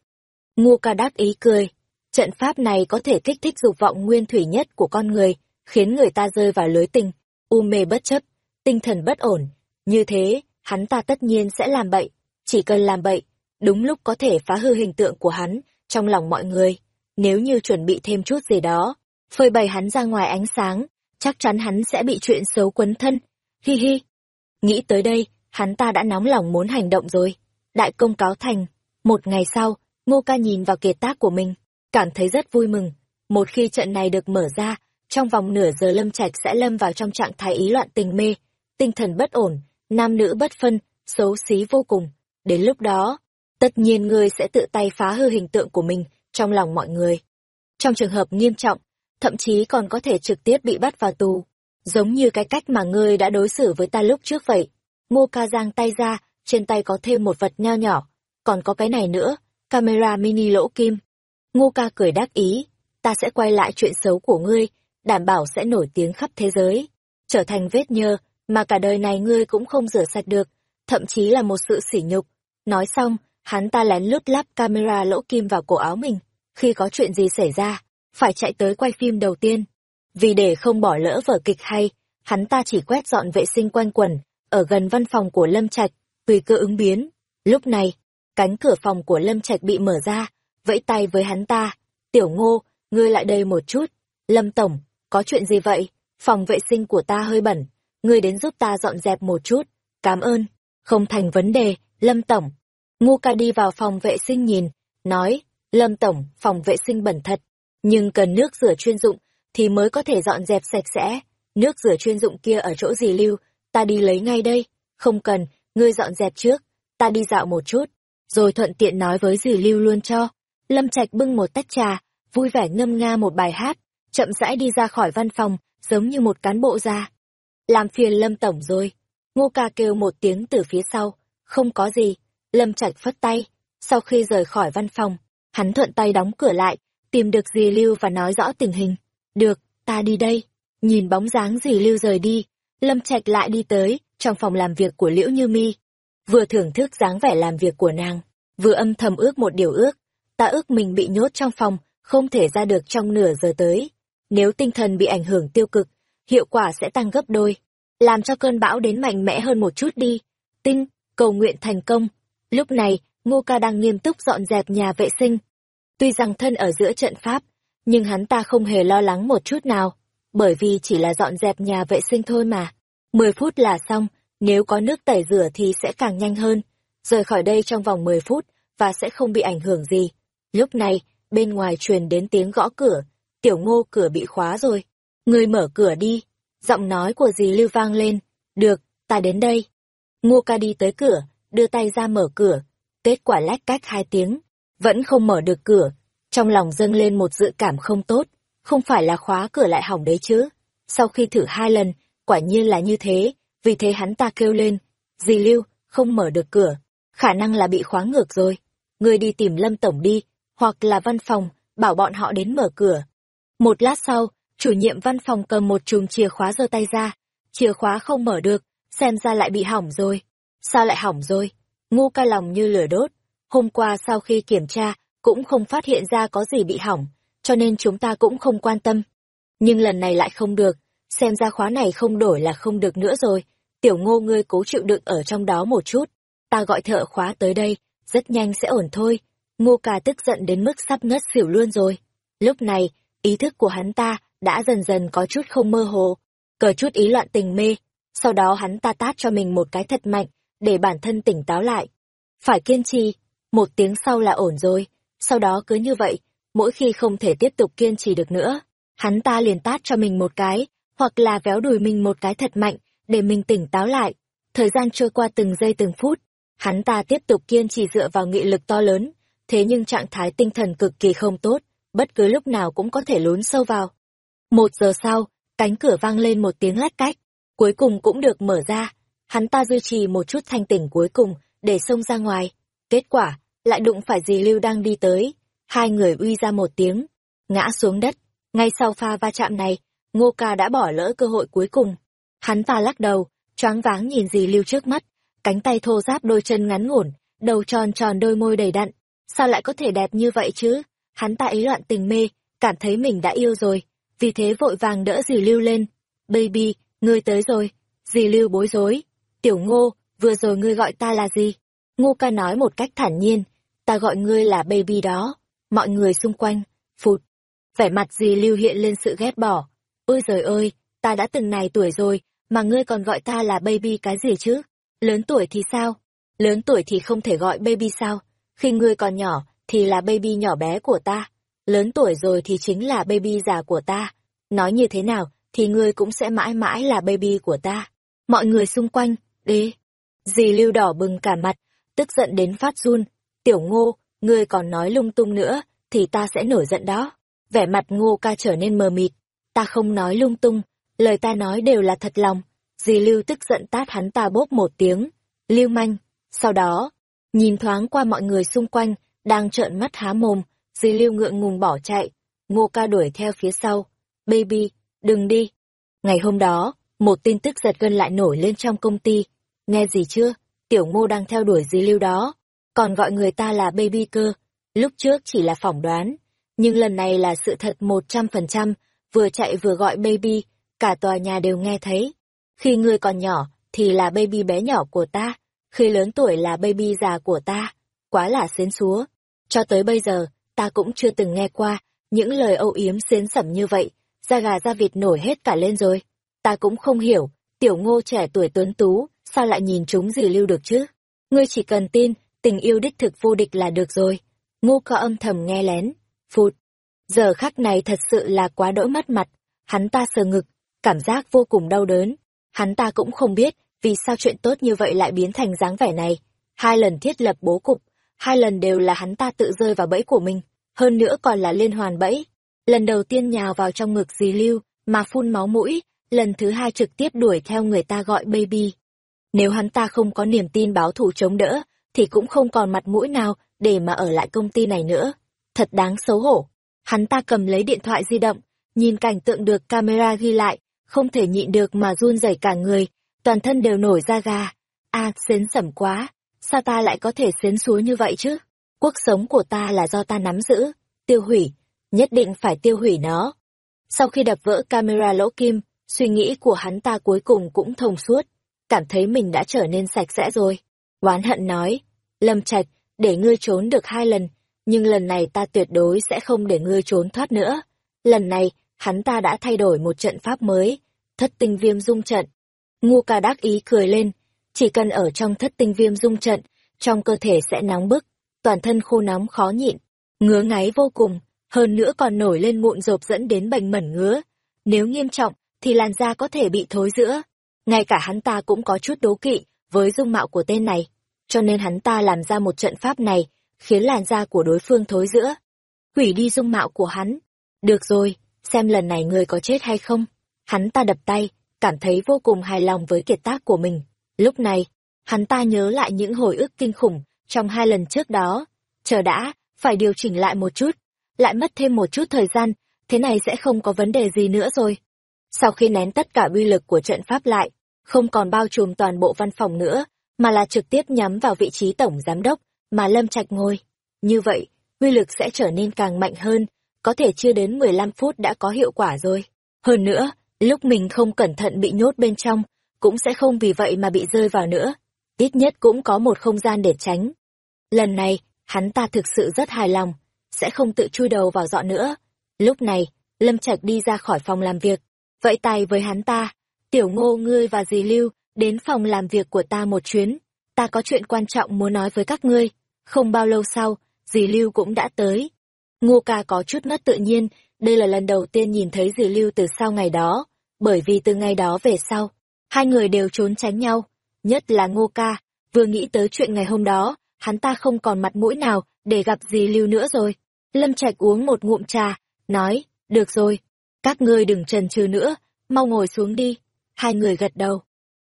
Ngu ca đắc ý cười, trận pháp này có thể kích thích dục vọng nguyên thủy nhất của con người, khiến người ta rơi vào lưới tình, u mê bất chấp, tinh thần bất ổn. Như thế, hắn ta tất nhiên sẽ làm bậy, chỉ cần làm bậy, đúng lúc có thể phá hư hình tượng của hắn trong lòng mọi người. Nếu như chuẩn bị thêm chút gì đó, phơi bày hắn ra ngoài ánh sáng, chắc chắn hắn sẽ bị chuyện xấu quấn thân. Hi hi. Nghĩ tới đây, hắn ta đã nóng lòng muốn hành động rồi. Đại công cáo thành. Một ngày sau, Ngô ca nhìn vào kiệt tác của mình, cảm thấy rất vui mừng. Một khi trận này được mở ra, trong vòng nửa giờ Lâm Trạch sẽ lâm vào trong trạng thái ý loạn tình mê, tinh thần bất ổn, nam nữ bất phân, xấu xí vô cùng. Đến lúc đó, tất nhiên ngươi sẽ tự tay phá hư hình tượng của mình trong lòng mọi người. Trong trường hợp nghiêm trọng, thậm chí còn có thể trực tiếp bị bắt vào tù, giống như cái cách mà ngươi đã đối xử với ta lúc trước vậy. Ngô ca giang tay ra, trên tay có thêm một vật nho nhỏ, còn có cái này nữa, camera mini lỗ kim. Ngô ca cười đắc ý, ta sẽ quay lại chuyện xấu của ngươi, đảm bảo sẽ nổi tiếng khắp thế giới, trở thành vết nhơ, mà cả đời này ngươi cũng không rửa sạch được, thậm chí là một sự sỉ nhục. Nói xong, hắn ta lén lút lắp camera lỗ kim vào cổ áo mình, khi có chuyện gì xảy ra, phải chạy tới quay phim đầu tiên. Vì để không bỏ lỡ vở kịch hay, hắn ta chỉ quét dọn vệ sinh quanh quần ở gần văn phòng của Lâm Trạch, tùy cơ ứng biến. Lúc này, cánh cửa phòng của Lâm Trạch bị mở ra, vẫy tay với hắn ta. Tiểu ngô, ngươi lại đây một chút. Lâm Tổng, có chuyện gì vậy? Phòng vệ sinh của ta hơi bẩn, ngươi đến giúp ta dọn dẹp một chút. Cảm ơn. Không thành vấn đề, Lâm Tổng. Ngu ca đi vào phòng vệ sinh nhìn, nói, Lâm Tổng, phòng vệ sinh bẩn thật, nhưng cần nước rửa chuyên dụng, thì mới có thể dọn dẹp sạch sẽ. Nước rửa chuyên dụng kia ở chỗ gì lưu, ta đi lấy ngay đây. Không cần, ngươi dọn dẹp trước, ta đi dạo một chút, rồi thuận tiện nói với dì lưu luôn cho. Lâm Trạch bưng một tách trà, vui vẻ ngâm nga một bài hát, chậm rãi đi ra khỏi văn phòng, giống như một cán bộ ra. Làm phiền Lâm Tổng rồi. Ngô ca kêu một tiếng từ phía sau. Không có gì. Lâm Trạch phất tay. Sau khi rời khỏi văn phòng, hắn thuận tay đóng cửa lại, tìm được dì Lưu và nói rõ tình hình. Được, ta đi đây. Nhìn bóng dáng dì Lưu rời đi, Lâm Trạch lại đi tới, trong phòng làm việc của Liễu Như Mi. Vừa thưởng thức dáng vẻ làm việc của nàng, vừa âm thầm ước một điều ước. Ta ước mình bị nhốt trong phòng, không thể ra được trong nửa giờ tới. Nếu tinh thần bị ảnh hưởng tiêu cực, hiệu quả sẽ tăng gấp đôi. Làm cho cơn bão đến mạnh mẽ hơn một chút đi. Tinh, cầu nguyện thành công. Lúc này, Ngô Ca đang nghiêm túc dọn dẹp nhà vệ sinh. Tuy rằng thân ở giữa trận pháp, nhưng hắn ta không hề lo lắng một chút nào, bởi vì chỉ là dọn dẹp nhà vệ sinh thôi mà. Mười phút là xong, nếu có nước tẩy rửa thì sẽ càng nhanh hơn. Rời khỏi đây trong vòng mười phút, và sẽ không bị ảnh hưởng gì. Lúc này, bên ngoài truyền đến tiếng gõ cửa, tiểu ngô cửa bị khóa rồi. Người mở cửa đi. Giọng nói của dì lưu vang lên. Được, ta đến đây. Ngô ca đi tới cửa, đưa tay ra mở cửa. Kết quả lách cách hai tiếng. Vẫn không mở được cửa. Trong lòng dâng lên một dự cảm không tốt. Không phải là khóa cửa lại hỏng đấy chứ. Sau khi thử hai lần, quả nhiên là như thế. Vì thế hắn ta kêu lên. Dì lưu, không mở được cửa. Khả năng là bị khóa ngược rồi. người đi tìm Lâm Tổng đi, hoặc là văn phòng, bảo bọn họ đến mở cửa. Một lát sau, chủ nhiệm văn phòng cầm một chùm chìa khóa giơ tay ra, chìa khóa không mở được, xem ra lại bị hỏng rồi. Sao lại hỏng rồi? Ngu ca lòng như lửa đốt. Hôm qua sau khi kiểm tra, cũng không phát hiện ra có gì bị hỏng, cho nên chúng ta cũng không quan tâm. Nhưng lần này lại không được, xem ra khóa này không đổi là không được nữa rồi. Tiểu ngô ngươi cố chịu đựng ở trong đó một chút. Ta gọi thợ khóa tới đây, rất nhanh sẽ ổn thôi. Ngô ca tức giận đến mức sắp ngất xỉu luôn rồi. Lúc này, ý thức của hắn ta đã dần dần có chút không mơ hồ, cờ chút ý loạn tình mê. Sau đó hắn ta tát cho mình một cái thật mạnh, để bản thân tỉnh táo lại. Phải kiên trì, một tiếng sau là ổn rồi, sau đó cứ như vậy, mỗi khi không thể tiếp tục kiên trì được nữa, hắn ta liền tát cho mình một cái, hoặc là véo đùi mình một cái thật mạnh, để mình tỉnh táo lại. Thời gian trôi qua từng giây từng phút, hắn ta tiếp tục kiên trì dựa vào nghị lực to lớn, thế nhưng trạng thái tinh thần cực kỳ không tốt, bất cứ lúc nào cũng có thể lún sâu vào. Một giờ sau, cánh cửa vang lên một tiếng lách cách, cuối cùng cũng được mở ra, hắn ta duy trì một chút thanh tỉnh cuối cùng, để xông ra ngoài. Kết quả, lại đụng phải dì Lưu đang đi tới, hai người uy ra một tiếng, ngã xuống đất. Ngay sau pha va chạm này, Ngô Ca đã bỏ lỡ cơ hội cuối cùng. Hắn ta lắc đầu, choáng váng nhìn dì Lưu trước mắt, cánh tay thô ráp đôi chân ngắn ngủn, đầu tròn tròn đôi môi đầy đặn. Sao lại có thể đẹp như vậy chứ? Hắn ta ý loạn tình mê, cảm thấy mình đã yêu rồi, vì thế vội vàng đỡ dì Lưu lên. Baby, ngươi tới rồi. Dì Lưu bối rối. Tiểu ngô, vừa rồi ngươi gọi ta là gì? Ngô ca nói một cách thản nhiên, ta gọi ngươi là baby đó. Mọi người xung quanh, phụt. Vẻ mặt dì Lưu hiện lên sự ghét bỏ. Ôi giời ơi, ta đã từng này tuổi rồi, mà ngươi còn gọi ta là baby cái gì chứ? Lớn tuổi thì sao? Lớn tuổi thì không thể gọi baby sao? Khi ngươi còn nhỏ, thì là baby nhỏ bé của ta. Lớn tuổi rồi thì chính là baby già của ta. Nói như thế nào, thì ngươi cũng sẽ mãi mãi là baby của ta. Mọi người xung quanh, đi. Dì lưu đỏ bừng cả mặt, tức giận đến phát run. Tiểu ngô, ngươi còn nói lung tung nữa, thì ta sẽ nổi giận đó. Vẻ mặt ngô ca trở nên mờ mịt. Ta không nói lung tung, lời ta nói đều là thật lòng. Dì lưu tức giận tát hắn ta bốp một tiếng. Lưu manh. Sau đó, nhìn thoáng qua mọi người xung quanh, đang trợn mắt há mồm, dì lưu ngượng ngùng bỏ chạy. Ngô ca đuổi theo phía sau. Baby, đừng đi. Ngày hôm đó, một tin tức giật gân lại nổi lên trong công ty. Nghe gì chưa? Tiểu ngô đang theo đuổi dì lưu đó. Còn gọi người ta là baby cơ. Lúc trước chỉ là phỏng đoán. Nhưng lần này là sự thật một trăm phần trăm vừa chạy vừa gọi baby, cả tòa nhà đều nghe thấy. Khi ngươi còn nhỏ, thì là baby bé nhỏ của ta. Khi lớn tuổi là baby già của ta. Quá là xến xúa. Cho tới bây giờ, ta cũng chưa từng nghe qua những lời âu yếm xến sẩm như vậy da gà da vịt nổi hết cả lên rồi. Ta cũng không hiểu, tiểu ngô trẻ tuổi tuấn tú, sao lại nhìn chúng gì lưu được chứ? Ngươi chỉ cần tin, tình yêu đích thực vô địch là được rồi. Ngô có âm thầm nghe lén, phụt. Giờ khắc này thật sự là quá đỗi mất mặt, hắn ta sờ ngực, cảm giác vô cùng đau đớn. Hắn ta cũng không biết vì sao chuyện tốt như vậy lại biến thành dáng vẻ này. Hai lần thiết lập bố cục, hai lần đều là hắn ta tự rơi vào bẫy của mình, hơn nữa còn là liên hoàn bẫy. Lần đầu tiên nhào vào trong ngực dì lưu mà phun máu mũi lần thứ hai trực tiếp đuổi theo người ta gọi baby. Nếu hắn ta không có niềm tin báo thủ chống đỡ thì cũng không còn mặt mũi nào để mà ở lại công ty này nữa. Thật đáng xấu hổ. Hắn ta cầm lấy điện thoại di động nhìn cảnh tượng được camera ghi lại không thể nhịn được mà run rẩy cả người toàn thân đều nổi da gà. A à, xến sẩm quá sao ta lại có thể xến xúa như vậy chứ cuộc sống của ta là do ta nắm giữ tiêu hủy nhất định phải tiêu hủy nó. Sau khi đập vỡ camera lỗ kim, suy nghĩ của hắn ta cuối cùng cũng thông suốt, cảm thấy mình đã trở nên sạch sẽ rồi. Oán hận nói, Lâm Trạch, để ngươi trốn được hai lần, nhưng lần này ta tuyệt đối sẽ không để ngươi trốn thoát nữa. Lần này, hắn ta đã thay đổi một trận pháp mới, thất tinh viêm dung trận. Ngu ca đắc ý cười lên, chỉ cần ở trong thất tinh viêm dung trận, trong cơ thể sẽ nóng bức, toàn thân khô nóng khó nhịn, ngứa ngáy vô cùng, hơn nữa còn nổi lên mụn rộp dẫn đến bệnh mẩn ngứa. Nếu nghiêm trọng, thì làn da có thể bị thối giữa. Ngay cả hắn ta cũng có chút đố kỵ với dung mạo của tên này, cho nên hắn ta làm ra một trận pháp này, khiến làn da của đối phương thối giữa. Hủy đi dung mạo của hắn. Được rồi, xem lần này người có chết hay không. Hắn ta đập tay, cảm thấy vô cùng hài lòng với kiệt tác của mình. Lúc này, hắn ta nhớ lại những hồi ức kinh khủng trong hai lần trước đó. chờ đã, phải điều chỉnh lại một chút, lại mất thêm một chút thời gian, thế này sẽ không có vấn đề gì nữa rồi. Sau khi nén tất cả uy lực của trận pháp lại, không còn bao trùm toàn bộ văn phòng nữa, mà là trực tiếp nhắm vào vị trí tổng giám đốc mà Lâm Trạch ngồi. Như vậy, uy lực sẽ trở nên càng mạnh hơn, có thể chưa đến 15 phút đã có hiệu quả rồi. Hơn nữa, lúc mình không cẩn thận bị nhốt bên trong, cũng sẽ không vì vậy mà bị rơi vào nữa. Ít nhất cũng có một không gian để tránh. Lần này, hắn ta thực sự rất hài lòng, sẽ không tự chui đầu vào dọ nữa. Lúc này, Lâm Trạch đi ra khỏi phòng làm việc, vẫy tay với hắn ta, tiểu ngô ngươi và dì Lưu, đến phòng làm việc của ta một chuyến, ta có chuyện quan trọng muốn nói với các ngươi. Không bao lâu sau, dì Lưu cũng đã tới. Ngô ca có chút mất tự nhiên, đây là lần đầu tiên nhìn thấy dì Lưu từ sau ngày đó, bởi vì từ ngày đó về sau, hai người đều trốn tránh nhau, nhất là Ngô ca, vừa nghĩ tới chuyện ngày hôm đó, hắn ta không còn mặt mũi nào để gặp dì Lưu nữa rồi. Lâm Trạch uống một ngụm trà, nói, được rồi, các ngươi đừng trần trừ nữa, mau ngồi xuống đi. Hai người gật đầu.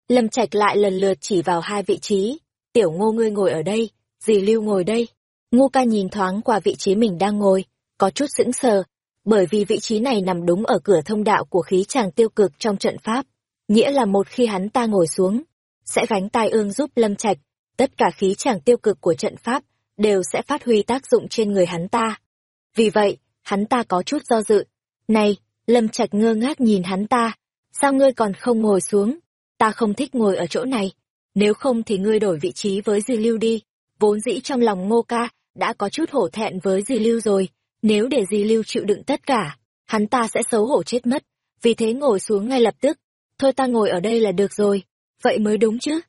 Lâm Trạch lại lần lượt chỉ vào hai vị trí, tiểu ngô ngươi ngồi ở đây, dì Lưu ngồi đây. Ngô ca nhìn thoáng qua vị trí mình đang ngồi, có chút sững sờ, bởi vì vị trí này nằm đúng ở cửa thông đạo của khí tràng tiêu cực trong trận pháp. Nghĩa là một khi hắn ta ngồi xuống, sẽ gánh tai ương giúp Lâm Trạch, tất cả khí chàng tiêu cực của trận pháp đều sẽ phát huy tác dụng trên người hắn ta. Vì vậy, hắn ta có chút do dự. Này, Lâm Trạch ngơ ngác nhìn hắn ta, sao ngươi còn không ngồi xuống? Ta không thích ngồi ở chỗ này, nếu không thì ngươi đổi vị trí với Dì Lưu đi. Vốn dĩ trong lòng ngô ca, đã có chút hổ thẹn với Dì Lưu rồi, nếu để Dì Lưu chịu đựng tất cả, hắn ta sẽ xấu hổ chết mất, vì thế ngồi xuống ngay lập tức. Thôi ta ngồi ở đây là được rồi, vậy mới đúng chứ.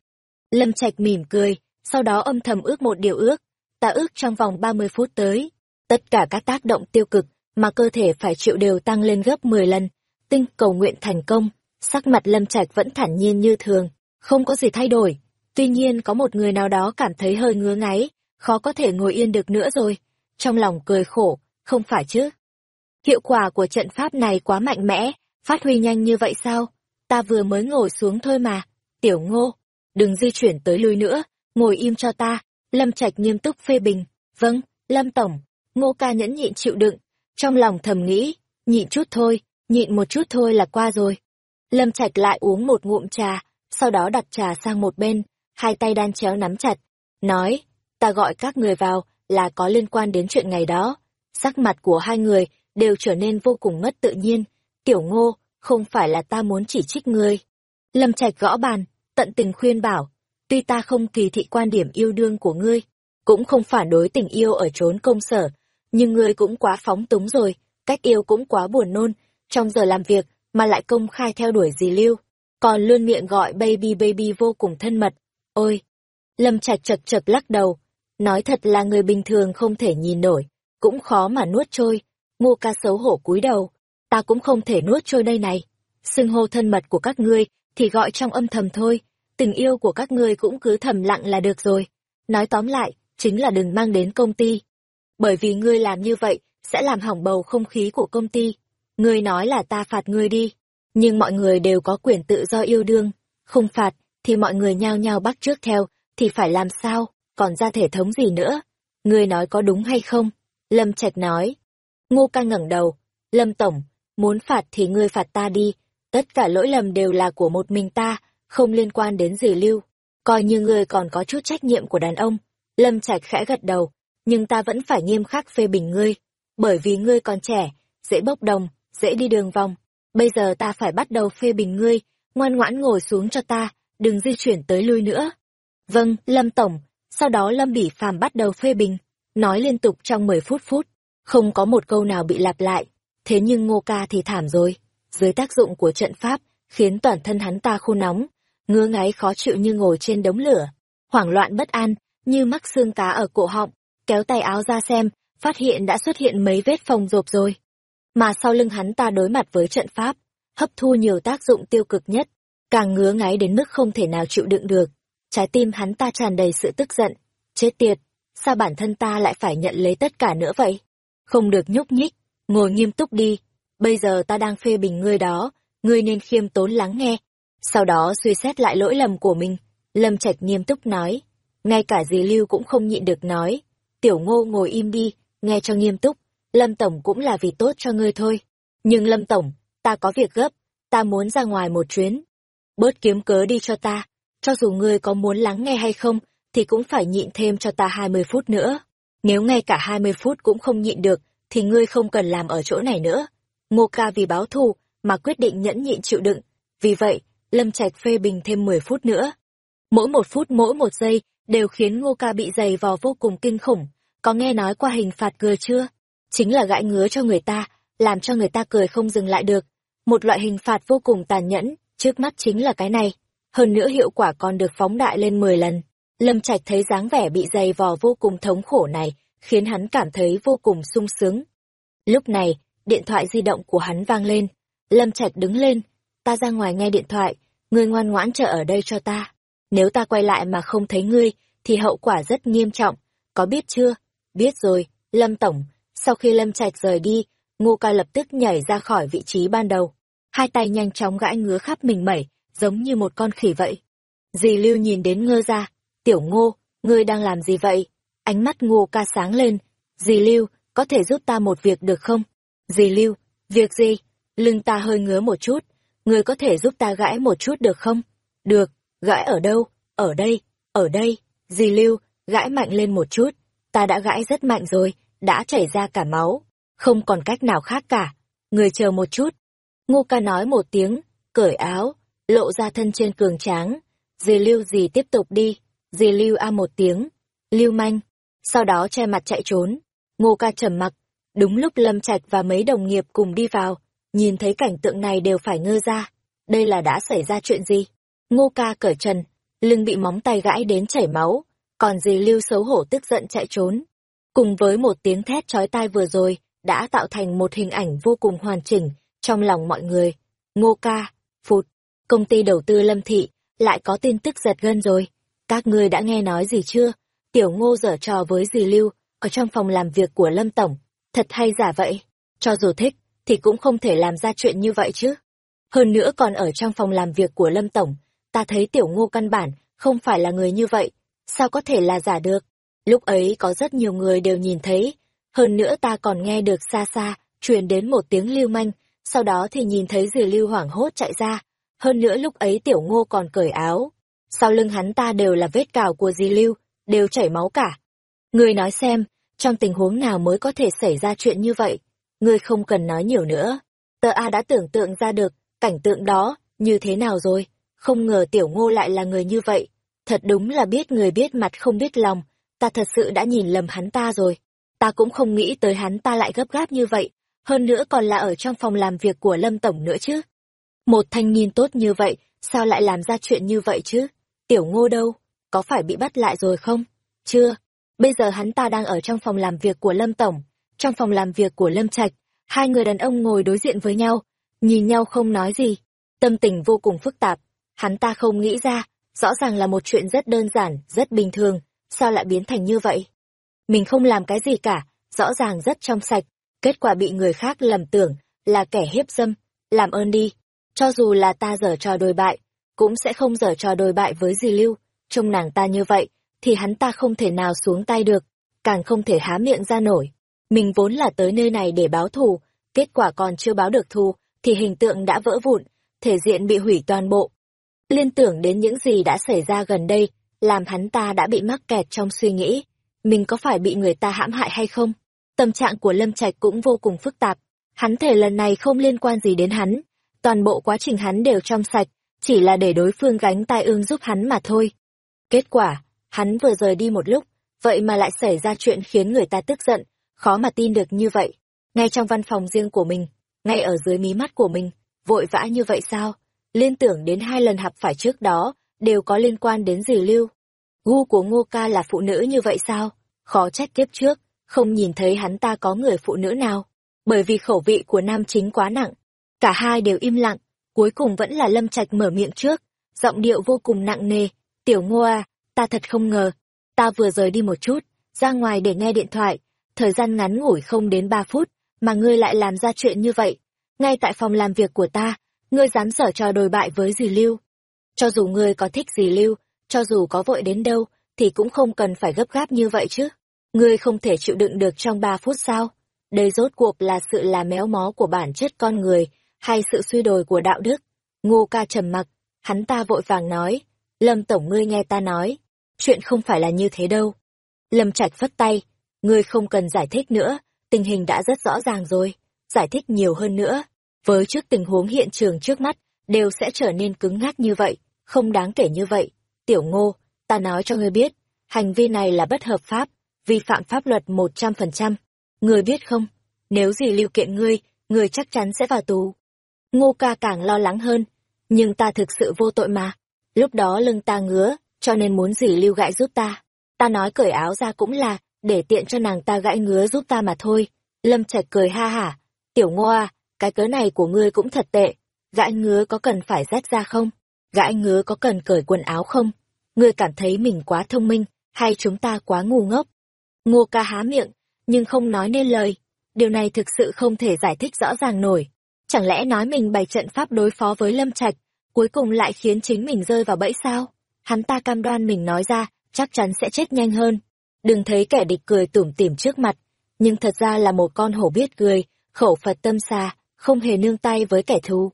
Lâm Trạch mỉm cười, sau đó âm thầm ước một điều ước, ta ước trong vòng 30 phút tới, tất cả các tác động tiêu cực mà cơ thể phải chịu đều tăng lên gấp 10 lần. Tinh cầu nguyện thành công, sắc mặt Lâm Trạch vẫn thản nhiên như thường, không có gì thay đổi. Tuy nhiên có một người nào đó cảm thấy hơi ngứa ngáy, khó có thể ngồi yên được nữa rồi. Trong lòng cười khổ, không phải chứ. Hiệu quả của trận pháp này quá mạnh mẽ, phát huy nhanh như vậy sao? Ta vừa mới ngồi xuống thôi mà. Tiểu ngô, đừng di chuyển tới lui nữa, ngồi im cho ta. Lâm Trạch nghiêm túc phê bình. Vâng, Lâm Tổng, ngô ca nhẫn nhịn chịu đựng. Trong lòng thầm nghĩ, nhịn chút thôi, nhịn một chút thôi là qua rồi. Lâm Trạch lại uống một ngụm trà, sau đó đặt trà sang một bên, hai tay đan chéo nắm chặt, nói, ta gọi các người vào là có liên quan đến chuyện ngày đó. Sắc mặt của hai người đều trở nên vô cùng mất tự nhiên. Tiểu ngô, không phải là ta muốn chỉ trích ngươi. Lâm Trạch gõ bàn, tận tình khuyên bảo, tuy ta không kỳ thị quan điểm yêu đương của ngươi, cũng không phản đối tình yêu ở trốn công sở, nhưng ngươi cũng quá phóng túng rồi, cách yêu cũng quá buồn nôn, trong giờ làm việc mà lại công khai theo đuổi dì Lưu, còn luôn miệng gọi baby baby vô cùng thân mật. Ôi! Lâm Trạch chật chật lắc đầu, nói thật là người bình thường không thể nhìn nổi, cũng khó mà nuốt trôi. Ngô ca xấu hổ cúi đầu, ta cũng không thể nuốt trôi đây này. Xưng hô thân mật của các ngươi thì gọi trong âm thầm thôi, tình yêu của các ngươi cũng cứ thầm lặng là được rồi. Nói tóm lại, chính là đừng mang đến công ty. Bởi vì ngươi làm như vậy, sẽ làm hỏng bầu không khí của công ty. Ngươi nói là ta phạt ngươi đi, nhưng mọi người đều có quyền tự do yêu đương, không phạt thì mọi người nhao nhao bắt trước theo, thì phải làm sao, còn ra thể thống gì nữa? Ngươi nói có đúng hay không? Lâm Trạch nói. Ngô ca ngẩng đầu, Lâm Tổng, muốn phạt thì ngươi phạt ta đi, tất cả lỗi lầm đều là của một mình ta, không liên quan đến gì lưu. Coi như ngươi còn có chút trách nhiệm của đàn ông. Lâm Trạch khẽ gật đầu, nhưng ta vẫn phải nghiêm khắc phê bình ngươi, bởi vì ngươi còn trẻ, dễ bốc đồng, dễ đi đường vòng. Bây giờ ta phải bắt đầu phê bình ngươi, ngoan ngoãn ngồi xuống cho ta, đừng di chuyển tới lui nữa. Vâng, Lâm Tổng, sau đó Lâm Bỉ Phàm bắt đầu phê bình, nói liên tục trong 10 phút phút, không có một câu nào bị lặp lại. Thế nhưng Ngô Ca thì thảm rồi, dưới tác dụng của trận pháp, khiến toàn thân hắn ta khô nóng, ngứa ngáy khó chịu như ngồi trên đống lửa, hoảng loạn bất an, như mắc xương cá ở cổ họng, kéo tay áo ra xem, phát hiện đã xuất hiện mấy vết phồng rộp rồi. Mà sau lưng hắn ta đối mặt với trận pháp, hấp thu nhiều tác dụng tiêu cực nhất, càng ngứa ngáy đến mức không thể nào chịu đựng được. Trái tim hắn ta tràn đầy sự tức giận, chết tiệt, sao bản thân ta lại phải nhận lấy tất cả nữa vậy? Không được nhúc nhích, ngồi nghiêm túc đi, bây giờ ta đang phê bình ngươi đó, ngươi nên khiêm tốn lắng nghe. Sau đó suy xét lại lỗi lầm của mình, Lâm Trạch nghiêm túc nói, ngay cả dì Lưu cũng không nhịn được nói, Tiểu ngô ngồi im đi, nghe cho nghiêm túc, Lâm Tổng cũng là vì tốt cho ngươi thôi. Nhưng Lâm Tổng, ta có việc gấp, ta muốn ra ngoài một chuyến. Bớt kiếm cớ đi cho ta, cho dù ngươi có muốn lắng nghe hay không, thì cũng phải nhịn thêm cho ta 20 phút nữa. Nếu ngay cả 20 phút cũng không nhịn được, thì ngươi không cần làm ở chỗ này nữa. Ngô ca vì báo thù, mà quyết định nhẫn nhịn chịu đựng. Vì vậy, Lâm Trạch phê bình thêm 10 phút nữa. Mỗi một phút mỗi một giây đều khiến Ngô ca bị dày vò vô cùng kinh khủng. Có nghe nói qua hình phạt cười chưa? Chính là gãi ngứa cho người ta, làm cho người ta cười không dừng lại được. Một loại hình phạt vô cùng tàn nhẫn, trước mắt chính là cái này. Hơn nữa hiệu quả còn được phóng đại lên 10 lần. Lâm Trạch thấy dáng vẻ bị dày vò vô cùng thống khổ này, khiến hắn cảm thấy vô cùng sung sướng. Lúc này, điện thoại di động của hắn vang lên. Lâm Trạch đứng lên, ta ra ngoài nghe điện thoại, ngươi ngoan ngoãn chờ ở đây cho ta. Nếu ta quay lại mà không thấy ngươi, thì hậu quả rất nghiêm trọng, có biết chưa? Biết rồi, Lâm Tổng. Sau khi Lâm Trạch rời đi, Ngô Ca lập tức nhảy ra khỏi vị trí ban đầu. Hai tay nhanh chóng gãi ngứa khắp mình mẩy, giống như một con khỉ vậy. Dì Lưu nhìn đến ngơ ra, tiểu ngô, ngươi đang làm gì vậy? Ánh mắt ngô ca sáng lên, dì Lưu, có thể giúp ta một việc được không? Dì Lưu, việc gì? Lưng ta hơi ngứa một chút, Người có thể giúp ta gãi một chút được không? Được, gãi ở đâu? Ở đây, ở đây, dì Lưu, gãi mạnh lên một chút, ta đã gãi rất mạnh rồi, đã chảy ra cả máu, không còn cách nào khác cả. Người chờ một chút. Ngô ca nói một tiếng, cởi áo, lộ ra thân trên cường tráng. Dì lưu gì tiếp tục đi, dì lưu a một tiếng, lưu manh, sau đó che mặt chạy trốn. Ngô ca trầm mặc, đúng lúc Lâm Trạch và mấy đồng nghiệp cùng đi vào, nhìn thấy cảnh tượng này đều phải ngơ ra. Đây là đã xảy ra chuyện gì? Ngô ca cởi trần, lưng bị móng tay gãi đến chảy máu, còn dì lưu xấu hổ tức giận chạy trốn. Cùng với một tiếng thét chói tai vừa rồi, đã tạo thành một hình ảnh vô cùng hoàn chỉnh trong lòng mọi người. Ngô ca, phụt, công ty đầu tư Lâm Thị, lại có tin tức giật gân rồi. Các ngươi đã nghe nói gì chưa? Tiểu ngô dở trò với dì Lưu, ở trong phòng làm việc của Lâm Tổng. Thật hay giả vậy? Cho dù thích, thì cũng không thể làm ra chuyện như vậy chứ. Hơn nữa còn ở trong phòng làm việc của Lâm Tổng, ta thấy tiểu ngô căn bản, không phải là người như vậy. Sao có thể là giả được? Lúc ấy có rất nhiều người đều nhìn thấy, hơn nữa ta còn nghe được xa xa, truyền đến một tiếng lưu manh, sau đó thì nhìn thấy dì lưu hoảng hốt chạy ra. Hơn nữa lúc ấy tiểu ngô còn cởi áo. Sau lưng hắn ta đều là vết cào của dì lưu, đều chảy máu cả. Người nói xem, trong tình huống nào mới có thể xảy ra chuyện như vậy? Ngươi không cần nói nhiều nữa. Tờ A đã tưởng tượng ra được, cảnh tượng đó, như thế nào rồi? Không ngờ tiểu ngô lại là người như vậy. Thật đúng là biết người biết mặt không biết lòng, ta thật sự đã nhìn lầm hắn ta rồi. Ta cũng không nghĩ tới hắn ta lại gấp gáp như vậy, hơn nữa còn là ở trong phòng làm việc của Lâm Tổng nữa chứ. Một thanh niên tốt như vậy, sao lại làm ra chuyện như vậy chứ? Tiểu ngô đâu? Có phải bị bắt lại rồi không? Chưa. Bây giờ hắn ta đang ở trong phòng làm việc của Lâm Tổng, trong phòng làm việc của Lâm Trạch. Hai người đàn ông ngồi đối diện với nhau, nhìn nhau không nói gì. Tâm tình vô cùng phức tạp. Hắn ta không nghĩ ra, rõ ràng là một chuyện rất đơn giản, rất bình thường, sao lại biến thành như vậy? Mình không làm cái gì cả, rõ ràng rất trong sạch, kết quả bị người khác lầm tưởng là kẻ hiếp dâm, làm ơn đi. Cho dù là ta dở trò đồi bại, cũng sẽ không dở trò đồi bại với dì Lưu, trông nàng ta như vậy, thì hắn ta không thể nào xuống tay được, càng không thể há miệng ra nổi. Mình vốn là tới nơi này để báo thù, kết quả còn chưa báo được thù, thì hình tượng đã vỡ vụn, thể diện bị hủy toàn bộ. Liên tưởng đến những gì đã xảy ra gần đây, làm hắn ta đã bị mắc kẹt trong suy nghĩ, mình có phải bị người ta hãm hại hay không? Tâm trạng của Lâm Trạch cũng vô cùng phức tạp, hắn thể lần này không liên quan gì đến hắn, toàn bộ quá trình hắn đều trong sạch, chỉ là để đối phương gánh tai ương giúp hắn mà thôi. Kết quả, hắn vừa rời đi một lúc, vậy mà lại xảy ra chuyện khiến người ta tức giận, khó mà tin được như vậy. Ngay trong văn phòng riêng của mình, ngay ở dưới mí mắt của mình, vội vã như vậy sao? Liên tưởng đến hai lần hạp phải trước đó, đều có liên quan đến dì lưu. Gu của ngô ca là phụ nữ như vậy sao? Khó trách kiếp trước, không nhìn thấy hắn ta có người phụ nữ nào. Bởi vì khẩu vị của nam chính quá nặng. Cả hai đều im lặng, cuối cùng vẫn là lâm trạch mở miệng trước, giọng điệu vô cùng nặng nề. Tiểu ngô à, ta thật không ngờ. Ta vừa rời đi một chút, ra ngoài để nghe điện thoại. Thời gian ngắn ngủi không đến ba phút, mà ngươi lại làm ra chuyện như vậy. Ngay tại phòng làm việc của ta, ngươi dám sở trò đồi bại với dì Lưu. Cho dù ngươi có thích dì Lưu, cho dù có vội đến đâu, thì cũng không cần phải gấp gáp như vậy chứ. Ngươi không thể chịu đựng được trong ba phút sao? Đây rốt cuộc là sự là méo mó của bản chất con người, hay sự suy đồi của đạo đức? Ngô ca trầm mặc, hắn ta vội vàng nói, Lâm Tổng ngươi nghe ta nói, chuyện không phải là như thế đâu. Lâm Trạch phất tay, ngươi không cần giải thích nữa, tình hình đã rất rõ ràng rồi, giải thích nhiều hơn nữa. Với trước tình huống hiện trường trước mắt, đều sẽ trở nên cứng ngắc như vậy, không đáng kể như vậy. Tiểu ngô, ta nói cho ngươi biết, hành vi này là bất hợp pháp, vi phạm pháp luật một trăm phần trăm. Ngươi biết không, nếu gì lưu kiện ngươi, ngươi chắc chắn sẽ vào tù. Ngô ca càng lo lắng hơn, nhưng ta thực sự vô tội mà. Lúc đó lưng ta ngứa, cho nên muốn dì lưu gãi giúp ta. Ta nói cởi áo ra cũng là, để tiện cho nàng ta gãi ngứa giúp ta mà thôi. Lâm Trạch cười ha hả. Tiểu ngô à, cái cớ này của ngươi cũng thật tệ. Gãi ngứa có cần phải rách ra không? Gãi ngứa có cần cởi quần áo không? Ngươi cảm thấy mình quá thông minh, hay chúng ta quá ngu ngốc? Ngô ca há miệng, nhưng không nói nên lời. Điều này thực sự không thể giải thích rõ ràng nổi. Chẳng lẽ nói mình bày trận pháp đối phó với Lâm Trạch, cuối cùng lại khiến chính mình rơi vào bẫy sao? Hắn ta cam đoan mình nói ra, chắc chắn sẽ chết nhanh hơn. Đừng thấy kẻ địch cười tủm tỉm trước mặt, nhưng thật ra là một con hổ biết cười, khẩu Phật tâm xa, không hề nương tay với kẻ thù.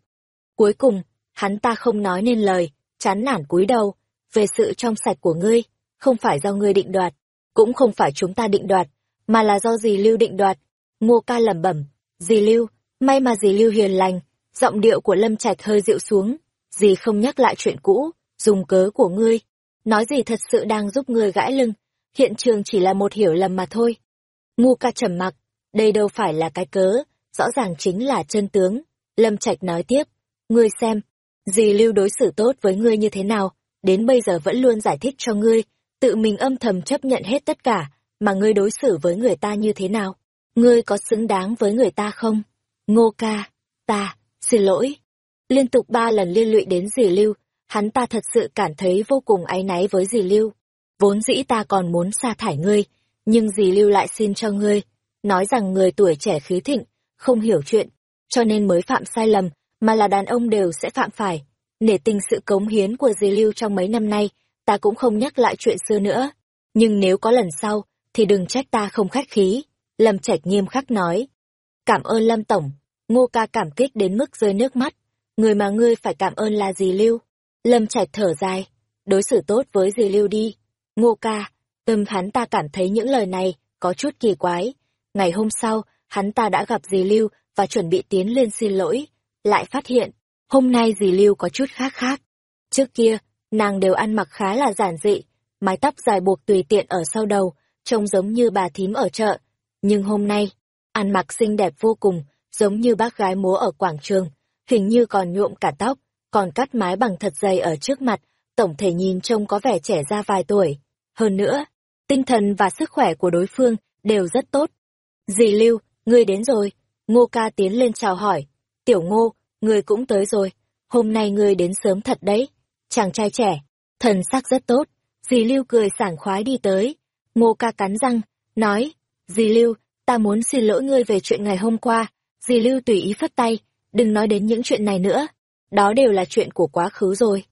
Cuối cùng, hắn ta không nói nên lời, chán nản cúi đầu, về sự trong sạch của ngươi, không phải do ngươi định đoạt, cũng không phải chúng ta định đoạt, mà là do dì Lưu định đoạt. Ngô ca lẩm bẩm, dì Lưu, may mà dì Lưu hiền lành, giọng điệu của Lâm Trạch hơi dịu xuống, dì không nhắc lại chuyện cũ, dùng cớ của ngươi, nói gì thật sự đang giúp ngươi gãi lưng, hiện trường chỉ là một hiểu lầm mà thôi. Ngu ca trầm mặc, đây đâu phải là cái cớ, rõ ràng chính là chân tướng. Lâm Trạch nói tiếp, ngươi xem, dì lưu đối xử tốt với ngươi như thế nào, đến bây giờ vẫn luôn giải thích cho ngươi, tự mình âm thầm chấp nhận hết tất cả, mà ngươi đối xử với người ta như thế nào. Ngươi có xứng đáng với người ta không? Ngô ca, ta, xin lỗi. Liên tục ba lần liên lụy đến dì lưu, hắn ta thật sự cảm thấy vô cùng áy náy với dì lưu. Vốn dĩ ta còn muốn sa thải ngươi, nhưng dì lưu lại xin cho ngươi, nói rằng người tuổi trẻ khí thịnh, không hiểu chuyện, cho nên mới phạm sai lầm, mà là đàn ông đều sẽ phạm phải. Nể tình sự cống hiến của dì lưu trong mấy năm nay, ta cũng không nhắc lại chuyện xưa nữa. Nhưng nếu có lần sau, thì đừng trách ta không khách khí. Lâm Trạch nghiêm khắc nói. Cảm ơn Lâm Tổng, ngô ca cảm kích đến mức rơi nước mắt. Người mà ngươi phải cảm ơn là dì lưu. Lâm Trạch thở dài, đối xử tốt với dì lưu đi. Ngô ca, tâm hắn ta cảm thấy những lời này có chút kỳ quái. Ngày hôm sau, hắn ta đã gặp dì Lưu và chuẩn bị tiến lên xin lỗi. Lại phát hiện, hôm nay dì Lưu có chút khác khác. Trước kia, nàng đều ăn mặc khá là giản dị, mái tóc dài buộc tùy tiện ở sau đầu, trông giống như bà thím ở chợ. Nhưng hôm nay, ăn mặc xinh đẹp vô cùng, giống như bác gái múa ở quảng trường, hình như còn nhuộm cả tóc, còn cắt mái bằng thật dày ở trước mặt, tổng thể nhìn trông có vẻ trẻ ra vài tuổi. Hơn nữa, tinh thần và sức khỏe của đối phương đều rất tốt. Dì Lưu, ngươi đến rồi. Ngô ca tiến lên chào hỏi. Tiểu ngô, ngươi cũng tới rồi. Hôm nay ngươi đến sớm thật đấy. Chàng trai trẻ, thần sắc rất tốt. Dì Lưu cười sảng khoái đi tới. Ngô ca cắn răng, nói. Dì Lưu, ta muốn xin lỗi ngươi về chuyện ngày hôm qua. Dì Lưu tùy ý phất tay, đừng nói đến những chuyện này nữa. Đó đều là chuyện của quá khứ rồi.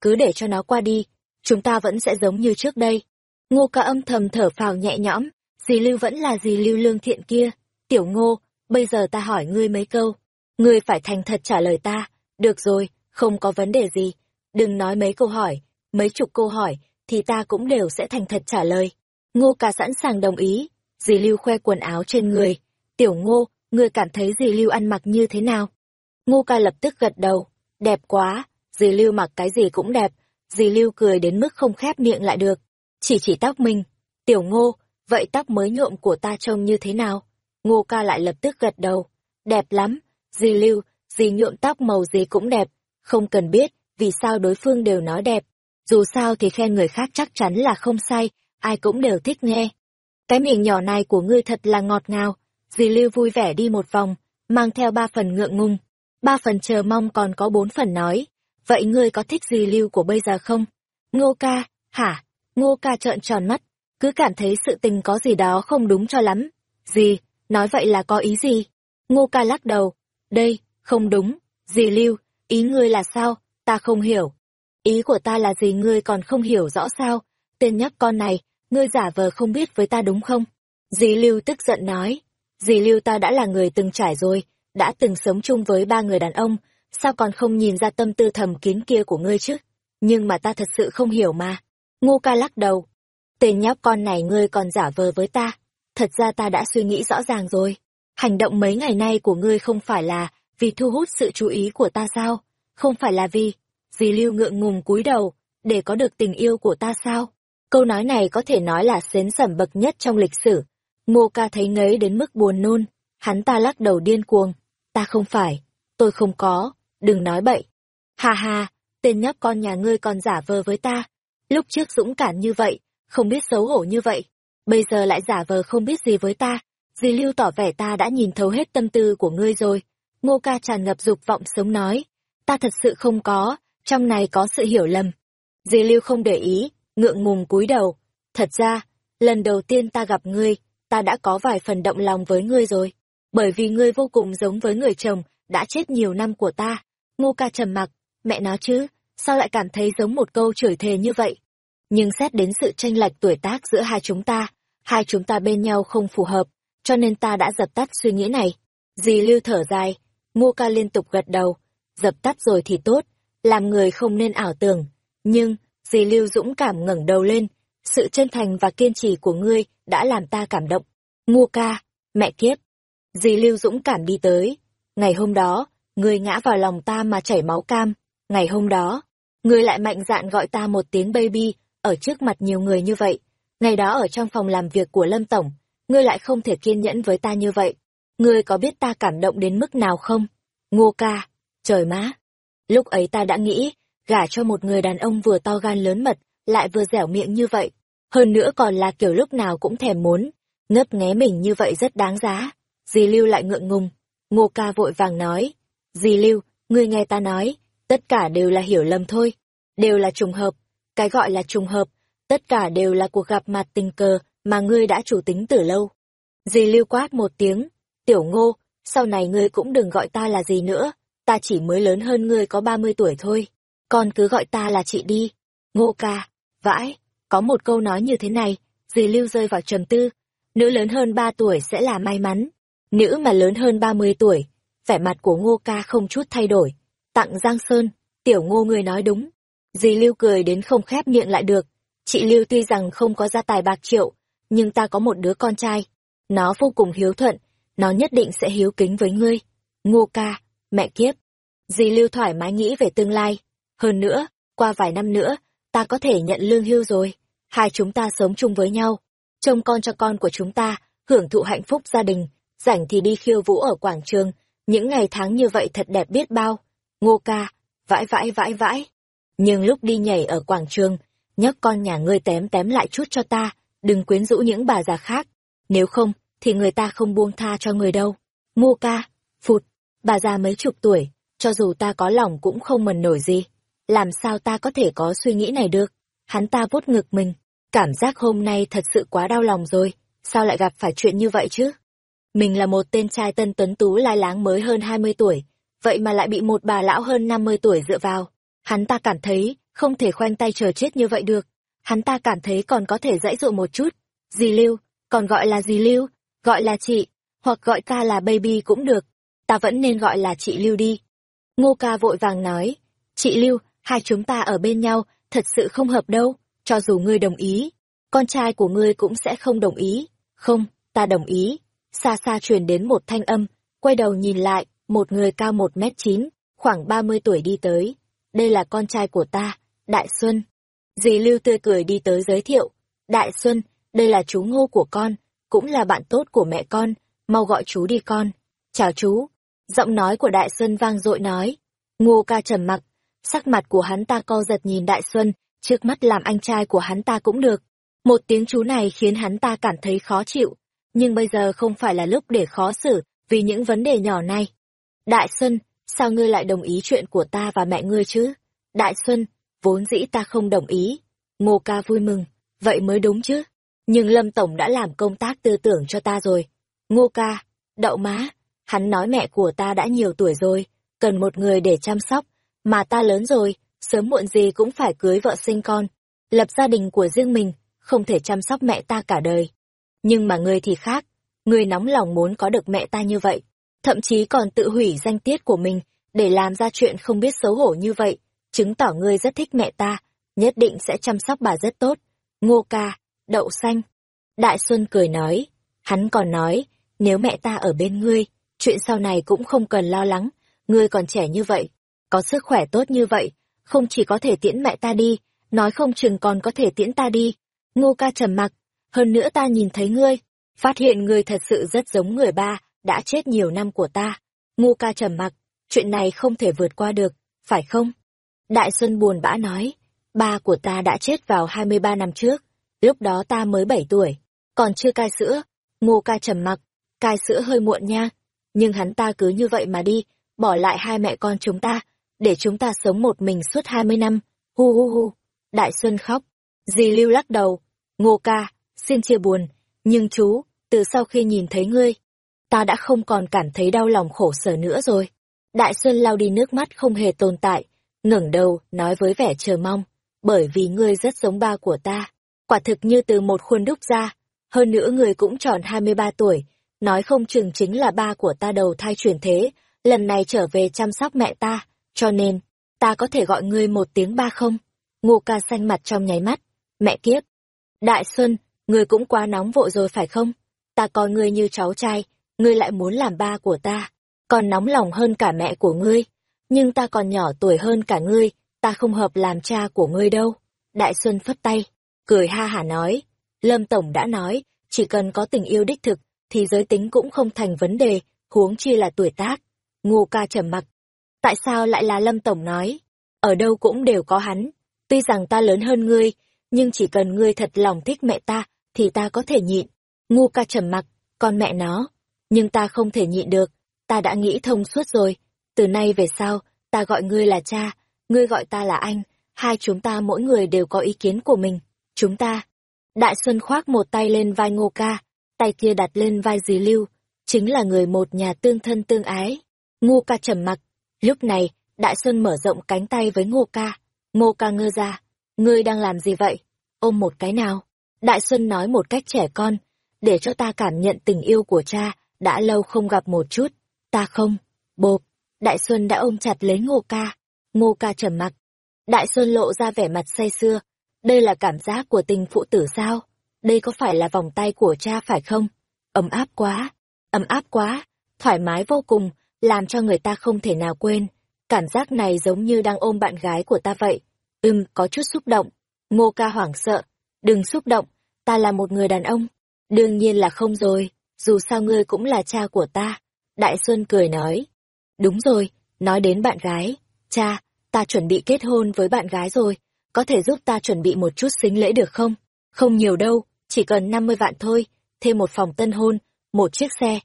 Cứ để cho nó qua đi, chúng ta vẫn sẽ giống như trước đây. Ngô ca âm thầm thở phào nhẹ nhõm, dì Lưu vẫn là dì Lưu lương thiện kia. Tiểu ngô, bây giờ ta hỏi ngươi mấy câu. Ngươi phải thành thật trả lời ta. Được rồi, không có vấn đề gì. Đừng nói mấy câu hỏi, mấy chục câu hỏi, thì ta cũng đều sẽ thành thật trả lời. Ngô ca sẵn sàng đồng ý. Dì Lưu khoe quần áo trên người. Tiểu ngô, ngươi cảm thấy dì Lưu ăn mặc như thế nào? Ngô ca lập tức gật đầu. Đẹp quá, dì Lưu mặc cái gì cũng đẹp. Dì Lưu cười đến mức không khép miệng lại được. Chỉ chỉ tóc mình. Tiểu ngô, vậy tóc mới nhuộm của ta trông như thế nào? Ngô ca lại lập tức gật đầu. Đẹp lắm, dì lưu, dì nhuộm tóc màu gì cũng đẹp. Không cần biết, vì sao đối phương đều nói đẹp. Dù sao thì khen người khác chắc chắn là không sai, ai cũng đều thích nghe. Cái miệng nhỏ này của ngươi thật là ngọt ngào. Dì lưu vui vẻ đi một vòng, mang theo ba phần ngượng ngùng. Ba phần chờ mong còn có bốn phần nói. Vậy ngươi có thích gì lưu của bây giờ không? Ngô ca, hả? Ngô ca trợn tròn mắt, cứ cảm thấy sự tình có gì đó không đúng cho lắm. Gì, nói vậy là có ý gì? Ngô ca lắc đầu, đây, không đúng, gì lưu, ý ngươi là sao, ta không hiểu. Ý của ta là gì ngươi còn không hiểu rõ sao, tên nhóc con này, ngươi giả vờ không biết với ta đúng không? Dì Lưu tức giận nói, dì Lưu ta đã là người từng trải rồi, đã từng sống chung với ba người đàn ông, sao còn không nhìn ra tâm tư thầm kín kia của ngươi chứ? Nhưng mà ta thật sự không hiểu mà. Ngô ca lắc đầu. Tên nhóc con này ngươi còn giả vờ với ta. Thật ra ta đã suy nghĩ rõ ràng rồi. Hành động mấy ngày nay của ngươi không phải là vì thu hút sự chú ý của ta sao? Không phải là vì... Dì Lưu ngượng ngùng cúi đầu, để có được tình yêu của ta sao? Câu nói này có thể nói là xến sẩm bậc nhất trong lịch sử. Ngô ca thấy ngấy đến mức buồn nôn, hắn ta lắc đầu điên cuồng. Ta không phải, tôi không có, đừng nói bậy. Ha ha, tên nhóc con nhà ngươi còn giả vờ với ta. Lúc trước dũng cảm như vậy, không biết xấu hổ như vậy. Bây giờ lại giả vờ không biết gì với ta. Dì Lưu tỏ vẻ ta đã nhìn thấu hết tâm tư của ngươi rồi. Ngô ca tràn ngập dục vọng sống nói. Ta thật sự không có, trong này có sự hiểu lầm. Dì Lưu không để ý, ngượng ngùng cúi đầu. Thật ra, lần đầu tiên ta gặp ngươi, ta đã có vài phần động lòng với ngươi rồi. Bởi vì ngươi vô cùng giống với người chồng, đã chết nhiều năm của ta. Ngô ca trầm mặc, mẹ nó chứ, sao lại cảm thấy giống một câu chửi thề như vậy? Nhưng xét đến sự tranh lệch tuổi tác giữa hai chúng ta, hai chúng ta bên nhau không phù hợp, cho nên ta đã dập tắt suy nghĩ này. Dì Lưu thở dài, Ngô ca liên tục gật đầu, dập tắt rồi thì tốt, làm người không nên ảo tưởng. Nhưng, dì Lưu dũng cảm ngẩng đầu lên, sự chân thành và kiên trì của ngươi đã làm ta cảm động. Ngô ca, mẹ kiếp. Dì Lưu dũng cảm đi tới. Ngày hôm đó, ngươi ngã vào lòng ta mà chảy máu cam. Ngày hôm đó, ngươi lại mạnh dạn gọi ta một tiếng baby, ở trước mặt nhiều người như vậy. Ngày đó ở trong phòng làm việc của Lâm Tổng, ngươi lại không thể kiên nhẫn với ta như vậy. Ngươi có biết ta cảm động đến mức nào không? Ngô ca, trời má. Lúc ấy ta đã nghĩ, gả cho một người đàn ông vừa to gan lớn mật, lại vừa dẻo miệng như vậy. Hơn nữa còn là kiểu lúc nào cũng thèm muốn, ngấp nghé mình như vậy rất đáng giá. Dì Lưu lại ngượng ngùng. Ngô ca vội vàng nói. Dì Lưu, ngươi nghe ta nói, tất cả đều là hiểu lầm thôi. Đều là trùng hợp. Cái gọi là trùng hợp, tất cả đều là cuộc gặp mặt tình cờ mà ngươi đã chủ tính từ lâu. Dì Lưu quát một tiếng. Tiểu ngô, sau này ngươi cũng đừng gọi ta là gì nữa. Ta chỉ mới lớn hơn ngươi có ba mươi tuổi thôi. Con cứ gọi ta là chị đi. Ngô ca, vãi, có một câu nói như thế này, dì Lưu rơi vào trầm tư. Nữ lớn hơn ba tuổi sẽ là may mắn. Nữ mà lớn hơn ba mươi tuổi, vẻ mặt của ngô ca không chút thay đổi. Tặng Giang Sơn, tiểu ngô người nói đúng. Dì Lưu cười đến không khép miệng lại được. Chị Lưu tuy rằng không có gia tài bạc triệu, nhưng ta có một đứa con trai. Nó vô cùng hiếu thuận, nó nhất định sẽ hiếu kính với ngươi. Ngô ca, mẹ kiếp. Dì Lưu thoải mái nghĩ về tương lai. Hơn nữa, qua vài năm nữa, ta có thể nhận lương hưu rồi. Hai chúng ta sống chung với nhau. Trông con cho con của chúng ta, hưởng thụ hạnh phúc gia đình, rảnh thì đi khiêu vũ ở quảng trường, những ngày tháng như vậy thật đẹp biết bao. Ngô ca, vãi vãi vãi vãi. Nhưng lúc đi nhảy ở quảng trường, nhấc con nhà ngươi tém tém lại chút cho ta, đừng quyến rũ những bà già khác. Nếu không, thì người ta không buông tha cho người đâu. Ngô ca, phụt, bà già mấy chục tuổi, cho dù ta có lòng cũng không mần nổi gì. Làm sao ta có thể có suy nghĩ này được? Hắn ta vuốt ngực mình, cảm giác hôm nay thật sự quá đau lòng rồi, sao lại gặp phải chuyện như vậy chứ? Mình là một tên trai tân tuấn tú lai láng mới hơn 20 tuổi, vậy mà lại bị một bà lão hơn 50 tuổi dựa vào. Hắn ta cảm thấy không thể khoanh tay chờ chết như vậy được. Hắn ta cảm thấy còn có thể dãy dụ một chút. Dì Lưu, còn gọi là dì Lưu, gọi là chị, hoặc gọi ta là baby cũng được. Ta vẫn nên gọi là chị Lưu đi. Ngô ca vội vàng nói, chị Lưu, hai chúng ta ở bên nhau, thật sự không hợp đâu, cho dù ngươi đồng ý. Con trai của ngươi cũng sẽ không đồng ý. Không, ta đồng ý xa xa truyền đến một thanh âm, quay đầu nhìn lại, một người cao một mét chín, khoảng ba mươi tuổi đi tới. Đây là con trai của ta, Đại Xuân. Dì Lưu tươi cười đi tới giới thiệu. Đại Xuân, đây là chú ngô của con, cũng là bạn tốt của mẹ con, mau gọi chú đi con. Chào chú. Giọng nói của Đại Xuân vang dội nói. Ngô ca trầm mặc, sắc mặt của hắn ta co giật nhìn Đại Xuân, trước mắt làm anh trai của hắn ta cũng được. Một tiếng chú này khiến hắn ta cảm thấy khó chịu, nhưng bây giờ không phải là lúc để khó xử vì những vấn đề nhỏ này. Đại Xuân, sao ngươi lại đồng ý chuyện của ta và mẹ ngươi chứ? Đại Xuân, vốn dĩ ta không đồng ý. Ngô ca vui mừng, vậy mới đúng chứ. Nhưng Lâm Tổng đã làm công tác tư tưởng cho ta rồi. Ngô ca, đậu má, hắn nói mẹ của ta đã nhiều tuổi rồi, cần một người để chăm sóc, mà ta lớn rồi, sớm muộn gì cũng phải cưới vợ sinh con, lập gia đình của riêng mình, không thể chăm sóc mẹ ta cả đời. Nhưng mà ngươi thì khác, ngươi nóng lòng muốn có được mẹ ta như vậy, thậm chí còn tự hủy danh tiết của mình để làm ra chuyện không biết xấu hổ như vậy, chứng tỏ ngươi rất thích mẹ ta, nhất định sẽ chăm sóc bà rất tốt. Ngô ca, đậu xanh. Đại Xuân cười nói, hắn còn nói, nếu mẹ ta ở bên ngươi, chuyện sau này cũng không cần lo lắng, ngươi còn trẻ như vậy, có sức khỏe tốt như vậy, không chỉ có thể tiễn mẹ ta đi, nói không chừng còn có thể tiễn ta đi. Ngô ca trầm mặc, hơn nữa ta nhìn thấy ngươi, phát hiện ngươi thật sự rất giống người ba, đã chết nhiều năm của ta. Ngô ca trầm mặc, chuyện này không thể vượt qua được, phải không? Đại Xuân buồn bã nói, ba của ta đã chết vào 23 năm trước, lúc đó ta mới 7 tuổi, còn chưa cai sữa. Ngô ca trầm mặc, cai sữa hơi muộn nha, nhưng hắn ta cứ như vậy mà đi, bỏ lại hai mẹ con chúng ta, để chúng ta sống một mình suốt 20 năm. Hu hu hu. Đại Xuân khóc. Dì Lưu lắc đầu. Ngô ca, xin chia buồn, nhưng chú, từ sau khi nhìn thấy ngươi, ta đã không còn cảm thấy đau lòng khổ sở nữa rồi. Đại Xuân lau đi nước mắt không hề tồn tại, ngẩng đầu, nói với vẻ chờ mong, bởi vì ngươi rất giống ba của ta. Quả thực như từ một khuôn đúc ra, hơn nữa ngươi cũng tròn 23 tuổi, nói không chừng chính là ba của ta đầu thai chuyển thế, lần này trở về chăm sóc mẹ ta, cho nên, ta có thể gọi ngươi một tiếng ba không? Ngô ca xanh mặt trong nháy mắt, mẹ kiếp. Đại Xuân, ngươi cũng quá nóng vội rồi phải không? Ta coi ngươi như cháu trai, ngươi lại muốn làm ba của ta, còn nóng lòng hơn cả mẹ của ngươi. Nhưng ta còn nhỏ tuổi hơn cả ngươi, ta không hợp làm cha của ngươi đâu. Đại Xuân phất tay, cười ha hả nói, Lâm Tổng đã nói, chỉ cần có tình yêu đích thực, thì giới tính cũng không thành vấn đề, huống chi là tuổi tác. Ngô ca trầm mặc. Tại sao lại là Lâm Tổng nói? Ở đâu cũng đều có hắn. Tuy rằng ta lớn hơn ngươi, nhưng chỉ cần ngươi thật lòng thích mẹ ta, thì ta có thể nhịn. Ngô ca trầm mặc, con mẹ nó. Nhưng ta không thể nhịn được, ta đã nghĩ thông suốt rồi. Từ nay về sau, ta gọi ngươi là cha, ngươi gọi ta là anh, hai chúng ta mỗi người đều có ý kiến của mình. Chúng ta. Đại Xuân khoác một tay lên vai Ngô ca, tay kia đặt lên vai dì Lưu, chính là người một nhà tương thân tương ái. Ngô ca trầm mặc, lúc này, Đại Xuân mở rộng cánh tay với Ngô ca. Ngô ca ngơ ra, ngươi đang làm gì vậy? Ôm một cái nào? Đại Xuân nói một cách trẻ con, để cho ta cảm nhận tình yêu của cha, đã lâu không gặp một chút. Ta không, bộp. Đại Xuân đã ôm chặt lấy Ngô ca. Ngô ca trầm mặc. Đại Xuân lộ ra vẻ mặt say sưa. Đây là cảm giác của tình phụ tử sao? đây có phải là vòng tay của cha phải không? Ấm áp quá, ấm áp quá, thoải mái vô cùng, làm cho người ta không thể nào quên. Cảm giác này giống như đang ôm bạn gái của ta vậy. Ừm, có chút xúc động. Ngô ca hoảng sợ. Đừng xúc động, ta là một người đàn ông. Đương nhiên là không rồi, dù sao ngươi cũng là cha của ta. Đại Xuân cười nói. Đúng rồi, nói đến bạn gái. Cha, ta chuẩn bị kết hôn với bạn gái rồi. Có thể giúp ta chuẩn bị một chút xính lễ được không? Không nhiều đâu, chỉ cần 50 vạn thôi, thêm một phòng tân hôn, một chiếc xe.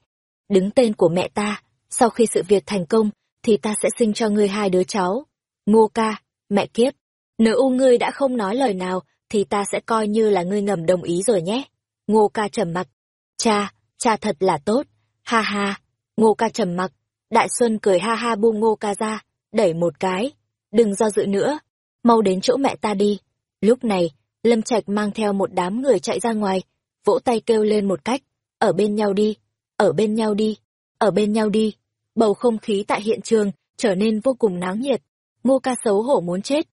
Đứng tên của mẹ ta, sau khi sự việc thành công, thì ta sẽ sinh cho ngươi hai đứa cháu. Ngô ca, mẹ kiếp, nữ u ngươi đã không nói lời nào, thì ta sẽ coi như là ngươi ngầm đồng ý rồi nhé. Ngô ca trầm mặc. Cha, cha thật là tốt. Ha ha. Ngô ca trầm mặc. Đại Xuân cười ha ha buông ngô ca ra, đẩy một cái. Đừng do dự nữa. Mau đến chỗ mẹ ta đi. Lúc này, Lâm Trạch mang theo một đám người chạy ra ngoài, vỗ tay kêu lên một cách, ở bên nhau đi, ở bên nhau đi, ở bên nhau đi. Bầu không khí tại hiện trường trở nên vô cùng náo nhiệt. Ngô ca xấu hổ muốn chết.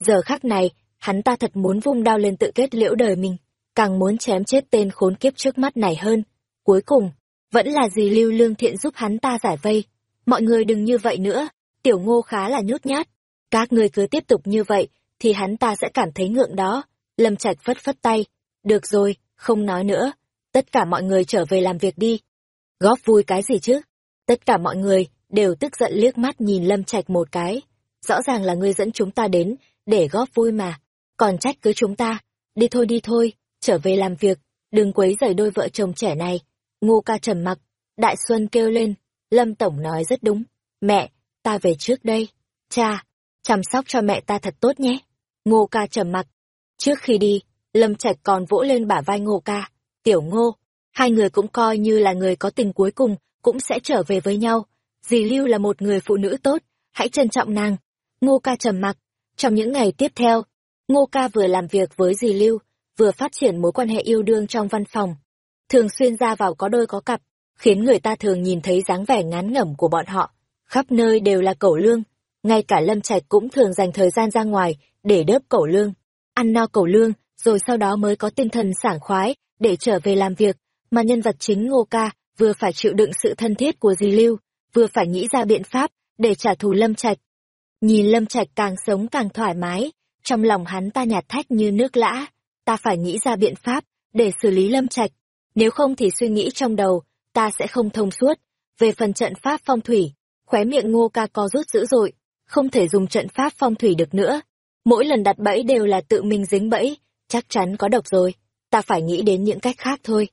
Giờ khắc này, hắn ta thật muốn vung đao lên tự kết liễu đời mình, càng muốn chém chết tên khốn kiếp trước mắt này hơn. Cuối cùng, vẫn là gì lưu lương thiện giúp hắn ta giải vây. Mọi người đừng như vậy nữa, tiểu ngô khá là nhút nhát. Các người cứ tiếp tục như vậy, thì hắn ta sẽ cảm thấy ngượng đó. Lâm Trạch phất phất tay. Được rồi, không nói nữa. Tất cả mọi người trở về làm việc đi. Góp vui cái gì chứ? Tất cả mọi người đều tức giận liếc mắt nhìn Lâm Trạch một cái. Rõ ràng là ngươi dẫn chúng ta đến, để góp vui mà. Còn trách cứ chúng ta. Đi thôi đi thôi, trở về làm việc. Đừng quấy rầy đôi vợ chồng trẻ này. Ngô ca trầm mặc. Đại Xuân kêu lên. Lâm Tổng nói rất đúng. Mẹ, ta về trước đây. Cha, chăm sóc cho mẹ ta thật tốt nhé. Ngô ca trầm mặc. Trước khi đi, Lâm Trạch còn vỗ lên bả vai Ngô ca, tiểu ngô, hai người cũng coi như là người có tình cuối cùng, cũng sẽ trở về với nhau. Dì Lưu là một người phụ nữ tốt, hãy trân trọng nàng. Ngô ca trầm mặc. Trong những ngày tiếp theo, Ngô ca vừa làm việc với dì Lưu, vừa phát triển mối quan hệ yêu đương trong văn phòng. thường xuyên ra vào có đôi có cặp, khiến người ta thường nhìn thấy dáng vẻ ngán ngẩm của bọn họ. Khắp nơi đều là cẩu lương, ngay cả Lâm Trạch cũng thường dành thời gian ra ngoài để đớp cẩu lương, ăn no cẩu lương, rồi sau đó mới có tinh thần sảng khoái để trở về làm việc, mà nhân vật chính Ngô Ca vừa phải chịu đựng sự thân thiết của dì Lưu, vừa phải nghĩ ra biện pháp để trả thù Lâm Trạch. Nhìn Lâm Trạch càng sống càng thoải mái, trong lòng hắn ta nhạt thách như nước lã, ta phải nghĩ ra biện pháp để xử lý Lâm Trạch, nếu không thì suy nghĩ trong đầu, ta sẽ không thông suốt. Về phần trận pháp phong thủy, khóe miệng Ngô Ca co rút dữ dội, không thể dùng trận pháp phong thủy được nữa. Mỗi lần đặt bẫy đều là tự mình dính bẫy, chắc chắn có độc rồi, ta phải nghĩ đến những cách khác thôi.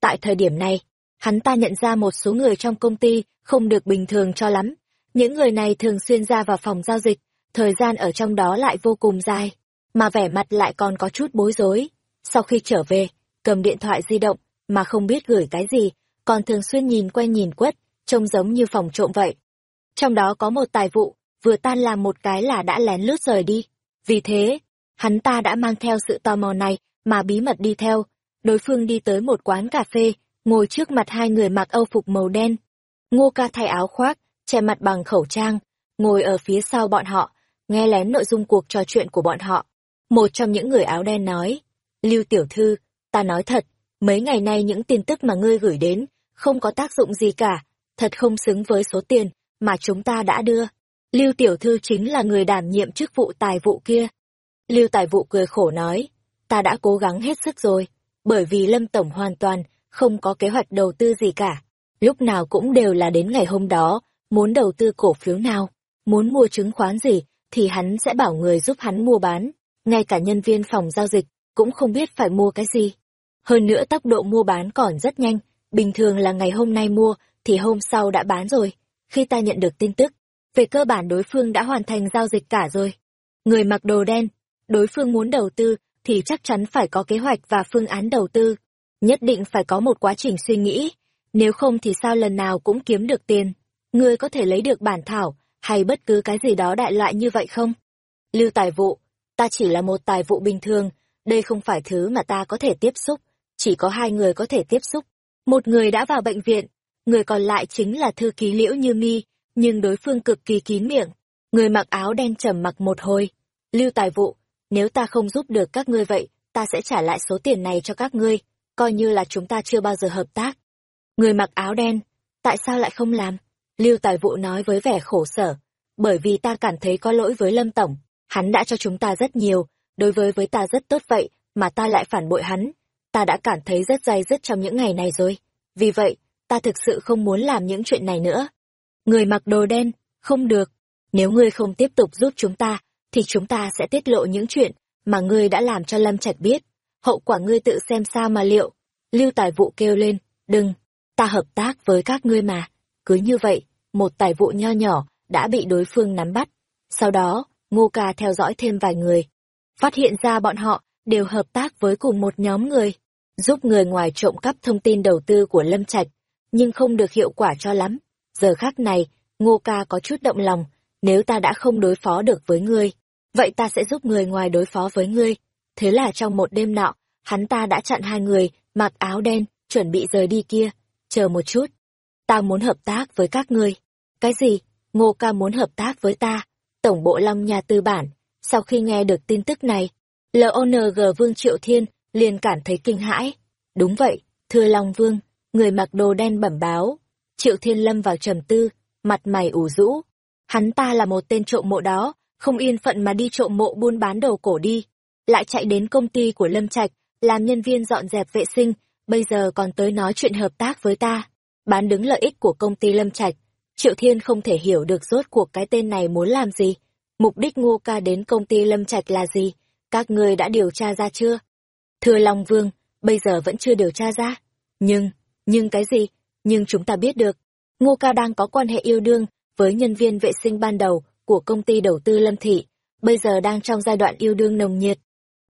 Tại thời điểm này, hắn ta nhận ra một số người trong công ty không được bình thường cho lắm. Những người này thường xuyên ra vào phòng giao dịch, thời gian ở trong đó lại vô cùng dài, mà vẻ mặt lại còn có chút bối rối. Sau khi trở về, cầm điện thoại di động, mà không biết gửi cái gì, còn thường xuyên nhìn quay nhìn quất, trông giống như phòng trộm vậy. Trong đó có một tài vụ, vừa tan làm một cái là đã lén lút rời đi. Vì thế, hắn ta đã mang theo sự tò mò này mà bí mật đi theo. Đối phương đi tới một quán cà phê, ngồi trước mặt hai người mặc âu phục màu đen. Ngô ca thay áo khoác, che mặt bằng khẩu trang, ngồi ở phía sau bọn họ, nghe lén nội dung cuộc trò chuyện của bọn họ. Một trong những người áo đen nói, Lưu Tiểu Thư, ta nói thật, mấy ngày nay những tin tức mà ngươi gửi đến, không có tác dụng gì cả, thật không xứng với số tiền mà chúng ta đã đưa. Lưu Tiểu Thư chính là người đảm nhiệm chức vụ tài vụ kia. Lưu Tài vụ cười khổ nói, ta đã cố gắng hết sức rồi, bởi vì Lâm Tổng hoàn toàn không có kế hoạch đầu tư gì cả. Lúc nào cũng đều là đến ngày hôm đó, muốn đầu tư cổ phiếu nào, muốn mua chứng khoán gì, thì hắn sẽ bảo người giúp hắn mua bán. Ngay cả nhân viên phòng giao dịch cũng không biết phải mua cái gì. Hơn nữa tốc độ mua bán còn rất nhanh, bình thường là ngày hôm nay mua thì hôm sau đã bán rồi. Khi ta nhận được tin tức, về cơ bản đối phương đã hoàn thành giao dịch cả rồi. Người mặc đồ đen, đối phương muốn đầu tư thì chắc chắn phải có kế hoạch và phương án đầu tư. Nhất định phải có một quá trình suy nghĩ, nếu không thì sao lần nào cũng kiếm được tiền. Ngươi có thể lấy được bản thảo hay bất cứ cái gì đó đại loại như vậy không? Lưu tài vụ, ta chỉ là một tài vụ bình thường, đây không phải thứ mà ta có thể tiếp xúc, chỉ có hai người có thể tiếp xúc. Một người đã vào bệnh viện, người còn lại chính là thư ký liễu như mi, nhưng đối phương cực kỳ kín miệng. Người mặc áo đen trầm mặc một hồi. Lưu tài vụ, nếu ta không giúp được các ngươi vậy, ta sẽ trả lại số tiền này cho các ngươi, coi như là chúng ta chưa bao giờ hợp tác. Người mặc áo đen, tại sao lại không làm? Lưu tài vụ nói với vẻ khổ sở, bởi vì ta cảm thấy có lỗi với Lâm Tổng, hắn đã cho chúng ta rất nhiều, đối với với ta rất tốt vậy, mà ta lại phản bội hắn. Ta đã cảm thấy rất dai dứt trong những ngày này rồi. Vì vậy, ta thực sự không muốn làm những chuyện này nữa. Người mặc đồ đen, không được. Nếu ngươi không tiếp tục giúp chúng ta, thì chúng ta sẽ tiết lộ những chuyện mà ngươi đã làm cho Lâm Trạch biết. Hậu quả ngươi tự xem sao mà liệu. Lưu tài vụ kêu lên, đừng, ta hợp tác với các ngươi mà. Cứ như vậy, một tài vụ nho nhỏ đã bị đối phương nắm bắt. Sau đó, Ngô Ca theo dõi thêm vài người. Phát hiện ra bọn họ đều hợp tác với cùng một nhóm người, giúp người ngoài trộm cắp thông tin đầu tư của Lâm Trạch, nhưng không được hiệu quả cho lắm. Giờ khác này, Ngô Ca có chút động lòng, nếu ta đã không đối phó được với ngươi, vậy ta sẽ giúp người ngoài đối phó với ngươi. Thế là trong một đêm nọ, hắn ta đã chặn hai người, mặc áo đen, chuẩn bị rời đi kia. Chờ một chút, ta muốn hợp tác với các ngươi. Cái gì? Ngô ca muốn hợp tác với ta. Tổng bộ Long Nhà Tư Bản, sau khi nghe được tin tức này, LONG Vương Triệu Thiên liền cảm thấy kinh hãi. Đúng vậy, thưa Long Vương, người mặc đồ đen bẩm báo. Triệu Thiên lâm vào trầm tư, mặt mày ủ rũ. Hắn ta là một tên trộm mộ đó, không yên phận mà đi trộm mộ buôn bán đồ cổ đi. Lại chạy đến công ty của Lâm Trạch, làm nhân viên dọn dẹp vệ sinh, bây giờ còn tới nói chuyện hợp tác với ta. Bán đứng lợi ích của công ty Lâm Trạch. Triệu Thiên không thể hiểu được rốt cuộc cái tên này muốn làm gì. Mục đích ngô ca đến công ty Lâm Trạch là gì? Các người đã điều tra ra chưa? Thưa Long Vương, bây giờ vẫn chưa điều tra ra. Nhưng, nhưng cái gì? Nhưng chúng ta biết được. Ngô ca đang có quan hệ yêu đương với nhân viên vệ sinh ban đầu của công ty đầu tư Lâm Thị, bây giờ đang trong giai đoạn yêu đương nồng nhiệt.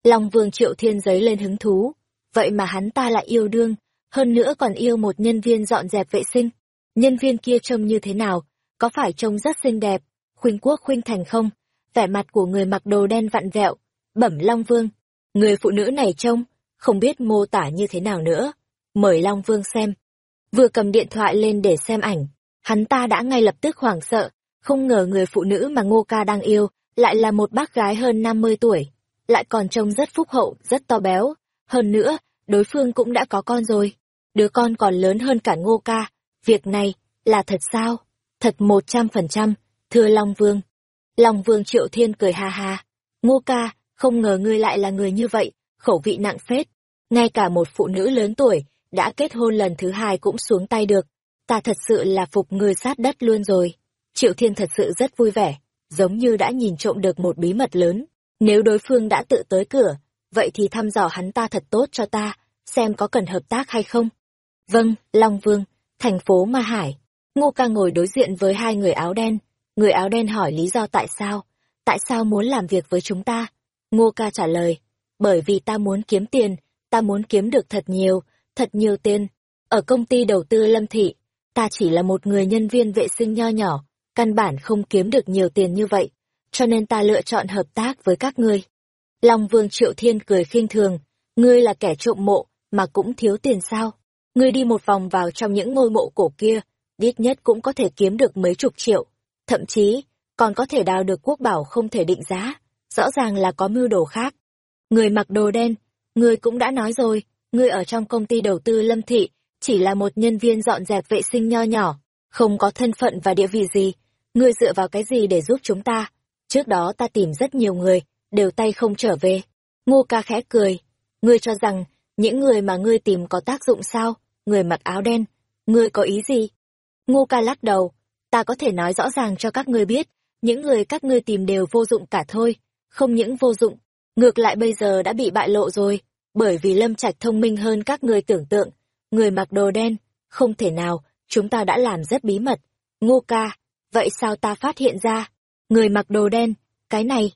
Long Vương Triệu Thiên giấy lên hứng thú. Vậy mà hắn ta lại yêu đương, hơn nữa còn yêu một nhân viên dọn dẹp vệ sinh. Nhân viên kia trông như thế nào? Có phải trông rất xinh đẹp? Khuynh quốc khuynh thành không? Vẻ mặt của người mặc đồ đen vặn vẹo. Bẩm Long Vương. Người phụ nữ này trông, không biết mô tả như thế nào nữa. mời Long Vương xem. Vừa cầm điện thoại lên để xem ảnh, hắn ta đã ngay lập tức hoảng sợ, không ngờ người phụ nữ mà Ngô Ca đang yêu lại là một bác gái hơn 50 tuổi, lại còn trông rất phúc hậu, rất to béo. Hơn nữa, đối phương cũng đã có con rồi. Đứa con còn lớn hơn cả Ngô Ca. Việc này, là thật sao? Thật một trăm phần trăm, thưa Long Vương. Long Vương Triệu Thiên cười ha ha. Ngô Ca, không ngờ ngươi lại là người như vậy, khẩu vị nặng phết. Ngay cả một phụ nữ lớn tuổi, đã kết hôn lần thứ hai cũng xuống tay được. Ta thật sự là phục ngươi sát đất luôn rồi. Triệu Thiên thật sự rất vui vẻ, giống như đã nhìn trộm được một bí mật lớn. Nếu đối phương đã tự tới cửa, vậy thì thăm dò hắn ta thật tốt cho ta, xem có cần hợp tác hay không. Vâng, Long Vương, thành phố Ma Hải. Ngô ca ngồi đối diện với hai người áo đen. Người áo đen hỏi lý do tại sao, tại sao muốn làm việc với chúng ta. Ngô ca trả lời, bởi vì ta muốn kiếm tiền, ta muốn kiếm được thật nhiều, thật nhiều tiền. Ở công ty đầu tư Lâm Thị, ta chỉ là một người nhân viên vệ sinh nho nhỏ, căn bản không kiếm được nhiều tiền như vậy, cho nên ta lựa chọn hợp tác với các ngươi. Long Vương Triệu Thiên cười khinh thường, ngươi là kẻ trộm mộ, mà cũng thiếu tiền sao? Ngươi đi một vòng vào trong những ngôi mộ cổ kia, ít nhất cũng có thể kiếm được mấy chục triệu, thậm chí còn có thể đào được quốc bảo không thể định giá, rõ ràng là có mưu đồ khác. Người mặc đồ đen, ngươi cũng đã nói rồi, ngươi ở trong công ty đầu tư Lâm Thị, chỉ là một nhân viên dọn dẹp vệ sinh nho nhỏ, không có thân phận và địa vị gì, ngươi dựa vào cái gì để giúp chúng ta? Trước đó ta tìm rất nhiều người, đều tay không trở về. Ngô ca khẽ cười, ngươi cho rằng, những người mà ngươi tìm có tác dụng sao? Người mặc áo đen, ngươi có ý gì? Ngô ca lắc đầu, ta có thể nói rõ ràng cho các ngươi biết, những người các ngươi tìm đều vô dụng cả thôi, không những vô dụng, ngược lại bây giờ đã bị bại lộ rồi, bởi vì Lâm Trạch thông minh hơn các ngươi tưởng tượng, người mặc đồ đen, không thể nào, chúng ta đã làm rất bí mật. Ngô ca, vậy sao ta phát hiện ra? Người mặc đồ đen, cái này.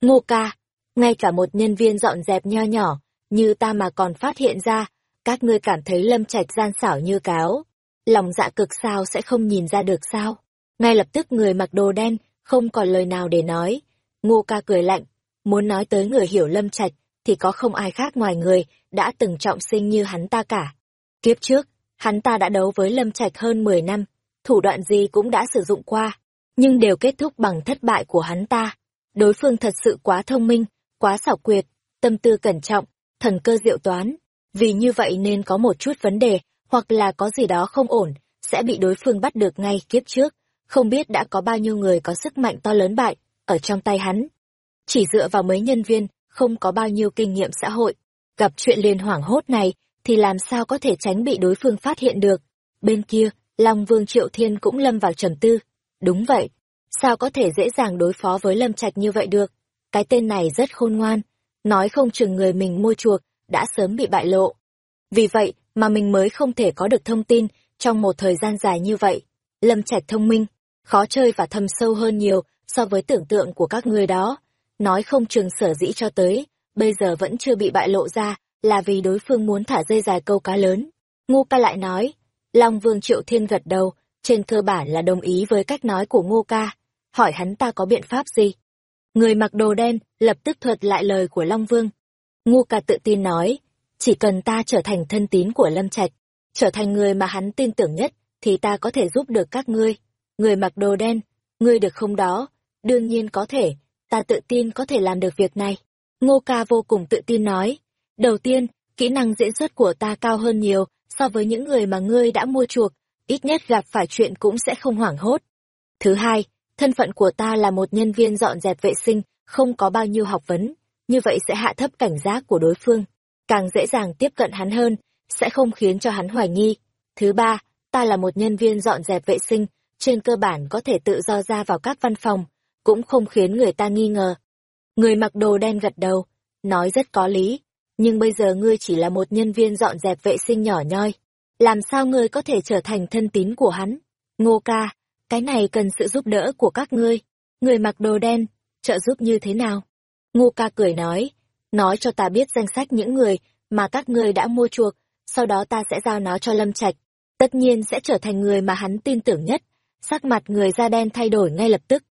Ngô ca, ngay cả một nhân viên dọn dẹp nho nhỏ, như ta mà còn phát hiện ra, các ngươi cảm thấy lâm trạch gian xảo như cáo. Lòng dạ cực sao sẽ không nhìn ra được sao? Ngay lập tức người mặc đồ đen, không còn lời nào để nói. Ngô ca cười lạnh, muốn nói tới người hiểu lâm trạch, thì có không ai khác ngoài người, đã từng trọng sinh như hắn ta cả. Kiếp trước, hắn ta đã đấu với lâm trạch hơn 10 năm, thủ đoạn gì cũng đã sử dụng qua, nhưng đều kết thúc bằng thất bại của hắn ta. Đối phương thật sự quá thông minh, quá xảo quyệt, tâm tư cẩn trọng, thần cơ diệu toán. Vì như vậy nên có một chút vấn đề, hoặc là có gì đó không ổn, sẽ bị đối phương bắt được ngay kiếp trước. Không biết đã có bao nhiêu người có sức mạnh to lớn bại, ở trong tay hắn. Chỉ dựa vào mấy nhân viên, không có bao nhiêu kinh nghiệm xã hội. Gặp chuyện liền hoảng hốt này, thì làm sao có thể tránh bị đối phương phát hiện được. Bên kia, Long Vương Triệu Thiên cũng lâm vào trầm tư. Đúng vậy, sao có thể dễ dàng đối phó với Lâm Trạch như vậy được? Cái tên này rất khôn ngoan, nói không chừng người mình mua chuộc, đã sớm bị bại lộ. Vì vậy mà mình mới không thể có được thông tin trong một thời gian dài như vậy. Lâm Trạch thông minh, khó chơi và thâm sâu hơn nhiều so với tưởng tượng của các người đó. Nói không trường sở dĩ cho tới, bây giờ vẫn chưa bị bại lộ ra, là vì đối phương muốn thả dây dài câu cá lớn. Ngô ca lại nói, Long Vương Triệu Thiên gật đầu, trên cơ bản là đồng ý với cách nói của Ngô Ca, hỏi hắn ta có biện pháp gì. Người mặc đồ đen lập tức thuật lại lời của Long Vương. Ngô Ca tự tin nói, chỉ cần ta trở thành thân tín của Lâm Trạch, trở thành người mà hắn tin tưởng nhất, thì ta có thể giúp được các ngươi. Người mặc đồ đen, ngươi được không đó? Đương nhiên có thể, ta tự tin có thể làm được việc này. Ngô Ca vô cùng tự tin nói. Đầu tiên, kỹ năng diễn xuất của ta cao hơn nhiều so với những người mà ngươi đã mua chuộc, ít nhất gặp phải chuyện cũng sẽ không hoảng hốt. Thứ hai, thân phận của ta là một nhân viên dọn dẹp vệ sinh, không có bao nhiêu học vấn, như vậy sẽ hạ thấp cảnh giác của đối phương, càng dễ dàng tiếp cận hắn hơn, sẽ không khiến cho hắn hoài nghi. Thứ ba, ta là một nhân viên dọn dẹp vệ sinh, trên cơ bản có thể tự do ra vào các văn phòng, cũng không khiến người ta nghi ngờ. Người mặc đồ đen gật đầu, nói rất có lý, nhưng bây giờ ngươi chỉ là một nhân viên dọn dẹp vệ sinh nhỏ nhoi. Làm sao ngươi có thể trở thành thân tín của hắn? Ngô ca, cái này cần sự giúp đỡ của các ngươi. Người mặc đồ đen, trợ giúp như thế nào? Ngô ca cười nói, nói cho ta biết danh sách những người mà các ngươi đã mua chuộc, sau đó ta sẽ giao nó cho Lâm Trạch. Tất nhiên sẽ trở thành người mà hắn tin tưởng nhất. Sắc mặt người da đen thay đổi ngay lập tức.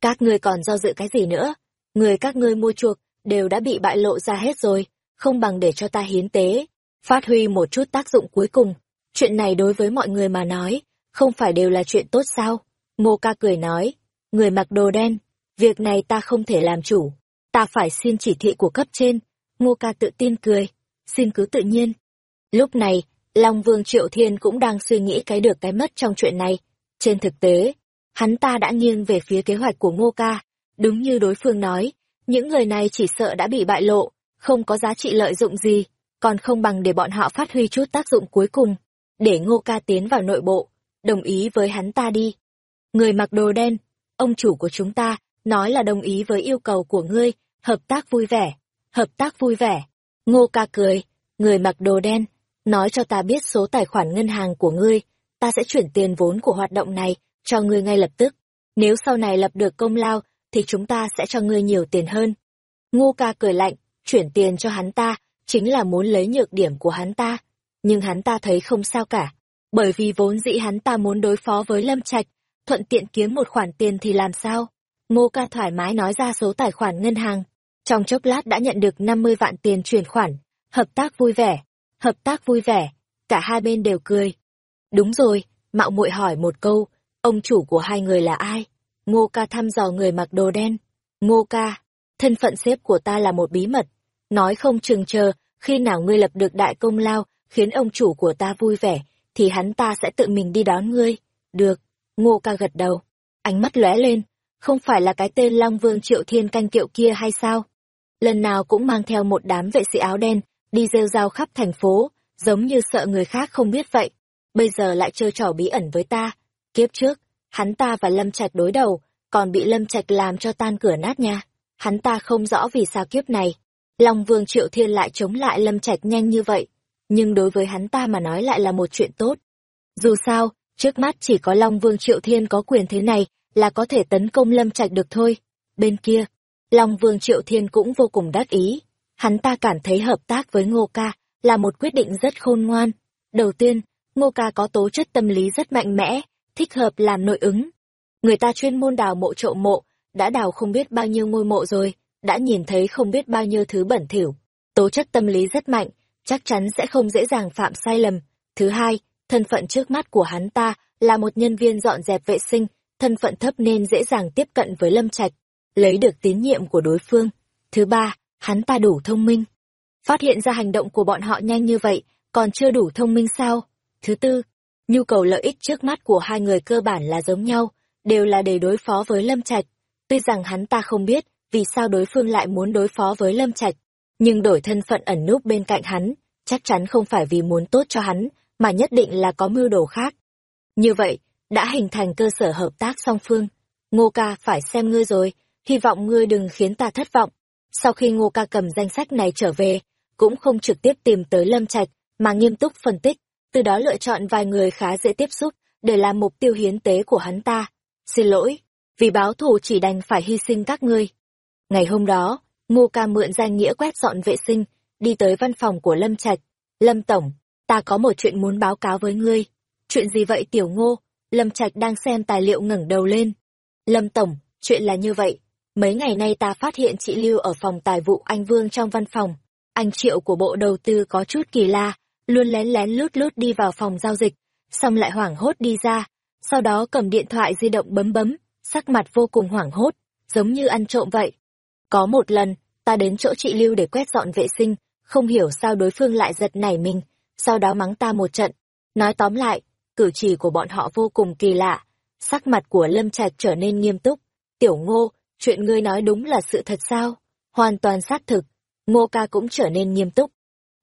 Các ngươi còn do dự cái gì nữa? Người các ngươi mua chuộc đều đã bị bại lộ ra hết rồi không bằng để cho ta hiến tế. phát huy một chút tác dụng cuối cùng. Chuyện này đối với mọi người mà nói, không phải đều là chuyện tốt sao? Ngô ca cười nói, người mặc đồ đen, việc này ta không thể làm chủ, ta phải xin chỉ thị của cấp trên. Ngô ca tự tin cười, xin cứ tự nhiên. Lúc này, Long Vương Triệu Thiên cũng đang suy nghĩ cái được cái mất trong chuyện này. Trên thực tế, hắn ta đã nghiêng về phía kế hoạch của Ngô ca. Đúng như đối phương nói, những người này chỉ sợ đã bị bại lộ, không có giá trị lợi dụng gì, còn không bằng để bọn họ phát huy chút tác dụng cuối cùng, để Ngô ca tiến vào nội bộ, đồng ý với hắn ta đi. Người mặc đồ đen, ông chủ của chúng ta, nói là đồng ý với yêu cầu của ngươi, hợp tác vui vẻ, hợp tác vui vẻ. Ngô ca cười, người mặc đồ đen, nói cho ta biết số tài khoản ngân hàng của ngươi, ta sẽ chuyển tiền vốn của hoạt động này cho ngươi ngay lập tức. Nếu sau này lập được công lao, thì chúng ta sẽ cho ngươi nhiều tiền hơn. Ngô ca cười lạnh, chuyển tiền cho hắn ta, chính là muốn lấy nhược điểm của hắn ta. Nhưng hắn ta thấy không sao cả, bởi vì vốn dĩ hắn ta muốn đối phó với Lâm Trạch, thuận tiện kiếm một khoản tiền thì làm sao? Ngô ca thoải mái nói ra số tài khoản ngân hàng. Trong chốc lát đã nhận được 50 vạn tiền chuyển khoản, hợp tác vui vẻ, hợp tác vui vẻ, cả hai bên đều cười. Đúng rồi, mạo muội hỏi một câu, ông chủ của hai người là ai? Ngô ca thăm dò người mặc đồ đen. Ngô ca, thân phận xếp của ta là một bí mật. Nói không chừng chờ, khi nào ngươi lập được đại công lao, khiến ông chủ của ta vui vẻ, thì hắn ta sẽ tự mình đi đón ngươi. Được, ngô ca gật đầu. Ánh mắt lóe lên, không phải là cái tên Long Vương Triệu Thiên canh kiệu kia hay sao? Lần nào cũng mang theo một đám vệ sĩ áo đen, đi rêu rao khắp thành phố, giống như sợ người khác không biết vậy. Bây giờ lại chơi trò bí ẩn với ta. Kiếp trước, hắn ta và Lâm Trạch đối đầu, còn bị Lâm Trạch làm cho tan cửa nát nha. Hắn ta không rõ vì sao kiếp này, Long Vương Triệu Thiên lại chống lại Lâm Trạch nhanh như vậy, nhưng đối với hắn ta mà nói lại là một chuyện tốt. Dù sao, trước mắt chỉ có Long Vương Triệu Thiên có quyền thế này là có thể tấn công Lâm Trạch được thôi. Bên kia, Long Vương Triệu Thiên cũng vô cùng đắc ý. Hắn ta cảm thấy hợp tác với Ngô Ca là một quyết định rất khôn ngoan. Đầu tiên, Ngô Ca có tố chất tâm lý rất mạnh mẽ, thích hợp làm nội ứng. Người ta chuyên môn đào mộ trộm mộ, đã đào không biết bao nhiêu ngôi mộ rồi, đã nhìn thấy không biết bao nhiêu thứ bẩn thỉu. Tố chất tâm lý rất mạnh, chắc chắn sẽ không dễ dàng phạm sai lầm. Thứ hai, thân phận trước mắt của hắn ta là một nhân viên dọn dẹp vệ sinh, thân phận thấp nên dễ dàng tiếp cận với Lâm Trạch, lấy được tín nhiệm của đối phương. Thứ ba, hắn ta đủ thông minh. Phát hiện ra hành động của bọn họ nhanh như vậy, còn chưa đủ thông minh sao? Thứ tư, nhu cầu lợi ích trước mắt của hai người cơ bản là giống nhau, đều là để đối phó với Lâm Trạch. Tuy rằng hắn ta không biết vì sao đối phương lại muốn đối phó với Lâm Trạch, nhưng đổi thân phận ẩn núp bên cạnh hắn, chắc chắn không phải vì muốn tốt cho hắn, mà nhất định là có mưu đồ khác. Như vậy, đã hình thành cơ sở hợp tác song phương. Ngô ca phải xem ngươi rồi, hy vọng ngươi đừng khiến ta thất vọng. Sau khi Ngô ca cầm danh sách này trở về, cũng không trực tiếp tìm tới Lâm Trạch, mà nghiêm túc phân tích, từ đó lựa chọn vài người khá dễ tiếp xúc, để làm mục tiêu hiến tế của hắn ta. Xin lỗi, vì báo thù chỉ đành phải hy sinh các ngươi. Ngày hôm đó, Ngô ca mượn danh nghĩa quét dọn vệ sinh, đi tới văn phòng của Lâm Trạch. Lâm Tổng, ta có một chuyện muốn báo cáo với ngươi. Chuyện gì vậy tiểu ngô? Lâm Trạch đang xem tài liệu ngẩng đầu lên. Lâm Tổng, chuyện là như vậy. Mấy ngày nay ta phát hiện chị Lưu ở phòng tài vụ anh Vương trong văn phòng. Anh Triệu của Bộ Đầu tư có chút kỳ la, luôn lén lén lút lút đi vào phòng giao dịch, xong lại hoảng hốt đi ra. Sau đó cầm điện thoại di động bấm bấm, sắc mặt vô cùng hoảng hốt, giống như ăn trộm vậy. Có một lần, ta đến chỗ chị Lưu để quét dọn vệ sinh, không hiểu sao đối phương lại giật nảy mình, sau đó mắng ta một trận. Nói tóm lại, cử chỉ của bọn họ vô cùng kỳ lạ. Sắc mặt của Lâm Trạch trở nên nghiêm túc. Tiểu ngô, chuyện ngươi nói đúng là sự thật sao? Hoàn toàn xác thực. Ngô ca cũng trở nên nghiêm túc.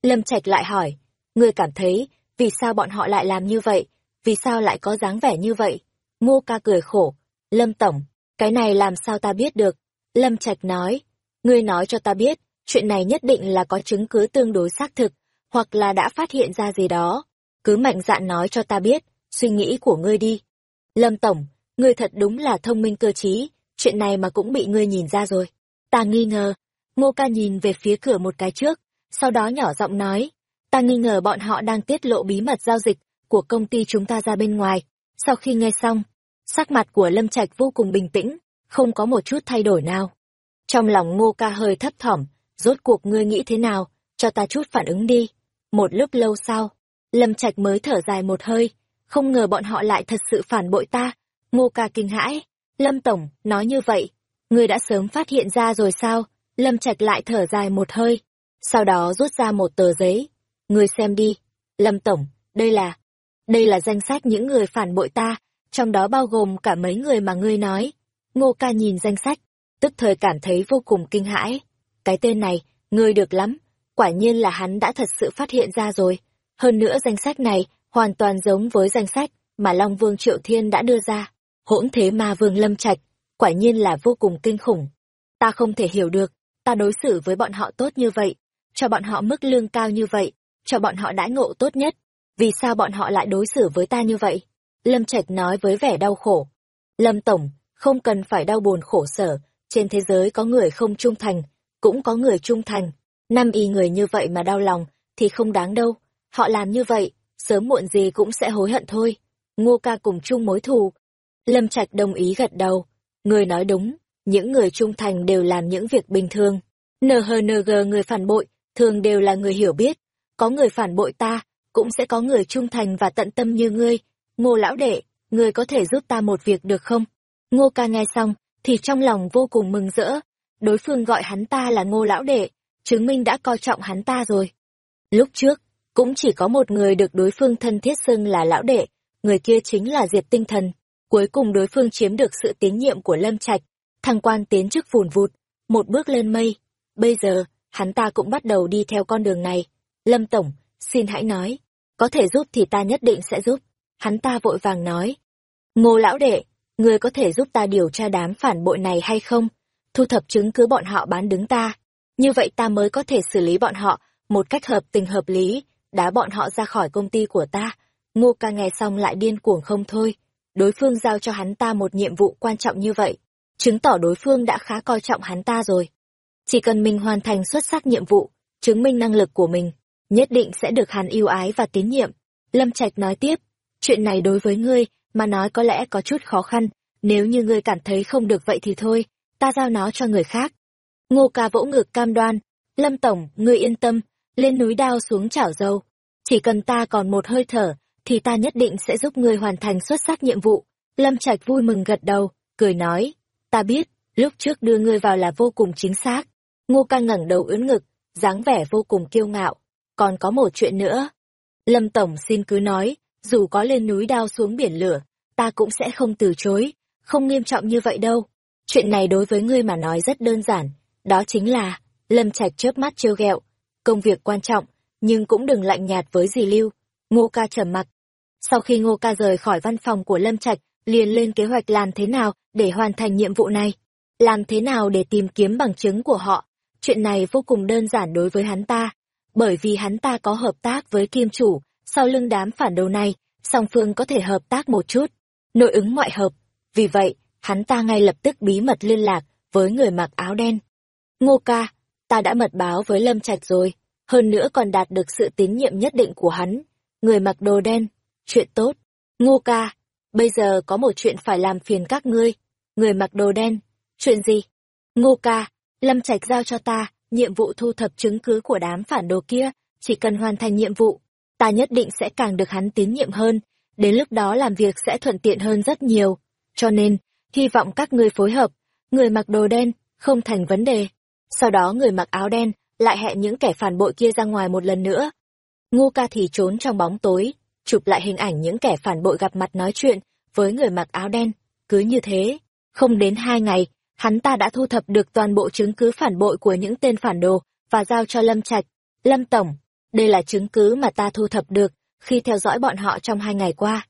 Lâm Trạch lại hỏi, ngươi cảm thấy, vì sao bọn họ lại làm như vậy? Vì sao lại có dáng vẻ như vậy? Ngô ca cười khổ. Lâm Tổng, cái này làm sao ta biết được? Lâm Trạch nói, ngươi nói cho ta biết, chuyện này nhất định là có chứng cứ tương đối xác thực, hoặc là đã phát hiện ra gì đó. Cứ mạnh dạn nói cho ta biết, suy nghĩ của ngươi đi. Lâm Tổng, ngươi thật đúng là thông minh cơ trí, chuyện này mà cũng bị ngươi nhìn ra rồi. Ta nghi ngờ. Ngô ca nhìn về phía cửa một cái trước, sau đó nhỏ giọng nói, ta nghi ngờ bọn họ đang tiết lộ bí mật giao dịch của công ty chúng ta ra bên ngoài. Sau khi nghe xong, sắc mặt của Lâm Trạch vô cùng bình tĩnh, không có một chút thay đổi nào. Trong lòng ngô ca hơi thấp thỏm, rốt cuộc ngươi nghĩ thế nào, cho ta chút phản ứng đi. Một lúc lâu sau, Lâm Trạch mới thở dài một hơi, không ngờ bọn họ lại thật sự phản bội ta. Ngô ca kinh hãi, Lâm Tổng, nói như vậy, ngươi đã sớm phát hiện ra rồi sao? Lâm Trạch lại thở dài một hơi, sau đó rút ra một tờ giấy. Ngươi xem đi, Lâm Tổng, đây là... Đây là danh sách những người phản bội ta, trong đó bao gồm cả mấy người mà ngươi nói. Ngô ca nhìn danh sách, tức thời cảm thấy vô cùng kinh hãi. Cái tên này, ngươi được lắm, quả nhiên là hắn đã thật sự phát hiện ra rồi. Hơn nữa danh sách này hoàn toàn giống với danh sách mà Long Vương Triệu Thiên đã đưa ra. Hỗn thế ma vương Lâm Trạch, quả nhiên là vô cùng kinh khủng. Ta không thể hiểu được, ta đối xử với bọn họ tốt như vậy, cho bọn họ mức lương cao như vậy, cho bọn họ đãi ngộ tốt nhất. Vì sao bọn họ lại đối xử với ta như vậy? Lâm Trạch nói với vẻ đau khổ. Lâm Tổng, không cần phải đau buồn khổ sở, trên thế giới có người không trung thành, cũng có người trung thành. Năm y người như vậy mà đau lòng, thì không đáng đâu. Họ làm như vậy, sớm muộn gì cũng sẽ hối hận thôi. Ngô ca cùng chung mối thù. Lâm Trạch đồng ý gật đầu. Người nói đúng, những người trung thành đều làm những việc bình thường. NHNG người phản bội, thường đều là người hiểu biết. Có người phản bội ta, cũng sẽ có người trung thành và tận tâm như ngươi. Ngô lão đệ, ngươi có thể giúp ta một việc được không? Ngô ca nghe xong, thì trong lòng vô cùng mừng rỡ. Đối phương gọi hắn ta là ngô lão đệ, chứng minh đã coi trọng hắn ta rồi. Lúc trước, cũng chỉ có một người được đối phương thân thiết xưng là lão đệ, người kia chính là Diệp Tinh Thần. Cuối cùng đối phương chiếm được sự tín nhiệm của Lâm Trạch, thăng quan tiến chức vùn vụt, một bước lên mây. Bây giờ, hắn ta cũng bắt đầu đi theo con đường này. Lâm Tổng, xin hãy nói, có thể giúp thì ta nhất định sẽ giúp. Hắn ta vội vàng nói. Ngô lão đệ, người có thể giúp ta điều tra đám phản bội này hay không? Thu thập chứng cứ bọn họ bán đứng ta. Như vậy ta mới có thể xử lý bọn họ một cách hợp tình hợp lý, đá bọn họ ra khỏi công ty của ta. Ngô ca nghe xong lại điên cuồng không thôi. Đối phương giao cho hắn ta một nhiệm vụ quan trọng như vậy, chứng tỏ đối phương đã khá coi trọng hắn ta rồi. Chỉ cần mình hoàn thành xuất sắc nhiệm vụ, chứng minh năng lực của mình, nhất định sẽ được hắn yêu ái và tín nhiệm. Lâm Trạch nói tiếp, chuyện này đối với ngươi, mà nói có lẽ có chút khó khăn, nếu như ngươi cảm thấy không được vậy thì thôi, ta giao nó cho người khác. Ngô ca vỗ ngực cam đoan, Lâm Tổng, ngươi yên tâm, lên núi đao xuống chảo dâu. Chỉ cần ta còn một hơi thở, thì ta nhất định sẽ giúp ngươi hoàn thành xuất sắc nhiệm vụ. Lâm Trạch vui mừng gật đầu, cười nói, ta biết, lúc trước đưa ngươi vào là vô cùng chính xác. Ngô ca ngẩng đầu ướn ngực, dáng vẻ vô cùng kiêu ngạo. Còn có một chuyện nữa. Lâm Tổng xin cứ nói, dù có lên núi đao xuống biển lửa, ta cũng sẽ không từ chối, không nghiêm trọng như vậy đâu. Chuyện này đối với ngươi mà nói rất đơn giản, đó chính là, Lâm Trạch chớp mắt trêu ghẹo, công việc quan trọng, nhưng cũng đừng lạnh nhạt với dì Lưu. Ngô ca trầm mặc. Sau khi Ngô ca rời khỏi văn phòng của Lâm Trạch, liền lên kế hoạch làm thế nào để hoàn thành nhiệm vụ này. Làm thế nào để tìm kiếm bằng chứng của họ. Chuyện này vô cùng đơn giản đối với hắn ta, bởi vì hắn ta có hợp tác với kim chủ, sau lưng đám phản đầu này, song phương có thể hợp tác một chút, nội ứng ngoại hợp. Vì vậy, hắn ta ngay lập tức bí mật liên lạc với người mặc áo đen. Ngô ca, ta đã mật báo với Lâm Trạch rồi, hơn nữa còn đạt được sự tín nhiệm nhất định của hắn. Người mặc đồ đen, chuyện tốt. Ngô ca, bây giờ có một chuyện phải làm phiền các ngươi. Người mặc đồ đen, chuyện gì? Ngô ca, Lâm Trạch giao cho ta, nhiệm vụ thu thập chứng cứ của đám phản đồ kia, chỉ cần hoàn thành nhiệm vụ, ta nhất định sẽ càng được hắn tín nhiệm hơn, đến lúc đó làm việc sẽ thuận tiện hơn rất nhiều. Cho nên, hy vọng các ngươi phối hợp, người mặc đồ đen, không thành vấn đề. Sau đó người mặc áo đen lại hẹn những kẻ phản bội kia ra ngoài một lần nữa. Ngu ca thì trốn trong bóng tối, chụp lại hình ảnh những kẻ phản bội gặp mặt nói chuyện với người mặc áo đen. Cứ như thế, không đến hai ngày, hắn ta đã thu thập được toàn bộ chứng cứ phản bội của những tên phản đồ và giao cho Lâm Trạch. Lâm Tổng, đây là chứng cứ mà ta thu thập được khi theo dõi bọn họ trong hai ngày qua.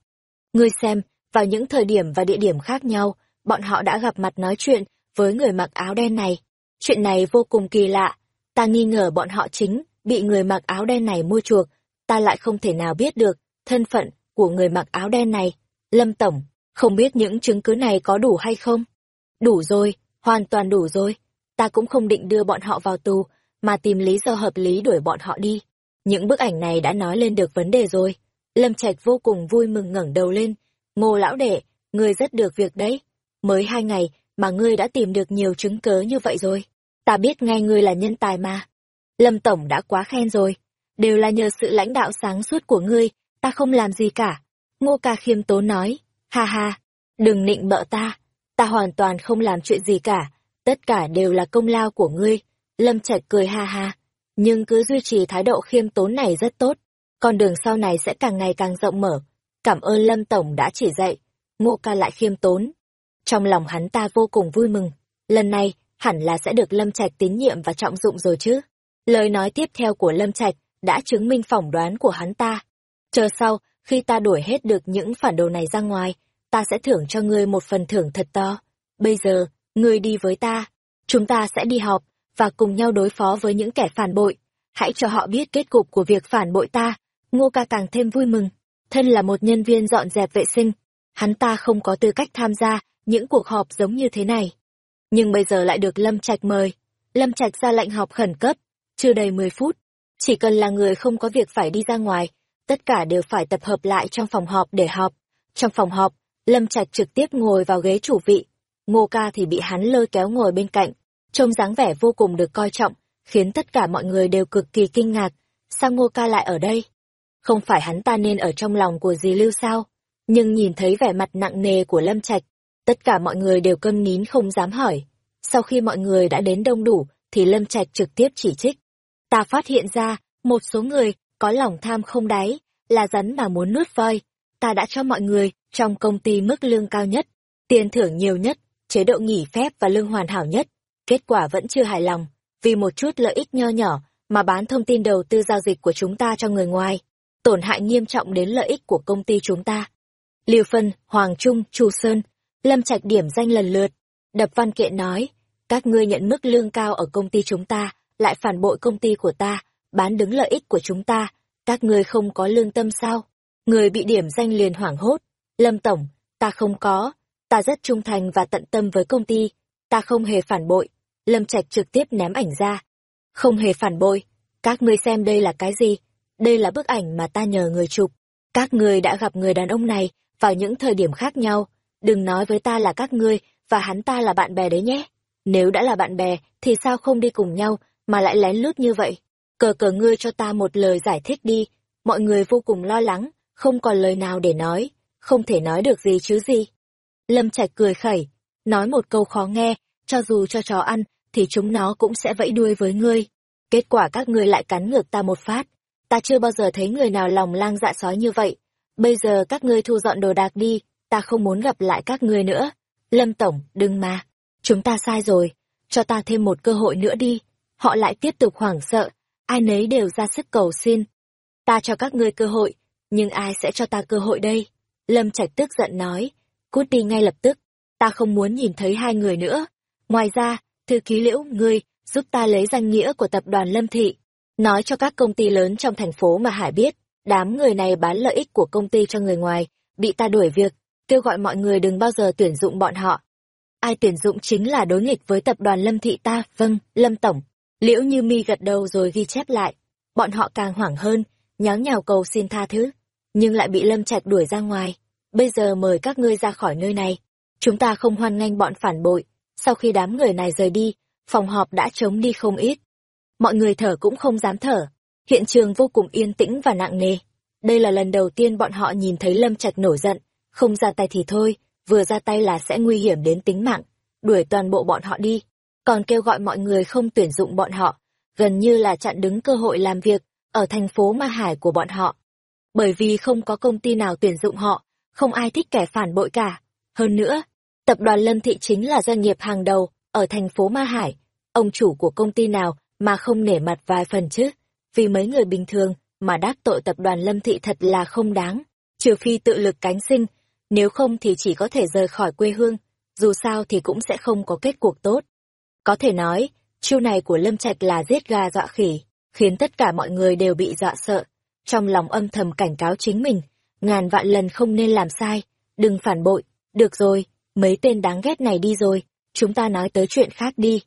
Ngươi xem, vào những thời điểm và địa điểm khác nhau, bọn họ đã gặp mặt nói chuyện với người mặc áo đen này. Chuyện này vô cùng kỳ lạ, ta nghi ngờ bọn họ chính bị người mặc áo đen này mua chuộc, ta lại không thể nào biết được thân phận của người mặc áo đen này. Lâm Tổng, không biết những chứng cứ này có đủ hay không? Đủ rồi, hoàn toàn đủ rồi. Ta cũng không định đưa bọn họ vào tù, mà tìm lý do hợp lý đuổi bọn họ đi. Những bức ảnh này đã nói lên được vấn đề rồi. Lâm Trạch vô cùng vui mừng ngẩng đầu lên. Ngô lão đệ, ngươi rất được việc đấy. Mới hai ngày mà ngươi đã tìm được nhiều chứng cớ như vậy rồi. Ta biết ngay ngươi là nhân tài mà. Lâm Tổng đã quá khen rồi. đều là nhờ sự lãnh đạo sáng suốt của ngươi, ta không làm gì cả. Ngô ca khiêm tốn nói, ha ha, đừng nịnh bợ ta, ta hoàn toàn không làm chuyện gì cả, tất cả đều là công lao của ngươi. Lâm Trạch cười ha ha, nhưng cứ duy trì thái độ khiêm tốn này rất tốt, con đường sau này sẽ càng ngày càng rộng mở. Cảm ơn Lâm Tổng đã chỉ dạy, ngô ca lại khiêm tốn. Trong lòng hắn ta vô cùng vui mừng, lần này hẳn là sẽ được Lâm Trạch tín nhiệm và trọng dụng rồi chứ. Lời nói tiếp theo của Lâm Trạch đã chứng minh phỏng đoán của hắn ta. Chờ sau, khi ta đuổi hết được những phản đồ này ra ngoài, ta sẽ thưởng cho ngươi một phần thưởng thật to. Bây giờ, ngươi đi với ta, chúng ta sẽ đi họp, và cùng nhau đối phó với những kẻ phản bội. Hãy cho họ biết kết cục của việc phản bội ta. Ngô ca càng thêm vui mừng. Thân là một nhân viên dọn dẹp vệ sinh, hắn ta không có tư cách tham gia những cuộc họp giống như thế này. Nhưng bây giờ lại được Lâm Trạch mời. Lâm Trạch ra lệnh họp khẩn cấp, chưa đầy 10 phút. Chỉ cần là người không có việc phải đi ra ngoài, tất cả đều phải tập hợp lại trong phòng họp để họp. Trong phòng họp, Lâm Trạch trực tiếp ngồi vào ghế chủ vị. Ngô ca thì bị hắn lôi kéo ngồi bên cạnh, trông dáng vẻ vô cùng được coi trọng, khiến tất cả mọi người đều cực kỳ kinh ngạc. Sao Ngô ca lại ở đây? Không phải hắn ta nên ở trong lòng của dì Lưu sao? Nhưng nhìn thấy vẻ mặt nặng nề của Lâm Trạch, tất cả mọi người đều câm nín không dám hỏi. Sau khi mọi người đã đến đông đủ, thì Lâm Trạch trực tiếp chỉ trích. Ta phát hiện ra, một số người có lòng tham không đáy, là rắn mà muốn nuốt voi. Ta đã cho mọi người trong công ty mức lương cao nhất, tiền thưởng nhiều nhất, chế độ nghỉ phép và lương hoàn hảo nhất. Kết quả vẫn chưa hài lòng, vì một chút lợi ích nho nhỏ mà bán thông tin đầu tư giao dịch của chúng ta cho người ngoài, tổn hại nghiêm trọng đến lợi ích của công ty chúng ta. Liêu Phân, Hoàng Trung, Chu Sơn, Lâm Trạch điểm danh lần lượt, đập văn kiện nói, các ngươi nhận mức lương cao ở công ty chúng ta, lại phản bội công ty của ta, bán đứng lợi ích của chúng ta, các ngươi không có lương tâm sao? Người bị điểm danh liền hoảng hốt, Lâm Tổng, ta không có, ta rất trung thành và tận tâm với công ty, ta không hề phản bội. Lâm Trạch trực tiếp ném ảnh ra. Không hề phản bội, các ngươi xem đây là cái gì? Đây là bức ảnh mà ta nhờ người chụp. Các ngươi đã gặp người đàn ông này vào những thời điểm khác nhau, đừng nói với ta là các ngươi và hắn ta là bạn bè đấy nhé. Nếu đã là bạn bè thì sao không đi cùng nhau mà lại lén lút như vậy? Cờ cờ ngươi cho ta một lời giải thích đi. Mọi người vô cùng lo lắng, không còn lời nào để nói, không thể nói được gì chứ gì. Lâm Trạch cười khẩy, nói một câu khó nghe, cho dù cho chó ăn, thì chúng nó cũng sẽ vẫy đuôi với ngươi. Kết quả các ngươi lại cắn ngược ta một phát. Ta chưa bao giờ thấy người nào lòng lang dạ sói như vậy. Bây giờ các ngươi thu dọn đồ đạc đi, ta không muốn gặp lại các ngươi nữa. Lâm Tổng, đừng mà. Chúng ta sai rồi, cho ta thêm một cơ hội nữa đi. Họ lại tiếp tục hoảng sợ, ai nấy đều ra sức cầu xin. Ta cho các ngươi cơ hội, nhưng ai sẽ cho ta cơ hội đây? Lâm Trạch tức giận nói, cút đi ngay lập tức, ta không muốn nhìn thấy hai người nữa. Ngoài ra, thư ký liễu, ngươi, giúp ta lấy danh nghĩa của tập đoàn Lâm Thị, nói cho các công ty lớn trong thành phố mà Hải biết, đám người này bán lợi ích của công ty cho người ngoài, bị ta đuổi việc, kêu gọi mọi người đừng bao giờ tuyển dụng bọn họ. Ai tuyển dụng chính là đối nghịch với tập đoàn Lâm Thị ta, vâng, Lâm Tổng. Liễu Như Mi gật đầu rồi ghi chép lại. Bọn họ càng hoảng hơn, nháo nhào cầu xin tha thứ, nhưng lại bị Lâm Trạch đuổi ra ngoài. Bây giờ mời các ngươi ra khỏi nơi này. Chúng ta không hoan nghênh bọn phản bội. Sau khi đám người này rời đi, phòng họp đã trống đi không ít. Mọi người thở cũng không dám thở. Hiện trường vô cùng yên tĩnh và nặng nề. Đây là lần đầu tiên bọn họ nhìn thấy Lâm Trạch nổi giận. Không ra tay thì thôi, vừa ra tay là sẽ nguy hiểm đến tính mạng. Đuổi toàn bộ bọn họ đi. Còn kêu gọi mọi người không tuyển dụng bọn họ. Gần như là chặn đứng cơ hội làm việc ở thành phố Ma Hải của bọn họ. Bởi vì không có công ty nào tuyển dụng họ, không ai thích kẻ phản bội cả. Hơn nữa, tập đoàn Lâm Thị chính là doanh nghiệp hàng đầu ở thành phố Ma Hải. Ông chủ của công ty nào mà không nể mặt vài phần chứ? Vì mấy người bình thường mà đắc tội tập đoàn Lâm Thị thật là không đáng. Trừ phi tự lực cánh sinh, nếu không thì chỉ có thể rời khỏi quê hương, dù sao thì cũng sẽ không có kết cuộc tốt. Có thể nói, chiêu này của Lâm Trạch là giết gà dọa khỉ khiến tất cả mọi người đều bị dọa sợ. Trong lòng âm thầm cảnh cáo chính mình, ngàn vạn lần không nên làm sai, đừng phản bội, được rồi, mấy tên đáng ghét này đi rồi, chúng ta nói tới chuyện khác đi.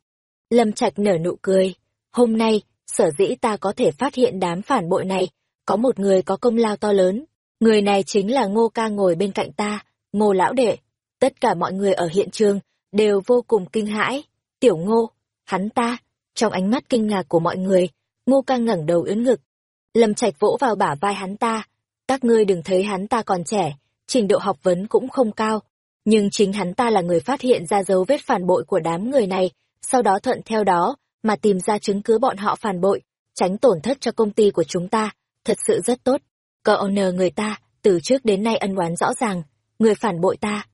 Lâm Trạch nở nụ cười, hôm nay, sở dĩ ta có thể phát hiện đám phản bội này, có một người có công lao to lớn, người này chính là ngô ca ngồi bên cạnh ta, ngô lão đệ. Tất cả mọi người ở hiện trường đều vô cùng kinh hãi, tiểu ngô, hắn ta, trong ánh mắt kinh ngạc của mọi người, Ngô ca ngẩng đầu ướn ngực. Lâm Trạch vỗ vào bả vai hắn ta. Các ngươi đừng thấy hắn ta còn trẻ, trình độ học vấn cũng không cao. Nhưng chính hắn ta là người phát hiện ra dấu vết phản bội của đám người này, sau đó thuận theo đó, mà tìm ra chứng cứ bọn họ phản bội, tránh tổn thất cho công ty của chúng ta. Thật sự rất tốt. Cờ owner người ta, từ trước đến nay ân oán rõ ràng, người phản bội ta.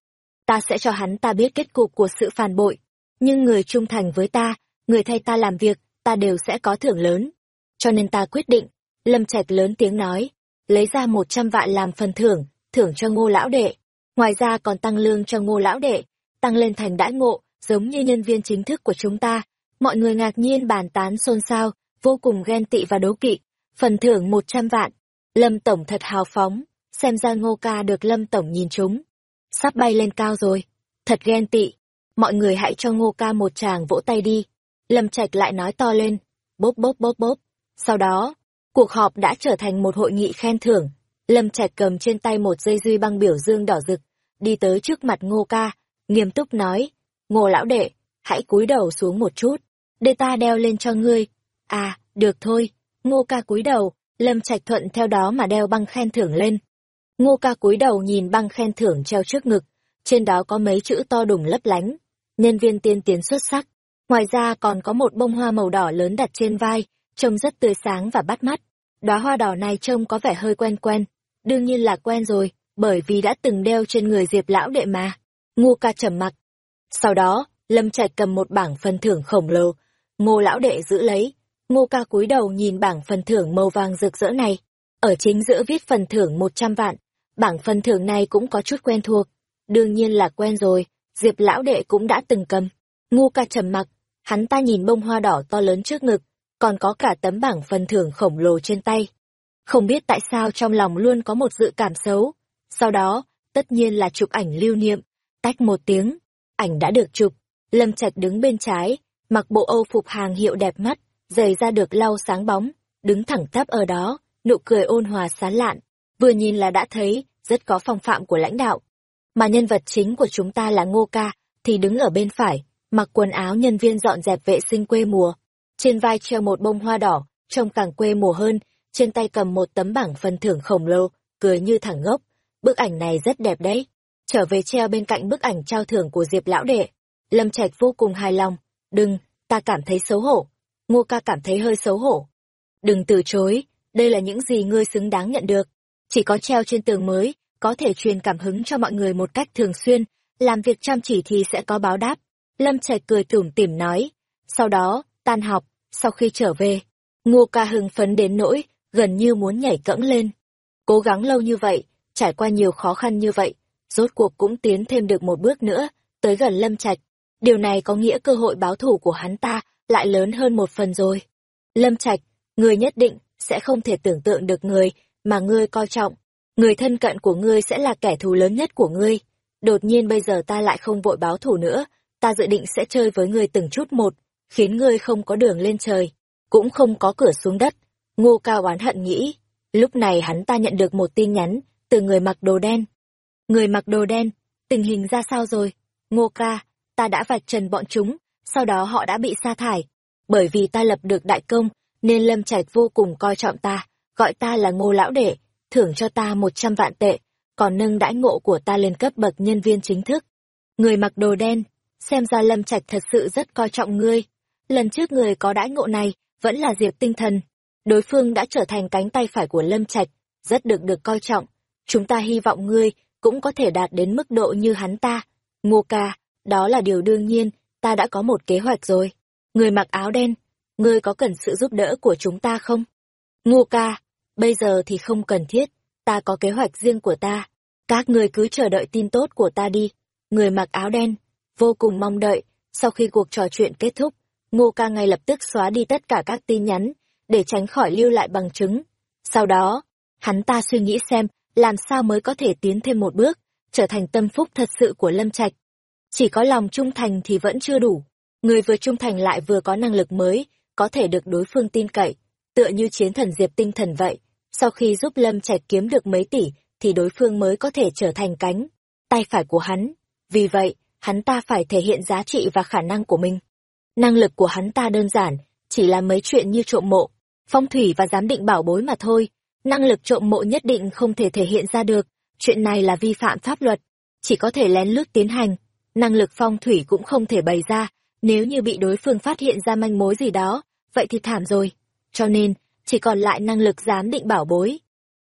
Ta sẽ cho hắn ta biết kết cục của sự phản bội. Nhưng người trung thành với ta, người thay ta làm việc, ta đều sẽ có thưởng lớn. Cho nên ta quyết định, Lâm Trạch lớn tiếng nói, lấy ra một trăm vạn làm phần thưởng, thưởng cho ngô lão đệ. Ngoài ra còn tăng lương cho ngô lão đệ, tăng lên thành đãi ngộ, giống như nhân viên chính thức của chúng ta. Mọi người ngạc nhiên bàn tán xôn xao, vô cùng ghen tị và đố kỵ. Phần thưởng một trăm vạn. Lâm Tổng thật hào phóng, xem ra ngô ca được Lâm Tổng nhìn chúng. Sắp bay lên cao rồi, thật ghen tị. Mọi người hãy cho ngô ca một chàng vỗ tay đi. Lâm Trạch lại nói to lên, bốp bốp bốp bốp. Sau đó, cuộc họp đã trở thành một hội nghị khen thưởng. Lâm Trạch cầm trên tay một dây duy băng biểu dương đỏ rực, đi tới trước mặt Ngô Ca, nghiêm túc nói, Ngô lão đệ, hãy cúi đầu xuống một chút, để ta đeo lên cho ngươi. À, được thôi, Ngô Ca cúi đầu, Lâm Trạch thuận theo đó mà đeo băng khen thưởng lên. Ngô Ca cúi đầu nhìn băng khen thưởng treo trước ngực, trên đó có mấy chữ to đùng lấp lánh, nhân viên tiên tiến xuất sắc. Ngoài ra còn có một bông hoa màu đỏ lớn đặt trên vai, trông rất tươi sáng và bắt mắt. Đóa hoa đỏ này trông có vẻ hơi quen quen, đương nhiên là quen rồi, bởi vì đã từng đeo trên người Diệp lão đệ mà. Ngô ca trầm mặc. Sau đó, Lâm Trạch cầm một bảng phần thưởng khổng lồ, Ngô lão đệ giữ lấy. Ngô ca cúi đầu nhìn bảng phần thưởng màu vàng rực rỡ này. Ở chính giữa viết phần thưởng một trăm vạn. Bảng phần thưởng này cũng có chút quen thuộc. Đương nhiên là quen rồi, Diệp lão đệ cũng đã từng cầm. ngu ca trầm mặc, hắn ta nhìn bông hoa đỏ to lớn trước ngực, còn có cả tấm bảng phần thưởng khổng lồ trên tay. Không biết tại sao trong lòng luôn có một dự cảm xấu. Sau đó, tất nhiên là chụp ảnh lưu niệm. Tách một tiếng, ảnh đã được chụp. Lâm Trạch đứng bên trái, mặc bộ âu phục hàng hiệu đẹp mắt, giày ra được lau sáng bóng, đứng thẳng tắp ở đó, nụ cười ôn hòa sán lạn. Vừa nhìn là đã thấy, rất có phong phạm của lãnh đạo. Mà nhân vật chính của chúng ta là Ngô Ca, thì đứng ở bên phải, mặc quần áo nhân viên dọn dẹp vệ sinh quê mùa. Trên vai treo một bông hoa đỏ, trông càng quê mùa hơn, trên tay cầm một tấm bảng phần thưởng khổng lồ, cười như thẳng ngốc. Bức ảnh này rất đẹp đấy. Trở về treo bên cạnh bức ảnh trao thưởng của Diệp Lão Đệ. Lâm Trạch vô cùng hài lòng. Đừng, ta cảm thấy xấu hổ. Ngô ca cảm thấy hơi xấu hổ. Đừng từ chối, đây là những gì ngươi xứng đáng nhận được. Chỉ có treo trên tường mới, có thể truyền cảm hứng cho mọi người một cách thường xuyên, làm việc chăm chỉ thì sẽ có báo đáp. Lâm Trạch cười tủm tỉm nói. Sau đó, tan học, sau khi trở về, Ngô ca hưng phấn đến nỗi, gần như muốn nhảy cẫng lên. Cố gắng lâu như vậy, trải qua nhiều khó khăn như vậy, rốt cuộc cũng tiến thêm được một bước nữa, tới gần Lâm Trạch. Điều này có nghĩa cơ hội báo thủ của hắn ta lại lớn hơn một phần rồi. Lâm Trạch, người nhất định sẽ không thể tưởng tượng được người mà ngươi coi trọng. Người thân cận của ngươi sẽ là kẻ thù lớn nhất của ngươi. Đột nhiên bây giờ ta lại không vội báo thù nữa, ta dự định sẽ chơi với ngươi từng chút một, khiến ngươi không có đường lên trời, cũng không có cửa xuống đất. Ngô Cao oán hận nghĩ, lúc này hắn ta nhận được một tin nhắn từ người mặc đồ đen. Người mặc đồ đen, tình hình ra sao rồi? Ngô ca, ta đã vạch trần bọn chúng, sau đó họ đã bị sa thải. Bởi vì ta lập được đại công, nên Lâm Trạch vô cùng coi trọng ta, gọi ta là ngô lão đệ, thưởng cho ta một trăm vạn tệ, còn nâng đãi ngộ của ta lên cấp bậc nhân viên chính thức. Người mặc đồ đen, xem ra Lâm Trạch thật sự rất coi trọng ngươi. Lần trước người có đãi ngộ này, vẫn là Diệp Tinh Thần. Đối phương đã trở thành cánh tay phải của Lâm Trạch, rất được được coi trọng. Chúng ta hy vọng ngươi cũng có thể đạt đến mức độ như hắn ta. Ngô ca, đó là điều đương nhiên, ta đã có một kế hoạch rồi. Người mặc áo đen, ngươi có cần sự giúp đỡ của chúng ta không? Ngô ca, bây giờ thì không cần thiết, ta có kế hoạch riêng của ta. Các ngươi cứ chờ đợi tin tốt của ta đi. Người mặc áo đen, vô cùng mong đợi, sau khi cuộc trò chuyện kết thúc, Ngô ca ngay lập tức xóa đi tất cả các tin nhắn, để tránh khỏi lưu lại bằng chứng. Sau đó, hắn ta suy nghĩ xem làm sao mới có thể tiến thêm một bước, trở thành tâm phúc thật sự của Lâm Trạch. Chỉ có lòng trung thành thì vẫn chưa đủ. Người vừa trung thành lại vừa có năng lực mới, có thể được đối phương tin cậy, tựa như chiến thần diệp tinh thần vậy. Sau khi giúp Lâm Trạch kiếm được mấy tỷ, thì đối phương mới có thể trở thành cánh, tay phải của hắn. Vì vậy, hắn ta phải thể hiện giá trị và khả năng của mình. Năng lực của hắn ta đơn giản, chỉ là mấy chuyện như trộm mộ, phong thủy và giám định bảo bối mà thôi. Năng lực trộm mộ nhất định không thể thể hiện ra được, chuyện này là vi phạm pháp luật, chỉ có thể lén lút tiến hành. Năng lực phong thủy cũng không thể bày ra, nếu như bị đối phương phát hiện ra manh mối gì đó, vậy thì thảm rồi. Cho nên, chỉ còn lại năng lực giám định bảo bối.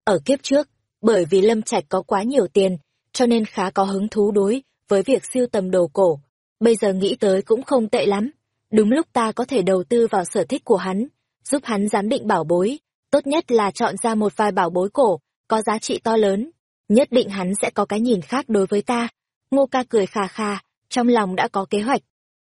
Ở kiếp trước, bởi vì Lâm Trạch có quá nhiều tiền, cho nên khá có hứng thú đối với việc siêu tầm đồ cổ. Bây giờ nghĩ tới cũng không tệ lắm. Đúng lúc ta có thể đầu tư vào sở thích của hắn, giúp hắn giám định bảo bối. Tốt nhất là chọn ra một vài bảo bối cổ, có giá trị to lớn. Nhất định hắn sẽ có cái nhìn khác đối với ta. Ngô ca cười khà khà, trong lòng đã có kế hoạch.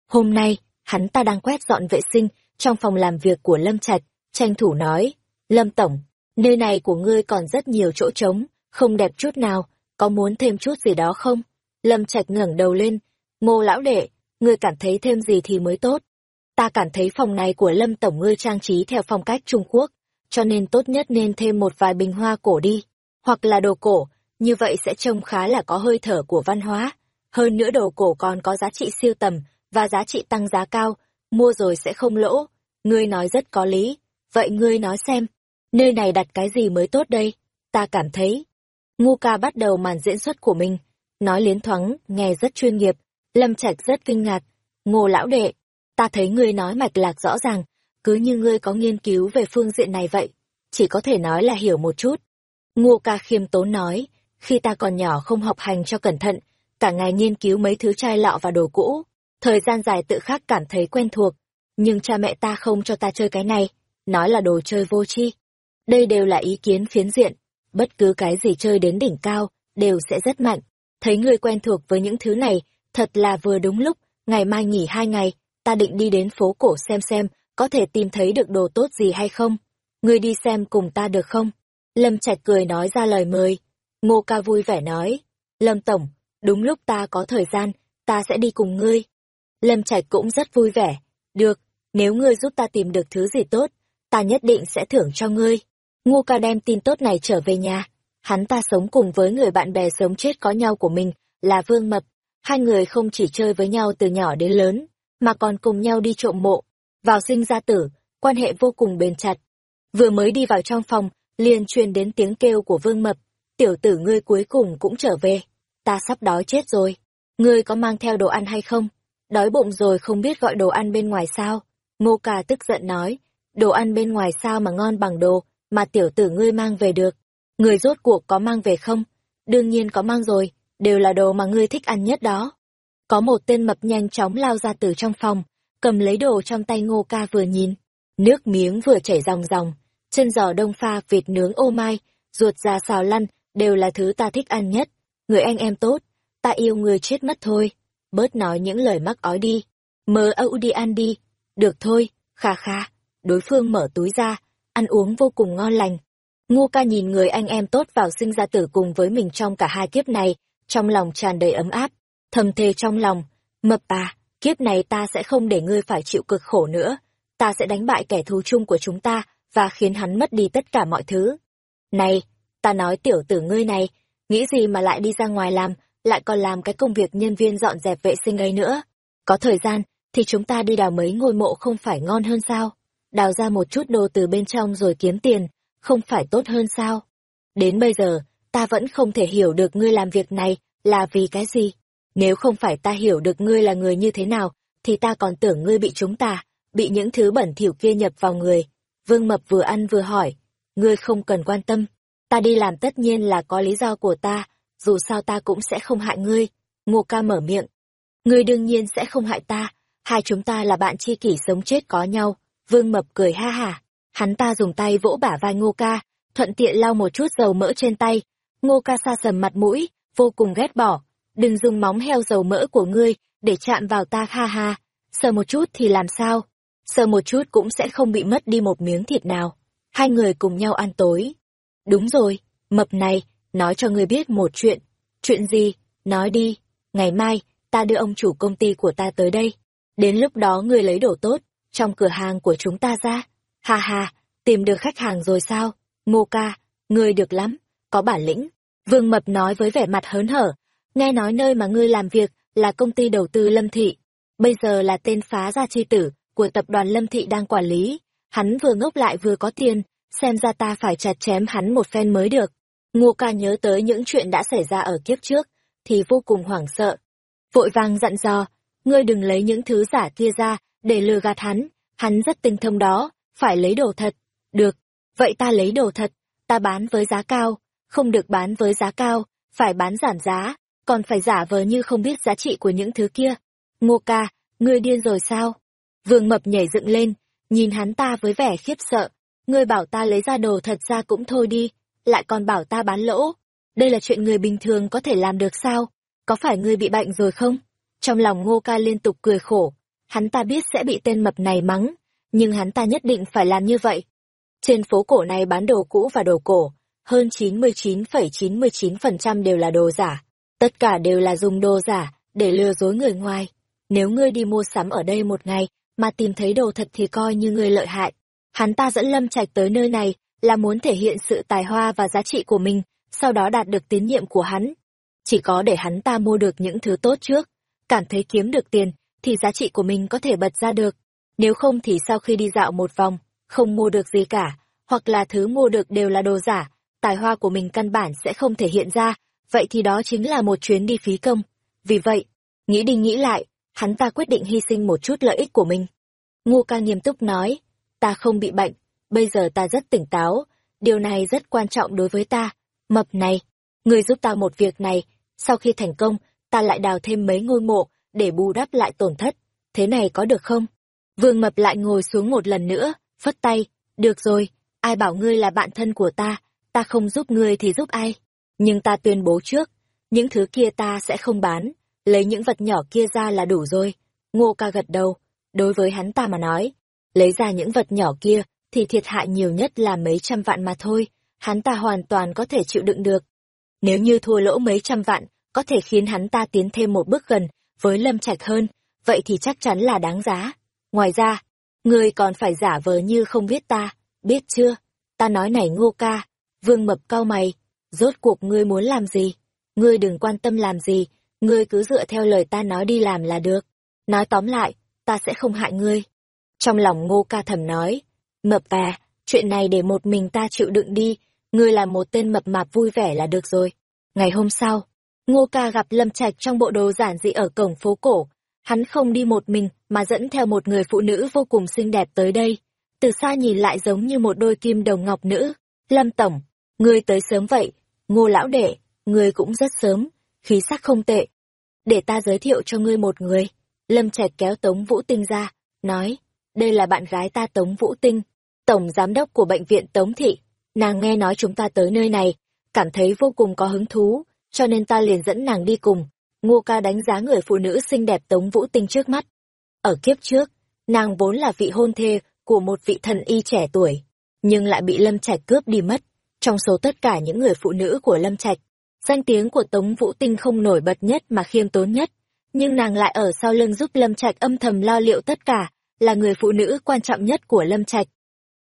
Hôm nay, hắn ta đang quét dọn vệ sinh trong phòng làm việc của Lâm Trạch, tranh thủ nói, Lâm Tổng, nơi này của ngươi còn rất nhiều chỗ trống, không đẹp chút nào, có muốn thêm chút gì đó không? Lâm Trạch ngẩng đầu lên, ngô lão đệ, ngươi cảm thấy thêm gì thì mới tốt. Ta cảm thấy phòng này của Lâm Tổng ngươi trang trí theo phong cách Trung Quốc, cho nên tốt nhất nên thêm một vài bình hoa cổ đi, hoặc là đồ cổ, như vậy sẽ trông khá là có hơi thở của văn hóa. Hơn nữa đồ cổ còn có giá trị siêu tầm và giá trị tăng giá cao, mua rồi sẽ không lỗ. Ngươi nói rất có lý, vậy ngươi nói xem, nơi này đặt cái gì mới tốt đây? Ta cảm thấy. Ngu ca bắt đầu màn diễn xuất của mình, nói liến thoáng, nghe rất chuyên nghiệp. Lâm Trạch rất kinh ngạc. Ngô lão đệ, ta thấy ngươi nói mạch lạc rõ ràng, cứ như ngươi có nghiên cứu về phương diện này vậy. Chỉ có thể nói là hiểu một chút. Ngô ca khiêm tốn nói, khi ta còn nhỏ không học hành cho cẩn thận, cả ngày nghiên cứu mấy thứ chai lọ và đồ cũ, thời gian dài tự khắc cảm thấy quen thuộc, nhưng cha mẹ ta không cho ta chơi cái này, nói là đồ chơi vô tri. Đây đều là ý kiến phiến diện, bất cứ cái gì chơi đến đỉnh cao, đều sẽ rất mạnh. Thấy người quen thuộc với những thứ này, thật là vừa đúng lúc, ngày mai nghỉ hai ngày, ta định đi đến phố cổ xem xem, có thể tìm thấy được đồ tốt gì hay không. Ngươi đi xem cùng ta được không? Lâm Trạch cười nói ra lời mời. Ngô ca vui vẻ nói, Lâm Tổng, đúng lúc ta có thời gian, ta sẽ đi cùng ngươi. Lâm Trạch cũng rất vui vẻ. Được, nếu ngươi giúp ta tìm được thứ gì tốt, ta nhất định sẽ thưởng cho ngươi. Ngô ca đem tin tốt này trở về nhà. Hắn ta sống cùng với người bạn bè sống chết có nhau của mình, là Vương Mập. Hai người không chỉ chơi với nhau từ nhỏ đến lớn, mà còn cùng nhau đi trộm mộ. Vào sinh ra tử, quan hệ vô cùng bền chặt. Vừa mới đi vào trong phòng, liền truyền đến tiếng kêu của Vương Mập. Tiểu tử ngươi cuối cùng cũng trở về. Ta sắp đói chết rồi. Ngươi có mang theo đồ ăn hay không? Đói bụng rồi không biết gọi đồ ăn bên ngoài sao? Ngô ca tức giận nói. Đồ ăn bên ngoài sao mà ngon bằng đồ, mà tiểu tử ngươi mang về được. Người rốt cuộc có mang về không? Đương nhiên có mang rồi, đều là đồ mà ngươi thích ăn nhất đó. Có một tên mập nhanh chóng lao ra từ trong phòng, cầm lấy đồ trong tay ngô ca vừa nhìn. Nước miếng vừa chảy ròng ròng, chân giò đông pha vịt nướng ô mai, ruột già xào lăn, đều là thứ ta thích ăn nhất. Người anh em tốt, ta yêu người chết mất thôi. Bớt nói những lời mắc ói đi. Mơ âu đi ăn đi. Được thôi, kha kha. Đối phương mở túi ra, ăn uống vô cùng ngon lành. Ngu ca nhìn người anh em tốt vào sinh ra tử cùng với mình trong cả hai kiếp này, trong lòng tràn đầy ấm áp, thầm thề trong lòng, mập à, kiếp này ta sẽ không để ngươi phải chịu cực khổ nữa, ta sẽ đánh bại kẻ thù chung của chúng ta, và khiến hắn mất đi tất cả mọi thứ. Này, ta nói tiểu tử ngươi này, nghĩ gì mà lại đi ra ngoài làm, lại còn làm cái công việc nhân viên dọn dẹp vệ sinh ấy nữa. Có thời gian, thì chúng ta đi đào mấy ngôi mộ không phải ngon hơn sao? Đào ra một chút đồ từ bên trong rồi kiếm tiền, không phải tốt hơn sao? Đến bây giờ, ta vẫn không thể hiểu được ngươi làm việc này là vì cái gì. Nếu không phải ta hiểu được ngươi là người như thế nào, thì ta còn tưởng ngươi bị chúng ta, bị những thứ bẩn thỉu kia nhập vào người. Vương Mập vừa ăn vừa hỏi, ngươi không cần quan tâm, ta đi làm tất nhiên là có lý do của ta, dù sao ta cũng sẽ không hại ngươi. Ngô ca mở miệng, ngươi đương nhiên sẽ không hại ta, hai chúng ta là bạn tri kỷ sống chết có nhau. Vương Mập cười ha hả, hắn ta dùng tay vỗ bả vai Ngô ca, thuận tiện lau một chút dầu mỡ trên tay. Ngô ca xa sầm mặt mũi, vô cùng ghét bỏ, đừng dùng móng heo dầu mỡ của ngươi để chạm vào ta ha ha, sờ một chút thì làm sao? Sờ một chút cũng sẽ không bị mất đi một miếng thịt nào. Hai người cùng nhau ăn tối. Đúng rồi, mập này, nói cho ngươi biết một chuyện. Chuyện gì? Nói đi. Ngày mai, ta đưa ông chủ công ty của ta tới đây. Đến lúc đó ngươi lấy đồ tốt, trong cửa hàng của chúng ta ra. Ha ha, tìm được khách hàng rồi sao? Ngô ca, ngươi được lắm, có bản lĩnh. Vương Mập nói với vẻ mặt hớn hở. Nghe nói nơi mà ngươi làm việc là công ty đầu tư Lâm Thị. Bây giờ là tên phá gia chi tử của tập đoàn Lâm Thị đang quản lý. hắn vừa ngốc lại vừa có tiền, xem ra ta phải chặt chém hắn một phen mới được. Ngô ca nhớ tới những chuyện đã xảy ra ở kiếp trước, thì vô cùng hoảng sợ. Vội vàng dặn dò, ngươi đừng lấy những thứ giả kia ra, để lừa gạt hắn, hắn rất tinh thông đó, phải lấy đồ thật. Được, vậy ta lấy đồ thật, ta bán với giá cao, không được bán với giá cao, phải bán giảm giá, còn phải giả vờ như không biết giá trị của những thứ kia. Ngô ca, ngươi điên rồi sao? Vương Mập nhảy dựng lên, nhìn hắn ta với vẻ khiếp sợ. Ngươi bảo ta lấy ra đồ thật ra cũng thôi đi, lại còn bảo ta bán lỗ. Đây là chuyện người bình thường có thể làm được sao? Có phải ngươi bị bệnh rồi không? Trong lòng ngô ca liên tục cười khổ. Hắn ta biết sẽ bị tên mập này mắng, nhưng hắn ta nhất định phải làm như vậy. Trên phố cổ này bán đồ cũ và đồ cổ, hơn 99,99% đều là đồ giả. Tất cả đều là dùng đồ giả để lừa dối người ngoài. Nếu ngươi đi mua sắm ở đây một ngày mà tìm thấy đồ thật thì coi như ngươi lợi hại. Hắn ta dẫn Lâm Trạch tới nơi này là muốn thể hiện sự tài hoa và giá trị của mình, sau đó đạt được tín nhiệm của hắn. Chỉ có để hắn ta mua được những thứ tốt trước, cảm thấy kiếm được tiền, thì giá trị của mình có thể bật ra được. Nếu không thì sau khi đi dạo một vòng, không mua được gì cả, hoặc là thứ mua được đều là đồ giả, tài hoa của mình căn bản sẽ không thể hiện ra, vậy thì đó chính là một chuyến đi phí công. Vì vậy, nghĩ đi nghĩ lại, hắn ta quyết định hy sinh một chút lợi ích của mình. Ngô ca nghiêm túc nói, ta không bị bệnh, bây giờ ta rất tỉnh táo, điều này rất quan trọng đối với ta. Mập này, người giúp ta một việc này, sau khi thành công, ta lại đào thêm mấy ngôi mộ, để bù đắp lại tổn thất. Thế này có được không? Vương Mập lại ngồi xuống một lần nữa, phất tay, được rồi, ai bảo ngươi là bạn thân của ta, ta không giúp ngươi thì giúp ai. Nhưng ta tuyên bố trước, những thứ kia ta sẽ không bán, lấy những vật nhỏ kia ra là đủ rồi. Ngô ca gật đầu, đối với hắn ta mà nói, lấy ra những vật nhỏ kia thì thiệt hại nhiều nhất là mấy trăm vạn mà thôi, hắn ta hoàn toàn có thể chịu đựng được. Nếu như thua lỗ mấy trăm vạn, có thể khiến hắn ta tiến thêm một bước gần với Lâm Trạch hơn, vậy thì chắc chắn là đáng giá. Ngoài ra, ngươi còn phải giả vờ như không biết ta, biết chưa? Ta nói này ngô ca, vương mập cao mày, rốt cuộc ngươi muốn làm gì? Ngươi đừng quan tâm làm gì, ngươi cứ dựa theo lời ta nói đi làm là được. Nói tóm lại, ta sẽ không hại ngươi. Trong lòng ngô ca thầm nói, mập à, chuyện này để một mình ta chịu đựng đi, ngươi là một tên mập mạp vui vẻ là được rồi. Ngày hôm sau, ngô ca gặp Lâm Trạch trong bộ đồ giản dị ở cổng phố cổ. Hắn không đi một mình mà dẫn theo một người phụ nữ vô cùng xinh đẹp tới đây. Từ xa nhìn lại giống như một đôi kim đồng ngọc nữ. Lâm Tổng, ngươi tới sớm vậy, ngô lão đệ, ngươi cũng rất sớm, khí sắc không tệ. Để ta giới thiệu cho ngươi một người. Lâm Trạch kéo Tống Vũ Tinh ra, nói, đây là bạn gái ta Tống Vũ Tinh, tổng giám đốc của bệnh viện Tống Thị. Nàng nghe nói chúng ta tới nơi này, cảm thấy vô cùng có hứng thú, cho nên ta liền dẫn nàng đi cùng. Ngô ca đánh giá người phụ nữ xinh đẹp Tống Vũ Tinh trước mắt. Ở kiếp trước, nàng vốn là vị hôn thê của một vị thần y trẻ tuổi, nhưng lại bị Lâm Trạch cướp đi mất. Trong số tất cả những người phụ nữ của Lâm Trạch, danh tiếng của Tống Vũ Tinh không nổi bật nhất mà khiêm tốn nhất, nhưng nàng lại ở sau lưng giúp Lâm Trạch âm thầm lo liệu tất cả, là người phụ nữ quan trọng nhất của Lâm Trạch.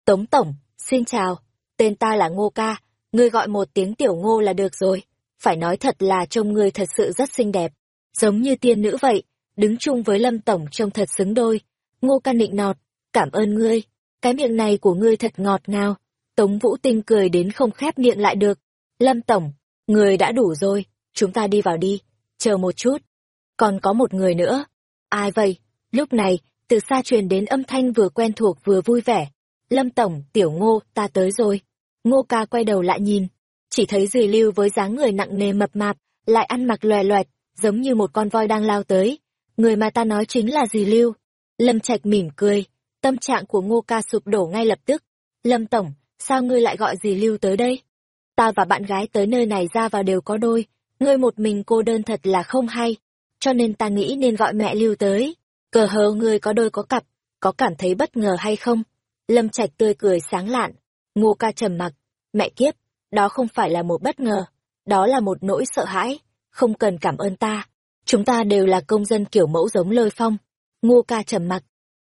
Tống Tổng, xin chào, tên ta là Ngô Ca, ngươi gọi một tiếng tiểu ngô là được rồi. Phải nói thật là trông ngươi thật sự rất xinh đẹp, giống như tiên nữ vậy, đứng chung với Lâm Tổng trông thật xứng đôi. Ngô Ca nịnh nọt, cảm ơn ngươi, cái miệng này của ngươi thật ngọt ngào. Tống Vũ Tinh cười đến không khép miệng lại được. Lâm Tổng, người đã đủ rồi, chúng ta đi vào đi, chờ một chút. Còn có một người nữa. Ai vậy? Lúc này, từ xa truyền đến âm thanh vừa quen thuộc vừa vui vẻ. Lâm Tổng, tiểu ngô, ta tới rồi. Ngô ca quay đầu lại nhìn, chỉ thấy dì lưu với dáng người nặng nề mập mạp, lại ăn mặc loè loẹt, giống như một con voi đang lao tới. Người mà ta nói chính là dì lưu. Lâm Trạch mỉm cười, tâm trạng của ngô ca sụp đổ ngay lập tức. Lâm Tổng, sao ngươi lại gọi dì lưu tới đây? Ta và bạn gái tới nơi này ra vào đều có đôi, ngươi một mình cô đơn thật là không hay, cho nên ta nghĩ nên gọi mẹ lưu tới. Cờ hờ ngươi có đôi có cặp, có cảm thấy bất ngờ hay không? Lâm Trạch tươi cười sáng lạn, ngô ca trầm mặc, mẹ kiếp, đó không phải là một bất ngờ, đó là một nỗi sợ hãi, không cần cảm ơn ta. Chúng ta đều là công dân kiểu mẫu giống lôi phong. Ngô ca trầm mặc,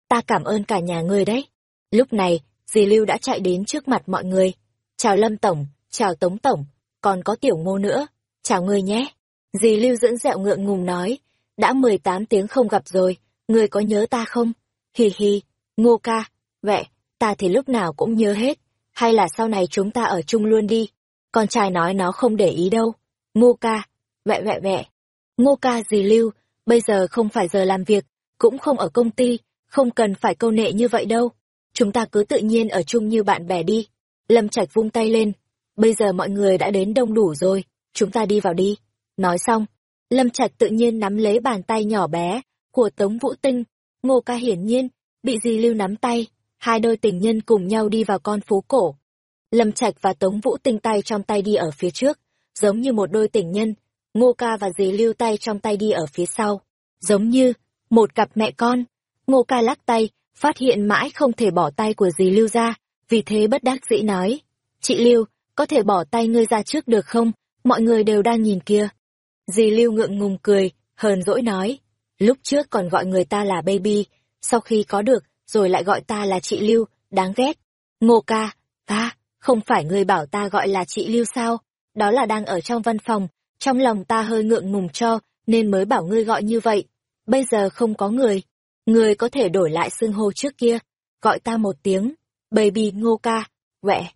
ta cảm ơn cả nhà ngươi đấy. Lúc này, dì Lưu đã chạy đến trước mặt mọi người. Chào Lâm Tổng, chào Tống Tổng, còn có tiểu ngô nữa, chào ngươi nhé. Dì Lưu dẫn dẹo ngượng ngùng nói, đã 18 tiếng không gặp rồi, ngươi có nhớ ta không? Hì hì, ngô ca, vậy ta thì lúc nào cũng nhớ hết, hay là sau này chúng ta ở chung luôn đi. Con trai nói nó không để ý đâu. Ngô ca, mẹ mẹ mẹ. Ngô ca gì lưu, bây giờ không phải giờ làm việc, cũng không ở công ty, không cần phải câu nệ như vậy đâu. Chúng ta cứ tự nhiên ở chung như bạn bè đi. Lâm Trạch vung tay lên. Bây giờ mọi người đã đến đông đủ rồi, chúng ta đi vào đi. Nói xong, Lâm Trạch tự nhiên nắm lấy bàn tay nhỏ bé của Tống Vũ Tinh. Ngô ca hiển nhiên, bị dì lưu nắm tay, hai đôi tình nhân cùng nhau đi vào con phố cổ. Lâm Trạch và Tống Vũ Tinh tay trong tay đi ở phía trước, giống như một đôi tình nhân, Ngô ca và dì lưu tay trong tay đi ở phía sau, giống như một cặp mẹ con. Ngô ca lắc tay, phát hiện mãi không thể bỏ tay của dì lưu ra, vì thế bất đắc dĩ nói, chị lưu, có thể bỏ tay ngươi ra trước được không, mọi người đều đang nhìn kia. Dì lưu ngượng ngùng cười, hờn dỗi nói, lúc trước còn gọi người ta là baby, sau khi có được, rồi lại gọi ta là chị lưu, đáng ghét. Ngô ca, ta, không phải ngươi bảo ta gọi là chị lưu sao, đó là đang ở trong văn phòng, trong lòng ta hơi ngượng ngùng cho, nên mới bảo ngươi gọi như vậy. Bây giờ không có người, người có thể đổi lại xưng hô trước kia, gọi ta một tiếng, baby ngô ca, quẹ.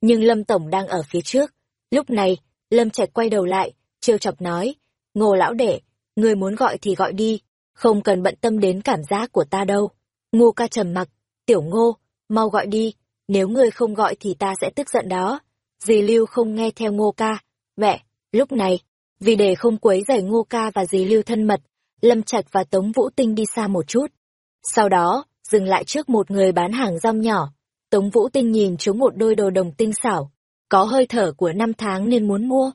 Nhưng Lâm Tổng đang ở phía trước. Lúc này, Lâm Trạch quay đầu lại, trêu chọc nói, ngô lão đệ, người muốn gọi thì gọi đi, không cần bận tâm đến cảm giác của ta đâu. Ngô ca trầm mặc, tiểu ngô, mau gọi đi, nếu ngươi không gọi thì ta sẽ tức giận đó. Dì Lưu không nghe theo ngô ca, mẹ, lúc này, vì để không quấy rầy ngô ca và dì Lưu thân mật, Lâm Trạch và Tống Vũ Tinh đi xa một chút. Sau đó, dừng lại trước một người bán hàng rong nhỏ. Tống Vũ Tinh nhìn chúng một đôi đồ đồng tinh xảo, có hơi thở của năm tháng nên muốn mua.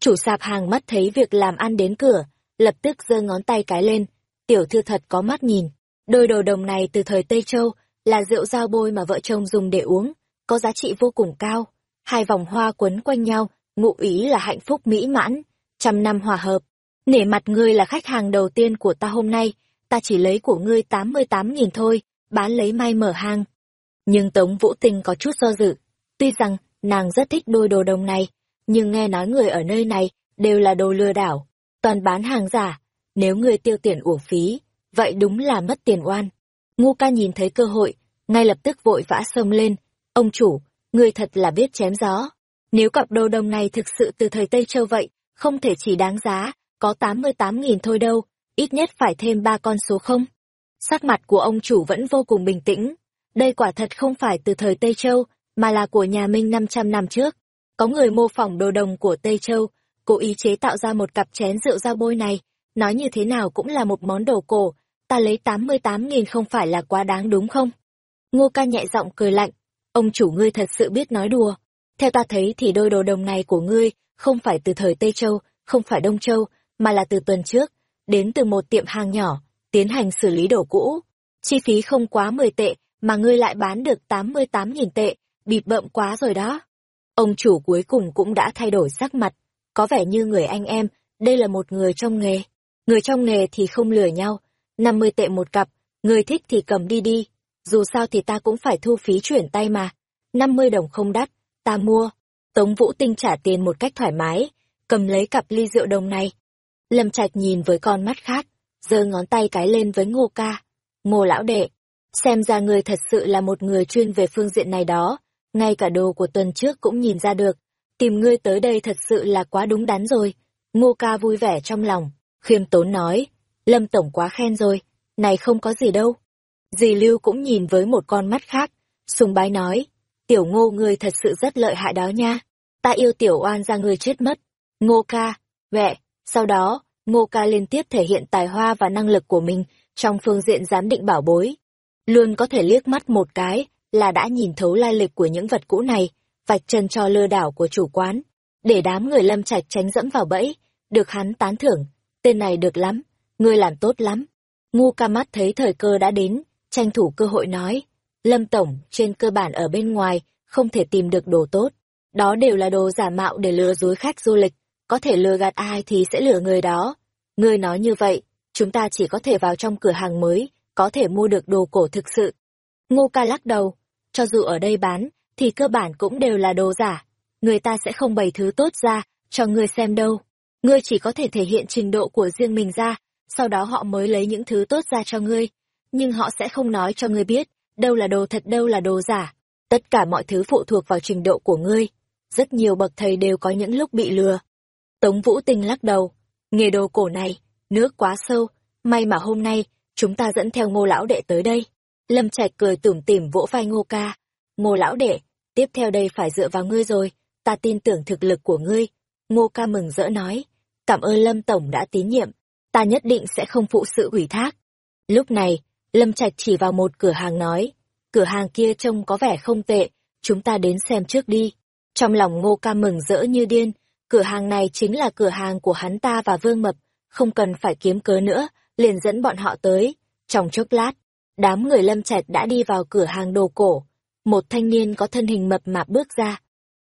Chủ sạp hàng mắt thấy việc làm ăn đến cửa, lập tức giơ ngón tay cái lên, tiểu thư thật có mắt nhìn. Đôi đồ đồng này từ thời Tây Châu, là rượu dao bôi mà vợ chồng dùng để uống, có giá trị vô cùng cao. Hai vòng hoa quấn quanh nhau, ngụ ý là hạnh phúc mỹ mãn, trăm năm hòa hợp. Nể mặt ngươi là khách hàng đầu tiên của ta hôm nay, ta chỉ lấy của ngươi tám mươi tám nghìn thôi, bán lấy may mở hàng. Nhưng Tống Vũ Tinh có chút do dự. Tuy rằng, nàng rất thích đôi đồ đồng này, nhưng nghe nói người ở nơi này đều là đồ lừa đảo, toàn bán hàng giả. Nếu người tiêu tiền uổng phí, vậy đúng là mất tiền oan. Ngu ca nhìn thấy cơ hội, ngay lập tức vội vã xông lên. Ông chủ, người thật là biết chém gió. Nếu cặp đồ đồng này thực sự từ thời Tây Châu vậy, không thể chỉ đáng giá, có tám mươi tám nghìn thôi đâu, ít nhất phải thêm ba con số không. Sắc mặt của ông chủ vẫn vô cùng bình tĩnh. Đây quả thật không phải từ thời Tây Châu, mà là của nhà Minh 500 năm trước. Có người mô phỏng đồ đồng của Tây Châu, cố ý chế tạo ra một cặp chén rượu dao bôi này, nói như thế nào cũng là một món đồ cổ, ta lấy tám mươi tám nghìn không phải là quá đáng đúng không? Ngô ca nhẹ giọng cười lạnh, ông chủ ngươi thật sự biết nói đùa. Theo ta thấy thì đôi đồ đồng này của ngươi không phải từ thời Tây Châu, không phải Đông Châu, mà là từ tuần trước, đến từ một tiệm hàng nhỏ, tiến hành xử lý đồ cũ. Chi phí không quá 10 tệ, mà ngươi lại bán được 88.000 tệ, bịp bợm quá rồi đó. Ông chủ cuối cùng cũng đã thay đổi sắc mặt, có vẻ như người anh em, đây là một người trong nghề. Người trong nghề thì không lừa nhau, 50 tệ một cặp, người thích thì cầm đi đi, dù sao thì ta cũng phải thu phí chuyển tay mà. 50 đồng không đắt, ta mua. Tống Vũ Tinh trả tiền một cách thoải mái, cầm lấy cặp ly rượu đồng này. Lâm Trạch nhìn với con mắt khác, giơ ngón tay cái lên với Ngô ca. Ngô lão đệ, xem ra người thật sự là một người chuyên về phương diện này đó, ngay cả đồ của tuần trước cũng nhìn ra được. Tìm ngươi tới đây thật sự là quá đúng đắn rồi. Ngô ca vui vẻ trong lòng, khiêm tốn nói, Lâm Tổng quá khen rồi, này không có gì đâu. Dì Lưu cũng nhìn với một con mắt khác, sùng bái nói, tiểu ngô ngươi thật sự rất lợi hại đó nha, ta yêu tiểu oan ra ngươi chết mất. Ngô ca, vẹ, sau đó, ngô ca liên tiếp thể hiện tài hoa và năng lực của mình trong phương diện giám định bảo bối. Luôn có thể liếc mắt một cái là đã nhìn thấu lai lịch của những vật cũ này, vạch chân cho lừa đảo của chủ quán, để đám người lâm trạch tránh dẫm vào bẫy, được hắn tán thưởng, tên này được lắm, ngươi làm tốt lắm. Ngu ca mắt thấy thời cơ đã đến, tranh thủ cơ hội nói, Lâm Tổng, trên cơ bản ở bên ngoài, không thể tìm được đồ tốt. Đó đều là đồ giả mạo để lừa dối khách du lịch, có thể lừa gạt ai thì sẽ lừa người đó. Ngươi nói như vậy, chúng ta chỉ có thể vào trong cửa hàng mới, có thể mua được đồ cổ thực sự. Ngô ca lắc đầu, cho dù ở đây bán, thì cơ bản cũng đều là đồ giả. Người ta sẽ không bày thứ tốt ra, cho ngươi xem đâu. Ngươi chỉ có thể thể hiện trình độ của riêng mình ra, sau đó họ mới lấy những thứ tốt ra cho ngươi. Nhưng họ sẽ không nói cho ngươi biết, đâu là đồ thật đâu là đồ giả. Tất cả mọi thứ phụ thuộc vào trình độ của ngươi. Rất nhiều bậc thầy đều có những lúc bị lừa. Tống Vũ Tinh lắc đầu. Nghề đồ cổ này, nước quá sâu. May mà hôm nay, chúng ta dẫn theo ngô lão đệ tới đây. Lâm Trạch cười tủm tỉm vỗ vai ngô ca. Ngô lão đệ, tiếp theo đây phải dựa vào ngươi rồi. Ta tin tưởng thực lực của ngươi. Ngô ca mừng rỡ nói. Cảm ơn Lâm Tổng đã tín nhiệm. Ta nhất định sẽ không phụ sự ủy thác. Lúc này, Lâm Trạch chỉ vào một cửa hàng nói, cửa hàng kia trông có vẻ không tệ, chúng ta đến xem trước đi. Trong lòng ngô ca mừng rỡ như điên, cửa hàng này chính là cửa hàng của hắn ta và Vương Mập, không cần phải kiếm cớ nữa, liền dẫn bọn họ tới. Trong chốc lát, đám người Lâm Trạch đã đi vào cửa hàng đồ cổ. Một thanh niên có thân hình mập mạp bước ra.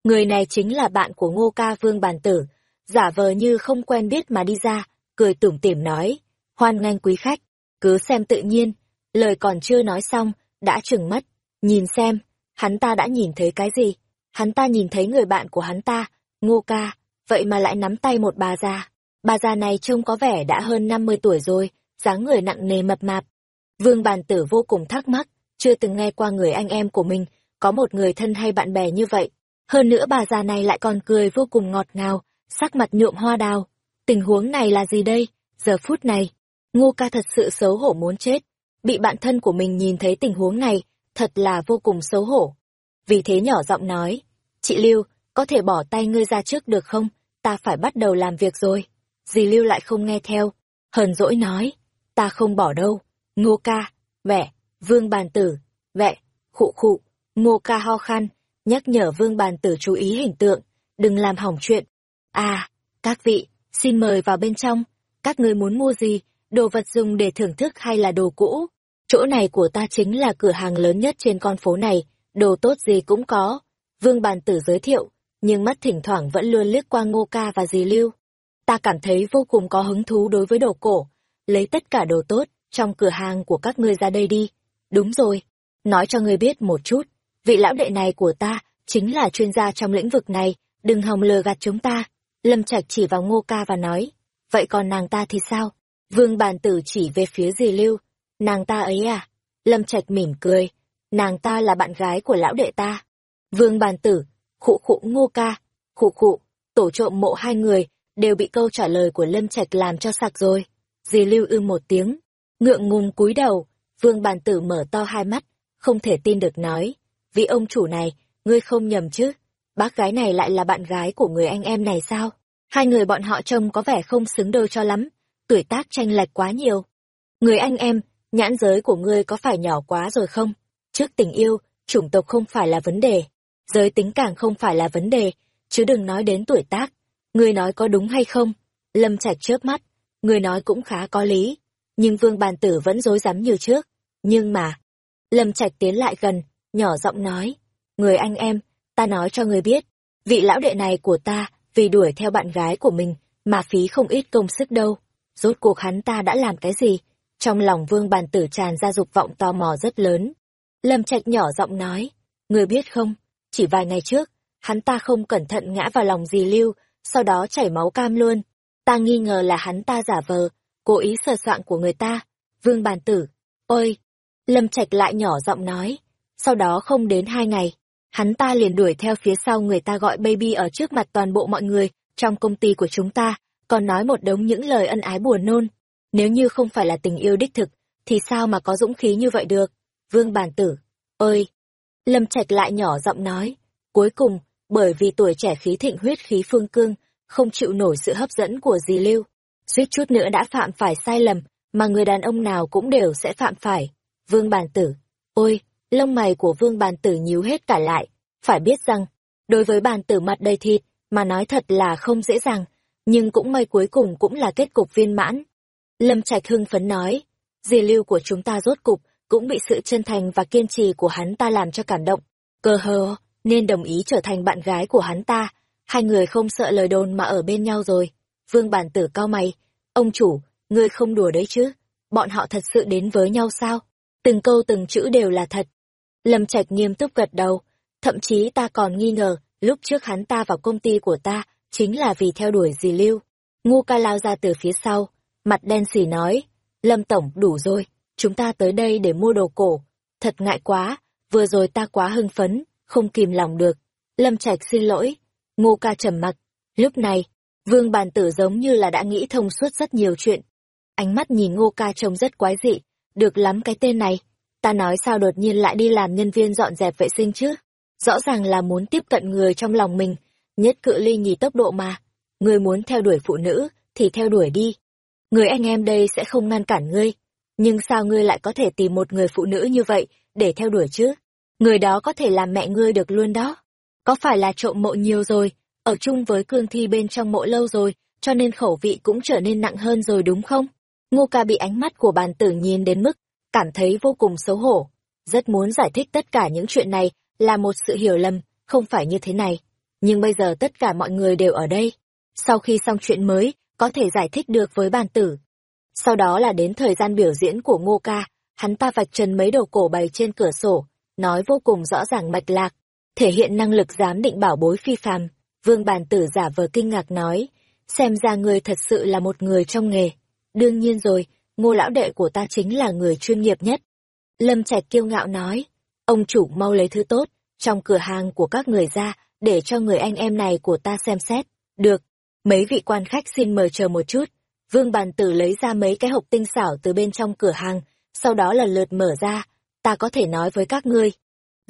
Người này chính là bạn của ngô ca Vương Bản Tử, giả vờ như không quen biết mà đi ra, cười tủm tỉm nói, hoan nghênh quý khách, cứ xem tự nhiên, lời còn chưa nói xong, đã trừng mắt, nhìn xem, hắn ta đã nhìn thấy cái gì, hắn ta nhìn thấy người bạn của hắn ta, ngô ca, vậy mà lại nắm tay một bà già, bà già này trông có vẻ đã hơn 50 tuổi rồi, dáng người nặng nề mập mạp. Vương bàn tử vô cùng thắc mắc, chưa từng nghe qua người anh em của mình, có một người thân hay bạn bè như vậy. Hơn nữa bà già này lại còn cười vô cùng ngọt ngào, sắc mặt nhuộm hoa đào. Tình huống này là gì đây? Giờ phút này, Ngô ca thật sự xấu hổ muốn chết. Bị bạn thân của mình nhìn thấy tình huống này, thật là vô cùng xấu hổ. Vì thế nhỏ giọng nói, chị Lưu, có thể bỏ tay ngươi ra trước được không? Ta phải bắt đầu làm việc rồi. Dì Lưu lại không nghe theo. Hờn dỗi nói, ta không bỏ đâu. Ngô ca, vẻ, vương bàn tử, vẹ, khụ khụ, ngô ca ho khan, nhắc nhở vương bàn tử chú ý hình tượng, đừng làm hỏng chuyện. À, các vị, xin mời vào bên trong, các ngươi muốn mua gì, đồ vật dùng để thưởng thức hay là đồ cũ. Chỗ này của ta chính là cửa hàng lớn nhất trên con phố này, đồ tốt gì cũng có. Vương bàn tử giới thiệu, nhưng mắt thỉnh thoảng vẫn luôn liếc qua ngô ca và dì lưu. Ta cảm thấy vô cùng có hứng thú đối với đồ cổ, lấy tất cả đồ tốt trong cửa hàng của các ngươi ra đây đi. Đúng rồi, nói cho ngươi biết một chút, vị lão đệ này của ta chính là chuyên gia trong lĩnh vực này, đừng hòng lừa gạt chúng ta. Lâm Trạch chỉ vào ngô ca và nói, vậy còn nàng ta thì sao? Vương bàn tử chỉ về phía dì Lưu. Nàng ta ấy à? Lâm Trạch mỉm cười. Nàng ta là bạn gái của lão đệ ta. Vương bàn tử, khụ khụ ngô ca, khụ khụ, tổ trộm mộ hai người, đều bị câu trả lời của Lâm Trạch làm cho sặc rồi. Dì Lưu ư một tiếng, ngượng ngùng cúi đầu, vương bàn tử mở to hai mắt, không thể tin được nói. Vị ông chủ này, ngươi không nhầm chứ? Bác gái này lại là bạn gái của người anh em này sao? Hai người bọn họ trông có vẻ không xứng đôi cho lắm, tuổi tác tranh lệch quá nhiều. Người anh em, nhãn giới của ngươi có phải nhỏ quá rồi không? Trước tình yêu, chủng tộc không phải là vấn đề, giới tính càng không phải là vấn đề, chứ đừng nói đến tuổi tác. Ngươi nói có đúng hay không? Lâm Trạch chớp mắt, ngươi nói cũng khá có lý, nhưng Vương Bàn Tử vẫn dối rắm như trước. Nhưng mà, Lâm Trạch tiến lại gần, nhỏ giọng nói, người anh em, ta nói cho ngươi biết, vị lão đệ này của ta, vì đuổi theo bạn gái của mình, mà phí không ít công sức đâu rốt cuộc hắn ta đã làm cái gì? Trong lòng vương bàn tử tràn ra dục vọng tò mò rất lớn. Lâm Trạch nhỏ giọng nói, người biết không, chỉ vài ngày trước, hắn ta không cẩn thận ngã vào lòng dì lưu, sau đó chảy máu cam luôn. Ta nghi ngờ là hắn ta giả vờ, cố ý sờ soạn của người ta. Vương bàn tử, ôi! Lâm Trạch lại nhỏ giọng nói, sau đó không đến hai ngày, hắn ta liền đuổi theo phía sau người ta gọi baby ở trước mặt toàn bộ mọi người trong công ty của chúng ta, còn nói một đống những lời ân ái buồn nôn. Nếu như không phải là tình yêu đích thực, thì sao mà có dũng khí như vậy được? Vương Bàn Tử, ơi! Lâm Trạch lại nhỏ giọng nói, cuối cùng, bởi vì tuổi trẻ khí thịnh huyết khí phương cương, không chịu nổi sự hấp dẫn của dì Lưu, suýt chút nữa đã phạm phải sai lầm, mà người đàn ông nào cũng đều sẽ phạm phải. Vương Bàn Tử, ôi, lông mày của Vương Bàn Tử nhíu hết cả lại, phải biết rằng, đối với Bàn Tử mặt đầy thịt, mà nói thật là không dễ dàng, nhưng cũng may cuối cùng cũng là kết cục viên mãn. Lâm Trạch hưng phấn nói, di lưu của chúng ta rốt cục, cũng bị sự chân thành và kiên trì của hắn ta làm cho cảm động. Cơ hờ, nên đồng ý trở thành bạn gái của hắn ta. Hai người không sợ lời đồn mà ở bên nhau rồi. Vương bản tử cao mày, ông chủ, ngươi không đùa đấy chứ? Bọn họ thật sự đến với nhau sao? Từng câu từng chữ đều là thật. Lâm Trạch nghiêm túc gật đầu, thậm chí ta còn nghi ngờ, lúc trước hắn ta vào công ty của ta, chính là vì theo đuổi dì Lưu. Ngu ca lao ra từ phía sau, mặt đen xỉ nói, Lâm Tổng đủ rồi, chúng ta tới đây để mua đồ cổ. thật ngại quá, vừa rồi ta quá hưng phấn, không kìm lòng được. Lâm Trạch xin lỗi. Ngô ca trầm mặc. Lúc này, Vương Bàn Tử giống như là đã nghĩ thông suốt rất nhiều chuyện. Ánh mắt nhìn Ngô ca trông rất quái dị. Được lắm cái tên này. Ta nói sao đột nhiên lại đi làm nhân viên dọn dẹp vệ sinh chứ? Rõ ràng là muốn tiếp cận người trong lòng mình. Nhất cự ly nhì tốc độ mà. Người muốn theo đuổi phụ nữ, thì theo đuổi đi. Người anh em đây sẽ không ngăn cản ngươi. Nhưng sao ngươi lại có thể tìm một người phụ nữ như vậy, để theo đuổi chứ? Người đó có thể làm mẹ ngươi được luôn đó. Có phải là trộm mộ nhiều rồi, ở chung với cương thi bên trong mộ lâu rồi, cho nên khẩu vị cũng trở nên nặng hơn rồi đúng không? Ngô ca bị ánh mắt của bàn tử nhìn đến mức, cảm thấy vô cùng xấu hổ. Rất muốn giải thích tất cả những chuyện này là một sự hiểu lầm, không phải như thế này. Nhưng bây giờ tất cả mọi người đều ở đây. Sau khi xong chuyện mới, có thể giải thích được với bàn tử. Sau đó là đến thời gian biểu diễn của Ngô ca, hắn ta vạch trần mấy đầu cổ bày trên cửa sổ, nói vô cùng rõ ràng mạch lạc, thể hiện năng lực giám định bảo bối phi phàm. Vương bàn tử giả vờ kinh ngạc nói, xem ra người thật sự là một người trong nghề. Đương nhiên rồi, ngô lão đệ của ta chính là người chuyên nghiệp nhất. Lâm Trạch kiêu ngạo nói, ông chủ mau lấy thứ tốt, trong cửa hàng của các người ra, để cho người anh em này của ta xem xét. Được, mấy vị quan khách xin mời chờ một chút. Vương bàn tử lấy ra mấy cái hộp tinh xảo từ bên trong cửa hàng, sau đó lần lượt mở ra, ta có thể nói với các ngươi.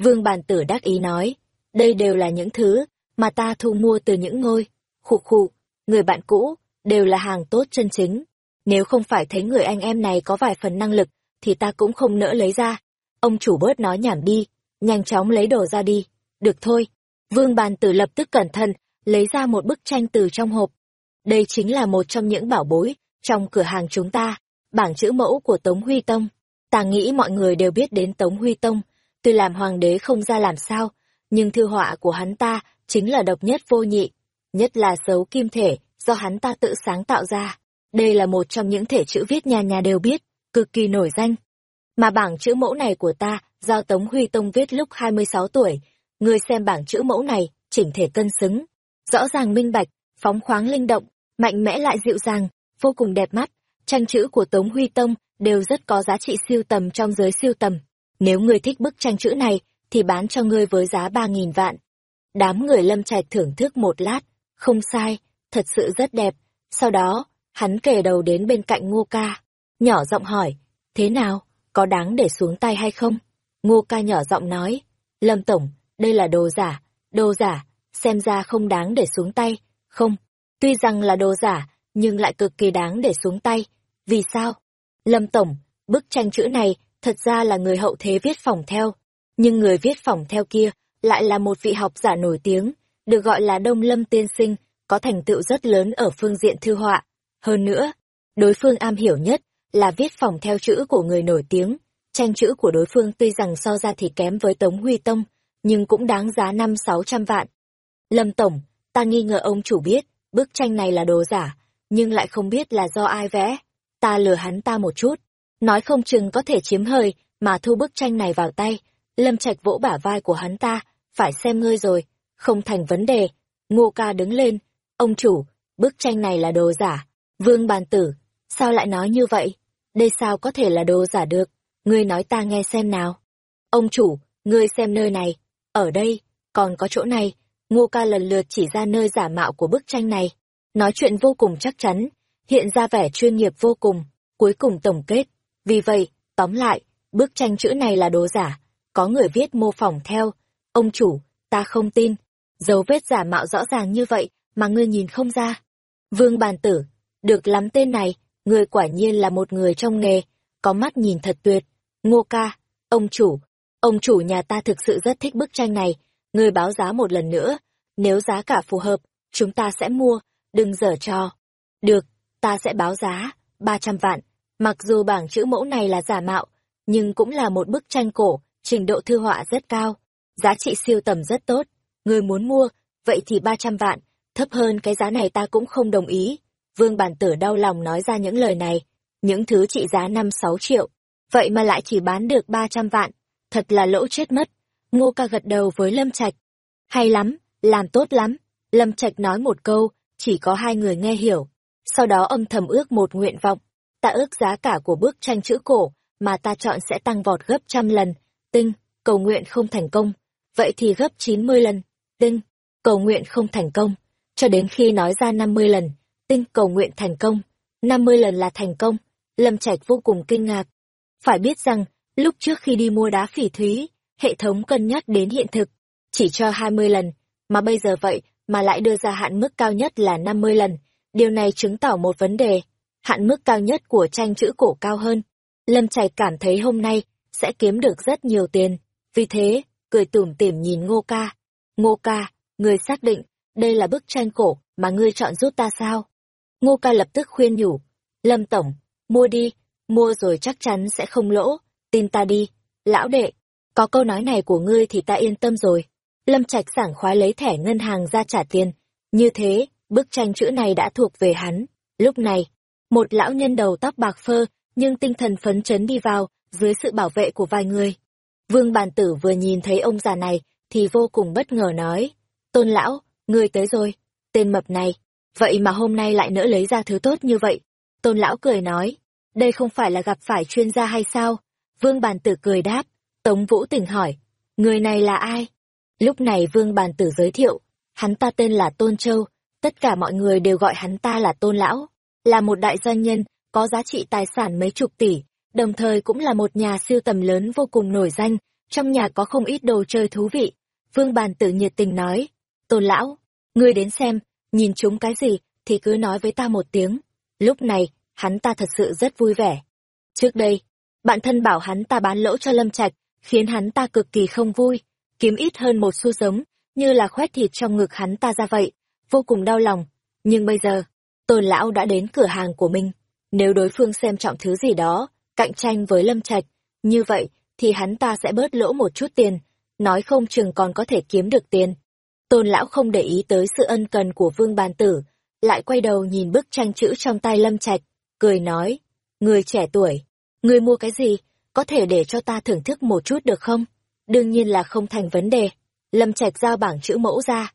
Vương bàn tử đắc ý nói, đây đều là những thứ mà ta thu mua từ những ngôi, khụ khụ, người bạn cũ, đều là hàng tốt chân chính. Nếu không phải thấy người anh em này có vài phần năng lực, thì ta cũng không nỡ lấy ra. Ông chủ bớt nói nhảm đi, nhanh chóng lấy đồ ra đi. Được thôi. Vương bàn tử lập tức cẩn thận, lấy ra một bức tranh từ trong hộp. Đây chính là một trong những bảo bối, trong cửa hàng chúng ta, bảng chữ mẫu của Tống Huy Tông. Ta nghĩ mọi người đều biết đến Tống Huy Tông, tuy làm hoàng đế không ra làm sao, nhưng thư họa của hắn ta chính là độc nhất vô nhị, nhất là dấu kim thể do hắn ta tự sáng tạo ra. Đây là một trong những thể chữ viết nhà nhà đều biết, cực kỳ nổi danh. Mà bảng chữ mẫu này của ta do Tống Huy Tông viết lúc 26 tuổi, người xem bảng chữ mẫu này, chỉnh thể cân xứng, rõ ràng minh bạch, phóng khoáng linh động, mạnh mẽ lại dịu dàng, vô cùng đẹp mắt. Tranh chữ của Tống Huy Tông đều rất có giá trị siêu tầm trong giới siêu tầm. Nếu người thích bức tranh chữ này, thì bán cho ngươi với giá ba nghìn vạn. Đám người lâm trạch thưởng thức một lát, không sai, thật sự rất đẹp. Sau đó, hắn kề đầu đến bên cạnh ngô ca, nhỏ giọng hỏi, thế nào, có đáng để xuống tay hay không? Ngô ca nhỏ giọng nói, Lâm Tổng, đây là đồ giả, đồ giả, xem ra không đáng để xuống tay, không, tuy rằng là đồ giả, nhưng lại cực kỳ đáng để xuống tay. Vì sao? Lâm Tổng, bức tranh chữ này thật ra là người hậu thế viết phỏng theo, nhưng người viết phỏng theo kia lại là một vị học giả nổi tiếng, được gọi là Đông Lâm Tiên Sinh, có thành tựu rất lớn ở phương diện thư họa. Hơn nữa, đối phương am hiểu nhất là viết phòng theo chữ của người nổi tiếng. Tranh chữ của đối phương tuy rằng so ra thì kém với Tống Huy Tông, nhưng cũng đáng giá năm sáu trăm vạn. Lâm Tổng, ta nghi ngờ ông chủ biết, bức tranh này là đồ giả, nhưng lại không biết là do ai vẽ. Ta lừa hắn ta một chút, nói không chừng có thể chiếm hơi mà thu bức tranh này vào tay. Lâm Trạch vỗ bả vai của hắn ta, phải xem ngươi rồi, không thành vấn đề. Ngô ca đứng lên, ông chủ, bức tranh này là đồ giả. Vương bàn tử, sao lại nói như vậy? Đây sao có thể là đồ giả được? Ngươi nói ta nghe xem nào. Ông chủ, ngươi xem nơi này, ở đây, còn có chỗ này. Ngô ca lần lượt chỉ ra nơi giả mạo của bức tranh này. Nói chuyện vô cùng chắc chắn, hiện ra vẻ chuyên nghiệp vô cùng, cuối cùng tổng kết. Vì vậy, tóm lại, bức tranh chữ này là đồ giả, có người viết mô phỏng theo. Ông chủ, ta không tin, dấu vết giả mạo rõ ràng như vậy mà ngươi nhìn không ra. Vương bàn tử, được lắm tên này, người quả nhiên là một người trong nghề, có mắt nhìn thật tuyệt. Ngô ca, ông chủ, ông chủ nhà ta thực sự rất thích bức tranh này, người báo giá một lần nữa, nếu giá cả phù hợp, chúng ta sẽ mua, đừng dở trò. Được, ta sẽ báo giá, 300 vạn. Mặc dù bảng chữ mẫu này là giả mạo, nhưng cũng là một bức tranh cổ, trình độ thư họa rất cao, giá trị siêu tầm rất tốt. Người muốn mua, vậy thì 300 vạn, thấp hơn cái giá này ta cũng không đồng ý. Vương Bản Tử đau lòng nói ra những lời này, những thứ trị giá 5-6 triệu, vậy mà lại chỉ bán được 300 vạn, thật là lỗ chết mất. Ngô ca gật đầu với Lâm Trạch. Hay lắm, làm tốt lắm. Lâm Trạch nói một câu, chỉ có hai người nghe hiểu. Sau đó âm thầm ước một nguyện vọng. Ta ước giá cả của bức tranh chữ cổ mà ta chọn sẽ tăng vọt gấp trăm lần. tinh, cầu nguyện không thành công, vậy thì gấp 90 lần, tinh, cầu nguyện không thành công, cho đến khi nói ra 50 lần, tinh cầu nguyện thành công, 50 lần là thành công, Lâm Trạch vô cùng kinh ngạc. Phải biết rằng, lúc trước khi đi mua đá phỉ thúy, hệ thống cân nhắc đến hiện thực, chỉ cho 20 lần, mà bây giờ vậy mà lại đưa ra hạn mức cao nhất là 50 lần, điều này chứng tỏ một vấn đề, hạn mức cao nhất của tranh chữ cổ cao hơn. Lâm Trạch cảm thấy hôm nay sẽ kiếm được rất nhiều tiền, vì thế, cười tủm tỉm nhìn Ngô Ca. Ngô Ca, người xác định, đây là bức tranh cổ mà ngươi chọn giúp ta sao? Ngô Ca lập tức khuyên nhủ, Lâm Tổng, mua đi, mua rồi chắc chắn sẽ không lỗ, tin ta đi, lão đệ, có câu nói này của ngươi thì ta yên tâm rồi. Lâm Trạch sảng khoái lấy thẻ ngân hàng ra trả tiền, như thế, bức tranh chữ này đã thuộc về hắn. Lúc này, một lão nhân đầu tóc bạc phơ, nhưng tinh thần phấn chấn đi vào, dưới sự bảo vệ của vài người. Vương Bàn Tử vừa nhìn thấy ông già này, thì vô cùng bất ngờ nói, Tôn lão, ngươi tới rồi, tên mập này, vậy mà hôm nay lại nỡ lấy ra thứ tốt như vậy. Tôn lão cười nói, đây không phải là gặp phải chuyên gia hay sao? Vương Bàn Tử cười đáp, Tống Vũ tỉnh hỏi, người này là ai? Lúc này Vương Bàn Tử giới thiệu, hắn ta tên là Tôn Châu, tất cả mọi người đều gọi hắn ta là Tôn Lão, là một đại doanh nhân, có giá trị tài sản mấy chục tỷ, đồng thời cũng là một nhà siêu tầm lớn vô cùng nổi danh, trong nhà có không ít đồ chơi thú vị. Vương Bàn Tử nhiệt tình nói, Tôn Lão, ngươi đến xem, nhìn chúng cái gì, thì cứ nói với ta một tiếng. Lúc này, hắn ta thật sự rất vui vẻ. Trước đây, bạn thân bảo hắn ta bán lỗ cho Lâm Trạch, khiến hắn ta cực kỳ không vui, kiếm ít hơn một xu giống, như là khoét thịt trong ngực hắn ta ra vậy, vô cùng đau lòng. Nhưng bây giờ, tôn lão đã đến cửa hàng của mình, nếu đối phương xem trọng thứ gì đó, cạnh tranh với Lâm Trạch, như vậy thì hắn ta sẽ bớt lỗ một chút tiền, nói không chừng còn có thể kiếm được tiền. Tôn lão không để ý tới sự ân cần của Vương Bàn Tử, lại quay đầu nhìn bức tranh chữ trong tay Lâm Trạch, cười nói, người trẻ tuổi, người mua cái gì, có thể để cho ta thưởng thức một chút được không? Đương nhiên là không thành vấn đề. Lâm Trạch giao bảng chữ mẫu ra.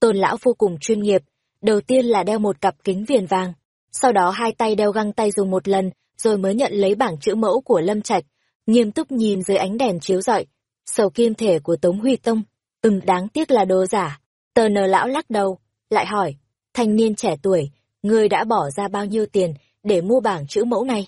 Tôn lão vô cùng chuyên nghiệp, đầu tiên là đeo một cặp kính viền vàng, sau đó hai tay đeo găng tay dùng một lần, rồi mới nhận lấy bảng chữ mẫu của Lâm Trạch, nghiêm túc nhìn dưới ánh đèn chiếu rọi, sầu kim thể của Tống Huy Tông, ừm đáng tiếc là đồ giả. Tờ nờ lão lắc đầu, lại hỏi, thanh niên trẻ tuổi, ngươi đã bỏ ra bao nhiêu tiền để mua bảng chữ mẫu này?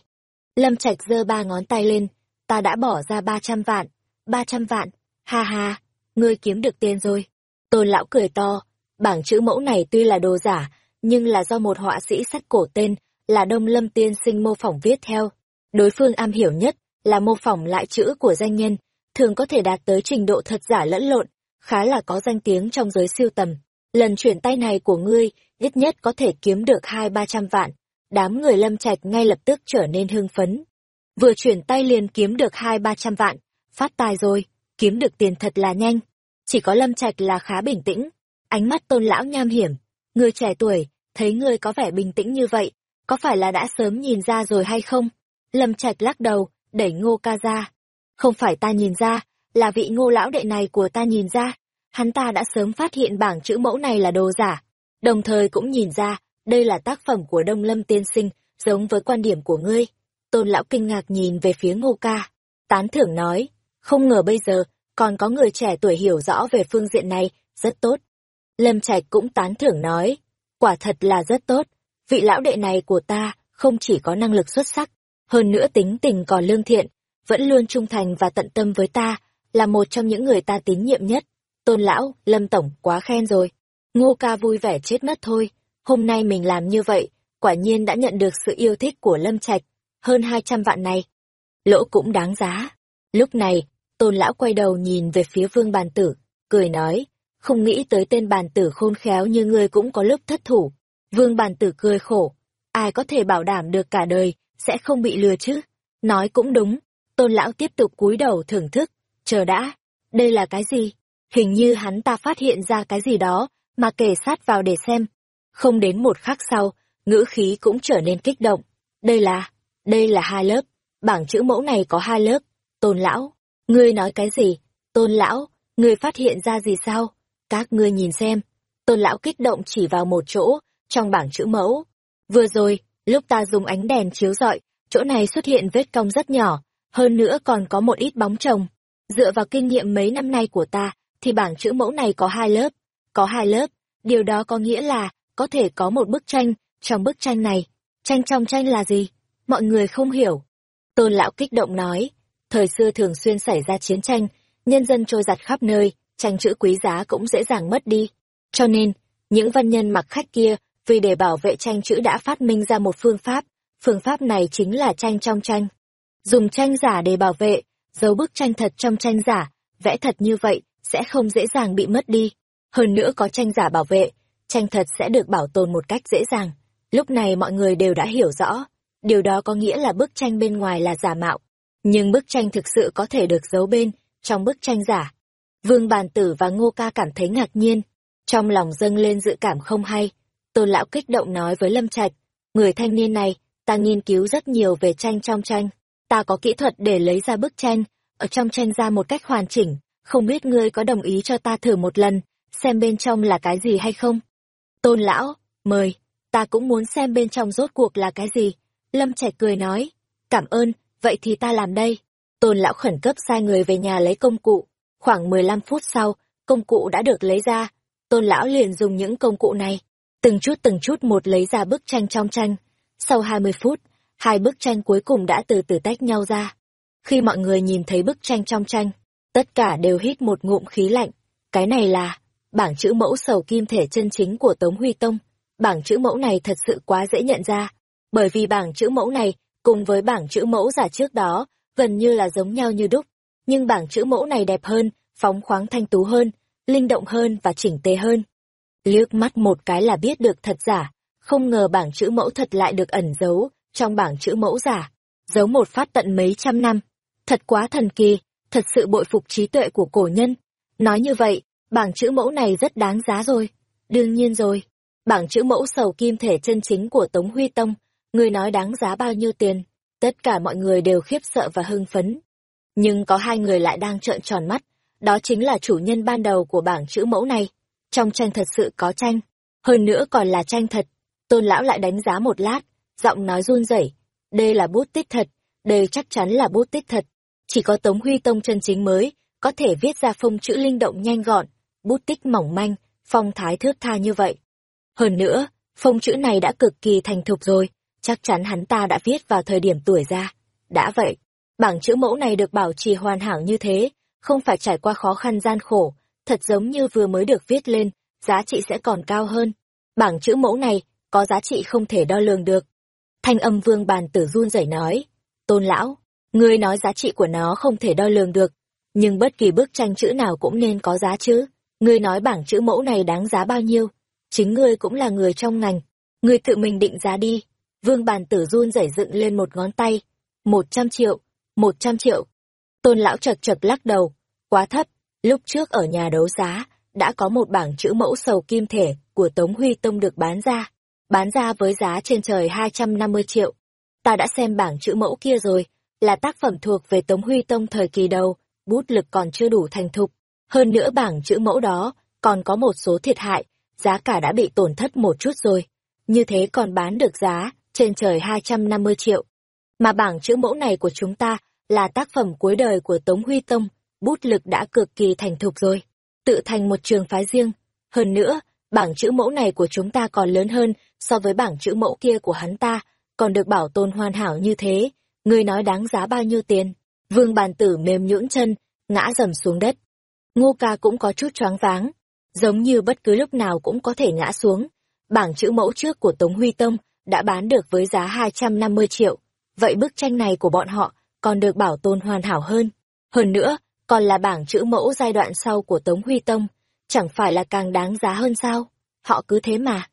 Lâm Trạch giơ ba ngón tay lên, ta đã bỏ ra ba trăm vạn, ba trăm vạn, ha ha, ngươi kiếm được tiền rồi. Tôn lão cười to, bảng chữ mẫu này tuy là đồ giả, nhưng là do một họa sĩ sắt cổ tên là Đông Lâm Tiên Sinh mô phỏng viết theo. Đối phương am hiểu nhất là mô phỏng lại chữ của danh nhân, thường có thể đạt tới trình độ thật giả lẫn lộn, khá là có danh tiếng trong giới siêu tầm. Lần chuyển tay này của ngươi, ít nhất có thể kiếm được hai ba trăm vạn. Đám người lâm trạch ngay lập tức trở nên hưng phấn. Vừa chuyển tay liền kiếm được hai ba trăm vạn, phát tài rồi, kiếm được tiền thật là nhanh. Chỉ có lâm trạch là khá bình tĩnh, ánh mắt tôn lão nham hiểm. Người trẻ tuổi, thấy ngươi có vẻ bình tĩnh như vậy, có phải là đã sớm nhìn ra rồi hay không? Lâm Trạch lắc đầu, đẩy ngô ca ra. Không phải ta nhìn ra, là vị ngô lão đệ này của ta nhìn ra. Hắn ta đã sớm phát hiện bảng chữ mẫu này là đồ giả, đồng thời cũng nhìn ra, đây là tác phẩm của Đông Lâm Tiên Sinh, giống với quan điểm của ngươi. Tôn lão kinh ngạc nhìn về phía ngô ca, tán thưởng nói, không ngờ bây giờ, còn có người trẻ tuổi hiểu rõ về phương diện này, rất tốt. Lâm Trạch cũng tán thưởng nói, quả thật là rất tốt, vị lão đệ này của ta không chỉ có năng lực xuất sắc, hơn nữa tính tình còn lương thiện, vẫn luôn trung thành và tận tâm với ta, là một trong những người ta tín nhiệm nhất. Tôn lão, Lâm Tổng, quá khen rồi. Ngô ca vui vẻ chết mất thôi, hôm nay mình làm như vậy, quả nhiên đã nhận được sự yêu thích của Lâm Trạch, hơn hai trăm vạn này. Lỗ cũng đáng giá. Lúc này, tôn lão quay đầu nhìn về phía vương bàn tử, cười nói, không nghĩ tới tên bàn tử khôn khéo như ngươi cũng có lúc thất thủ. Vương bàn tử cười khổ, ai có thể bảo đảm được cả đời, sẽ không bị lừa chứ? Nói cũng đúng, tôn lão tiếp tục cúi đầu thưởng thức, chờ đã, đây là cái gì? Hình như hắn ta phát hiện ra cái gì đó, mà kể sát vào để xem. Không đến một khắc sau, ngữ khí cũng trở nên kích động. Đây là, đây là hai lớp, bảng chữ mẫu này có hai lớp. Tôn lão, ngươi nói cái gì? Tôn lão, ngươi phát hiện ra gì sao? Các ngươi nhìn xem. Tôn lão kích động chỉ vào một chỗ, trong bảng chữ mẫu. Vừa rồi, lúc ta dùng ánh đèn chiếu rọi, chỗ này xuất hiện vết cong rất nhỏ, hơn nữa còn có một ít bóng chồng. Dựa vào kinh nghiệm mấy năm nay của ta, thì bảng chữ mẫu này có hai lớp. Có hai lớp, điều đó có nghĩa là có thể có một bức tranh, trong bức tranh này. Tranh trong tranh là gì? Mọi người không hiểu. Tôn lão kích động nói, thời xưa thường xuyên xảy ra chiến tranh, nhân dân trôi giặt khắp nơi, tranh chữ quý giá cũng dễ dàng mất đi. Cho nên, những văn nhân mặc khách kia, vì để bảo vệ tranh chữ đã phát minh ra một phương pháp, phương pháp này chính là tranh trong tranh. Dùng tranh giả để bảo vệ, giấu bức tranh thật trong tranh giả, vẽ thật như vậy, sẽ không dễ dàng bị mất đi. Hơn nữa có tranh giả bảo vệ, tranh thật sẽ được bảo tồn một cách dễ dàng. Lúc này mọi người đều đã hiểu rõ, điều đó có nghĩa là bức tranh bên ngoài là giả mạo, nhưng bức tranh thực sự có thể được giấu bên, trong bức tranh giả. Vương Bàn Tử và Ngô Ca cảm thấy ngạc nhiên, trong lòng dâng lên dự cảm không hay. Tôn Lão kích động nói với Lâm Trạch, người thanh niên này, ta nghiên cứu rất nhiều về tranh trong tranh, ta có kỹ thuật để lấy ra bức tranh, ở trong tranh ra một cách hoàn chỉnh, không biết ngươi có đồng ý cho ta thử một lần, xem bên trong là cái gì hay không? Tôn Lão, mời, ta cũng muốn xem bên trong rốt cuộc là cái gì. Lâm Trạch cười nói, cảm ơn, vậy thì ta làm đây. Tôn lão khẩn cấp sai người về nhà lấy công cụ. Khoảng 15 phút sau, công cụ đã được lấy ra. Tôn lão liền dùng những công cụ này, từng chút từng chút một lấy ra bức tranh trong tranh. Sau 20 phút, hai bức tranh cuối cùng đã từ từ tách nhau ra. Khi mọi người nhìn thấy bức tranh trong tranh, tất cả đều hít một ngụm khí lạnh. Cái này là bảng chữ mẫu sầu kim thể chân chính của Tống Huy Tông. Bảng chữ mẫu này thật sự quá dễ nhận ra, bởi vì bảng chữ mẫu này cùng với bảng chữ mẫu giả trước đó, gần như là giống nhau như đúc. Nhưng bảng chữ mẫu này đẹp hơn, phóng khoáng thanh tú hơn, linh động hơn và chỉnh tề hơn. Liếc mắt một cái là biết được thật giả, không ngờ bảng chữ mẫu thật lại được ẩn giấu trong bảng chữ mẫu giả, giấu một phát tận mấy trăm năm. Thật quá thần kỳ, thật sự bội phục trí tuệ của cổ nhân. Nói như vậy, bảng chữ mẫu này rất đáng giá rồi. Đương nhiên rồi, bảng chữ mẫu sầu kim thể chân chính của Tống Huy Tông Người nói đáng giá bao nhiêu tiền? Tất cả mọi người đều khiếp sợ và hưng phấn. Nhưng có hai người lại đang trợn tròn mắt, đó chính là chủ nhân ban đầu của bảng chữ mẫu này. Trong tranh thật sự có tranh, hơn nữa còn là tranh thật. Tôn lão lại đánh giá một lát, giọng nói run rẩy, đây là bút tích thật, đây chắc chắn là bút tích thật. Chỉ có Tống Huy Tông chân chính mới, có thể viết ra phông chữ linh động nhanh gọn, bút tích mỏng manh, phong thái thước tha như vậy. Hơn nữa, phông chữ này đã cực kỳ thành thục rồi, chắc chắn hắn ta đã viết vào thời điểm tuổi ra. Đã vậy, bảng chữ mẫu này được bảo trì hoàn hảo như thế, không phải trải qua khó khăn gian khổ, thật giống như vừa mới được viết lên, giá trị sẽ còn cao hơn. Bảng chữ mẫu này có giá trị không thể đo lường được. Thanh âm vương bàn tử run rẩy nói, tôn lão, ngươi nói giá trị của nó không thể đo lường được, nhưng bất kỳ bức tranh chữ nào cũng nên có giá chứ. Ngươi nói bảng chữ mẫu này đáng giá bao nhiêu, chính ngươi cũng là người trong ngành, ngươi tự mình định giá đi. Vương bàn tử run rẩy dựng lên một ngón tay. Một trăm triệu, một trăm triệu. Tôn lão chật chật lắc đầu. Quá thấp, lúc trước ở nhà đấu giá, đã có một bảng chữ mẫu sầu kim thể của Tống Huy Tông được bán ra. Bán ra với giá trên trời hai trăm năm mươi triệu. Ta đã xem bảng chữ mẫu kia rồi, là tác phẩm thuộc về Tống Huy Tông thời kỳ đầu, bút lực còn chưa đủ thành thục. Hơn nữa bảng chữ mẫu đó, còn có một số thiệt hại, giá cả đã bị tổn thất một chút rồi. Như thế còn bán được giá, trên trời 250 triệu. Mà bảng chữ mẫu này của chúng ta là tác phẩm cuối đời của Tống Huy Tông, bút lực đã cực kỳ thành thục rồi, tự thành một trường phái riêng. Hơn nữa, bảng chữ mẫu này của chúng ta còn lớn hơn so với bảng chữ mẫu kia của hắn ta, còn được bảo tồn hoàn hảo như thế, ngươi nói đáng giá bao nhiêu tiền. Vương bàn tử mềm nhũn chân, ngã dầm xuống đất. Ngô ca cũng có chút choáng váng, giống như bất cứ lúc nào cũng có thể ngã xuống. Bảng chữ mẫu trước của Tống Huy Tông đã bán được với giá 250 triệu. Vậy bức tranh này của bọn họ còn được bảo tồn hoàn hảo hơn. Hơn nữa, còn là bảng chữ mẫu giai đoạn sau của Tống Huy Tông, chẳng phải là càng đáng giá hơn sao? Họ cứ thế mà,